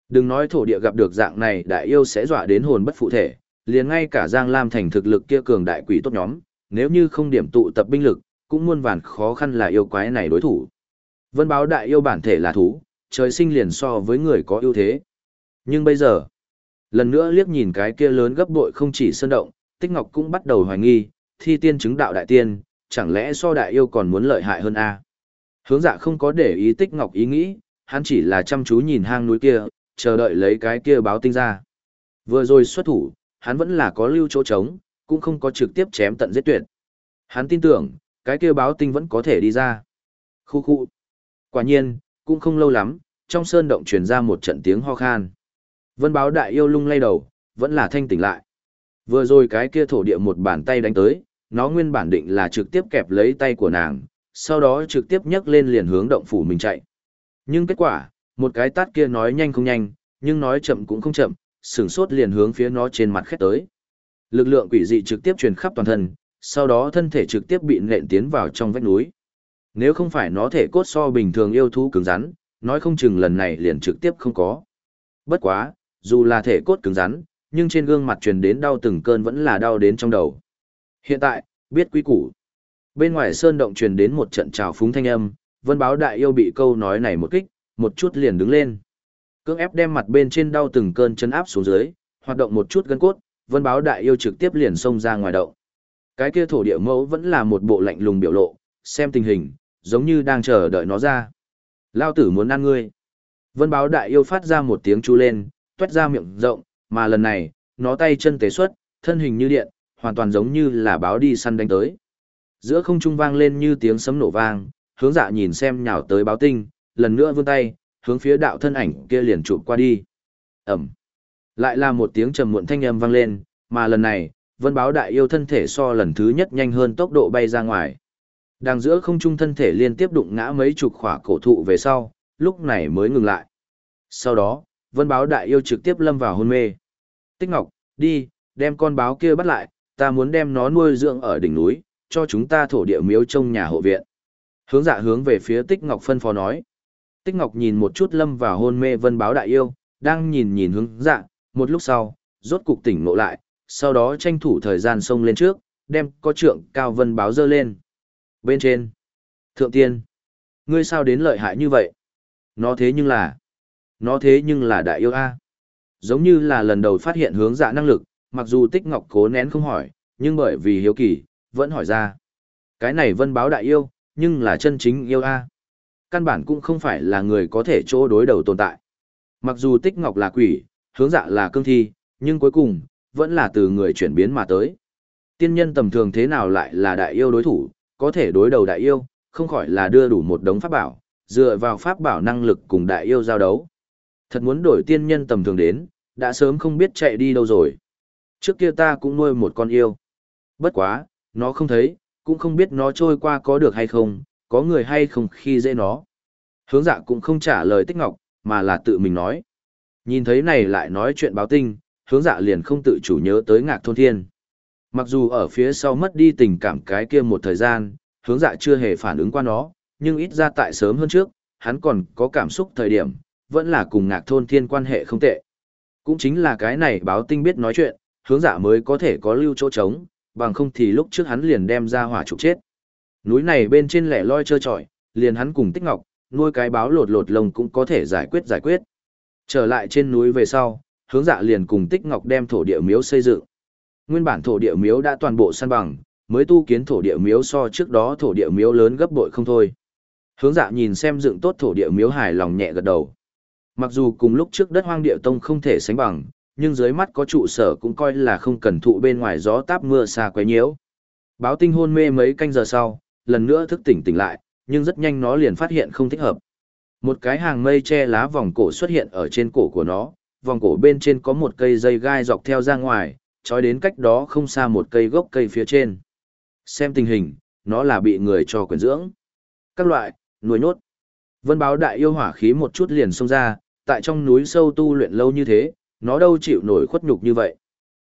Speaker 1: Đừng nói thổ địa gặp được dạng này đại yêu sẽ dọa đến hồn bất phụ thể, liền ngay cả Giang Lam thành thực lực kia cường đại quỷ tốt nhóm, nếu như không điểm tụ tập binh lực, cũng muôn vàn khó khăn là yêu quái này đối thủ. Vân báo đại yêu bản thể là thú, trời sinh liền so với người có ưu thế. Nhưng bây giờ, lần nữa liếc nhìn cái kia lớn gấp bội không chỉ sơn động, Tích Ngọc cũng bắt đầu hoài nghi, thi tiên chứng đạo đại tiên, chẳng lẽ so đại yêu còn muốn lợi hại hơn a? Hướng dạ không có để ý Tích Ngọc ý nghĩ, hắn chỉ là chăm chú nhìn hang núi kia, chờ đợi lấy cái kia báo tinh ra. Vừa rồi xuất thủ, hắn vẫn là có lưu chỗ trống, cũng không có trực tiếp chém tận giết tuyệt. Hắn tin tưởng, cái kia báo tinh vẫn có thể đi ra. Khu khu. Quả nhiên, cũng không lâu lắm, trong sơn động truyền ra một trận tiếng ho khan. Vân báo đại yêu lung lay đầu, vẫn là thanh tỉnh lại. Vừa rồi cái kia thổ địa một bàn tay đánh tới, nó nguyên bản định là trực tiếp kẹp lấy tay của nàng, sau đó trực tiếp nhấc lên liền hướng động phủ mình chạy. Nhưng kết quả, một cái tát kia nói nhanh không nhanh, nhưng nói chậm cũng không chậm, sửng sốt liền hướng phía nó trên mặt khét tới. Lực lượng quỷ dị trực tiếp truyền khắp toàn thân, sau đó thân thể trực tiếp bị nện tiến vào trong vách núi. Nếu không phải nó thể cốt so bình thường yêu thú cứng rắn, nói không chừng lần này liền trực tiếp không có. Bất quá, dù là thể cốt cứng rắn, nhưng trên gương mặt truyền đến đau từng cơn vẫn là đau đến trong đầu. Hiện tại, biết quý củ. Bên ngoài sơn động truyền đến một trận trào phúng thanh âm, vân báo đại yêu bị câu nói này một kích, một chút liền đứng lên. Cưỡng ép đem mặt bên trên đau từng cơn chân áp xuống dưới, hoạt động một chút gân cốt, vân báo đại yêu trực tiếp liền xông ra ngoài động. Cái kia thổ địa mẫu vẫn là một bộ lạnh lùng biểu lộ, xem tình hình, giống như đang chờ đợi nó ra. Lao tử muốn ăn ngươi. Vân báo đại yêu phát ra một tiếng chu lên, tuét ra miệng rộng, mà lần này, nó tay chân tế xuất, thân hình như điện, hoàn toàn giống như là báo đi săn đánh tới. Giữa không trung vang lên như tiếng sấm nổ vang, hướng dạ nhìn xem nhào tới báo tinh, lần nữa vươn tay, hướng phía đạo thân ảnh kia liền chụp qua đi. Ẩm. Lại là một tiếng trầm muộn thanh âm vang lên, mà lần này, vân báo đại yêu thân thể so lần thứ nhất nhanh hơn tốc độ bay ra ngoài. Đang giữa không trung thân thể liên tiếp đụng ngã mấy chục khỏa cổ thụ về sau, lúc này mới ngừng lại. Sau đó, vân báo đại yêu trực tiếp lâm vào hôn mê. Tích Ngọc, đi, đem con báo kia bắt lại, ta muốn đem nó nuôi dưỡng ở đỉnh núi, cho chúng ta thổ địa miếu trong nhà hộ viện. Hướng dạ hướng về phía Tích Ngọc phân phó nói. Tích Ngọc nhìn một chút lâm vào hôn mê vân báo đại yêu, đang nhìn nhìn hướng dạ, một lúc sau, rốt cục tỉnh ngộ lại, sau đó tranh thủ thời gian xông lên trước, đem có trượng cao vân báo dơ lên. Bên trên, thượng tiên, ngươi sao đến lợi hại như vậy? Nó thế nhưng là, nó thế nhưng là đại yêu A. Giống như là lần đầu phát hiện hướng dạ năng lực, mặc dù tích ngọc cố nén không hỏi, nhưng bởi vì hiếu kỳ, vẫn hỏi ra. Cái này vân báo đại yêu, nhưng là chân chính yêu A. Căn bản cũng không phải là người có thể chỗ đối đầu tồn tại. Mặc dù tích ngọc là quỷ, hướng dạ là cương thi, nhưng cuối cùng, vẫn là từ người chuyển biến mà tới. Tiên nhân tầm thường thế nào lại là đại yêu đối thủ, có thể đối đầu đại yêu, không khỏi là đưa đủ một đống pháp bảo, dựa vào pháp bảo năng lực cùng đại yêu giao đấu. Thật muốn đổi tiên nhân tầm thường đến, đã sớm không biết chạy đi đâu rồi. Trước kia ta cũng nuôi một con yêu. Bất quá, nó không thấy, cũng không biết nó trôi qua có được hay không, có người hay không khi dễ nó. Hướng dạ cũng không trả lời tích ngọc, mà là tự mình nói. Nhìn thấy này lại nói chuyện báo tinh, hướng dạ liền không tự chủ nhớ tới ngạc thôn thiên. Mặc dù ở phía sau mất đi tình cảm cái kia một thời gian, hướng dạ chưa hề phản ứng qua nó, nhưng ít ra tại sớm hơn trước, hắn còn có cảm xúc thời điểm, vẫn là cùng ngạc thôn thiên quan hệ không tệ. Cũng chính là cái này báo tinh biết nói chuyện, hướng dạ mới có thể có lưu chỗ trống, bằng không thì lúc trước hắn liền đem ra hỏa trục chết. Núi này bên trên lẻ loi trơ trọi, liền hắn cùng tích ngọc, nuôi cái báo lột lột lồng cũng có thể giải quyết giải quyết. Trở lại trên núi về sau, hướng dạ liền cùng tích ngọc đem thổ địa miếu xây dựng. Nguyên bản thổ địa miếu đã toàn bộ săn bằng, mới tu kiến thổ địa miếu so trước đó thổ địa miếu lớn gấp bội không thôi. Hướng dạ nhìn xem dựng tốt thổ địa miếu hài lòng nhẹ gật đầu. Mặc dù cùng lúc trước đất hoang địa tông không thể sánh bằng, nhưng dưới mắt có trụ sở cũng coi là không cần thụ bên ngoài gió táp mưa xa quấy nhiễu. Báo tinh hôn mê mấy canh giờ sau, lần nữa thức tỉnh tỉnh lại, nhưng rất nhanh nó liền phát hiện không thích hợp. Một cái hàng mây che lá vòng cổ xuất hiện ở trên cổ của nó, vòng cổ bên trên có một cây dây gai dọc theo ra ngoài, trói đến cách đó không xa một cây gốc cây phía trên. Xem tình hình, nó là bị người cho quyền dưỡng. Các loại, nuôi nốt. Vân báo đại yêu hỏa khí một chút liền xông ra, tại trong núi sâu tu luyện lâu như thế, nó đâu chịu nổi khuất nhục như vậy.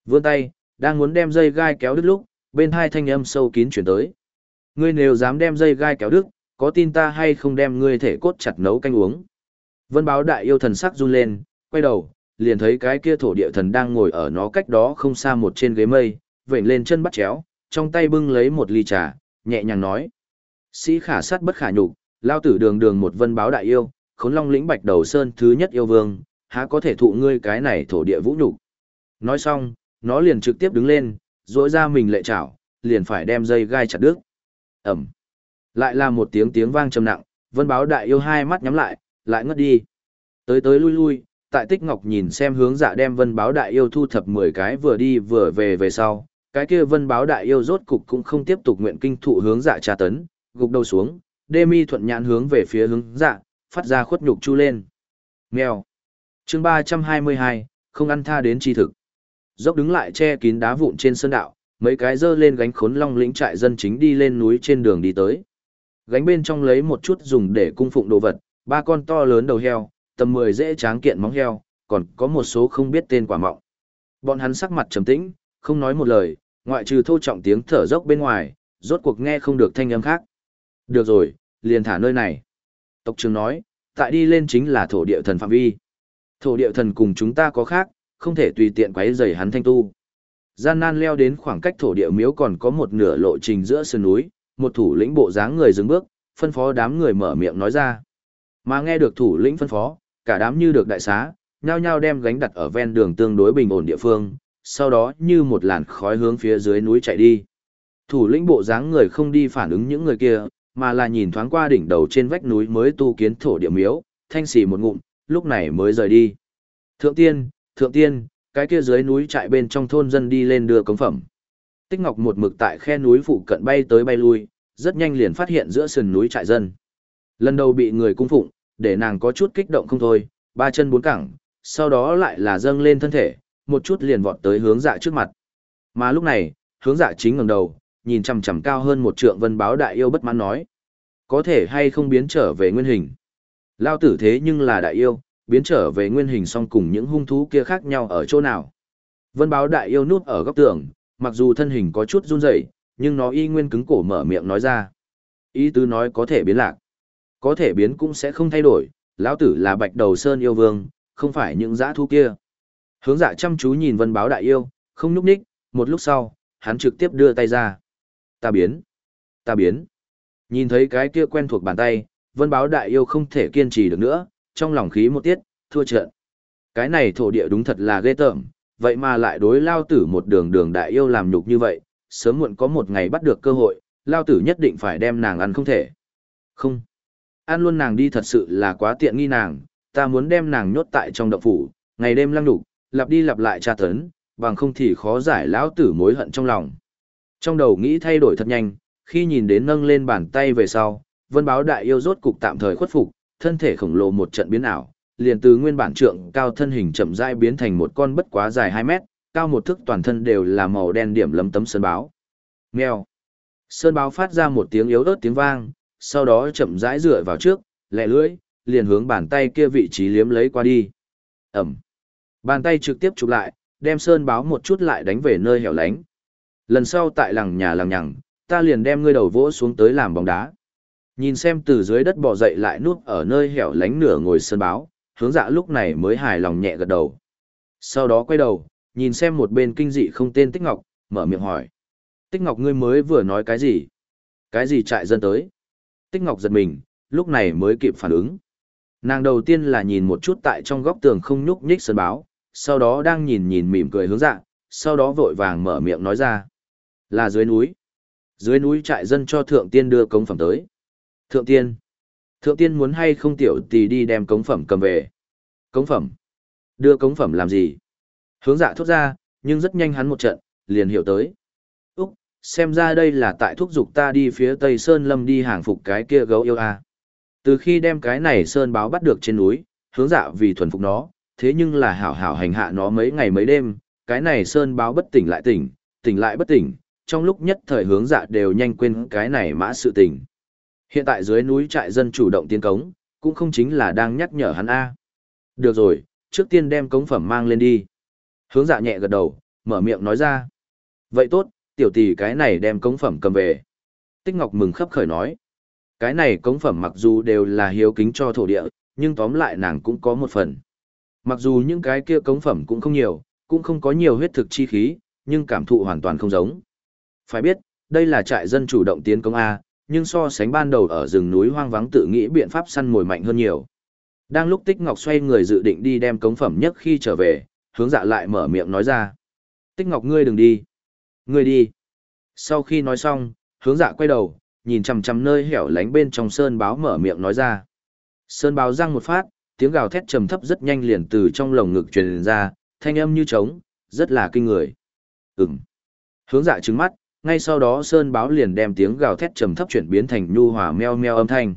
Speaker 1: Vươn tay, đang muốn đem dây gai kéo đứt lúc, bên hai thanh âm sâu kín chuyển tới. Ngươi nếu dám đem dây gai kéo đứt, có tin ta hay không đem ngươi thể cốt chặt nấu canh uống. Vân báo đại yêu thần sắc run lên, quay đầu, liền thấy cái kia thổ địa thần đang ngồi ở nó cách đó không xa một trên ghế mây, vểnh lên chân bắt chéo, trong tay bưng lấy một ly trà, nhẹ nhàng nói. Sĩ khả sát bất khả nhục, lao tử đường đường một vân báo đại yêu, khốn long lĩnh bạch đầu sơn thứ nhất yêu vương, há có thể thụ ngươi cái này thổ địa vũ nhục. Nói xong, nó liền trực tiếp đứng lên, rỗi ra mình lệ chảo, liền phải đem dây gai chặt đứt. Ẩm. Lại là một tiếng tiếng vang trầm nặng, vân báo đại yêu hai mắt nhắm lại, lại ngất đi. Tới tới lui lui, tại tích ngọc nhìn xem hướng dạ đem vân báo đại yêu thu thập 10 cái vừa đi vừa về về sau, cái kia vân báo đại yêu rốt cục cũng không tiếp tục nguyện kinh thụ hướng dạ tra tấn, gục đầu xuống, đê mi thuận nhãn hướng về phía hướng dạ, phát ra khuất nhục chu lên. Nghèo. chương 322, không ăn tha đến chi thực. Dốc đứng lại che kín đá vụn trên sơn đạo, mấy cái dơ lên gánh khốn long lĩnh trại dân chính đi lên núi trên đường đi tới. Gánh bên trong lấy một chút dùng để cung phụng đồ vật, ba con to lớn đầu heo, tầm 10 dễ tráng kiện móng heo, còn có một số không biết tên quả mọng. Bọn hắn sắc mặt trầm tĩnh, Không nói một lời, ngoại trừ thô trọng tiếng thở dốc bên ngoài, rốt cuộc nghe không được thanh âm khác. Được rồi, liền thả nơi này. Tộc trưởng nói, tại đi lên chính là thổ địa thần phạm vi. Thổ địa thần cùng chúng ta có khác, không thể tùy tiện quấy rầy hắn thanh tu. Gian nan leo đến khoảng cách thổ địa miếu còn có một nửa lộ trình giữa sườn núi, một thủ lĩnh bộ dáng người dừng bước, phân phó đám người mở miệng nói ra. Mà nghe được thủ lĩnh phân phó, cả đám như được đại xá, nhao nhao đem gánh đặt ở ven đường tương đối bình ổn địa phương, sau đó như một làn khói hướng phía dưới núi chạy đi. Thủ lĩnh bộ dáng người không đi phản ứng những người kia, mà là nhìn thoáng qua đỉnh đầu trên vách núi mới tu kiến thổ địa miếu, thanh xì một ngụm, lúc này mới rời đi. Thượng tiên, thượng tiên, cái kia dưới núi chạy bên trong thôn dân đi lên đưa cống phẩm. Tích Ngọc một mực tại khe núi phụ cận bay tới bay lui, rất nhanh liền phát hiện giữa sườn núi trại dân. Lần đầu bị người cung phụng, để nàng có chút kích động không thôi, ba chân bốn cẳng, sau đó lại là dâng lên thân thể, một chút liền vọt tới hướng dạ trước mặt. Mà lúc này, hướng dạ chính ngẩng đầu, nhìn chằm chằm cao hơn một trượng vân báo đại yêu bất mãn nói. Có thể hay không biến trở về nguyên hình. Lao tử thế nhưng là đại yêu, biến trở về nguyên hình song cùng những hung thú kia khác nhau ở chỗ nào. Vân báo đại yêu núp ở góc tường, mặc dù thân hình có chút run rẩy, nhưng nó y nguyên cứng cổ mở miệng nói ra. Ý tứ nói có thể biến lạc. Có thể biến cũng sẽ không thay đổi, lão tử là bạch đầu sơn yêu vương, không phải những dã thú kia. Hướng dạ chăm chú nhìn vân báo đại yêu, không núp ních, một lúc sau, hắn trực tiếp đưa tay ra. Ta biến. Ta biến. Nhìn thấy cái kia quen thuộc bàn tay, vân báo đại yêu không thể kiên trì được nữa, trong lòng khí một tiết, thua trận. Cái này thổ địa đúng thật là ghê tởm, vậy mà lại đối lao tử một đường đường đại yêu làm nhục như vậy, sớm muộn có một ngày bắt được cơ hội, lao tử nhất định phải đem nàng ăn không thể. Không. Ăn luôn nàng đi thật sự là quá tiện nghi nàng, ta muốn đem nàng nhốt tại trong động phủ, ngày đêm lăng đục, lặp đi lặp lại tra tấn, bằng không thì khó giải lão tử mối hận trong lòng. Trong đầu nghĩ thay đổi thật nhanh, khi nhìn đến nâng lên bàn tay về sau, vân báo đại yêu rốt cục tạm thời khuất phục, thân thể khổng lồ một trận biến ảo, liền từ nguyên bản trượng cao thân hình chậm rãi biến thành một con bất quá dài 2 mét, cao một thước toàn thân đều là màu đen điểm lấm tấm sơn báo. Mèo. Sơn báo phát ra một tiếng yếu ớt tiếng vang, sau đó chậm rãi dựa vào trước, lẹ lưỡi, liền hướng bàn tay kia vị trí liếm lấy qua đi. Ẩm. Bàn tay trực tiếp chụp lại, đem sơn báo một chút lại đánh về nơi hẻo lánh. Lần sau tại làng nhà làng nhằng, ta liền đem ngươi đầu vỗ xuống tới làm bóng đá. Nhìn xem từ dưới đất bò dậy lại nuốt ở nơi hẻo lánh nửa ngồi sơn báo, hướng dạ lúc này mới hài lòng nhẹ gật đầu. Sau đó quay đầu, nhìn xem một bên kinh dị không tên Tích Ngọc, mở miệng hỏi. Tích Ngọc ngươi mới vừa nói cái gì? Cái gì trại dân tới? Tích Ngọc giật mình, lúc này mới kịp phản ứng. Nàng đầu tiên là nhìn một chút tại trong góc tường không nhúc nhích sơn báo, sau đó đang nhìn nhìn mỉm cười hướng dạ, sau đó vội vàng mở miệng nói ra. Là dưới núi. Dưới núi trại dân cho thượng tiên đưa cống phẩm tới. Thượng tiên. Thượng tiên muốn hay không tiểu tì đi đem cống phẩm cầm về. Cống phẩm. Đưa cống phẩm làm gì? Hướng dạ thốt ra, nhưng rất nhanh hắn một trận, liền hiểu tới. Xem ra đây là tại thúc giục ta đi phía Tây Sơn Lâm đi hàng phục cái kia gấu yêu a. Từ khi đem cái này Sơn báo bắt được trên núi, hướng dạ vì thuần phục nó, thế nhưng là hảo hảo hành hạ nó mấy ngày mấy đêm, cái này Sơn báo bất tỉnh lại tỉnh, tỉnh lại bất tỉnh, trong lúc nhất thời hướng dạ đều nhanh quên cái này mã sự tỉnh. Hiện tại dưới núi trại dân chủ động tiến cống, cũng không chính là đang nhắc nhở hắn A. Được rồi, trước tiên đem cống phẩm mang lên đi. Hướng dạ nhẹ gật đầu, mở miệng nói ra. Vậy tốt, tiểu tỷ cái này đem cống phẩm cầm về. Tích Ngọc mừng khấp khởi nói. Cái này cống phẩm mặc dù đều là hiếu kính cho thổ địa, nhưng tóm lại nàng cũng có một phần. Mặc dù những cái kia cống phẩm cũng không nhiều, cũng không có nhiều huyết thực chi khí, nhưng cảm thụ hoàn toàn không giống. Phải biết, đây là trại dân chủ động tiến công A, nhưng so sánh ban đầu ở rừng núi hoang vắng tự nghĩ biện pháp săn mồi mạnh hơn nhiều. Đang lúc Tích Ngọc xoay người dự định đi đem cống phẩm nhất khi trở về, hướng dạ lại mở miệng nói ra. Tích Ngọc ngươi đừng đi. Ngươi đi. Sau khi nói xong, hướng dạ quay đầu, nhìn chằm chằm nơi hẻo lánh bên trong sơn báo mở miệng nói ra. Sơn báo răng một phát, tiếng gào thét trầm thấp rất nhanh liền từ trong lồng ngực truyền ra, thanh âm như trống, rất là kinh người. Ừm. Hướng dạ trứng mắt, ngay sau đó sơn báo liền đem tiếng gào thét trầm thấp chuyển biến thành nhu hòa meo meo âm thanh.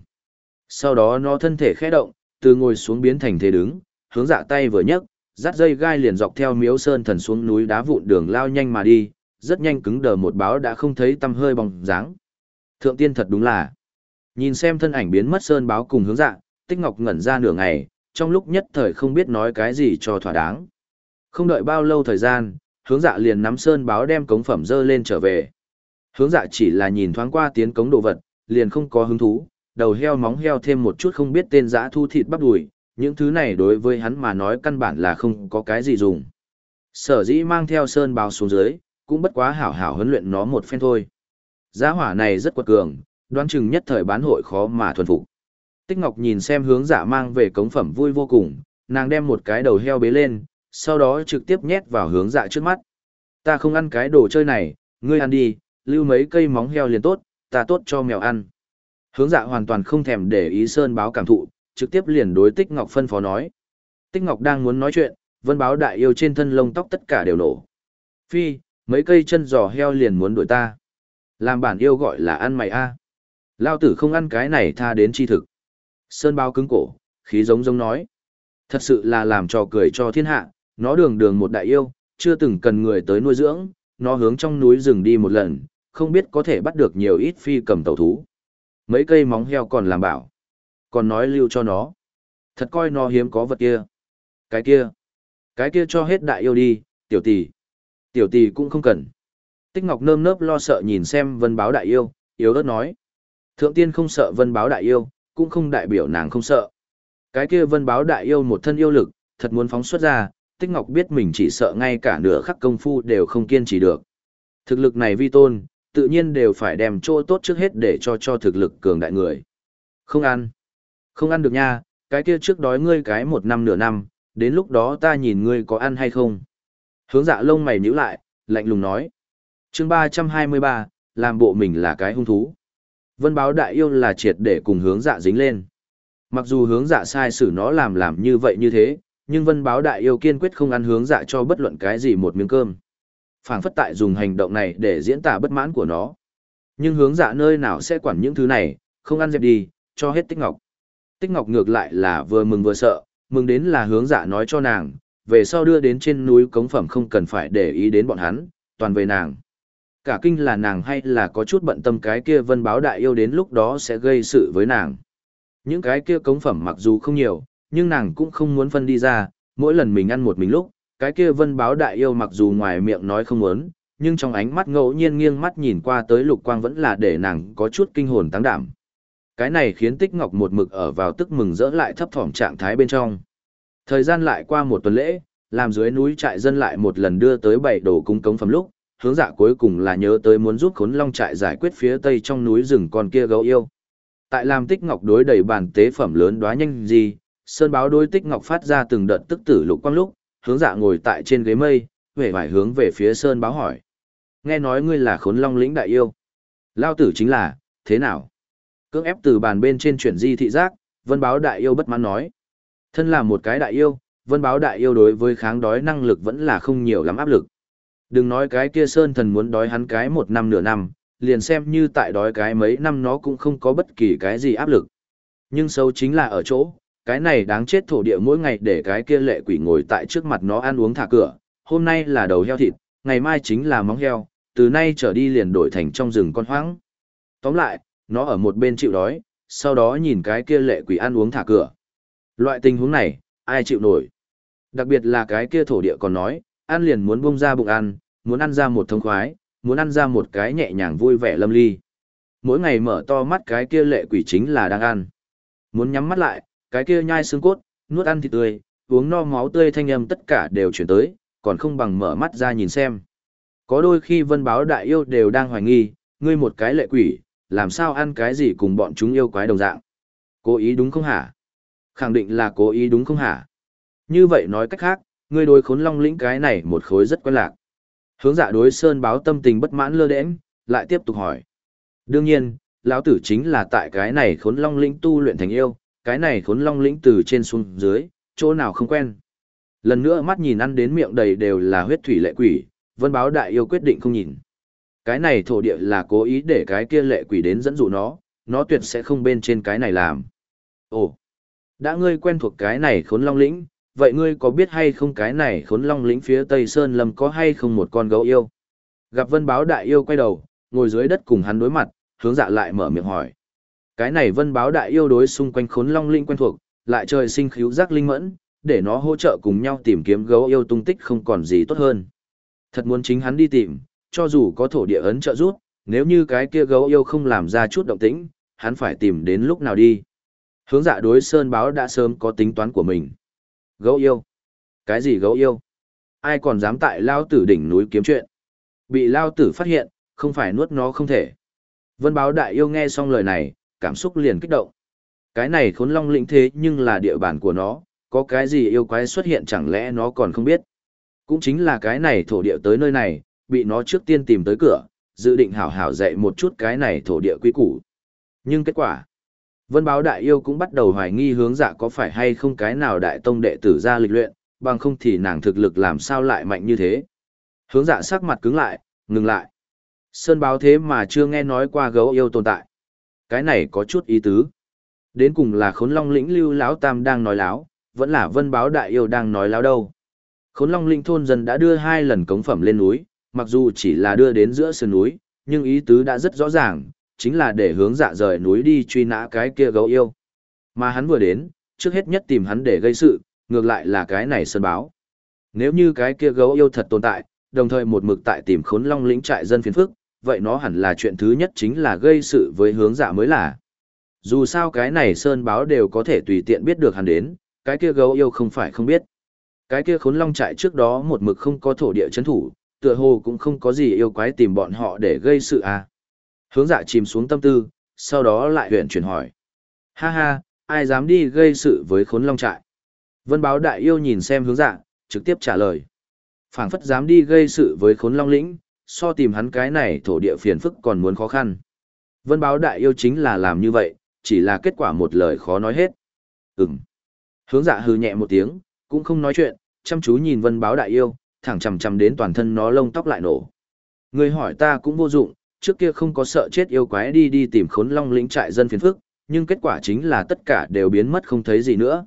Speaker 1: Sau đó nó thân thể khẽ động, từ ngồi xuống biến thành thế đứng, hướng dạ tay vừa nhấc, dắt dây gai liền dọc theo miếu sơn thần xuống núi đá vụn đường lao nhanh mà đi, rất nhanh cứng đờ một báo đã không thấy tăm hơi bóng dáng. Thượng tiên thật đúng là. Nhìn xem thân ảnh biến mất sơn báo cùng hướng dạ, Tích Ngọc ngẩn ra nửa ngày, trong lúc nhất thời không biết nói cái gì cho thỏa đáng. Không đợi bao lâu thời gian, hướng dạ liền nắm sơn báo đem cống phẩm dơ lên trở về. Hướng dạ chỉ là nhìn thoáng qua tiến cống đồ vật, liền không có hứng thú, đầu heo móng heo thêm một chút không biết tên dã thu thịt bắp đùi, những thứ này đối với hắn mà nói căn bản là không có cái gì dùng. Sở dĩ mang theo sơn báo xuống dưới, cũng bất quá hảo hảo huấn luyện nó một phen thôi. Giá hỏa này rất quật cường, đoán chừng nhất thời bán hội khó mà thuần phục. Tích Ngọc nhìn xem hướng giả mang về cống phẩm vui vô cùng, nàng đem một cái đầu heo bế lên, sau đó trực tiếp nhét vào hướng dạ trước mắt. Ta không ăn cái đồ chơi này, ngươi ăn đi, lưu mấy cây móng heo liền tốt, ta tốt cho mèo ăn. Hướng dạ hoàn toàn không thèm để ý sơn báo cảm thụ, trực tiếp liền đối Tích Ngọc phân phó nói. Tích Ngọc đang muốn nói chuyện, vân báo đại yêu trên thân lông tóc tất cả đều nổ. Phi, mấy cây chân giò heo liền muốn đuổi ta. Làm bản yêu gọi là ăn mày a. Lao tử không ăn cái này tha đến chi thực. Sơn bao cứng cổ, khí giống giống nói. Thật sự là làm trò cười cho thiên hạ, nó đường đường một đại yêu, chưa từng cần người tới nuôi dưỡng, nó hướng trong núi rừng đi một lần, không biết có thể bắt được nhiều ít phi cầm tàu thú. Mấy cây móng heo còn làm bảo. Còn nói lưu cho nó. Thật coi nó hiếm có vật kia. Cái kia. Cái kia cho hết đại yêu đi, tiểu tỷ. Tiểu tỷ cũng không cần. Tích Ngọc nơm nớp lo sợ nhìn xem vân báo đại yêu, yếu ớt nói. Thượng tiên không sợ vân báo đại yêu, cũng không đại biểu nàng không sợ. Cái kia vân báo đại yêu một thân yêu lực, thật muốn phóng xuất ra, Tích Ngọc biết mình chỉ sợ ngay cả nửa khắc công phu đều không kiên trì được. Thực lực này vi tôn, tự nhiên đều phải đem chỗ tốt trước hết để cho cho thực lực cường đại người. Không ăn. Không ăn được nha, cái kia trước đói ngươi cái một năm nửa năm, đến lúc đó ta nhìn ngươi có ăn hay không. Hướng dạ lông mày nhíu lại, lạnh lùng nói. chương 323, làm bộ mình là cái hung thú. Vân báo đại yêu là triệt để cùng hướng dạ dính lên. Mặc dù hướng dạ sai xử nó làm làm như vậy như thế, nhưng vân báo đại yêu kiên quyết không ăn hướng dạ cho bất luận cái gì một miếng cơm. phảng phất tại dùng hành động này để diễn tả bất mãn của nó. Nhưng hướng dạ nơi nào sẽ quản những thứ này, không ăn dẹp đi, cho hết tích ngọc. Tích ngọc ngược lại là vừa mừng vừa sợ, mừng đến là hướng dạ nói cho nàng, về sau đưa đến trên núi cống phẩm không cần phải để ý đến bọn hắn, toàn về nàng. Cả kinh là nàng hay là có chút bận tâm cái kia vân báo đại yêu đến lúc đó sẽ gây sự với nàng. Những cái kia cống phẩm mặc dù không nhiều, nhưng nàng cũng không muốn phân đi ra, mỗi lần mình ăn một mình lúc, cái kia vân báo đại yêu mặc dù ngoài miệng nói không muốn, nhưng trong ánh mắt ngẫu nhiên nghiêng mắt nhìn qua tới lục quang vẫn là để nàng có chút kinh hồn tăng đảm. Cái này khiến Tích Ngọc một mực ở vào tức mừng rỡ lại thấp thỏm trạng thái bên trong. Thời gian lại qua một tuần lễ, làm dưới núi trại dân lại một lần đưa tới bảy đồ cung cống phẩm lúc, hướng dạ cuối cùng là nhớ tới muốn giúp khốn long trại giải quyết phía tây trong núi rừng con kia gấu yêu. Tại làm tích ngọc đối đầy bàn tế phẩm lớn đoá nhanh gì, sơn báo đối tích ngọc phát ra từng đợt tức tử lục quang lúc, hướng dạ ngồi tại trên ghế mây, vẻ vải hướng về phía sơn báo hỏi. Nghe nói ngươi là khốn long lĩnh đại yêu. Lao tử chính là, thế nào? Cưỡng ép từ bàn bên trên chuyển di thị giác, vân báo đại yêu bất mãn nói. Thân là một cái đại yêu, vân báo đại yêu đối với kháng đói năng lực vẫn là không nhiều lắm áp lực. Đừng nói cái kia sơn thần muốn đói hắn cái một năm nửa năm, liền xem như tại đói cái mấy năm nó cũng không có bất kỳ cái gì áp lực. Nhưng xấu chính là ở chỗ, cái này đáng chết thổ địa mỗi ngày để cái kia lệ quỷ ngồi tại trước mặt nó ăn uống thả cửa, hôm nay là đầu heo thịt, ngày mai chính là móng heo, từ nay trở đi liền đổi thành trong rừng con hoang. Tóm lại, nó ở một bên chịu đói, sau đó nhìn cái kia lệ quỷ ăn uống thả cửa. Loại tình huống này, ai chịu nổi? Đặc biệt là cái kia thổ địa còn nói, ăn liền muốn bung ra bụng ăn, muốn ăn ra một thông khoái, muốn ăn ra một cái nhẹ nhàng vui vẻ lâm ly. Mỗi ngày mở to mắt cái kia lệ quỷ chính là đang ăn. Muốn nhắm mắt lại, cái kia nhai xương cốt, nuốt ăn thịt tươi, uống no máu tươi thanh âm tất cả đều chuyển tới, còn không bằng mở mắt ra nhìn xem. Có đôi khi vân báo đại yêu đều đang hoài nghi, ngươi một cái lệ quỷ, làm sao ăn cái gì cùng bọn chúng yêu quái đồng dạng. Cố ý đúng không hả? Khẳng định là cố ý đúng không hả? Như vậy nói cách khác, ngươi đối khốn long lĩnh cái này một khối rất quen lạc. Hướng dạ đối sơn báo tâm tình bất mãn lơ đễnh, lại tiếp tục hỏi. Đương nhiên, lão tử chính là tại cái này khốn long lĩnh tu luyện thành yêu, cái này khốn long lĩnh từ trên xuống dưới, chỗ nào không quen. Lần nữa mắt nhìn ăn đến miệng đầy đều là huyết thủy lệ quỷ, vân báo đại yêu quyết định không nhìn. Cái này thổ địa là cố ý để cái kia lệ quỷ đến dẫn dụ nó, nó tuyệt sẽ không bên trên cái này làm. Ồ, đã ngươi quen thuộc cái này khốn long lĩnh, vậy ngươi có biết hay không cái này khốn long lĩnh phía tây sơn lâm có hay không một con gấu yêu? Gặp vân báo đại yêu quay đầu, ngồi dưới đất cùng hắn đối mặt, hướng dạ lại mở miệng hỏi. Cái này vân báo đại yêu đối xung quanh khốn long lĩnh quen thuộc, lại trời sinh khíu giác linh mẫn, để nó hỗ trợ cùng nhau tìm kiếm gấu yêu tung tích không còn gì tốt hơn. Thật muốn chính hắn đi tìm, cho dù có thổ địa ấn trợ giúp, nếu như cái kia gấu yêu không làm ra chút động tĩnh, hắn phải tìm đến lúc nào đi. Hướng dạ đối Sơn Báo đã sớm có tính toán của mình. Gấu yêu? Cái gì gấu yêu? Ai còn dám tại lao tử đỉnh núi kiếm chuyện? Bị lao tử phát hiện, không phải nuốt nó không thể. Vân báo đại yêu nghe xong lời này, cảm xúc liền kích động. Cái này khốn long lĩnh thế nhưng là địa bàn của nó, có cái gì yêu quái xuất hiện chẳng lẽ nó còn không biết. Cũng chính là cái này thổ địa tới nơi này, bị nó trước tiên tìm tới cửa, dự định hảo hảo dạy một chút cái này thổ địa quy củ. Nhưng kết quả, Vân báo đại yêu cũng bắt đầu hoài nghi hướng dạ có phải hay không cái nào đại tông đệ tử ra lịch luyện, bằng không thì nàng thực lực làm sao lại mạnh như thế. Hướng dạ sắc mặt cứng lại, ngừng lại. Sơn báo thế mà chưa nghe nói qua gấu yêu tồn tại. Cái này có chút ý tứ. Đến cùng là khốn long lĩnh lưu lão tam đang nói láo, vẫn là vân báo đại yêu đang nói láo đâu. Khốn long lĩnh thôn dân đã đưa hai lần cống phẩm lên núi, mặc dù chỉ là đưa đến giữa sườn núi, nhưng ý tứ đã rất rõ ràng, chính là để hướng dạ rời núi đi truy nã cái kia gấu yêu. Mà hắn vừa đến, trước hết nhất tìm hắn để gây sự, ngược lại là cái này sơn báo. Nếu như cái kia gấu yêu thật tồn tại, đồng thời một mực tại tìm khốn long lĩnh trại dân phiền phức, vậy nó hẳn là chuyện thứ nhất chính là gây sự với hướng dạ mới là. Dù sao cái này sơn báo đều có thể tùy tiện biết được hắn đến, cái kia gấu yêu không phải không biết. Cái kia khốn long trại trước đó một mực không có thổ địa chấn thủ, tựa hồ cũng không có gì yêu quái tìm bọn họ để gây sự à. Hướng dạ chìm xuống tâm tư, sau đó lại huyện chuyển hỏi. Ha ha, ai dám đi gây sự với khốn long trại? Vân báo đại yêu nhìn xem hướng dạ, trực tiếp trả lời. phảng phất dám đi gây sự với khốn long lĩnh, so tìm hắn cái này thổ địa phiền phức còn muốn khó khăn. Vân báo đại yêu chính là làm như vậy, chỉ là kết quả một lời khó nói hết. Ừm. Hướng dạ hừ nhẹ một tiếng, cũng không nói chuyện, chăm chú nhìn vân báo đại yêu, thẳng chầm chầm đến toàn thân nó lông tóc lại nổ. Người hỏi ta cũng vô dụng, trước kia không có sợ chết yêu quái đi đi tìm khốn long lĩnh trại dân phiền phức, nhưng kết quả chính là tất cả đều biến mất không thấy gì nữa.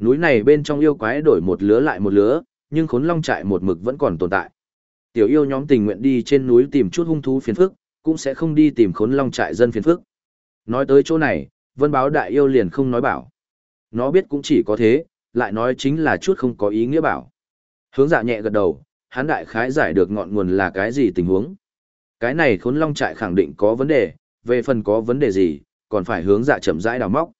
Speaker 1: Núi này bên trong yêu quái đổi một lứa lại một lứa, nhưng khốn long trại một mực vẫn còn tồn tại. Tiểu yêu nhóm tình nguyện đi trên núi tìm chút hung thú phiền phức, cũng sẽ không đi tìm khốn long trại dân phiền phức. Nói tới chỗ này, vân báo đại yêu liền không nói bảo. Nó biết cũng chỉ có thế, lại nói chính là chút không có ý nghĩa bảo. Hướng dạ nhẹ gật đầu, hắn đại khái giải được ngọn nguồn là cái gì tình huống. Cái này khốn long trại khẳng định có vấn đề, về phần có vấn đề gì, còn phải hướng dạ chậm rãi đào móc.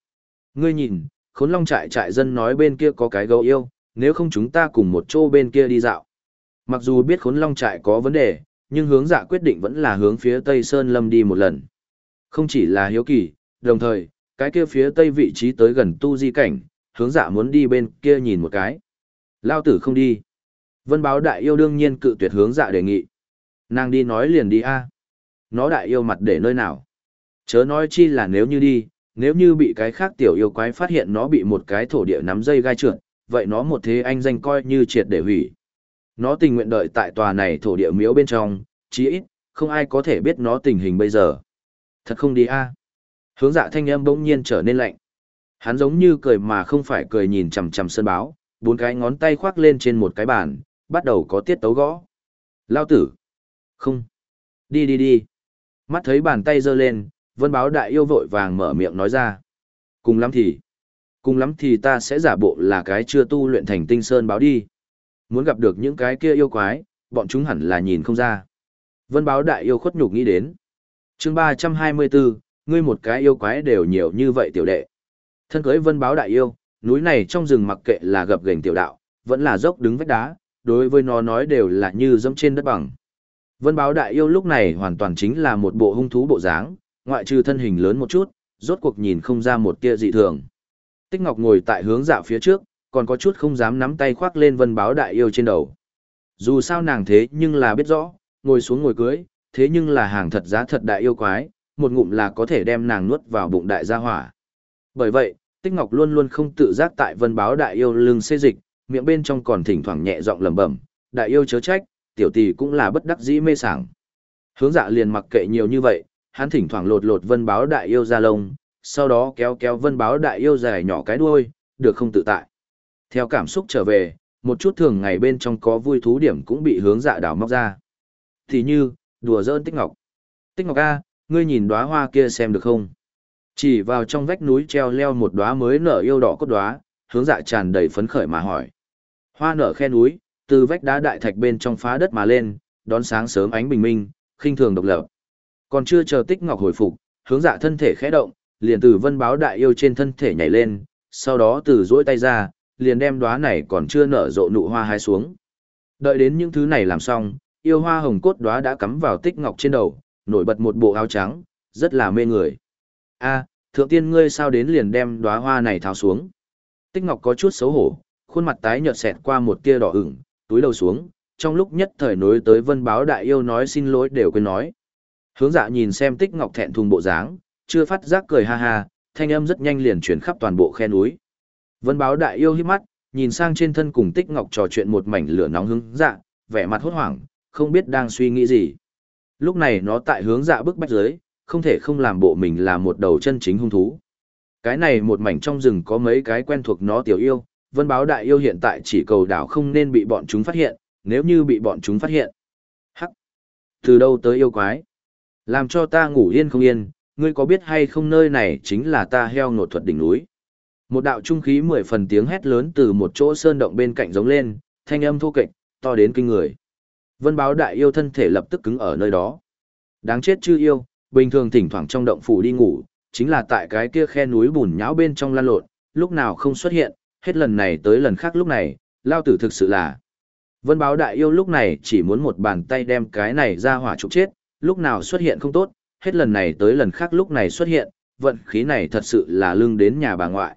Speaker 1: Ngươi nhìn, khốn long trại trại dân nói bên kia có cái gấu yêu, nếu không chúng ta cùng một chỗ bên kia đi dạo. Mặc dù biết khốn long trại có vấn đề, nhưng hướng dạ quyết định vẫn là hướng phía Tây Sơn Lâm đi một lần. Không chỉ là hiếu kỳ, đồng thời, cái kia phía Tây vị trí tới gần tu di cảnh, hướng dạ muốn đi bên kia nhìn một cái. Lao tử không đi. Vân báo đại yêu đương nhiên cự tuyệt hướng dạ đề nghị. Nàng đi nói liền đi a. Nó đại yêu mặt để nơi nào? Chớ nói chi là nếu như đi, nếu như bị cái khác tiểu yêu quái phát hiện nó bị một cái thổ địa nắm dây gai trượt, vậy nó một thế anh danh coi như triệt để hủy. Nó tình nguyện đợi tại tòa này thổ địa miếu bên trong, chí ít, không ai có thể biết nó tình hình bây giờ. Thật không đi a. Hướng dạ thanh âm bỗng nhiên trở nên lạnh. Hắn giống như cười mà không phải cười nhìn chằm chằm sơn báo, bốn cái ngón tay khoác lên trên một cái bàn, bắt đầu có tiết tấu gõ. Lao tử. Không. Đi đi đi. Mắt thấy bàn tay giơ lên, vân báo đại yêu vội vàng mở miệng nói ra. Cùng lắm thì. Cùng lắm thì ta sẽ giả bộ là cái chưa tu luyện thành tinh sơn báo đi. Muốn gặp được những cái kia yêu quái, bọn chúng hẳn là nhìn không ra. Vân báo đại yêu khuất nhục nghĩ đến. chương ba trăm hai mươi bốn ngươi một cái yêu quái đều nhiều như vậy tiểu đệ. Thân cưới vân báo đại yêu, núi này trong rừng mặc kệ là gập gành tiểu đạo, vẫn là dốc đứng vách đá, đối với nó nói đều là như dẫm trên đất bằng. Vân báo đại yêu lúc này hoàn toàn chính là một bộ hung thú bộ dáng, ngoại trừ thân hình lớn một chút, rốt cuộc nhìn không ra một tia dị thường. Tích Ngọc ngồi tại hướng dạo phía trước, còn có chút không dám nắm tay khoác lên vân báo đại yêu trên đầu. Dù sao nàng thế nhưng là biết rõ, ngồi xuống ngồi cưới, thế nhưng là hàng thật giá thật đại yêu quái, một ngụm là có thể đem nàng nuốt vào bụng đại gia hỏa. Bởi vậy, Tích Ngọc luôn luôn không tự giác tại vân báo đại yêu lưng xê dịch, miệng bên trong còn thỉnh thoảng nhẹ giọng lẩm bẩm, đại yêu chớ trách, tiểu tỷ cũng là bất đắc dĩ mê sảng. Hướng dạ liền mặc kệ nhiều như vậy, hắn thỉnh thoảng lột lột vân báo đại yêu ra lông, sau đó kéo kéo vân báo đại yêu dài nhỏ cái đuôi, được không tự tại. Theo cảm xúc trở về, một chút thường ngày bên trong có vui thú điểm cũng bị hướng dạ đào móc ra. Thì như, đùa dỡn Tích Ngọc. Tích Ngọc A, ngươi nhìn đóa hoa kia xem được không? Chỉ vào trong vách núi treo leo một đóa mới nở yêu đỏ cốt đóa, hướng dạ tràn đầy phấn khởi mà hỏi. Hoa nở khe núi, từ vách đá đại thạch bên trong phá đất mà lên, đón sáng sớm ánh bình minh, khinh thường độc lập. Còn chưa chờ Tích Ngọc hồi phục, hướng dạ thân thể khẽ động, liền từ vân báo đại yêu trên thân thể nhảy lên, sau đó từ duỗi tay ra, liền đem đóa này còn chưa nở rộ nụ hoa hái xuống. Đợi đến những thứ này làm xong, yêu hoa hồng cốt đóa đã cắm vào Tích Ngọc trên đầu, nổi bật một bộ áo trắng, rất là mê người. A, thượng tiên ngươi sao đến liền đem đóa hoa này tháo xuống? Tích Ngọc có chút xấu hổ, khuôn mặt tái nhợt xẹt qua một tia đỏ ửng, túi đầu xuống, trong lúc nhất thời nối tới vân báo đại yêu nói xin lỗi đều quên nói. Hướng dạ nhìn xem tích ngọc thẹn thùng bộ dáng, chưa phát giác cười ha ha, thanh âm rất nhanh liền chuyển khắp toàn bộ khe núi. Vân báo đại yêu hít mắt, nhìn sang trên thân cùng tích ngọc trò chuyện một mảnh lửa nóng hướng dạ, vẻ mặt hốt hoảng, không biết đang suy nghĩ gì. Lúc này nó tại hướng dạ bức bách dưới, không thể không làm bộ mình là một đầu chân chính hung thú. Cái này một mảnh trong rừng có mấy cái quen thuộc nó tiểu yêu, vân báo đại yêu hiện tại chỉ cầu đảo không nên bị bọn chúng phát hiện, nếu như bị bọn chúng phát hiện. Hắc! Từ đâu tới yêu quái? Làm cho ta ngủ yên không yên, ngươi có biết hay không nơi này chính là ta heo nột thuật đỉnh núi. Một đạo trung khí mười phần tiếng hét lớn từ một chỗ sơn động bên cạnh giống lên, thanh âm thô kệch, to đến kinh người. Vân báo đại yêu thân thể lập tức cứng ở nơi đó. Đáng chết chưa yêu, bình thường thỉnh thoảng trong động phủ đi ngủ, chính là tại cái kia khe núi bùn nhão bên trong lan lộn, lúc nào không xuất hiện, hết lần này tới lần khác lúc này, lao tử thực sự là. Vân báo đại yêu lúc này chỉ muốn một bàn tay đem cái này ra hỏa trục chết, lúc nào xuất hiện không tốt, hết lần này tới lần khác lúc này xuất hiện, vận khí này thật sự là lưng đến nhà bà ngoại.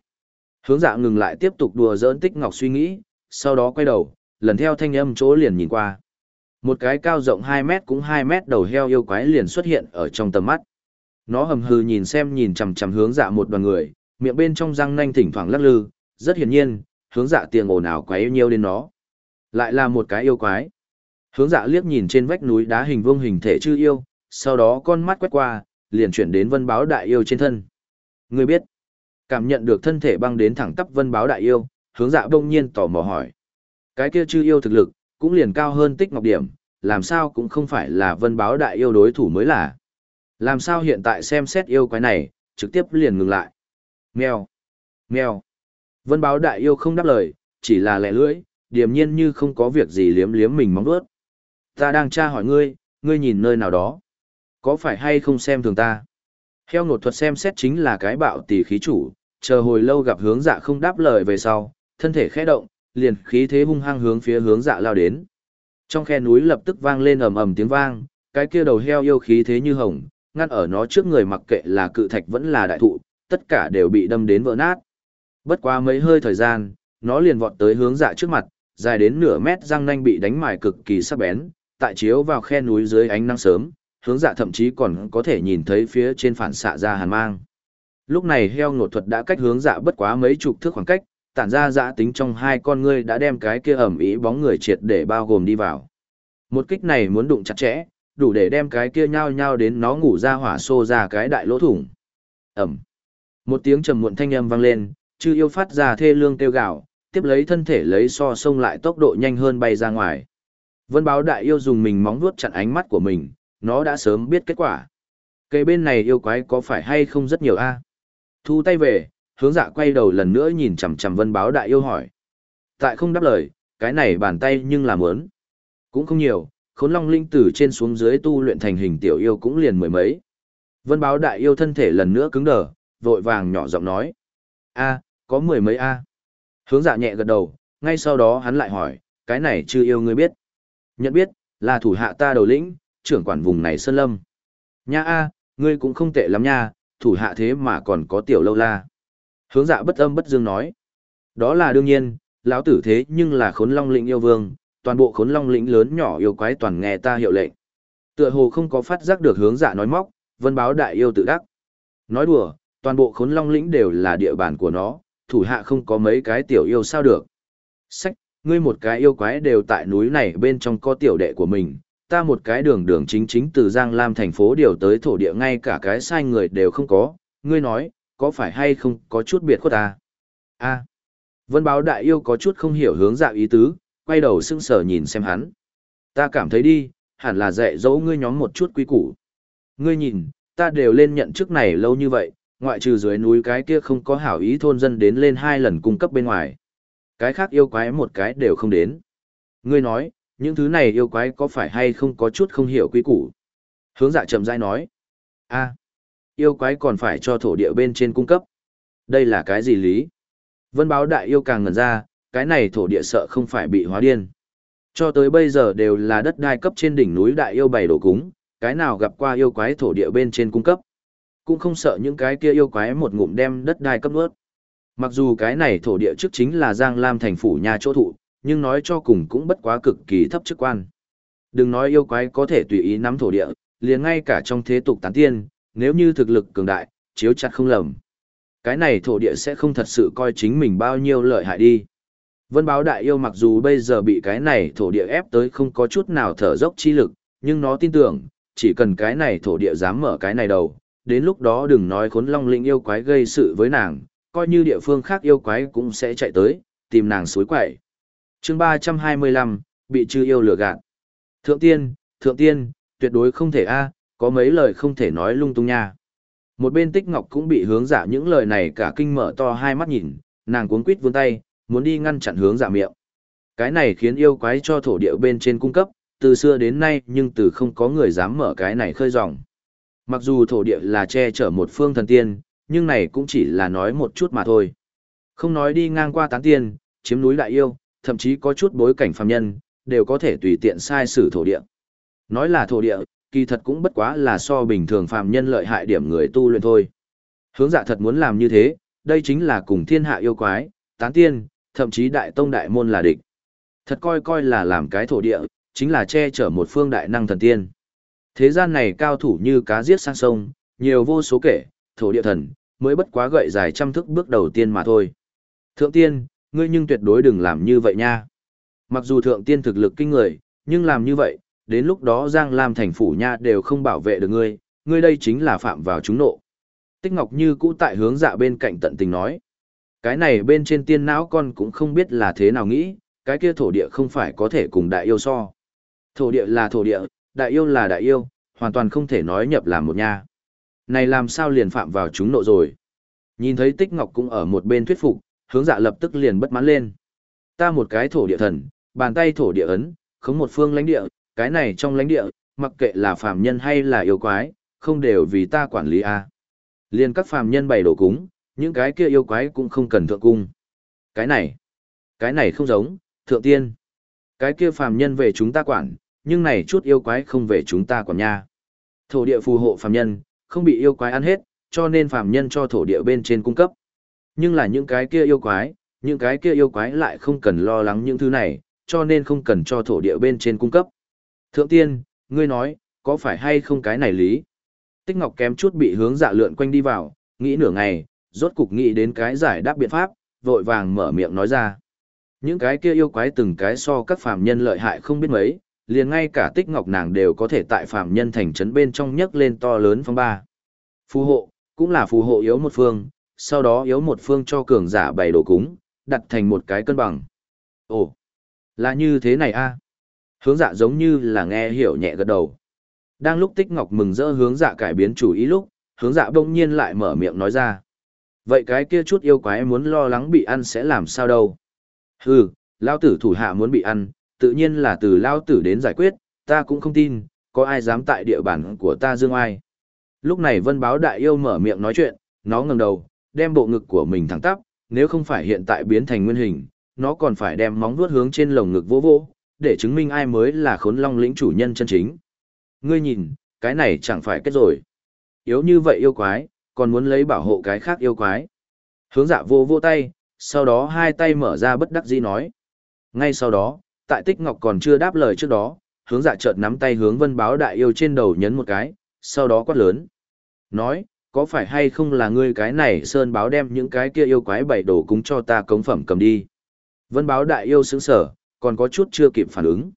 Speaker 1: Hướng dạ ngừng lại tiếp tục đùa giỡn tích ngọc suy nghĩ, sau đó quay đầu, lần theo thanh âm chỗ liền nhìn qua. Một cái cao rộng 2 mét cũng 2 mét đầu heo yêu quái liền xuất hiện ở trong tầm mắt. Nó hầm hừ nhìn xem nhìn chằm chằm hướng dạ một đoàn người, miệng bên trong răng nanh thỉnh thoảng lắc lư, rất hiển nhiên, hướng dạ tiền ồn ào quái yêu đến nó. Lại là một cái yêu quái. Hướng dạ liếc nhìn trên vách núi đá hình vuông hình thể chư yêu, sau đó con mắt quét qua, liền chuyển đến vân báo đại yêu trên thân. Người biết, cảm nhận được thân thể băng đến thẳng tắp vân báo đại yêu, hướng dạ đông nhiên tò mò hỏi. Cái kia chư yêu thực lực, cũng liền cao hơn tích ngọc điểm, làm sao cũng không phải là vân báo đại yêu đối thủ mới là. Làm sao hiện tại xem xét yêu quái này, trực tiếp liền ngừng lại. Mèo, mèo. Vân báo đại yêu không đáp lời, chỉ là lẻ lưỡi, điềm nhiên như không có việc gì liếm liếm mình móng vuốt. Ta đang tra hỏi ngươi, ngươi nhìn nơi nào đó. Có phải hay không xem thường ta? Heo nột thuật xem xét chính là cái bạo tỷ khí chủ, chờ hồi lâu gặp hướng dạ không đáp lời về sau, thân thể khẽ động, liền khí thế hung hăng hướng phía hướng dạ lao đến. Trong khe núi lập tức vang lên ầm ầm tiếng vang, cái kia đầu heo yêu khí thế như hồng, ngăn ở nó trước người mặc kệ là cự thạch vẫn là đại thụ, tất cả đều bị đâm đến vỡ nát. Bất quá mấy hơi thời gian, nó liền vọt tới hướng dạ trước mặt, dài đến nửa mét răng nanh bị đánh mài cực kỳ sắc bén, tại chiếu vào khe núi dưới ánh nắng sớm, hướng dạ thậm chí còn có thể nhìn thấy phía trên phản xạ ra hàn mang. Lúc này heo ngột thuật đã cách hướng dạ bất quá mấy chục thước khoảng cách, tản ra dạ tính trong hai con ngươi đã đem cái kia ẩm ý bóng người triệt để bao gồm đi vào. Một kích này muốn đụng chặt chẽ, đủ để đem cái kia nhao nhao đến nó ngủ ra hỏa xô ra cái đại lỗ thủng. Ẩm. Một tiếng trầm muộn thanh âm vang lên, chư yêu phát ra thê lương kêu gạo, tiếp lấy thân thể lấy so sông lại tốc độ nhanh hơn bay ra ngoài. Vân báo đại yêu dùng mình móng vuốt chặn ánh mắt của mình, nó đã sớm biết kết quả. Cây bên này yêu quái có phải hay không rất nhiều a? Thu tay về, hướng dạ quay đầu lần nữa nhìn chằm chằm vân báo đại yêu hỏi. Tại không đáp lời, cái này bàn tay nhưng làm ớn. Cũng không nhiều, khốn long linh tử trên xuống dưới tu luyện thành hình tiểu yêu cũng liền mười mấy. Vân báo đại yêu thân thể lần nữa cứng đờ, vội vàng nhỏ giọng nói. a có mười mấy a Hướng dạ nhẹ gật đầu, ngay sau đó hắn lại hỏi, cái này chưa yêu ngươi biết. Nhận biết, là thủ hạ ta đầu lĩnh, trưởng quản vùng này Sơn Lâm. Nha a, ngươi cũng không tệ lắm nha, thủ hạ thế mà còn có tiểu lâu la. Hướng dạ bất âm bất dương nói. Đó là đương nhiên, lão tử thế nhưng là khốn long lĩnh yêu vương, toàn bộ khốn long lĩnh lớn nhỏ yêu quái toàn nghe ta hiệu lệnh. Tựa hồ không có phát giác được hướng dạ nói móc, vân báo đại yêu tự đắc. Nói đùa, toàn bộ khốn long lĩnh đều là địa bàn của nó, thủ hạ không có mấy cái tiểu yêu sao được. Sách, ngươi một cái yêu quái đều tại núi này bên trong có tiểu đệ của mình, ta một cái đường đường chính chính từ Giang Lam thành phố điều tới thổ địa ngay cả cái sai người đều không có, ngươi nói, có phải hay không có chút biệt khuất ta? a Vân báo đại yêu có chút không hiểu hướng dạo ý tứ, quay đầu sưng sờ nhìn xem hắn. Ta cảm thấy đi, hẳn là dạy dỗ ngươi nhóm một chút quý củ. Ngươi nhìn, ta đều lên nhận chức này lâu như vậy, ngoại trừ dưới núi cái kia không có hảo ý thôn dân đến lên hai lần cung cấp bên ngoài. Cái khác yêu quái một cái đều không đến. Ngươi nói, những thứ này yêu quái có phải hay không có chút không hiểu quý củ? Hướng dạ chậm rãi nói. a yêu quái còn phải cho thổ địa bên trên cung cấp. Đây là cái gì lý? Vân báo đại yêu càng ngẩn ra, cái này thổ địa sợ không phải bị hóa điên. Cho tới bây giờ đều là đất đai cấp trên đỉnh núi đại yêu bày đổ cúng, cái nào gặp qua yêu quái thổ địa bên trên cung cấp. Cũng không sợ những cái kia yêu quái một ngụm đem đất đai cấp nuốt. Mặc dù cái này thổ địa trước chính là Giang Lam thành phủ nhà chỗ thụ, nhưng nói cho cùng cũng bất quá cực kỳ thấp chức quan. Đừng nói yêu quái có thể tùy ý nắm thổ địa, liền ngay cả trong thế tục tán tiên, nếu như thực lực cường đại, chiếu chặt không lầm. Cái này thổ địa sẽ không thật sự coi chính mình bao nhiêu lợi hại đi. Vân báo đại yêu mặc dù bây giờ bị cái này thổ địa ép tới không có chút nào thở dốc chi lực, nhưng nó tin tưởng, chỉ cần cái này thổ địa dám mở cái này đầu, đến lúc đó đừng nói khốn long linh yêu quái gây sự với nàng, coi như địa phương khác yêu quái cũng sẽ chạy tới, tìm nàng suối quậy. chương 325, bị chư yêu lừa gạt. Thượng tiên, thượng tiên, tuyệt đối không thể a có mấy lời không thể nói lung tung nha. Một bên tích ngọc cũng bị hướng giả những lời này cả kinh mở to hai mắt nhìn, nàng cuốn quýt vươn tay, muốn đi ngăn chặn hướng giả miệng. Cái này khiến yêu quái cho thổ địa bên trên cung cấp, từ xưa đến nay nhưng từ không có người dám mở cái này khơi dòng. Mặc dù thổ địa là che chở một phương thần tiên, nhưng này cũng chỉ là nói một chút mà thôi. Không nói đi ngang qua tán tiên, chiếm núi đại yêu, thậm chí có chút bối cảnh phàm nhân, đều có thể tùy tiện sai sử thổ địa. Nói là thổ địa, kỳ thật cũng bất quá là so bình thường phàm nhân lợi hại điểm người tu luyện thôi. Hướng dạ thật muốn làm như thế, đây chính là cùng thiên hạ yêu quái, tán tiên, thậm chí đại tông đại môn là địch. Thật coi coi là làm cái thổ địa, chính là che chở một phương đại năng thần tiên. Thế gian này cao thủ như cá giết sang sông, nhiều vô số kể, thổ địa thần, mới bất quá gậy dài trăm thức bước đầu tiên mà thôi. Thượng tiên, ngươi nhưng tuyệt đối đừng làm như vậy nha. Mặc dù thượng tiên thực lực kinh người, nhưng làm như vậy, đến lúc đó Giang Lam thành phủ nha đều không bảo vệ được ngươi, ngươi đây chính là phạm vào chúng nộ. Tích Ngọc Như cũ tại hướng dạ bên cạnh tận tình nói. Cái này bên trên tiên não con cũng không biết là thế nào nghĩ, cái kia thổ địa không phải có thể cùng đại yêu so. Thổ địa là thổ địa, đại yêu là đại yêu, hoàn toàn không thể nói nhập làm một nha. Này làm sao liền phạm vào chúng nộ rồi. Nhìn thấy Tích Ngọc cũng ở một bên thuyết phục, hướng dạ lập tức liền bất mãn lên. Ta một cái thổ địa thần, bàn tay thổ địa ấn, khống một phương lãnh địa, cái này trong lãnh địa, mặc kệ là phàm nhân hay là yêu quái, không đều vì ta quản lý a. À. Liên các phàm nhân bày đổ cúng, những cái kia yêu quái cũng không cần thượng cung. Cái này, cái này không giống, thượng tiên. Cái kia phàm nhân về chúng ta quản, nhưng này chút yêu quái không về chúng ta còn nha. Thổ địa phù hộ phàm nhân, không bị yêu quái ăn hết, cho nên phàm nhân cho thổ địa bên trên cung cấp. Nhưng là những cái kia yêu quái, những cái kia yêu quái lại không cần lo lắng những thứ này, cho nên không cần cho thổ địa bên trên cung cấp. Thượng tiên, ngươi nói, có phải hay không cái này lý? Tích Ngọc kém chút bị hướng dạ lượn quanh đi vào, nghĩ nửa ngày, rốt cục nghĩ đến cái giải đáp biện pháp, vội vàng mở miệng nói ra. Những cái kia yêu quái từng cái so các phàm nhân lợi hại không biết mấy, liền ngay cả Tích Ngọc nàng đều có thể tại phàm nhân thành trấn bên trong nhấc lên to lớn phong ba. Phù hộ, cũng là phù hộ yếu một phương, sau đó yếu một phương cho cường giả bày đồ cúng, đặt thành một cái cân bằng. Ồ, là như thế này a Hướng dạ giống như là nghe hiểu nhẹ gật đầu. Đang lúc Tích Ngọc mừng rỡ hướng dạ cải biến chủ ý lúc, hướng dạ bỗng nhiên lại mở miệng nói ra. Vậy cái kia chút yêu quái muốn lo lắng bị ăn sẽ làm sao đâu? Hừ, lao tử thủ hạ muốn bị ăn, tự nhiên là từ lao tử đến giải quyết, ta cũng không tin, có ai dám tại địa bàn của ta dương ai. Lúc này vân báo đại yêu mở miệng nói chuyện, nó ngẩng đầu, đem bộ ngực của mình thẳng tắp, nếu không phải hiện tại biến thành nguyên hình, nó còn phải đem móng vuốt hướng trên lồng ngực vô vô, để chứng minh ai mới là khốn long lĩnh chủ nhân chân chính. Ngươi nhìn, cái này chẳng phải kết rồi. Yếu như vậy yêu quái, còn muốn lấy bảo hộ cái khác yêu quái. Hướng dạ vô vô tay, sau đó hai tay mở ra bất đắc dĩ nói. Ngay sau đó, tại tích ngọc còn chưa đáp lời trước đó, hướng dạ chợt nắm tay hướng vân báo đại yêu trên đầu nhấn một cái, sau đó quát lớn. Nói, có phải hay không là ngươi cái này sơn báo đem những cái kia yêu quái bảy đồ cúng cho ta cống phẩm cầm đi. Vân báo đại yêu sững sở, còn có chút chưa kịp phản ứng.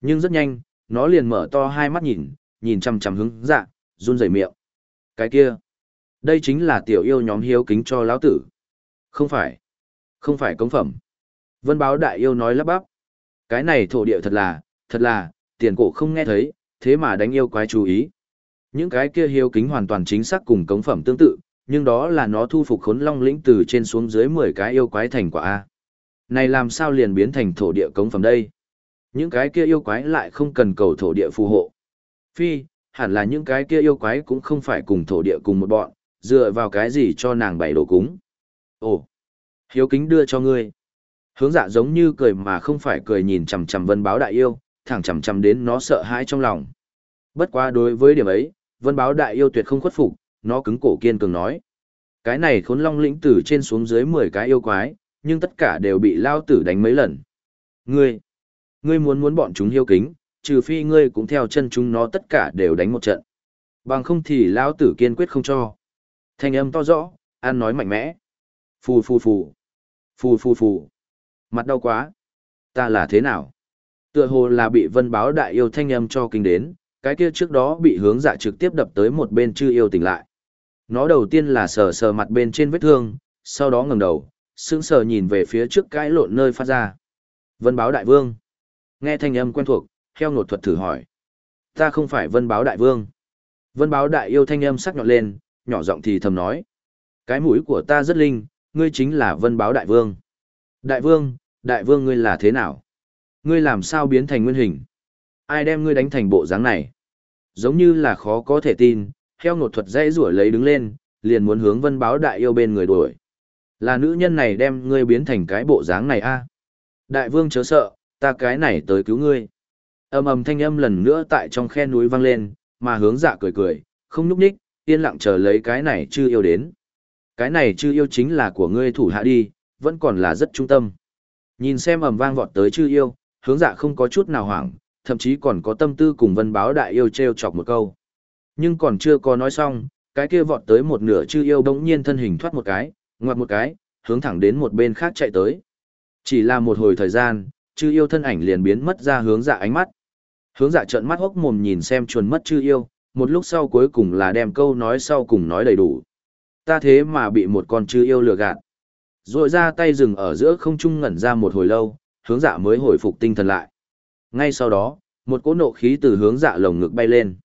Speaker 1: Nhưng rất nhanh, nó liền mở to hai mắt nhìn, nhìn chằm chằm hướng dạ, run rẩy miệng. Cái kia, đây chính là tiểu yêu nhóm hiếu kính cho lão tử. Không phải, không phải cống phẩm. Vân báo đại yêu nói lắp bắp. Cái này thổ địa thật là, thật là, tiền cổ không nghe thấy, thế mà đánh yêu quái chú ý. Những cái kia hiếu kính hoàn toàn chính xác cùng cống phẩm tương tự, nhưng đó là nó thu phục khốn long lĩnh từ trên xuống dưới 10 cái yêu quái thành quả A. Này làm sao liền biến thành thổ địa cống phẩm đây? Những cái kia yêu quái lại không cần cầu thổ địa phù hộ. Phi, hẳn là những cái kia yêu quái cũng không phải cùng thổ địa cùng một bọn, dựa vào cái gì cho nàng bày đồ cúng. Ồ, hiếu kính đưa cho ngươi. Hướng dạ giống như cười mà không phải cười nhìn chằm chằm vân báo đại yêu, thẳng chằm chằm đến nó sợ hãi trong lòng. Bất quá đối với điểm ấy, vân báo đại yêu tuyệt không khuất phục, nó cứng cổ kiên cường nói. Cái này khốn long lĩnh tử trên xuống dưới 10 cái yêu quái, nhưng tất cả đều bị lao tử đánh mấy lần. Ngươi, ngươi muốn muốn bọn chúng hiếu kính, trừ phi ngươi cũng theo chân chúng nó tất cả đều đánh một trận. Bằng không thì lao tử kiên quyết không cho. Thanh âm to rõ, an nói mạnh mẽ. Phù phù phù. Phù phù phù. Mặt đau quá. Ta là thế nào? Tựa hồ là bị vân báo đại yêu thanh âm cho kinh đến, cái kia trước đó bị hướng dạ trực tiếp đập tới một bên chư yêu tỉnh lại. Nó đầu tiên là sờ sờ mặt bên trên vết thương, sau đó ngẩng đầu, sững sờ nhìn về phía trước cái lộn nơi phát ra. Vân báo đại vương. Nghe thanh âm quen thuộc, heo nột thuật thử hỏi. Ta không phải vân báo đại vương. Vân báo đại yêu thanh âm sắc nhọn lên, nhỏ giọng thì thầm nói. Cái mũi của ta rất linh, ngươi chính là vân báo đại vương. Đại vương, đại vương ngươi là thế nào? Ngươi làm sao biến thành nguyên hình? Ai đem ngươi đánh thành bộ dáng này? Giống như là khó có thể tin, heo ngột thuật dây rủa lấy đứng lên, liền muốn hướng vân báo đại yêu bên người đuổi. Là nữ nhân này đem ngươi biến thành cái bộ dáng này a Đại vương chớ sợ, ta cái này tới cứu ngươi. Âm ầm thanh âm lần nữa tại trong khe núi vang lên, mà hướng dạ cười cười, không nhúc nhích, yên lặng chờ lấy cái này chưa yêu đến. Cái này chưa yêu chính là của ngươi thủ hạ đi, vẫn còn là rất trung tâm. Nhìn xem ầm vang vọt tới chư yêu, hướng dạ không có chút nào hoảng, thậm chí còn có tâm tư cùng vân báo đại yêu treo chọc một câu. Nhưng còn chưa có nói xong, cái kia vọt tới một nửa chư yêu đống nhiên thân hình thoát một cái, ngoặt một cái, hướng thẳng đến một bên khác chạy tới. Chỉ là một hồi thời gian, chư yêu thân ảnh liền biến mất ra hướng dạ ánh mắt. Hướng dạ trợn mắt hốc mồm nhìn xem chuồn mất chư yêu, một lúc sau cuối cùng là đem câu nói sau cùng nói đầy đủ. Ta thế mà bị một con chư yêu lừa gạt. Rồi ra tay dừng ở giữa không trung ngẩn ra một hồi lâu, hướng dạ mới hồi phục tinh thần lại. Ngay sau đó, một cỗ nộ khí từ hướng dạ lồng ngực bay lên.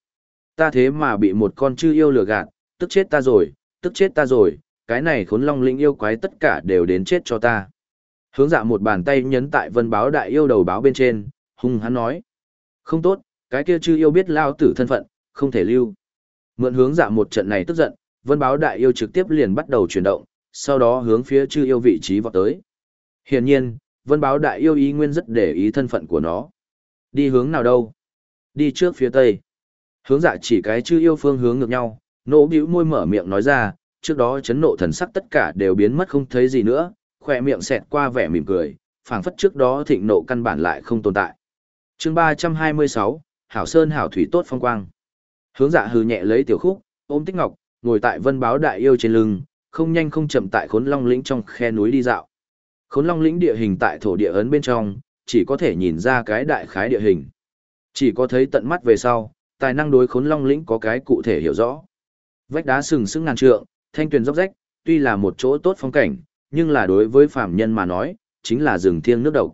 Speaker 1: Ta thế mà bị một con chư yêu lừa gạt, tức chết ta rồi, tức chết ta rồi, cái này khốn long linh yêu quái tất cả đều đến chết cho ta. Hướng dạ một bàn tay nhấn tại vân báo đại yêu đầu báo bên trên, hung hắn nói. Không tốt, cái kia chư yêu biết lao tử thân phận, không thể lưu. Mượn hướng dạ một trận này tức giận, vân báo đại yêu trực tiếp liền bắt đầu chuyển động, sau đó hướng phía chư yêu vị trí vọt tới. Hiển nhiên, vân báo đại yêu ý nguyên rất để ý thân phận của nó. Đi hướng nào đâu? Đi trước phía tây. Hướng dạ chỉ cái chư yêu phương hướng ngược nhau, nỗ bĩu môi mở miệng nói ra, trước đó chấn nộ thần sắc tất cả đều biến mất không thấy gì nữa, khỏe miệng xẹt qua vẻ mỉm cười, phảng phất trước đó thịnh nộ căn bản lại không tồn tại. chương 326, Hảo Sơn Hảo Thủy tốt phong quang. Hướng dạ hừ nhẹ lấy tiểu khúc, ôm tích ngọc, ngồi tại vân báo đại yêu trên lưng, không nhanh không chậm tại khốn long lĩnh trong khe núi đi dạo. Khốn long lĩnh địa hình tại thổ địa ấn bên trong, chỉ có thể nhìn ra cái đại khái địa hình. Chỉ có thấy tận mắt về sau, tài năng đối khốn long lĩnh có cái cụ thể hiểu rõ. Vách đá sừng sững ngàn trượng, thanh tuyền dốc rách, tuy là một chỗ tốt phong cảnh, nhưng là đối với phàm nhân mà nói, chính là rừng thiêng nước độc.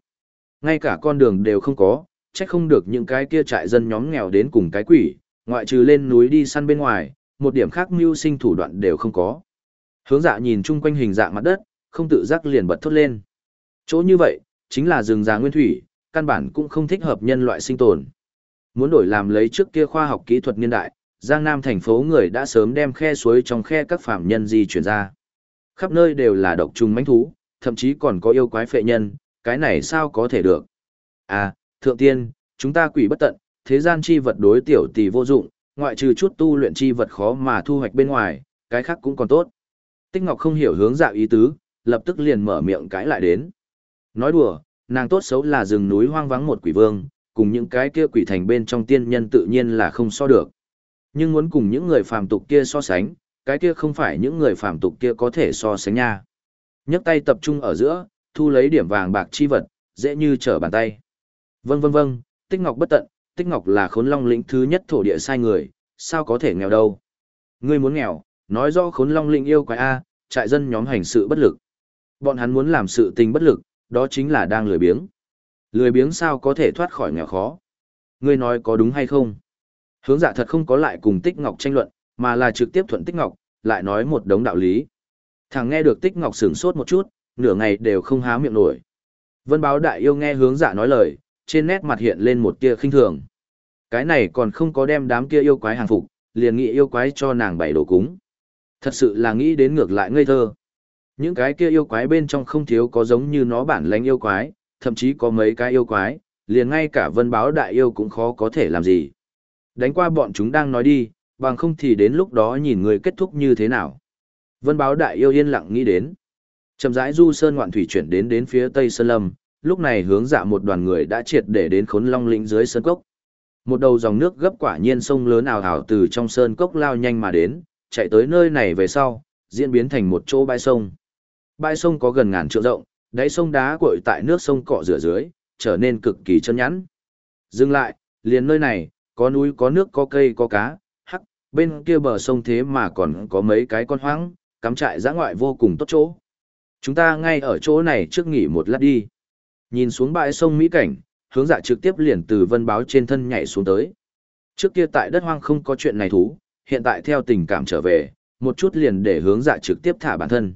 Speaker 1: Ngay cả con đường đều không có, chắc không được những cái kia trại dân nhóm nghèo đến cùng cái quỷ, ngoại trừ lên núi đi săn bên ngoài, một điểm khác mưu sinh thủ đoạn đều không có. Hướng dạ nhìn chung quanh hình dạng mặt đất, không tự giác liền bật thốt lên. Chỗ như vậy, chính là rừng già nguyên thủy, căn bản cũng không thích hợp nhân loại sinh tồn. Muốn đổi làm lấy trước kia khoa học kỹ thuật niên đại, Giang Nam thành phố người đã sớm đem khe suối trong khe các phạm nhân di chuyển ra. Khắp nơi đều là độc trùng mãnh thú, thậm chí còn có yêu quái phệ nhân, cái này sao có thể được. À, thượng tiên, chúng ta quỷ bất tận, thế gian chi vật đối tiểu tỷ vô dụng, ngoại trừ chút tu luyện chi vật khó mà thu hoạch bên ngoài, cái khác cũng còn tốt. Tích Ngọc không hiểu hướng dạo ý tứ, lập tức liền mở miệng cãi lại đến. Nói đùa, nàng tốt xấu là rừng núi hoang vắng một quỷ vương, cùng những cái kia quỷ thành bên trong tiên nhân tự nhiên là không so được. Nhưng muốn cùng những người phàm tục kia so sánh, cái kia không phải những người phàm tục kia có thể so sánh nha. Nhấc tay tập trung ở giữa, thu lấy điểm vàng bạc chi vật, dễ như trở bàn tay. Vâng vâng vâng, Tích Ngọc bất tận, Tích Ngọc là khốn long lĩnh thứ nhất thổ địa sai người, sao có thể nghèo đâu. Ngươi muốn nghèo, nói rõ khốn long linh yêu quái A, trại dân nhóm hành sự bất lực. Bọn hắn muốn làm sự tình bất lực, đó chính là đang lười biếng. Lười biếng sao có thể thoát khỏi nghèo khó? Ngươi nói có đúng hay không? Hướng dạ thật không có lại cùng Tích Ngọc tranh luận, mà là trực tiếp thuận Tích Ngọc, lại nói một đống đạo lý. Thằng nghe được Tích Ngọc sửng sốt một chút, nửa ngày đều không há miệng nổi. Vân báo đại yêu nghe hướng dạ nói lời, trên nét mặt hiện lên một tia khinh thường. Cái này còn không có đem đám kia yêu quái hàng phục, liền nghị yêu quái cho nàng bảy đồ cúng. Thật sự là nghĩ đến ngược lại ngây thơ. Những cái kia yêu quái bên trong không thiếu có giống như nó bản lãnh yêu quái, thậm chí có mấy cái yêu quái, liền ngay cả vân báo đại yêu cũng khó có thể làm gì. Đánh qua bọn chúng đang nói đi, bằng không thì đến lúc đó nhìn người kết thúc như thế nào. Vân báo đại yêu yên lặng nghĩ đến. Chậm rãi du sơn ngoạn thủy chuyển đến đến phía tây sơn lâm, lúc này hướng dạ một đoàn người đã triệt để đến khốn long lĩnh dưới sơn cốc. Một đầu dòng nước gấp quả nhiên sông lớn ảo ảo từ trong sơn cốc lao nhanh mà đến, chạy tới nơi này về sau, diễn biến thành một chỗ bãi sông. Bãi sông có gần ngàn trượng rộng, đáy sông đá cuội tại nước sông cọ rửa dưới, trở nên cực kỳ chân nhẵn. Dừng lại, liền nơi này, có núi có nước có cây có cá, hắc, bên kia bờ sông thế mà còn có mấy cái con hoang, cắm trại giã ngoại vô cùng tốt chỗ. Chúng ta ngay ở chỗ này trước nghỉ một lát đi. Nhìn xuống bãi sông Mỹ Cảnh, hướng dạ trực tiếp liền từ vân báo trên thân nhảy xuống tới. Trước kia tại đất hoang không có chuyện này thú, hiện tại theo tình cảm trở về, một chút liền để hướng dạ trực tiếp thả bản thân.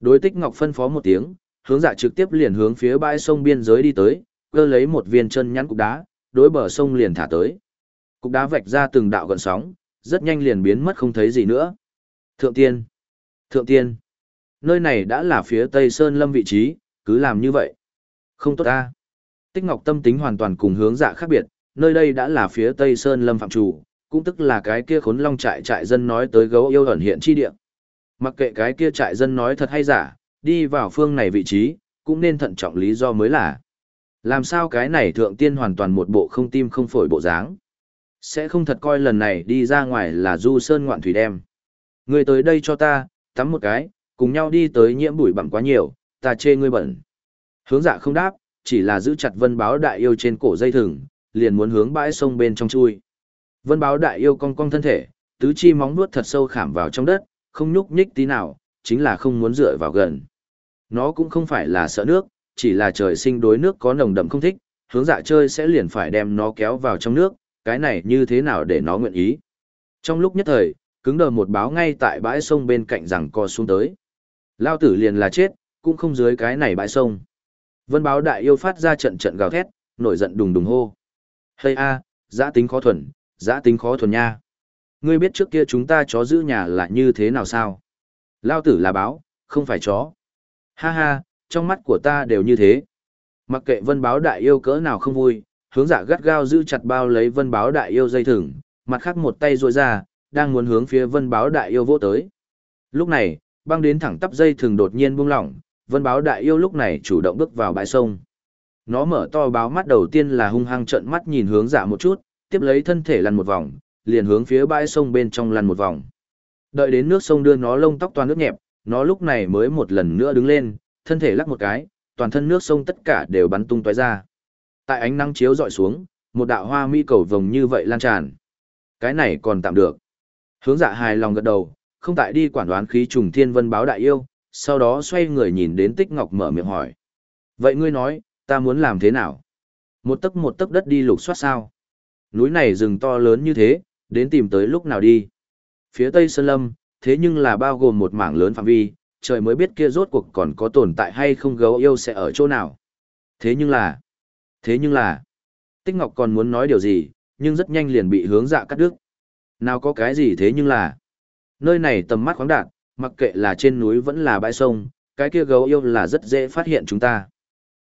Speaker 1: Đối tích ngọc phân phó một tiếng, hướng dạ trực tiếp liền hướng phía bãi sông biên giới đi tới, cơ lấy một viên chân nhắn cục đá, đối bờ sông liền thả tới. Cục đá vạch ra từng đạo gần sóng, rất nhanh liền biến mất không thấy gì nữa. Thượng tiên! Thượng tiên! Nơi này đã là phía tây sơn lâm vị trí, cứ làm như vậy. Không tốt ta. Tích Ngọc tâm tính hoàn toàn cùng hướng dạ khác biệt, nơi đây đã là phía Tây Sơn Lâm Phạm Chủ, cũng tức là cái kia khốn long trại trại dân nói tới gấu yêu ẩn hiện chi địa. Mặc kệ cái kia trại dân nói thật hay giả, đi vào phương này vị trí, cũng nên thận trọng lý do mới là. Làm sao cái này thượng tiên hoàn toàn một bộ không tim không phổi bộ dáng. Sẽ không thật coi lần này đi ra ngoài là du sơn ngoạn thủy đem. Người tới đây cho ta, tắm một cái, cùng nhau đi tới nhiễm bụi bặm quá nhiều, ta chê ngươi bẩn. Hướng dạ không đáp, chỉ là giữ chặt vân báo đại yêu trên cổ dây thừng, liền muốn hướng bãi sông bên trong chui. Vân báo đại yêu cong cong thân thể, tứ chi móng nuốt thật sâu khảm vào trong đất, không nhúc nhích tí nào, chính là không muốn dựa vào gần. Nó cũng không phải là sợ nước, chỉ là trời sinh đối nước có nồng đậm không thích, hướng dạ chơi sẽ liền phải đem nó kéo vào trong nước, cái này như thế nào để nó nguyện ý. Trong lúc nhất thời, cứng đờ một báo ngay tại bãi sông bên cạnh rằng co xuống tới. Lao tử liền là chết, cũng không dưới cái này bãi sông. Vân báo đại yêu phát ra trận trận gào thét, nổi giận đùng đùng hô. Hây a, giã tính khó thuần, giã tính khó thuần nha. Ngươi biết trước kia chúng ta chó giữ nhà là như thế nào sao? Lao tử là báo, không phải chó. Ha ha, trong mắt của ta đều như thế. Mặc kệ vân báo đại yêu cỡ nào không vui, hướng dạ gắt gao giữ chặt bao lấy vân báo đại yêu dây thừng, mặt khác một tay ruôi ra, đang muốn hướng phía vân báo đại yêu vô tới. Lúc này, băng đến thẳng tắp dây thừng đột nhiên buông lỏng, vân báo đại yêu lúc này chủ động bước vào bãi sông. Nó mở to báo mắt đầu tiên là hung hăng trợn mắt nhìn hướng dạ một chút, tiếp lấy thân thể lăn một vòng, liền hướng phía bãi sông bên trong lăn một vòng. Đợi đến nước sông đưa nó lông tóc toàn nước nhẹp, nó lúc này mới một lần nữa đứng lên, thân thể lắc một cái, toàn thân nước sông tất cả đều bắn tung tóe ra. Tại ánh nắng chiếu dọi xuống, một đạo hoa mi cầu vồng như vậy lan tràn. Cái này còn tạm được. Hướng dạ hài lòng gật đầu, không tại đi quản đoán khí trùng thiên vân báo đại yêu, sau đó xoay người nhìn đến Tích Ngọc mở miệng hỏi. Vậy ngươi nói, ta muốn làm thế nào? Một tấc một tấc đất đi lục soát sao? Núi này rừng to lớn như thế, đến tìm tới lúc nào đi? Phía tây Sơn Lâm, thế nhưng là bao gồm một mảng lớn phạm vi, trời mới biết kia rốt cuộc còn có tồn tại hay không gấu yêu sẽ ở chỗ nào. Thế nhưng là, thế nhưng là, Tích Ngọc còn muốn nói điều gì, nhưng rất nhanh liền bị hướng dạ cắt đứt. Nào có cái gì thế nhưng là, nơi này tầm mắt khoáng đạt, mặc kệ là trên núi vẫn là bãi sông, cái kia gấu yêu là rất dễ phát hiện chúng ta.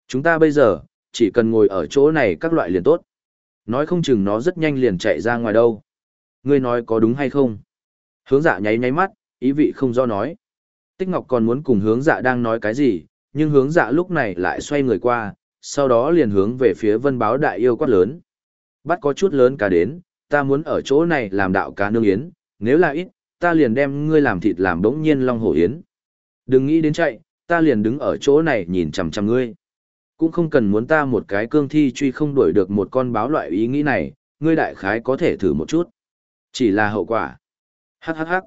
Speaker 1: Chúng ta bây giờ, chỉ cần ngồi ở chỗ này các loại liền tốt. Nói không chừng nó rất nhanh liền chạy ra ngoài đâu. Ngươi nói có đúng hay không? Hướng dạ nháy nháy mắt, ý vị không do nói. Tích Ngọc còn muốn cùng hướng dạ đang nói cái gì, nhưng hướng dạ lúc này lại xoay người qua, sau đó liền hướng về phía vân báo đại yêu quát lớn. Bắt có chút lớn cá đến, ta muốn ở chỗ này làm đạo cá nương yến, nếu là ít, ta liền đem ngươi làm thịt làm bỗng nhiên long hổ yến. Đừng nghĩ đến chạy, ta liền đứng ở chỗ này nhìn chằm chằm ngươi. Cũng không cần muốn ta một cái cương thi truy không đuổi được một con báo loại ý nghĩ này, ngươi đại khái có thể thử một chút. Chỉ là hậu quả. Hắc hắc hắc.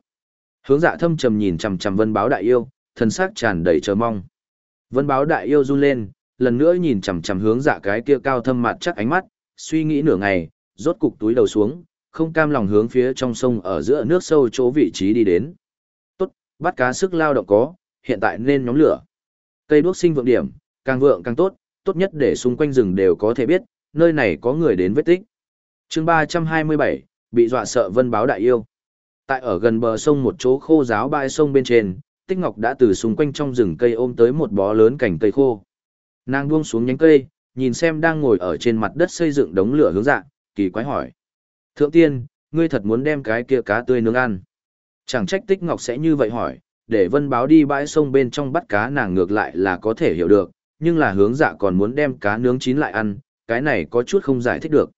Speaker 1: Hướng dạ thâm trầm nhìn chằm chằm vân báo đại yêu, thân xác tràn đầy chờ mong. Vân báo đại yêu run lên, lần nữa nhìn chằm chằm hướng dạ cái kia cao thâm mặt chắc ánh mắt, suy nghĩ nửa ngày, rốt cục túi đầu xuống, không cam lòng hướng phía trong sông ở giữa nước sâu chỗ vị trí đi đến. Tốt, bắt cá sức lao động có, hiện tại nên nhóm lửa. Cây đuốc sinh vượng điểm, càng vượng càng tốt, tốt nhất để xung quanh rừng đều có thể biết, nơi này có người đến vết tích. chương 327, bị dọa sợ vân báo đại yêu. Tại ở gần bờ sông một chỗ khô giáo bãi sông bên trên, Tích Ngọc đã từ xung quanh trong rừng cây ôm tới một bó lớn cành cây khô. Nàng buông xuống nhánh cây, nhìn xem đang ngồi ở trên mặt đất xây dựng đống lửa hướng dạ, kỳ quái hỏi. Thượng tiên, ngươi thật muốn đem cái kia cá tươi nướng ăn. Chẳng trách Tích Ngọc sẽ như vậy hỏi, để vân báo đi bãi sông bên trong bắt cá nàng ngược lại là có thể hiểu được, nhưng là hướng dạ còn muốn đem cá nướng chín lại ăn, cái này có chút không giải thích được.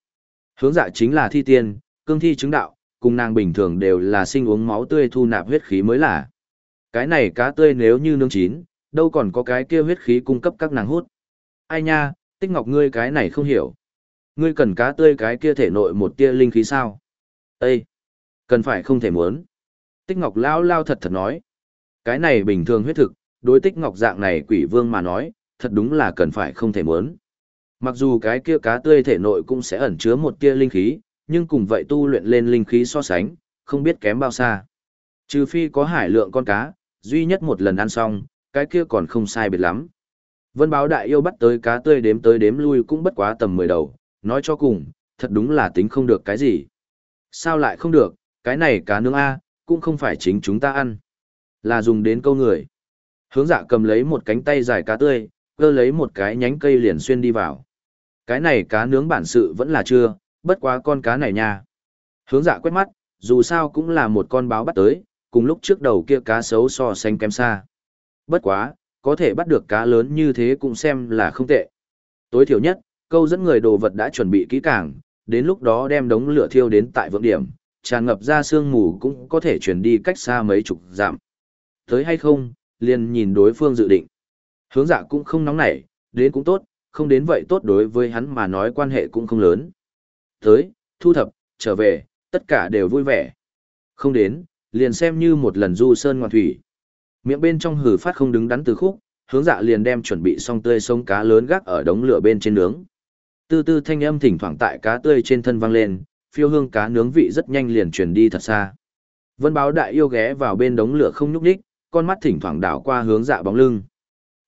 Speaker 1: Hướng dạ chính là thi tiên, cương thi chứng đạo, cùng nàng bình thường đều là sinh uống máu tươi thu nạp huyết khí mới là. Cái này cá tươi nếu như nướng chín, đâu còn có cái kia huyết khí cung cấp các nàng hút. Ai nha, tích ngọc ngươi cái này không hiểu. Ngươi cần cá tươi cái kia thể nội một tia linh khí sao? Ê! Cần phải không thể muốn. Tích ngọc lao lao thật thật nói. Cái này bình thường huyết thực, đối tích ngọc dạng này quỷ vương mà nói, thật đúng là cần phải không thể muốn. Mặc dù cái kia cá tươi thể nội cũng sẽ ẩn chứa một tia linh khí, nhưng cùng vậy tu luyện lên linh khí so sánh, không biết kém bao xa. Trừ phi có hải lượng con cá, duy nhất một lần ăn xong, cái kia còn không sai biệt lắm. Vân báo đại yêu bắt tới cá tươi đếm tới đếm lui cũng bất quá tầm 10 đầu, nói cho cùng, thật đúng là tính không được cái gì. Sao lại không được, cái này cá nướng A, cũng không phải chính chúng ta ăn. Là dùng đến câu người. Hướng dạ cầm lấy một cánh tay dài cá tươi, cơ lấy một cái nhánh cây liền xuyên đi vào. Cái này cá nướng bản sự vẫn là chưa, bất quá con cá này nha. Hướng dạ quét mắt, dù sao cũng là một con báo bắt tới, cùng lúc trước đầu kia cá sấu so sánh kém xa. Bất quá, có thể bắt được cá lớn như thế cũng xem là không tệ. Tối thiểu nhất, câu dẫn người đồ vật đã chuẩn bị kỹ càng, đến lúc đó đem đống lửa thiêu đến tại vượng điểm, tràn ngập ra sương mù cũng có thể chuyển đi cách xa mấy chục dặm. Tới hay không, liền nhìn đối phương dự định. Hướng dạ cũng không nóng nảy, đến cũng tốt, không đến vậy tốt đối với hắn mà nói quan hệ cũng không lớn. Tới, thu thập, trở về, tất cả đều vui vẻ. Không đến, liền xem như một lần du sơn ngoạn thủy. Miệng bên trong hử phát không đứng đắn từ khúc, hướng dạ liền đem chuẩn bị xong tươi sống cá lớn gác ở đống lửa bên trên nướng. Tư tư thanh âm thỉnh thoảng tại cá tươi trên thân vang lên, phiêu hương cá nướng vị rất nhanh liền truyền đi thật xa. Vân báo đại yêu ghé vào bên đống lửa không nhúc nhích, con mắt thỉnh thoảng đảo qua hướng dạ bóng lưng.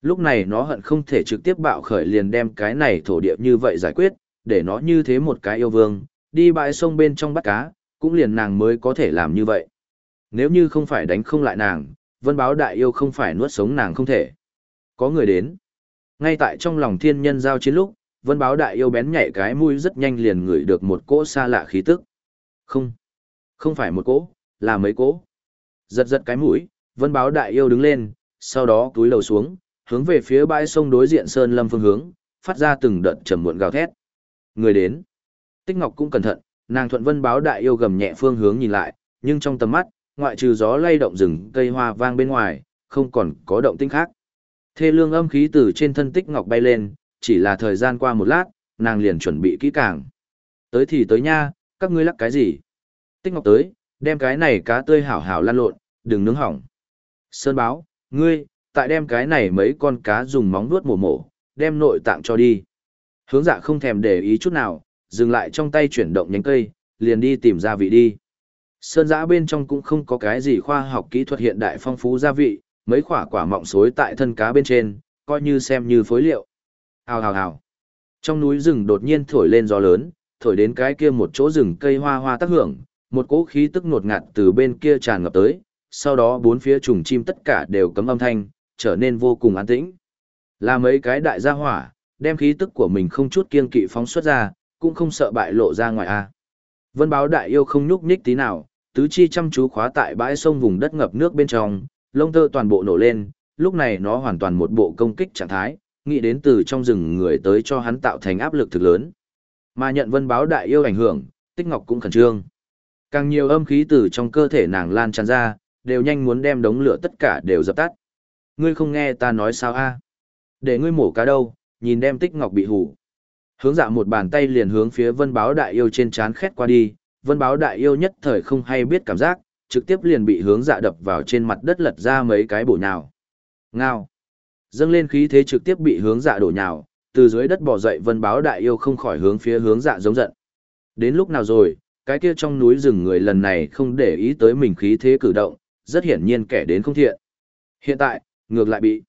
Speaker 1: Lúc này nó hận không thể trực tiếp bạo khởi liền đem cái này thổ địa như vậy giải quyết, để nó như thế một cái yêu vương, đi bãi sông bên trong bắt cá, cũng liền nàng mới có thể làm như vậy. Nếu như không phải đánh không lại nàng, vân báo đại yêu không phải nuốt sống nàng không thể. Có người đến. Ngay tại trong lòng thiên nhân giao chiến lúc, vân báo đại yêu bén nhảy cái mũi rất nhanh liền ngửi được một cỗ xa lạ khí tức. Không. Không phải một cỗ, là mấy cỗ. Giật giật cái mũi, vân báo đại yêu đứng lên, sau đó túi lầu xuống, hướng về phía bãi sông đối diện Sơn Lâm phương hướng, phát ra từng đợt trầm muộn gào thét. Người đến. Tích Ngọc cũng cẩn thận, nàng thuận vân báo đại yêu gầm nhẹ phương hướng nhìn lại, nhưng trong tầm mắt, ngoại trừ gió lay động rừng cây hoa vang bên ngoài, không còn có động tĩnh khác. Thê lương âm khí từ trên thân Tích Ngọc bay lên, chỉ là thời gian qua một lát, nàng liền chuẩn bị kỹ càng. Tới thì tới nha, các ngươi lắc cái gì? Tích Ngọc tới, đem cái này cá tươi hảo hảo lan lộn, đừng nướng hỏng. Sơn báo, ngươi, tại đem cái này mấy con cá dùng móng nuốt mổ mổ, đem nội tạng cho đi. Hướng dạ không thèm để ý chút nào, dừng lại trong tay chuyển động nhánh cây, liền đi tìm gia vị đi. Sơn giã bên trong cũng không có cái gì khoa học kỹ thuật hiện đại phong phú gia vị, mấy quả quả mọng xối tại thân cá bên trên, coi như xem như phối liệu. Hào hào hào. Trong núi rừng đột nhiên thổi lên gió lớn, thổi đến cái kia một chỗ rừng cây hoa hoa tác hưởng, một cỗ khí tức nột ngạt từ bên kia tràn ngập tới, sau đó bốn phía trùng chim tất cả đều cấm âm thanh, trở nên vô cùng an tĩnh. Là mấy cái đại gia hỏa, đem khí tức của mình không chút kiên kỵ phóng xuất ra, cũng không sợ bại lộ ra ngoài a. Vân báo đại yêu không nhúc nhích tí nào, tứ chi chăm chú khóa tại bãi sông vùng đất ngập nước bên trong, lông tơ toàn bộ nổ lên, lúc này nó hoàn toàn một bộ công kích trạng thái, nghĩ đến từ trong rừng người tới cho hắn tạo thành áp lực thực lớn. Mà nhận vân báo đại yêu ảnh hưởng, tích ngọc cũng khẩn trương. Càng nhiều âm khí từ trong cơ thể nàng lan tràn ra, đều nhanh muốn đem đống lửa tất cả đều dập tắt. Ngươi không nghe ta nói sao a? Để ngươi mổ cá đâu, nhìn đem tích ngọc bị hủ. Hướng dạ một bàn tay liền hướng phía vân báo đại yêu trên chán khét qua đi, vân báo đại yêu nhất thời không hay biết cảm giác, trực tiếp liền bị hướng dạ đập vào trên mặt đất lật ra mấy cái bổ nhào. Ngao. Dâng lên khí thế trực tiếp bị hướng dạ đổ nhào, từ dưới đất bò dậy vân báo đại yêu không khỏi hướng phía hướng dạ giống giận. Đến lúc nào rồi, cái kia trong núi rừng người lần này không để ý tới mình khí thế cử động, rất hiển nhiên kẻ đến không thiện. Hiện tại, ngược lại bị.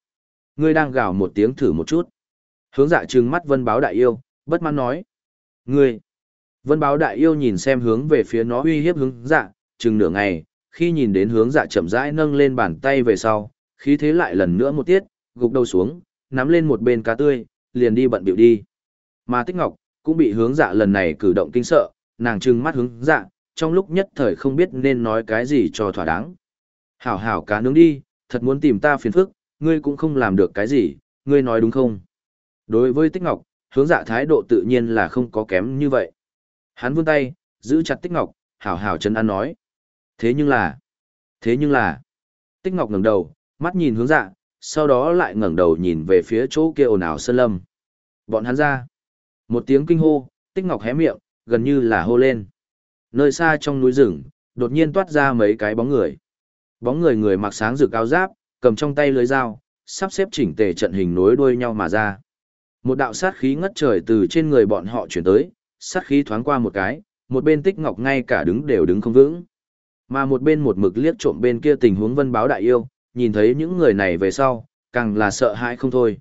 Speaker 1: Ngươi đang gào một tiếng thử một chút. Hướng dạ trừng mắt vân báo đại yêu, bất mãn nói. Ngươi! Vân báo đại yêu nhìn xem hướng về phía nó uy hiếp hướng dạ, chừng nửa ngày, khi nhìn đến hướng dạ chậm rãi nâng lên bàn tay về sau, khí thế lại lần nữa một tiết, gục đầu xuống, nắm lên một bên cá tươi, liền đi bận biểu đi. Mà Tích Ngọc cũng bị hướng dạ lần này cử động kinh sợ, nàng trừng mắt hướng dạ, trong lúc nhất thời không biết nên nói cái gì cho thỏa đáng. Hảo hảo cá nướng đi, thật muốn tìm ta phiền phức, ngươi cũng không làm được cái gì, ngươi nói đúng không? Đối với Tích Ngọc, hướng dạ thái độ tự nhiên là không có kém như vậy. Hắn vươn tay, giữ chặt Tích Ngọc, hảo hảo chân ăn nói. Thế nhưng là, thế nhưng là, Tích Ngọc ngẩng đầu, mắt nhìn hướng dạ, sau đó lại ngẩng đầu nhìn về phía chỗ kia ồn ào sơn lâm. Bọn hắn ra. Một tiếng kinh hô, Tích Ngọc hé miệng, gần như là hô lên. Nơi xa trong núi rừng, đột nhiên toát ra mấy cái bóng người. Bóng người người mặc sáng rực áo giáp, cầm trong tay lưới dao, sắp xếp chỉnh tề trận hình nối đuôi nhau mà ra. Một đạo sát khí ngất trời từ trên người bọn họ chuyển tới, sát khí thoáng qua một cái, một bên Tích Ngọc ngay cả đứng đều đứng không vững. Mà một bên một mực liếc trộm bên kia tình huống Vân Báo đại yêu, nhìn thấy những người này về sau, càng là sợ hãi không thôi.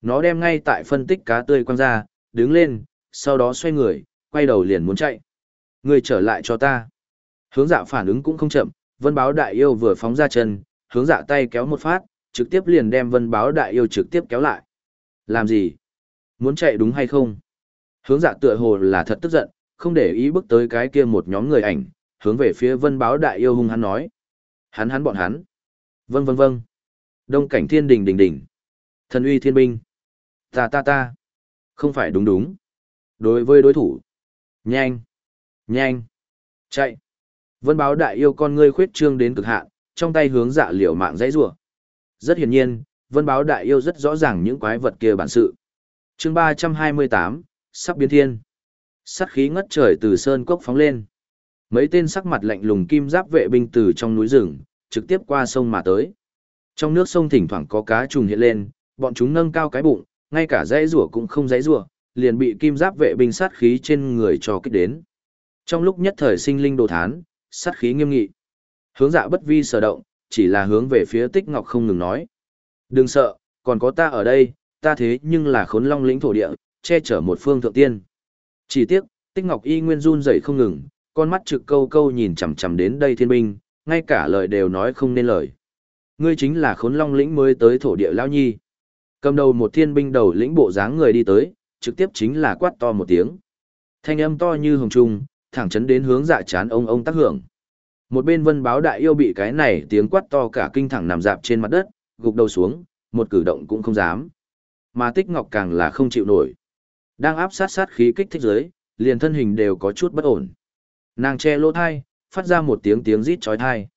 Speaker 1: Nó đem ngay tại phân tích cá tươi quăng ra, đứng lên, sau đó xoay người, quay đầu liền muốn chạy. Người trở lại cho ta. Hướng dạ phản ứng cũng không chậm, vân báo đại yêu vừa phóng ra chân, hướng dạ tay kéo một phát, trực tiếp liền đem vân báo đại yêu trực tiếp kéo lại. Làm gì? Muốn chạy đúng hay không? Hướng dạ tựa hồ là thật tức giận, không để ý bước tới cái kia một nhóm người ảnh, hướng về phía vân báo đại yêu hung hắn nói. Hắn hắn bọn hắn. Vâng vâng vâng. Đông cảnh thiên đình đình đình. Thần uy thiên binh. Ta ta ta. Không phải đúng đúng. Đối với đối thủ. Nhanh. Nhanh. Chạy. Vân báo đại yêu con ngươi khuyết trương đến cực hạn, trong tay hướng dạ liều mạng dãy rủa. Rất hiển nhiên, vân báo đại yêu rất rõ ràng những quái vật kia bản sự. chương ba trăm hai mươi tám sắp biến thiên. Sắc khí ngất trời từ sơn cốc phóng lên. Mấy tên sắc mặt lạnh lùng kim giáp vệ binh từ trong núi rừng, trực tiếp qua sông mà tới. Trong nước sông thỉnh thoảng có cá trùng hiện lên, bọn chúng nâng cao cái bụng, ngay cả dãy rủa cũng không dãy rủa, liền bị kim giáp vệ binh sát khí trên người cho kích đến. Trong lúc nhất thời sinh linh đồ thán, sát khí nghiêm nghị. Hướng dạ bất vi sở động, chỉ là hướng về phía tích ngọc không ngừng nói. Đừng sợ, còn có ta ở đây, ta thế nhưng là khốn long lĩnh thổ địa, che chở một phương thượng tiên. Chỉ tiếc, tích ngọc y nguyên run dậy không ngừng, con mắt trực câu câu nhìn chằm chằm đến đây thiên binh, ngay cả lời đều nói không nên lời. Ngươi chính là khốn long lĩnh mới tới thổ địa lao nhi. Cầm đầu một thiên binh đầu lĩnh bộ dáng người đi tới, trực tiếp chính là quát to một tiếng. Thanh âm to như hồng trung, thẳng chấn đến hướng dạ chán ông ông tác hưởng. Một bên vân báo đại yêu bị cái này tiếng quát to cả kinh thẳng nằm dạp trên mặt đất, gục đầu xuống, một cử động cũng không dám. Mà tích ngọc càng là không chịu nổi. Đang áp sát sát khí kích thích giới, liền thân hình đều có chút bất ổn. Nàng che lỗ thai, phát ra một tiếng tiếng rít chói thai.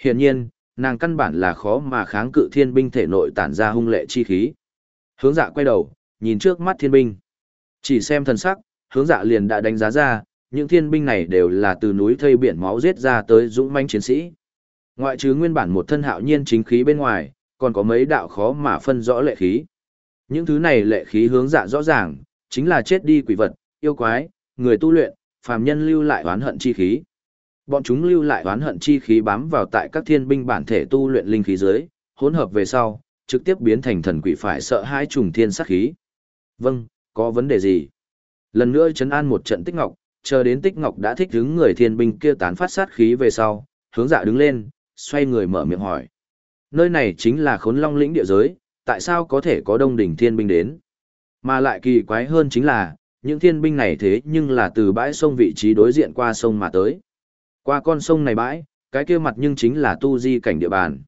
Speaker 1: Hiển nhiên, nàng căn bản là khó mà kháng cự thiên binh thể nội tản ra hung lệ chi khí. Hướng dạ quay đầu, nhìn trước mắt thiên binh. Chỉ xem thần sắc, hướng dạ liền đã đánh giá ra, những thiên binh này đều là từ núi thây biển máu giết ra tới dũng manh chiến sĩ. Ngoại trừ nguyên bản một thân hạo nhiên chính khí bên ngoài, còn có mấy đạo khó mà phân rõ lệ khí. Những thứ này lệ khí hướng dạ rõ ràng, chính là chết đi quỷ vật, yêu quái, người tu luyện, phàm nhân lưu lại oán hận chi khí. Bọn chúng lưu lại oán hận chi khí bám vào tại các thiên binh bản thể tu luyện linh khí dưới, hỗn hợp về sau, trực tiếp biến thành thần quỷ phải sợ hai trùng thiên sát khí. Vâng, có vấn đề gì? Lần nữa chấn an một trận tích ngọc, chờ đến tích ngọc đã thích đứng người thiên binh kia tán phát sát khí về sau, hướng dạ đứng lên, xoay người mở miệng hỏi. Nơi này chính là khốn long lĩnh địa giới, tại sao có thể có đông đỉnh thiên binh đến? Mà lại kỳ quái hơn chính là, những thiên binh này thế nhưng là từ bãi sông vị trí đối diện qua sông mà tới. Qua con sông này bãi, cái kia mặt nhưng chính là tu di cảnh địa bàn.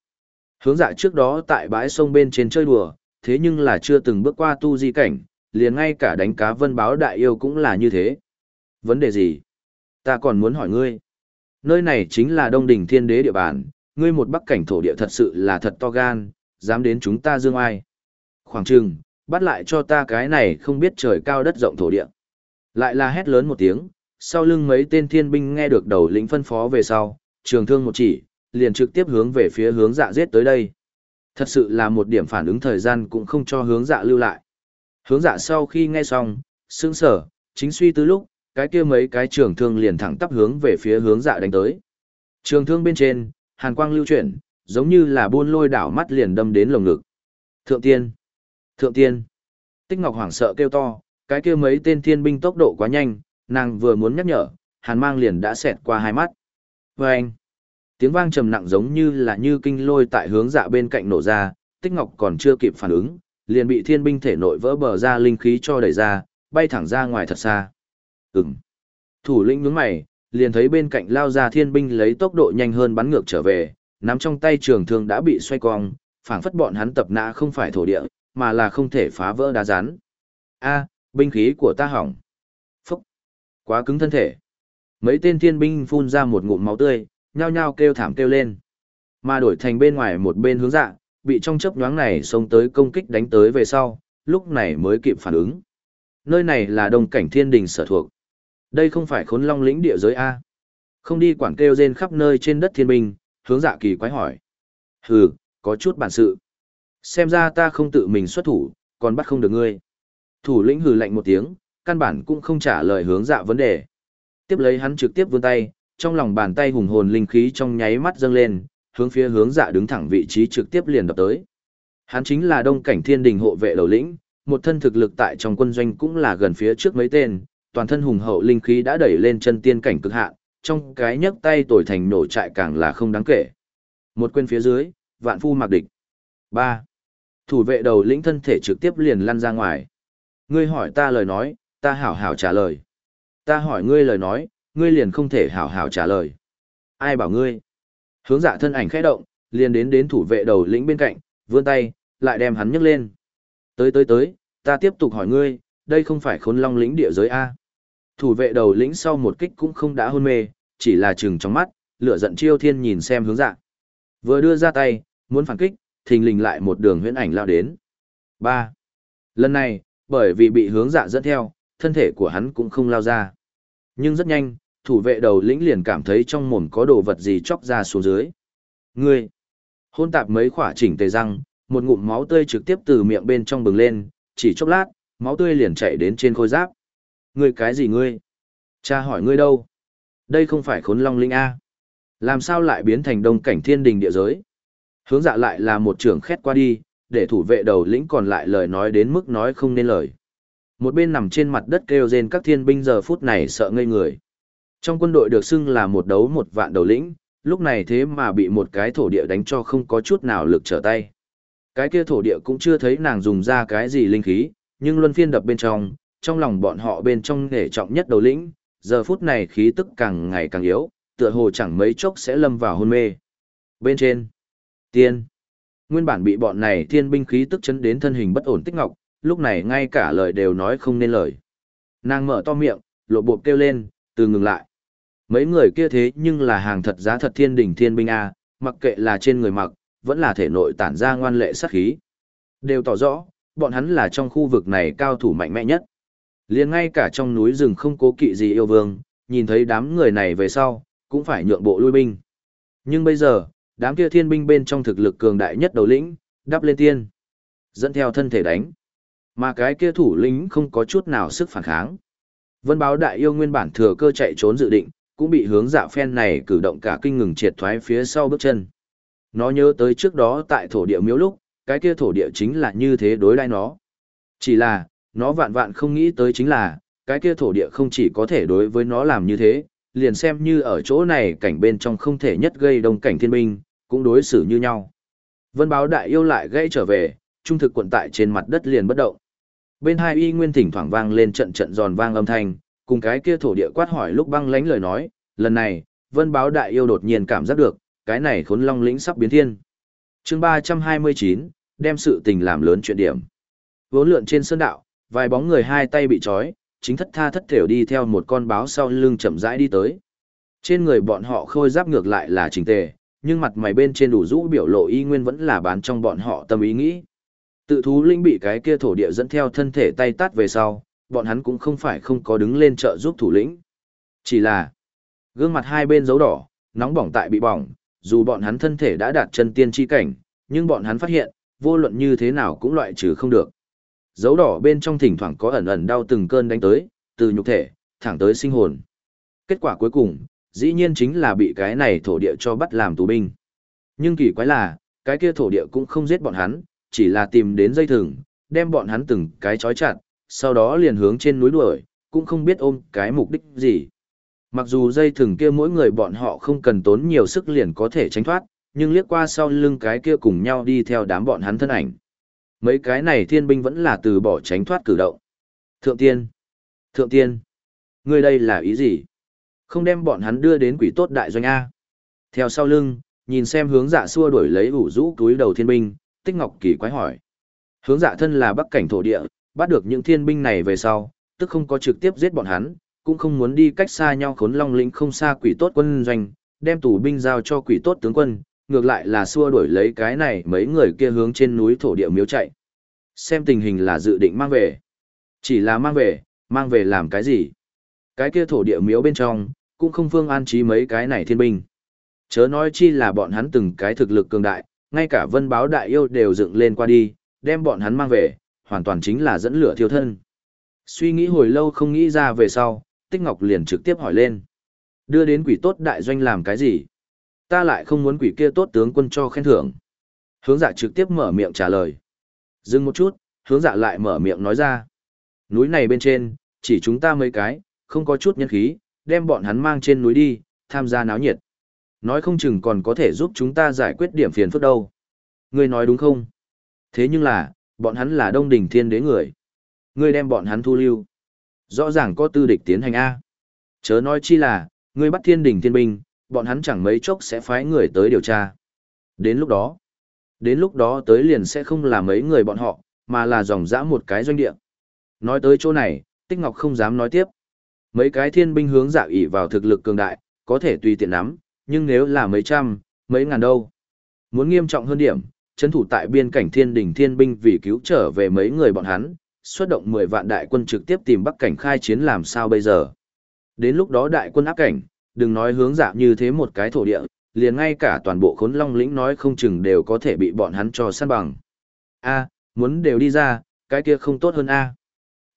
Speaker 1: Hướng dạ trước đó tại bãi sông bên trên chơi đùa, thế nhưng là chưa từng bước qua tu di cảnh, liền ngay cả đánh cá vân báo đại yêu cũng là như thế. Vấn đề gì? Ta còn muốn hỏi ngươi. Nơi này chính là đông đỉnh thiên đế địa bàn, ngươi một bắc cảnh thổ địa thật sự là thật to gan, dám đến chúng ta dương ai. Khoảng trừng, bắt lại cho ta cái này không biết trời cao đất rộng thổ địa. Lại là hét lớn một tiếng, sau lưng mấy tên thiên binh nghe được đầu lĩnh phân phó về sau, trường thương một chỉ, liền trực tiếp hướng về phía hướng dạ giết tới đây. Thật sự là một điểm phản ứng thời gian cũng không cho hướng dạ lưu lại. Hướng dạ sau khi nghe xong, sững sở, chính suy tư lúc, cái kia mấy cái trường thương liền thẳng tắp hướng về phía hướng dạ đánh tới. Trường thương bên trên, hàn quang lưu chuyển, giống như là buôn lôi đảo mắt liền đâm đến lồng ngực. Thượng tiên! Thượng tiên! Tích Ngọc hoảng sợ kêu to, Cái kia mấy tên thiên binh tốc độ quá nhanh, nàng vừa muốn nhắc nhở, hàn mang liền đã xẹt qua hai mắt. Vâng! anh, tiếng vang trầm nặng giống như là như kinh lôi tại hướng dạ bên cạnh nổ ra, tích ngọc còn chưa kịp phản ứng, liền bị thiên binh thể nội vỡ bờ ra linh khí cho đẩy ra, bay thẳng ra ngoài thật xa. Ừm. Thủ lĩnh nhướng mày, liền thấy bên cạnh lao ra thiên binh lấy tốc độ nhanh hơn bắn ngược trở về, nắm trong tay trường thương đã bị xoay cong, phảng phất bọn hắn tập nã không phải thổ địa, mà là không thể phá vỡ đá rắn. A, binh khí của ta hỏng. Phúc. Quá cứng thân thể. Mấy tên thiên binh phun ra một ngụm máu tươi, nhao nhao kêu thảm kêu lên. Mà đổi thành bên ngoài một bên hướng dạ, bị trong chớp nhoáng này xông tới công kích đánh tới về sau, lúc này mới kịp phản ứng. Nơi này là đông cảnh thiên đình sở thuộc. Đây không phải khốn long lĩnh địa giới A. Không đi quản kêu rên khắp nơi trên đất thiên binh, hướng dạ kỳ quái hỏi. Hừ, có chút bản sự. Xem ra ta không tự mình xuất thủ, còn bắt không được ngươi. Thủ lĩnh hừ lạnh một tiếng, căn bản cũng không trả lời hướng dạ vấn đề. Tiếp lấy hắn trực tiếp vươn tay, trong lòng bàn tay hùng hồn linh khí trong nháy mắt dâng lên, hướng phía hướng dạ đứng thẳng vị trí trực tiếp liền đập tới. Hắn chính là đông cảnh thiên đình hộ vệ đầu lĩnh, một thân thực lực tại trong quân doanh cũng là gần phía trước mấy tên, toàn thân hùng hậu linh khí đã đẩy lên chân tiên cảnh cực hạn, trong cái nhấc tay tuổi thành nổ trại càng là không đáng kể. Một quên phía dưới, vạn phu mặc địch. 3. Thủ vệ đầu lĩnh thân thể trực tiếp liền lăn ra ngoài. Ngươi hỏi ta lời nói, ta hảo hảo trả lời. Ta hỏi ngươi lời nói, ngươi liền không thể hảo hảo trả lời. Ai bảo ngươi? Hướng dạ thân ảnh khẽ động, liền đến đến thủ vệ đầu lĩnh bên cạnh, vươn tay, lại đem hắn nhấc lên. Tới tới tới, ta tiếp tục hỏi ngươi, đây không phải khốn long lĩnh địa giới A. Thủ vệ đầu lĩnh sau một kích cũng không đã hôn mê, chỉ là chừng trong mắt, lửa giận chiêu thiên nhìn xem hướng dạ. Vừa đưa ra tay, muốn phản kích, thình lình lại một đường huyễn ảnh lao đến. Ba. Lần này, bởi vì bị hướng dạ dẫn theo, thân thể của hắn cũng không lao ra. Nhưng rất nhanh, thủ vệ đầu lĩnh liền cảm thấy trong mồm có đồ vật gì chóc ra xuống dưới. Ngươi! Hôn tạp mấy khỏa chỉnh tề răng, một ngụm máu tươi trực tiếp từ miệng bên trong bừng lên, chỉ chốc lát, máu tươi liền chảy đến trên khôi giáp. Ngươi cái gì ngươi? Cha hỏi ngươi đâu? Đây không phải khốn long linh A. Làm sao lại biến thành đông cảnh thiên đình địa giới? Hướng dạ lại là một trưởng khét qua đi, để thủ vệ đầu lĩnh còn lại lời nói đến mức nói không nên lời. Một bên nằm trên mặt đất kêu rên các thiên binh giờ phút này sợ ngây người. Trong quân đội được xưng là một đấu một vạn đầu lĩnh, lúc này thế mà bị một cái thổ địa đánh cho không có chút nào lực trở tay. Cái kia thổ địa cũng chưa thấy nàng dùng ra cái gì linh khí, nhưng luân phiên đập bên trong, trong lòng bọn họ bên trong nghề trọng nhất đầu lĩnh, giờ phút này khí tức càng ngày càng yếu, tựa hồ chẳng mấy chốc sẽ lâm vào hôn mê. Bên trên, tiên, nguyên bản bị bọn này thiên binh khí tức chấn đến thân hình bất ổn tích ngọc, lúc này ngay cả lời đều nói không nên lời. Nàng mở to miệng, lộ bộ kêu lên, từ ngừng lại. Mấy người kia thế nhưng là hàng thật giá thật thiên đỉnh thiên binh A, mặc kệ là trên người mặc, vẫn là thể nội tản ra ngoan lệ sát khí. Đều tỏ rõ, bọn hắn là trong khu vực này cao thủ mạnh mẽ nhất. liền ngay cả trong núi rừng không cố kỵ gì yêu vương, nhìn thấy đám người này về sau, cũng phải nhượng bộ lui binh. Nhưng bây giờ, đám kia thiên binh bên trong thực lực cường đại nhất đầu lĩnh, đắp lên tiên. Dẫn theo thân thể đánh. Mà cái kia thủ lĩnh không có chút nào sức phản kháng. Vân báo đại yêu nguyên bản thừa cơ chạy trốn dự định, cũng bị hướng dạ phen này cử động cả kinh ngừng triệt thoái phía sau bước chân. Nó nhớ tới trước đó tại thổ địa miếu lúc, cái kia thổ địa chính là như thế đối đãi nó. Chỉ là, nó vạn vạn không nghĩ tới chính là, cái kia thổ địa không chỉ có thể đối với nó làm như thế, liền xem như ở chỗ này cảnh bên trong không thể nhất gây đông cảnh thiên binh, cũng đối xử như nhau. Vân báo đại yêu lại gây trở về, trung thực quận tại trên mặt đất liền bất động. Bên hai y nguyên thỉnh thoảng vang lên trận trận giòn vang âm thanh, cùng cái kia thổ địa quát hỏi lúc băng lánh lời nói, lần này, vân báo đại yêu đột nhiên cảm giác được, cái này khốn long lĩnh sắp biến thiên. chương 329, đem sự tình làm lớn chuyện điểm. Vốn lượn trên sơn đạo, vài bóng người hai tay bị trói, chính thất tha thất thểu đi theo một con báo sau lưng chậm rãi đi tới. Trên người bọn họ khôi giáp ngược lại là chỉnh tề, nhưng mặt mày bên trên đủ rũ biểu lộ y nguyên vẫn là bán trong bọn họ tâm ý nghĩ. Tự thú linh bị cái kia thổ địa dẫn theo thân thể tay tát về sau, bọn hắn cũng không phải không có đứng lên trợ giúp thủ lĩnh. Chỉ là, gương mặt hai bên dấu đỏ, nóng bỏng tại bị bỏng, dù bọn hắn thân thể đã đạt chân tiên chi cảnh, nhưng bọn hắn phát hiện, vô luận như thế nào cũng loại trừ không được. Dấu đỏ bên trong thỉnh thoảng có ẩn ẩn đau từng cơn đánh tới, từ nhục thể, thẳng tới sinh hồn. Kết quả cuối cùng, dĩ nhiên chính là bị cái này thổ địa cho bắt làm tù binh. Nhưng kỳ quái là, cái kia thổ địa cũng không giết bọn hắn, chỉ là tìm đến dây thừng, đem bọn hắn từng cái trói chặt, sau đó liền hướng trên núi đuổi, cũng không biết ôm cái mục đích gì. Mặc dù dây thừng kia mỗi người bọn họ không cần tốn nhiều sức liền có thể tránh thoát, nhưng liếc qua sau lưng cái kia cùng nhau đi theo đám bọn hắn thân ảnh. Mấy cái này thiên binh vẫn là từ bỏ tránh thoát cử động. Thượng tiên! Thượng tiên! Ngươi đây là ý gì? Không đem bọn hắn đưa đến quỷ tốt đại doanh A. Theo sau lưng, nhìn xem hướng dạ xua đuổi lấy ủ rũ túi đầu thiên binh, Tích Ngọc Kỳ quái hỏi. Hướng dạ thân là bắc cảnh thổ địa, bắt được những thiên binh này về sau, tức không có trực tiếp giết bọn hắn, cũng không muốn đi cách xa nhau khốn long lĩnh không xa quỷ tốt quân doanh, đem tù binh giao cho quỷ tốt tướng quân, ngược lại là xua đuổi lấy cái này mấy người kia hướng trên núi thổ địa miếu chạy. Xem tình hình là dự định mang về. Chỉ là mang về, mang về làm cái gì? Cái kia thổ địa miếu bên trong, cũng không phương an trí mấy cái này thiên binh. Chớ nói chi là bọn hắn từng cái thực lực cường đại, ngay cả vân báo đại yêu đều dựng lên qua đi, đem bọn hắn mang về, hoàn toàn chính là dẫn lửa thiêu thân. Suy nghĩ hồi lâu không nghĩ ra về sau, Tích Ngọc liền trực tiếp hỏi lên. Đưa đến quỷ tốt đại doanh làm cái gì? Ta lại không muốn quỷ kia tốt tướng quân cho khen thưởng. Hướng dạ trực tiếp mở miệng trả lời. Dừng một chút, hướng dạ lại mở miệng nói ra. Núi này bên trên, chỉ chúng ta mấy cái, không có chút nhân khí, đem bọn hắn mang trên núi đi, tham gia náo nhiệt. Nói không chừng còn có thể giúp chúng ta giải quyết điểm phiền phức đâu. Ngươi nói đúng không? Thế nhưng là, bọn hắn là đông đỉnh thiên đế người. Ngươi đem bọn hắn thu lưu. Rõ ràng có tư địch tiến hành A. Chớ nói chi là, ngươi bắt thiên đỉnh thiên binh, bọn hắn chẳng mấy chốc sẽ phái người tới điều tra. Đến lúc đó, đến lúc đó tới liền sẽ không là mấy người bọn họ, mà là dòng dã một cái doanh địa. Nói tới chỗ này, Tích Ngọc không dám nói tiếp. Mấy cái thiên binh hướng dạ ỷ vào thực lực cường đại, có thể tùy tiện nắm, nhưng nếu là mấy trăm, mấy ngàn đâu. Muốn nghiêm trọng hơn điểm, chấn thủ tại biên cảnh thiên đình thiên binh vì cứu trở về mấy người bọn hắn, xuất động 10 vạn đại quân trực tiếp tìm bắc cảnh khai chiến làm sao bây giờ. Đến lúc đó đại quân áp cảnh, đừng nói hướng dạ như thế một cái thổ địa, liền ngay cả toàn bộ khốn long lĩnh nói không chừng đều có thể bị bọn hắn cho săn bằng. A, muốn đều đi ra, cái kia không tốt hơn A.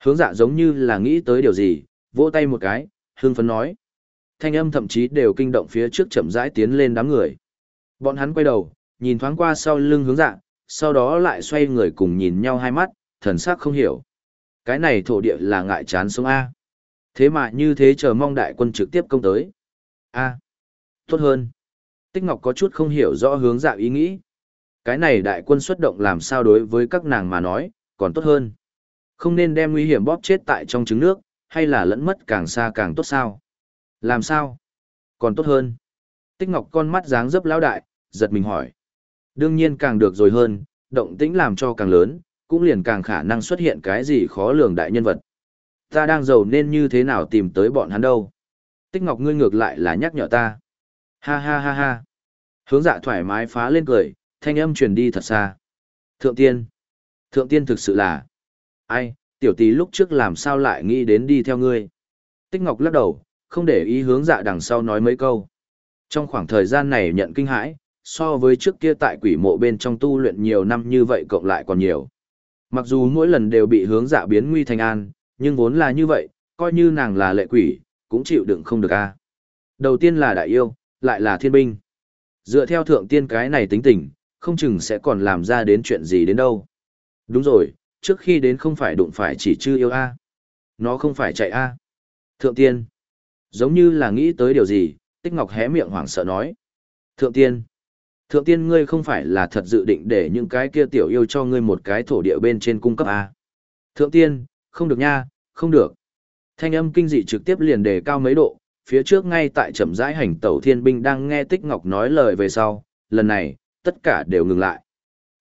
Speaker 1: Hướng dạ giống như là nghĩ tới điều gì, vỗ tay một cái, hương phấn nói. Thanh âm thậm chí đều kinh động phía trước chậm rãi tiến lên đám người. Bọn hắn quay đầu, nhìn thoáng qua sau lưng hướng dạ, sau đó lại xoay người cùng nhìn nhau hai mắt, thần sắc không hiểu. Cái này thổ địa là ngại chán sống A. Thế mà như thế chờ mong đại quân trực tiếp công tới. A. Tốt hơn. Tích Ngọc có chút không hiểu rõ hướng dạ ý nghĩ. Cái này đại quân xuất động làm sao đối với các nàng mà nói, còn tốt hơn. Không nên đem nguy hiểm bóp chết tại trong trứng nước, hay là lẫn mất càng xa càng tốt sao? Làm sao? Còn tốt hơn. Tích Ngọc con mắt dáng dấp lão đại, giật mình hỏi. Đương nhiên càng được rồi hơn, động tĩnh làm cho càng lớn, cũng liền càng khả năng xuất hiện cái gì khó lường đại nhân vật. Ta đang giàu nên như thế nào tìm tới bọn hắn đâu. Tích Ngọc ngươi ngược lại là nhắc nhở ta. Ha ha ha ha. Hướng dạ thoải mái phá lên cười, thanh âm truyền đi thật xa. Thượng tiên. Thượng tiên thực sự là. Ai, tiểu tí lúc trước làm sao lại nghĩ đến đi theo ngươi. Tích Ngọc lắc đầu, không để ý hướng dạ đằng sau nói mấy câu. Trong khoảng thời gian này nhận kinh hãi, so với trước kia tại quỷ mộ bên trong tu luyện nhiều năm như vậy cộng lại còn nhiều. Mặc dù mỗi lần đều bị hướng dạ biến nguy thành an, nhưng vốn là như vậy, coi như nàng là lệ quỷ, cũng chịu đựng không được a. Đầu tiên là đại yêu, lại là thiên binh. Dựa theo thượng tiên cái này tính tình, không chừng sẽ còn làm ra đến chuyện gì đến đâu. Đúng rồi, trước khi đến không phải đụng phải chỉ chư yêu a. Nó không phải chạy a. Thượng tiên. Giống như là nghĩ tới điều gì, Tích Ngọc hé miệng hoảng sợ nói. Thượng tiên. Thượng tiên ngươi không phải là thật dự định để những cái kia tiểu yêu cho ngươi một cái thổ địa bên trên cung cấp A. Thượng tiên, không được nha, không được. Thanh âm kinh dị trực tiếp liền đề cao mấy độ, phía trước ngay tại chậm rãi hành tẩu thiên binh đang nghe Tích Ngọc nói lời về sau, lần này, tất cả đều ngừng lại.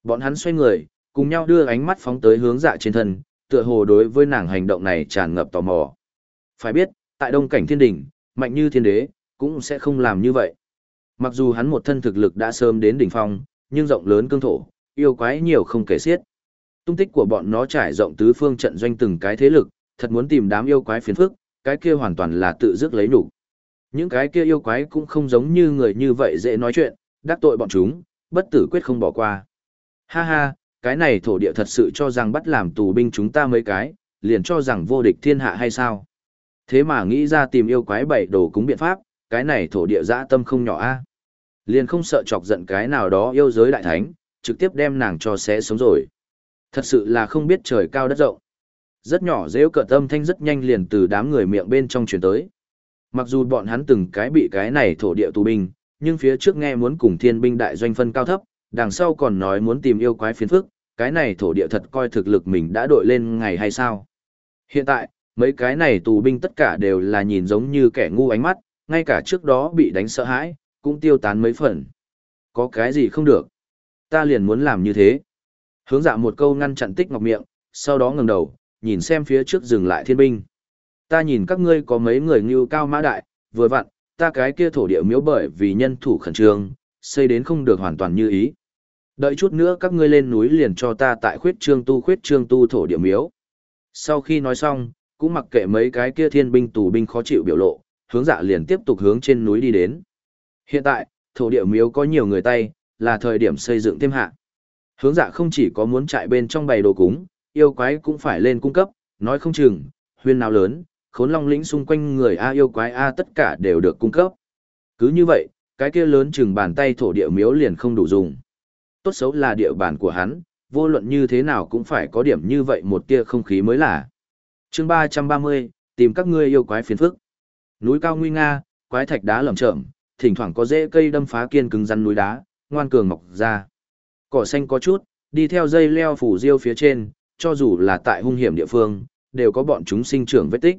Speaker 1: Bọn hắn xoay người, cùng nhau đưa ánh mắt phóng tới hướng dạ trên thân, tựa hồ đối với nàng hành động này tràn ngập tò mò. Phải biết, tại đông cảnh thiên đỉnh, mạnh như thiên đế, cũng sẽ không làm như vậy. Mặc dù hắn một thân thực lực đã sớm đến đỉnh phong, nhưng rộng lớn cương thổ, yêu quái nhiều không kể xiết. Tung tích của bọn nó trải rộng tứ phương trận doanh từng cái thế lực, thật muốn tìm đám yêu quái phiền phức, cái kia hoàn toàn là tự dứt lấy đủ. Những cái kia yêu quái cũng không giống như người như vậy dễ nói chuyện, đắc tội bọn chúng, bất tử quyết không bỏ qua. Ha ha, cái này thổ địa thật sự cho rằng bắt làm tù binh chúng ta mấy cái, liền cho rằng vô địch thiên hạ hay sao? Thế mà nghĩ ra tìm yêu quái bảy đồ cúng biện pháp, cái này thổ địa dã tâm không nhỏ a. Liền không sợ chọc giận cái nào đó yêu giới đại thánh, trực tiếp đem nàng cho xé sống rồi. Thật sự là không biết trời cao đất rộng. Rất nhỏ rêu cợt âm thanh rất nhanh liền từ đám người miệng bên trong chuyển tới. Mặc dù bọn hắn từng cái bị cái này thổ địa tù binh, nhưng phía trước nghe muốn cùng thiên binh đại doanh phân cao thấp, đằng sau còn nói muốn tìm yêu quái phiền phức, cái này thổ địa thật coi thực lực mình đã đội lên ngày hay sao. Hiện tại, mấy cái này tù binh tất cả đều là nhìn giống như kẻ ngu ánh mắt, ngay cả trước đó bị đánh sợ hãi, cũng tiêu tán mấy phần. Có cái gì không được? Ta liền muốn làm như thế. Hướng dạ một câu ngăn chặn tích ngọc miệng, sau đó ngẩng đầu, nhìn xem phía trước dừng lại thiên binh. Ta nhìn các ngươi có mấy người như cao mã đại, vừa vặn, ta cái kia thổ địa miếu bởi vì nhân thủ khẩn trương, xây đến không được hoàn toàn như ý. Đợi chút nữa các ngươi lên núi liền cho ta tại khuyết trương tu khuyết trương tu thổ địa miếu. Sau khi nói xong, cũng mặc kệ mấy cái kia thiên binh tù binh khó chịu biểu lộ, hướng dạ liền tiếp tục hướng trên núi đi đến. Hiện tại, thổ địa miếu có nhiều người tay, là thời điểm xây dựng thêm hạ. Hướng dạ không chỉ có muốn chạy bên trong bày đồ cúng, yêu quái cũng phải lên cung cấp, nói không chừng, huyên nào lớn, khốn long lĩnh xung quanh người A yêu quái A tất cả đều được cung cấp. Cứ như vậy, cái kia lớn chừng bàn tay thổ địa miếu liền không đủ dùng. Tốt xấu là địa bàn của hắn, vô luận như thế nào cũng phải có điểm như vậy một tia không khí mới là. chương 330, tìm các ngươi yêu quái phiền phức. Núi cao nguy nga, quái thạch đá lởm chởm, thỉnh thoảng có rễ cây đâm phá kiên cứng rắn núi đá, ngoan cường mọc ra. Cỏ xanh có chút, đi theo dây leo phủ diêu phía trên, cho dù là tại hung hiểm địa phương, đều có bọn chúng sinh trưởng vết tích.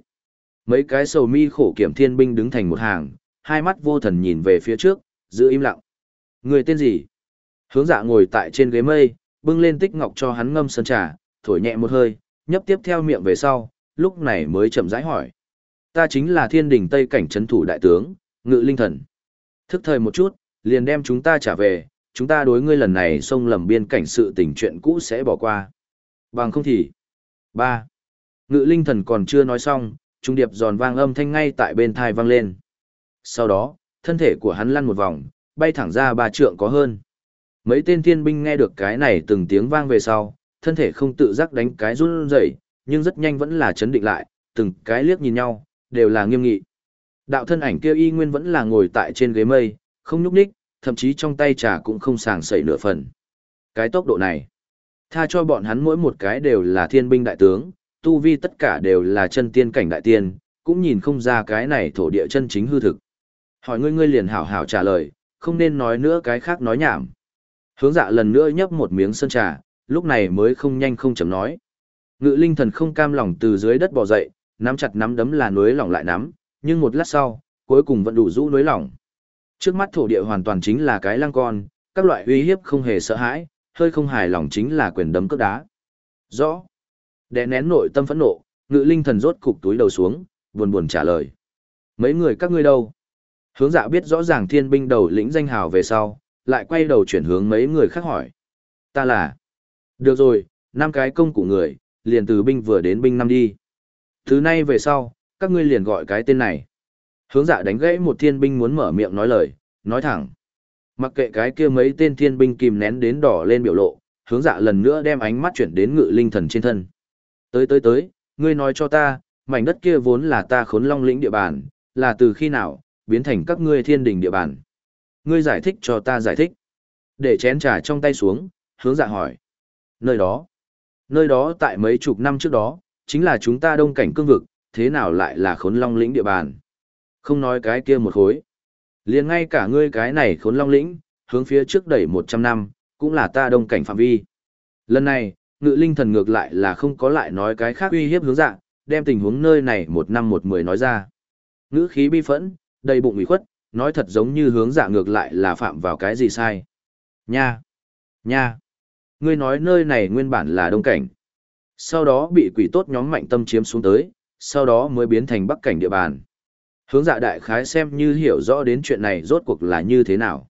Speaker 1: Mấy cái sầu mi khổ kiểm thiên binh đứng thành một hàng, hai mắt vô thần nhìn về phía trước, giữ im lặng. Người tên gì? Hướng dạ ngồi tại trên ghế mây, bưng lên tích ngọc cho hắn ngâm sơn trà, thổi nhẹ một hơi, nhấp tiếp theo miệng về sau, lúc này mới chậm rãi hỏi. Ta chính là thiên đình Tây cảnh trấn thủ đại tướng, ngự linh thần. Thức thời một chút, liền đem chúng ta trả về, chúng ta đối ngươi lần này xông lầm biên cảnh sự tình chuyện cũ sẽ bỏ qua. Bằng không thì. ba Ngự linh thần còn chưa nói xong, trung điệp giòn vang âm thanh ngay tại bên thai vang lên. Sau đó, thân thể của hắn lăn một vòng, bay thẳng ra ba trượng có hơn. Mấy tên thiên binh nghe được cái này từng tiếng vang về sau, thân thể không tự giác đánh cái run rẩy, nhưng rất nhanh vẫn là chấn định lại, từng cái liếc nhìn nhau, đều là nghiêm nghị. Đạo thân ảnh kia y nguyên vẫn là ngồi tại trên ghế mây, không nhúc nhích, thậm chí trong tay trà cũng không sàng sẩy nửa phần. Cái tốc độ này, tha cho bọn hắn mỗi một cái đều là thiên binh đại tướng, tu vi tất cả đều là chân tiên cảnh đại tiên, cũng nhìn không ra cái này thổ địa chân chính hư thực. Hỏi ngươi ngươi liền hảo hảo trả lời, không nên nói nữa cái khác nói nhảm. Hướng dạ lần nữa nhấp một miếng sơn trà, lúc này mới không nhanh không chậm nói. Ngự linh thần không cam lòng từ dưới đất bò dậy, nắm chặt nắm đấm là núi lỏng lại nắm, nhưng một lát sau, cuối cùng vẫn đủ rũ núi lỏng. Trước mắt thổ địa hoàn toàn chính là cái lăng con, các loại uy hiếp không hề sợ hãi, hơi không hài lòng chính là quyền đấm cước đá. Rõ. Đè nén nội tâm phẫn nộ, ngự linh thần rốt cục túi đầu xuống, buồn buồn trả lời. Mấy người các ngươi đâu? Hướng dạ biết rõ ràng thiên binh đầu lĩnh danh hào về sau, lại quay đầu chuyển hướng mấy người khác hỏi. Ta là. Được rồi, năm cái công của người, liền từ binh vừa đến binh năm đi. Thứ nay về sau, các ngươi liền gọi cái tên này. Hướng dạ đánh gãy một thiên binh muốn mở miệng nói lời, nói thẳng. Mặc kệ cái kia mấy tên thiên binh kìm nén đến đỏ lên biểu lộ, hướng dạ lần nữa đem ánh mắt chuyển đến ngự linh thần trên thân. Tới tới tới, ngươi nói cho ta, mảnh đất kia vốn là ta khốn long lĩnh địa bàn, là từ khi nào, biến thành các ngươi thiên đình địa bàn. Ngươi giải thích cho ta giải thích. Để chén trà trong tay xuống, hướng dạ hỏi. Nơi đó, nơi đó tại mấy chục năm trước đó, chính là chúng ta đông cảnh cương vực, thế nào lại là khốn long lĩnh địa bàn. Không nói cái kia một khối liền ngay cả ngươi cái này khốn long lĩnh, hướng phía trước đẩy 100 năm, cũng là ta đông cảnh phạm vi. Lần này, ngự linh thần ngược lại là không có lại nói cái khác uy hiếp hướng dạng, đem tình huống nơi này một năm một mười nói ra. Ngữ khí bi phẫn, đầy bụng ủy khuất, nói thật giống như hướng dạ ngược lại là phạm vào cái gì sai. Nha! Nha! Ngươi nói nơi này nguyên bản là đông cảnh. Sau đó bị quỷ tốt nhóm mạnh tâm chiếm xuống tới, sau đó mới biến thành bắc cảnh địa bàn. Hướng dạ đại khái xem như hiểu rõ đến chuyện này rốt cuộc là như thế nào.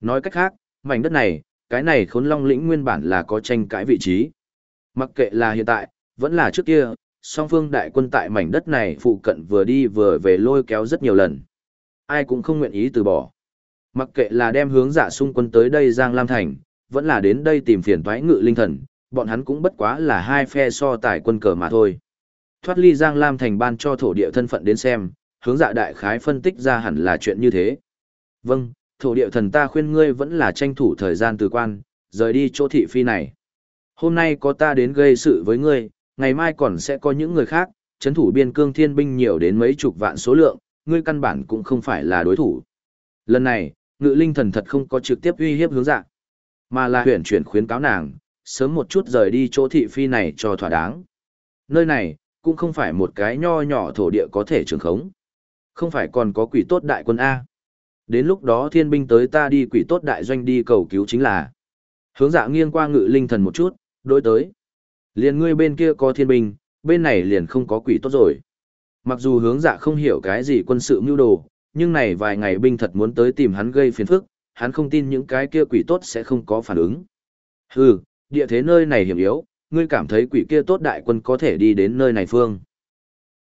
Speaker 1: Nói cách khác, mảnh đất này, cái này khốn long lĩnh nguyên bản là có tranh cãi vị trí. Mặc kệ là hiện tại, vẫn là trước kia, song phương đại quân tại mảnh đất này phụ cận vừa đi vừa về lôi kéo rất nhiều lần. Ai cũng không nguyện ý từ bỏ. Mặc kệ là đem hướng dạ xung quân tới đây Giang Lam Thành, vẫn là đến đây tìm phiền toái ngự linh thần, bọn hắn cũng bất quá là hai phe so tài quân cờ mà thôi. Thoát ly Giang Lam Thành ban cho thổ địa thân phận đến xem, hướng dạ đại khái phân tích ra hẳn là chuyện như thế. Vâng, thổ địa thần ta khuyên ngươi vẫn là tranh thủ thời gian từ quan, rời đi chỗ thị phi này. Hôm nay có ta đến gây sự với ngươi, ngày mai còn sẽ có những người khác, chấn thủ biên cương thiên binh nhiều đến mấy chục vạn số lượng, ngươi căn bản cũng không phải là đối thủ. Lần này, ngự linh thần thật không có trực tiếp uy hiếp hướng Dạ, mà là huyện chuyển khuyến cáo nàng, sớm một chút rời đi chỗ thị phi này cho thỏa đáng. Nơi này, cũng không phải một cái nho nhỏ thổ địa có thể trường khống. Không phải còn có quỷ tốt đại quân A. Đến lúc đó thiên binh tới ta đi quỷ tốt đại doanh đi cầu cứu chính là. Hướng dạ nghiêng qua ngự linh thần một chút, đối tới. Liền ngươi bên kia có thiên binh, bên này liền không có quỷ tốt rồi. Mặc dù hướng dạ không hiểu cái gì quân sự mưu đồ, nhưng này vài ngày binh thật muốn tới tìm hắn gây phiền phức, hắn không tin những cái kia quỷ tốt sẽ không có phản ứng. Hừ, địa thế nơi này hiểm yếu, ngươi cảm thấy quỷ kia tốt đại quân có thể đi đến nơi này phương.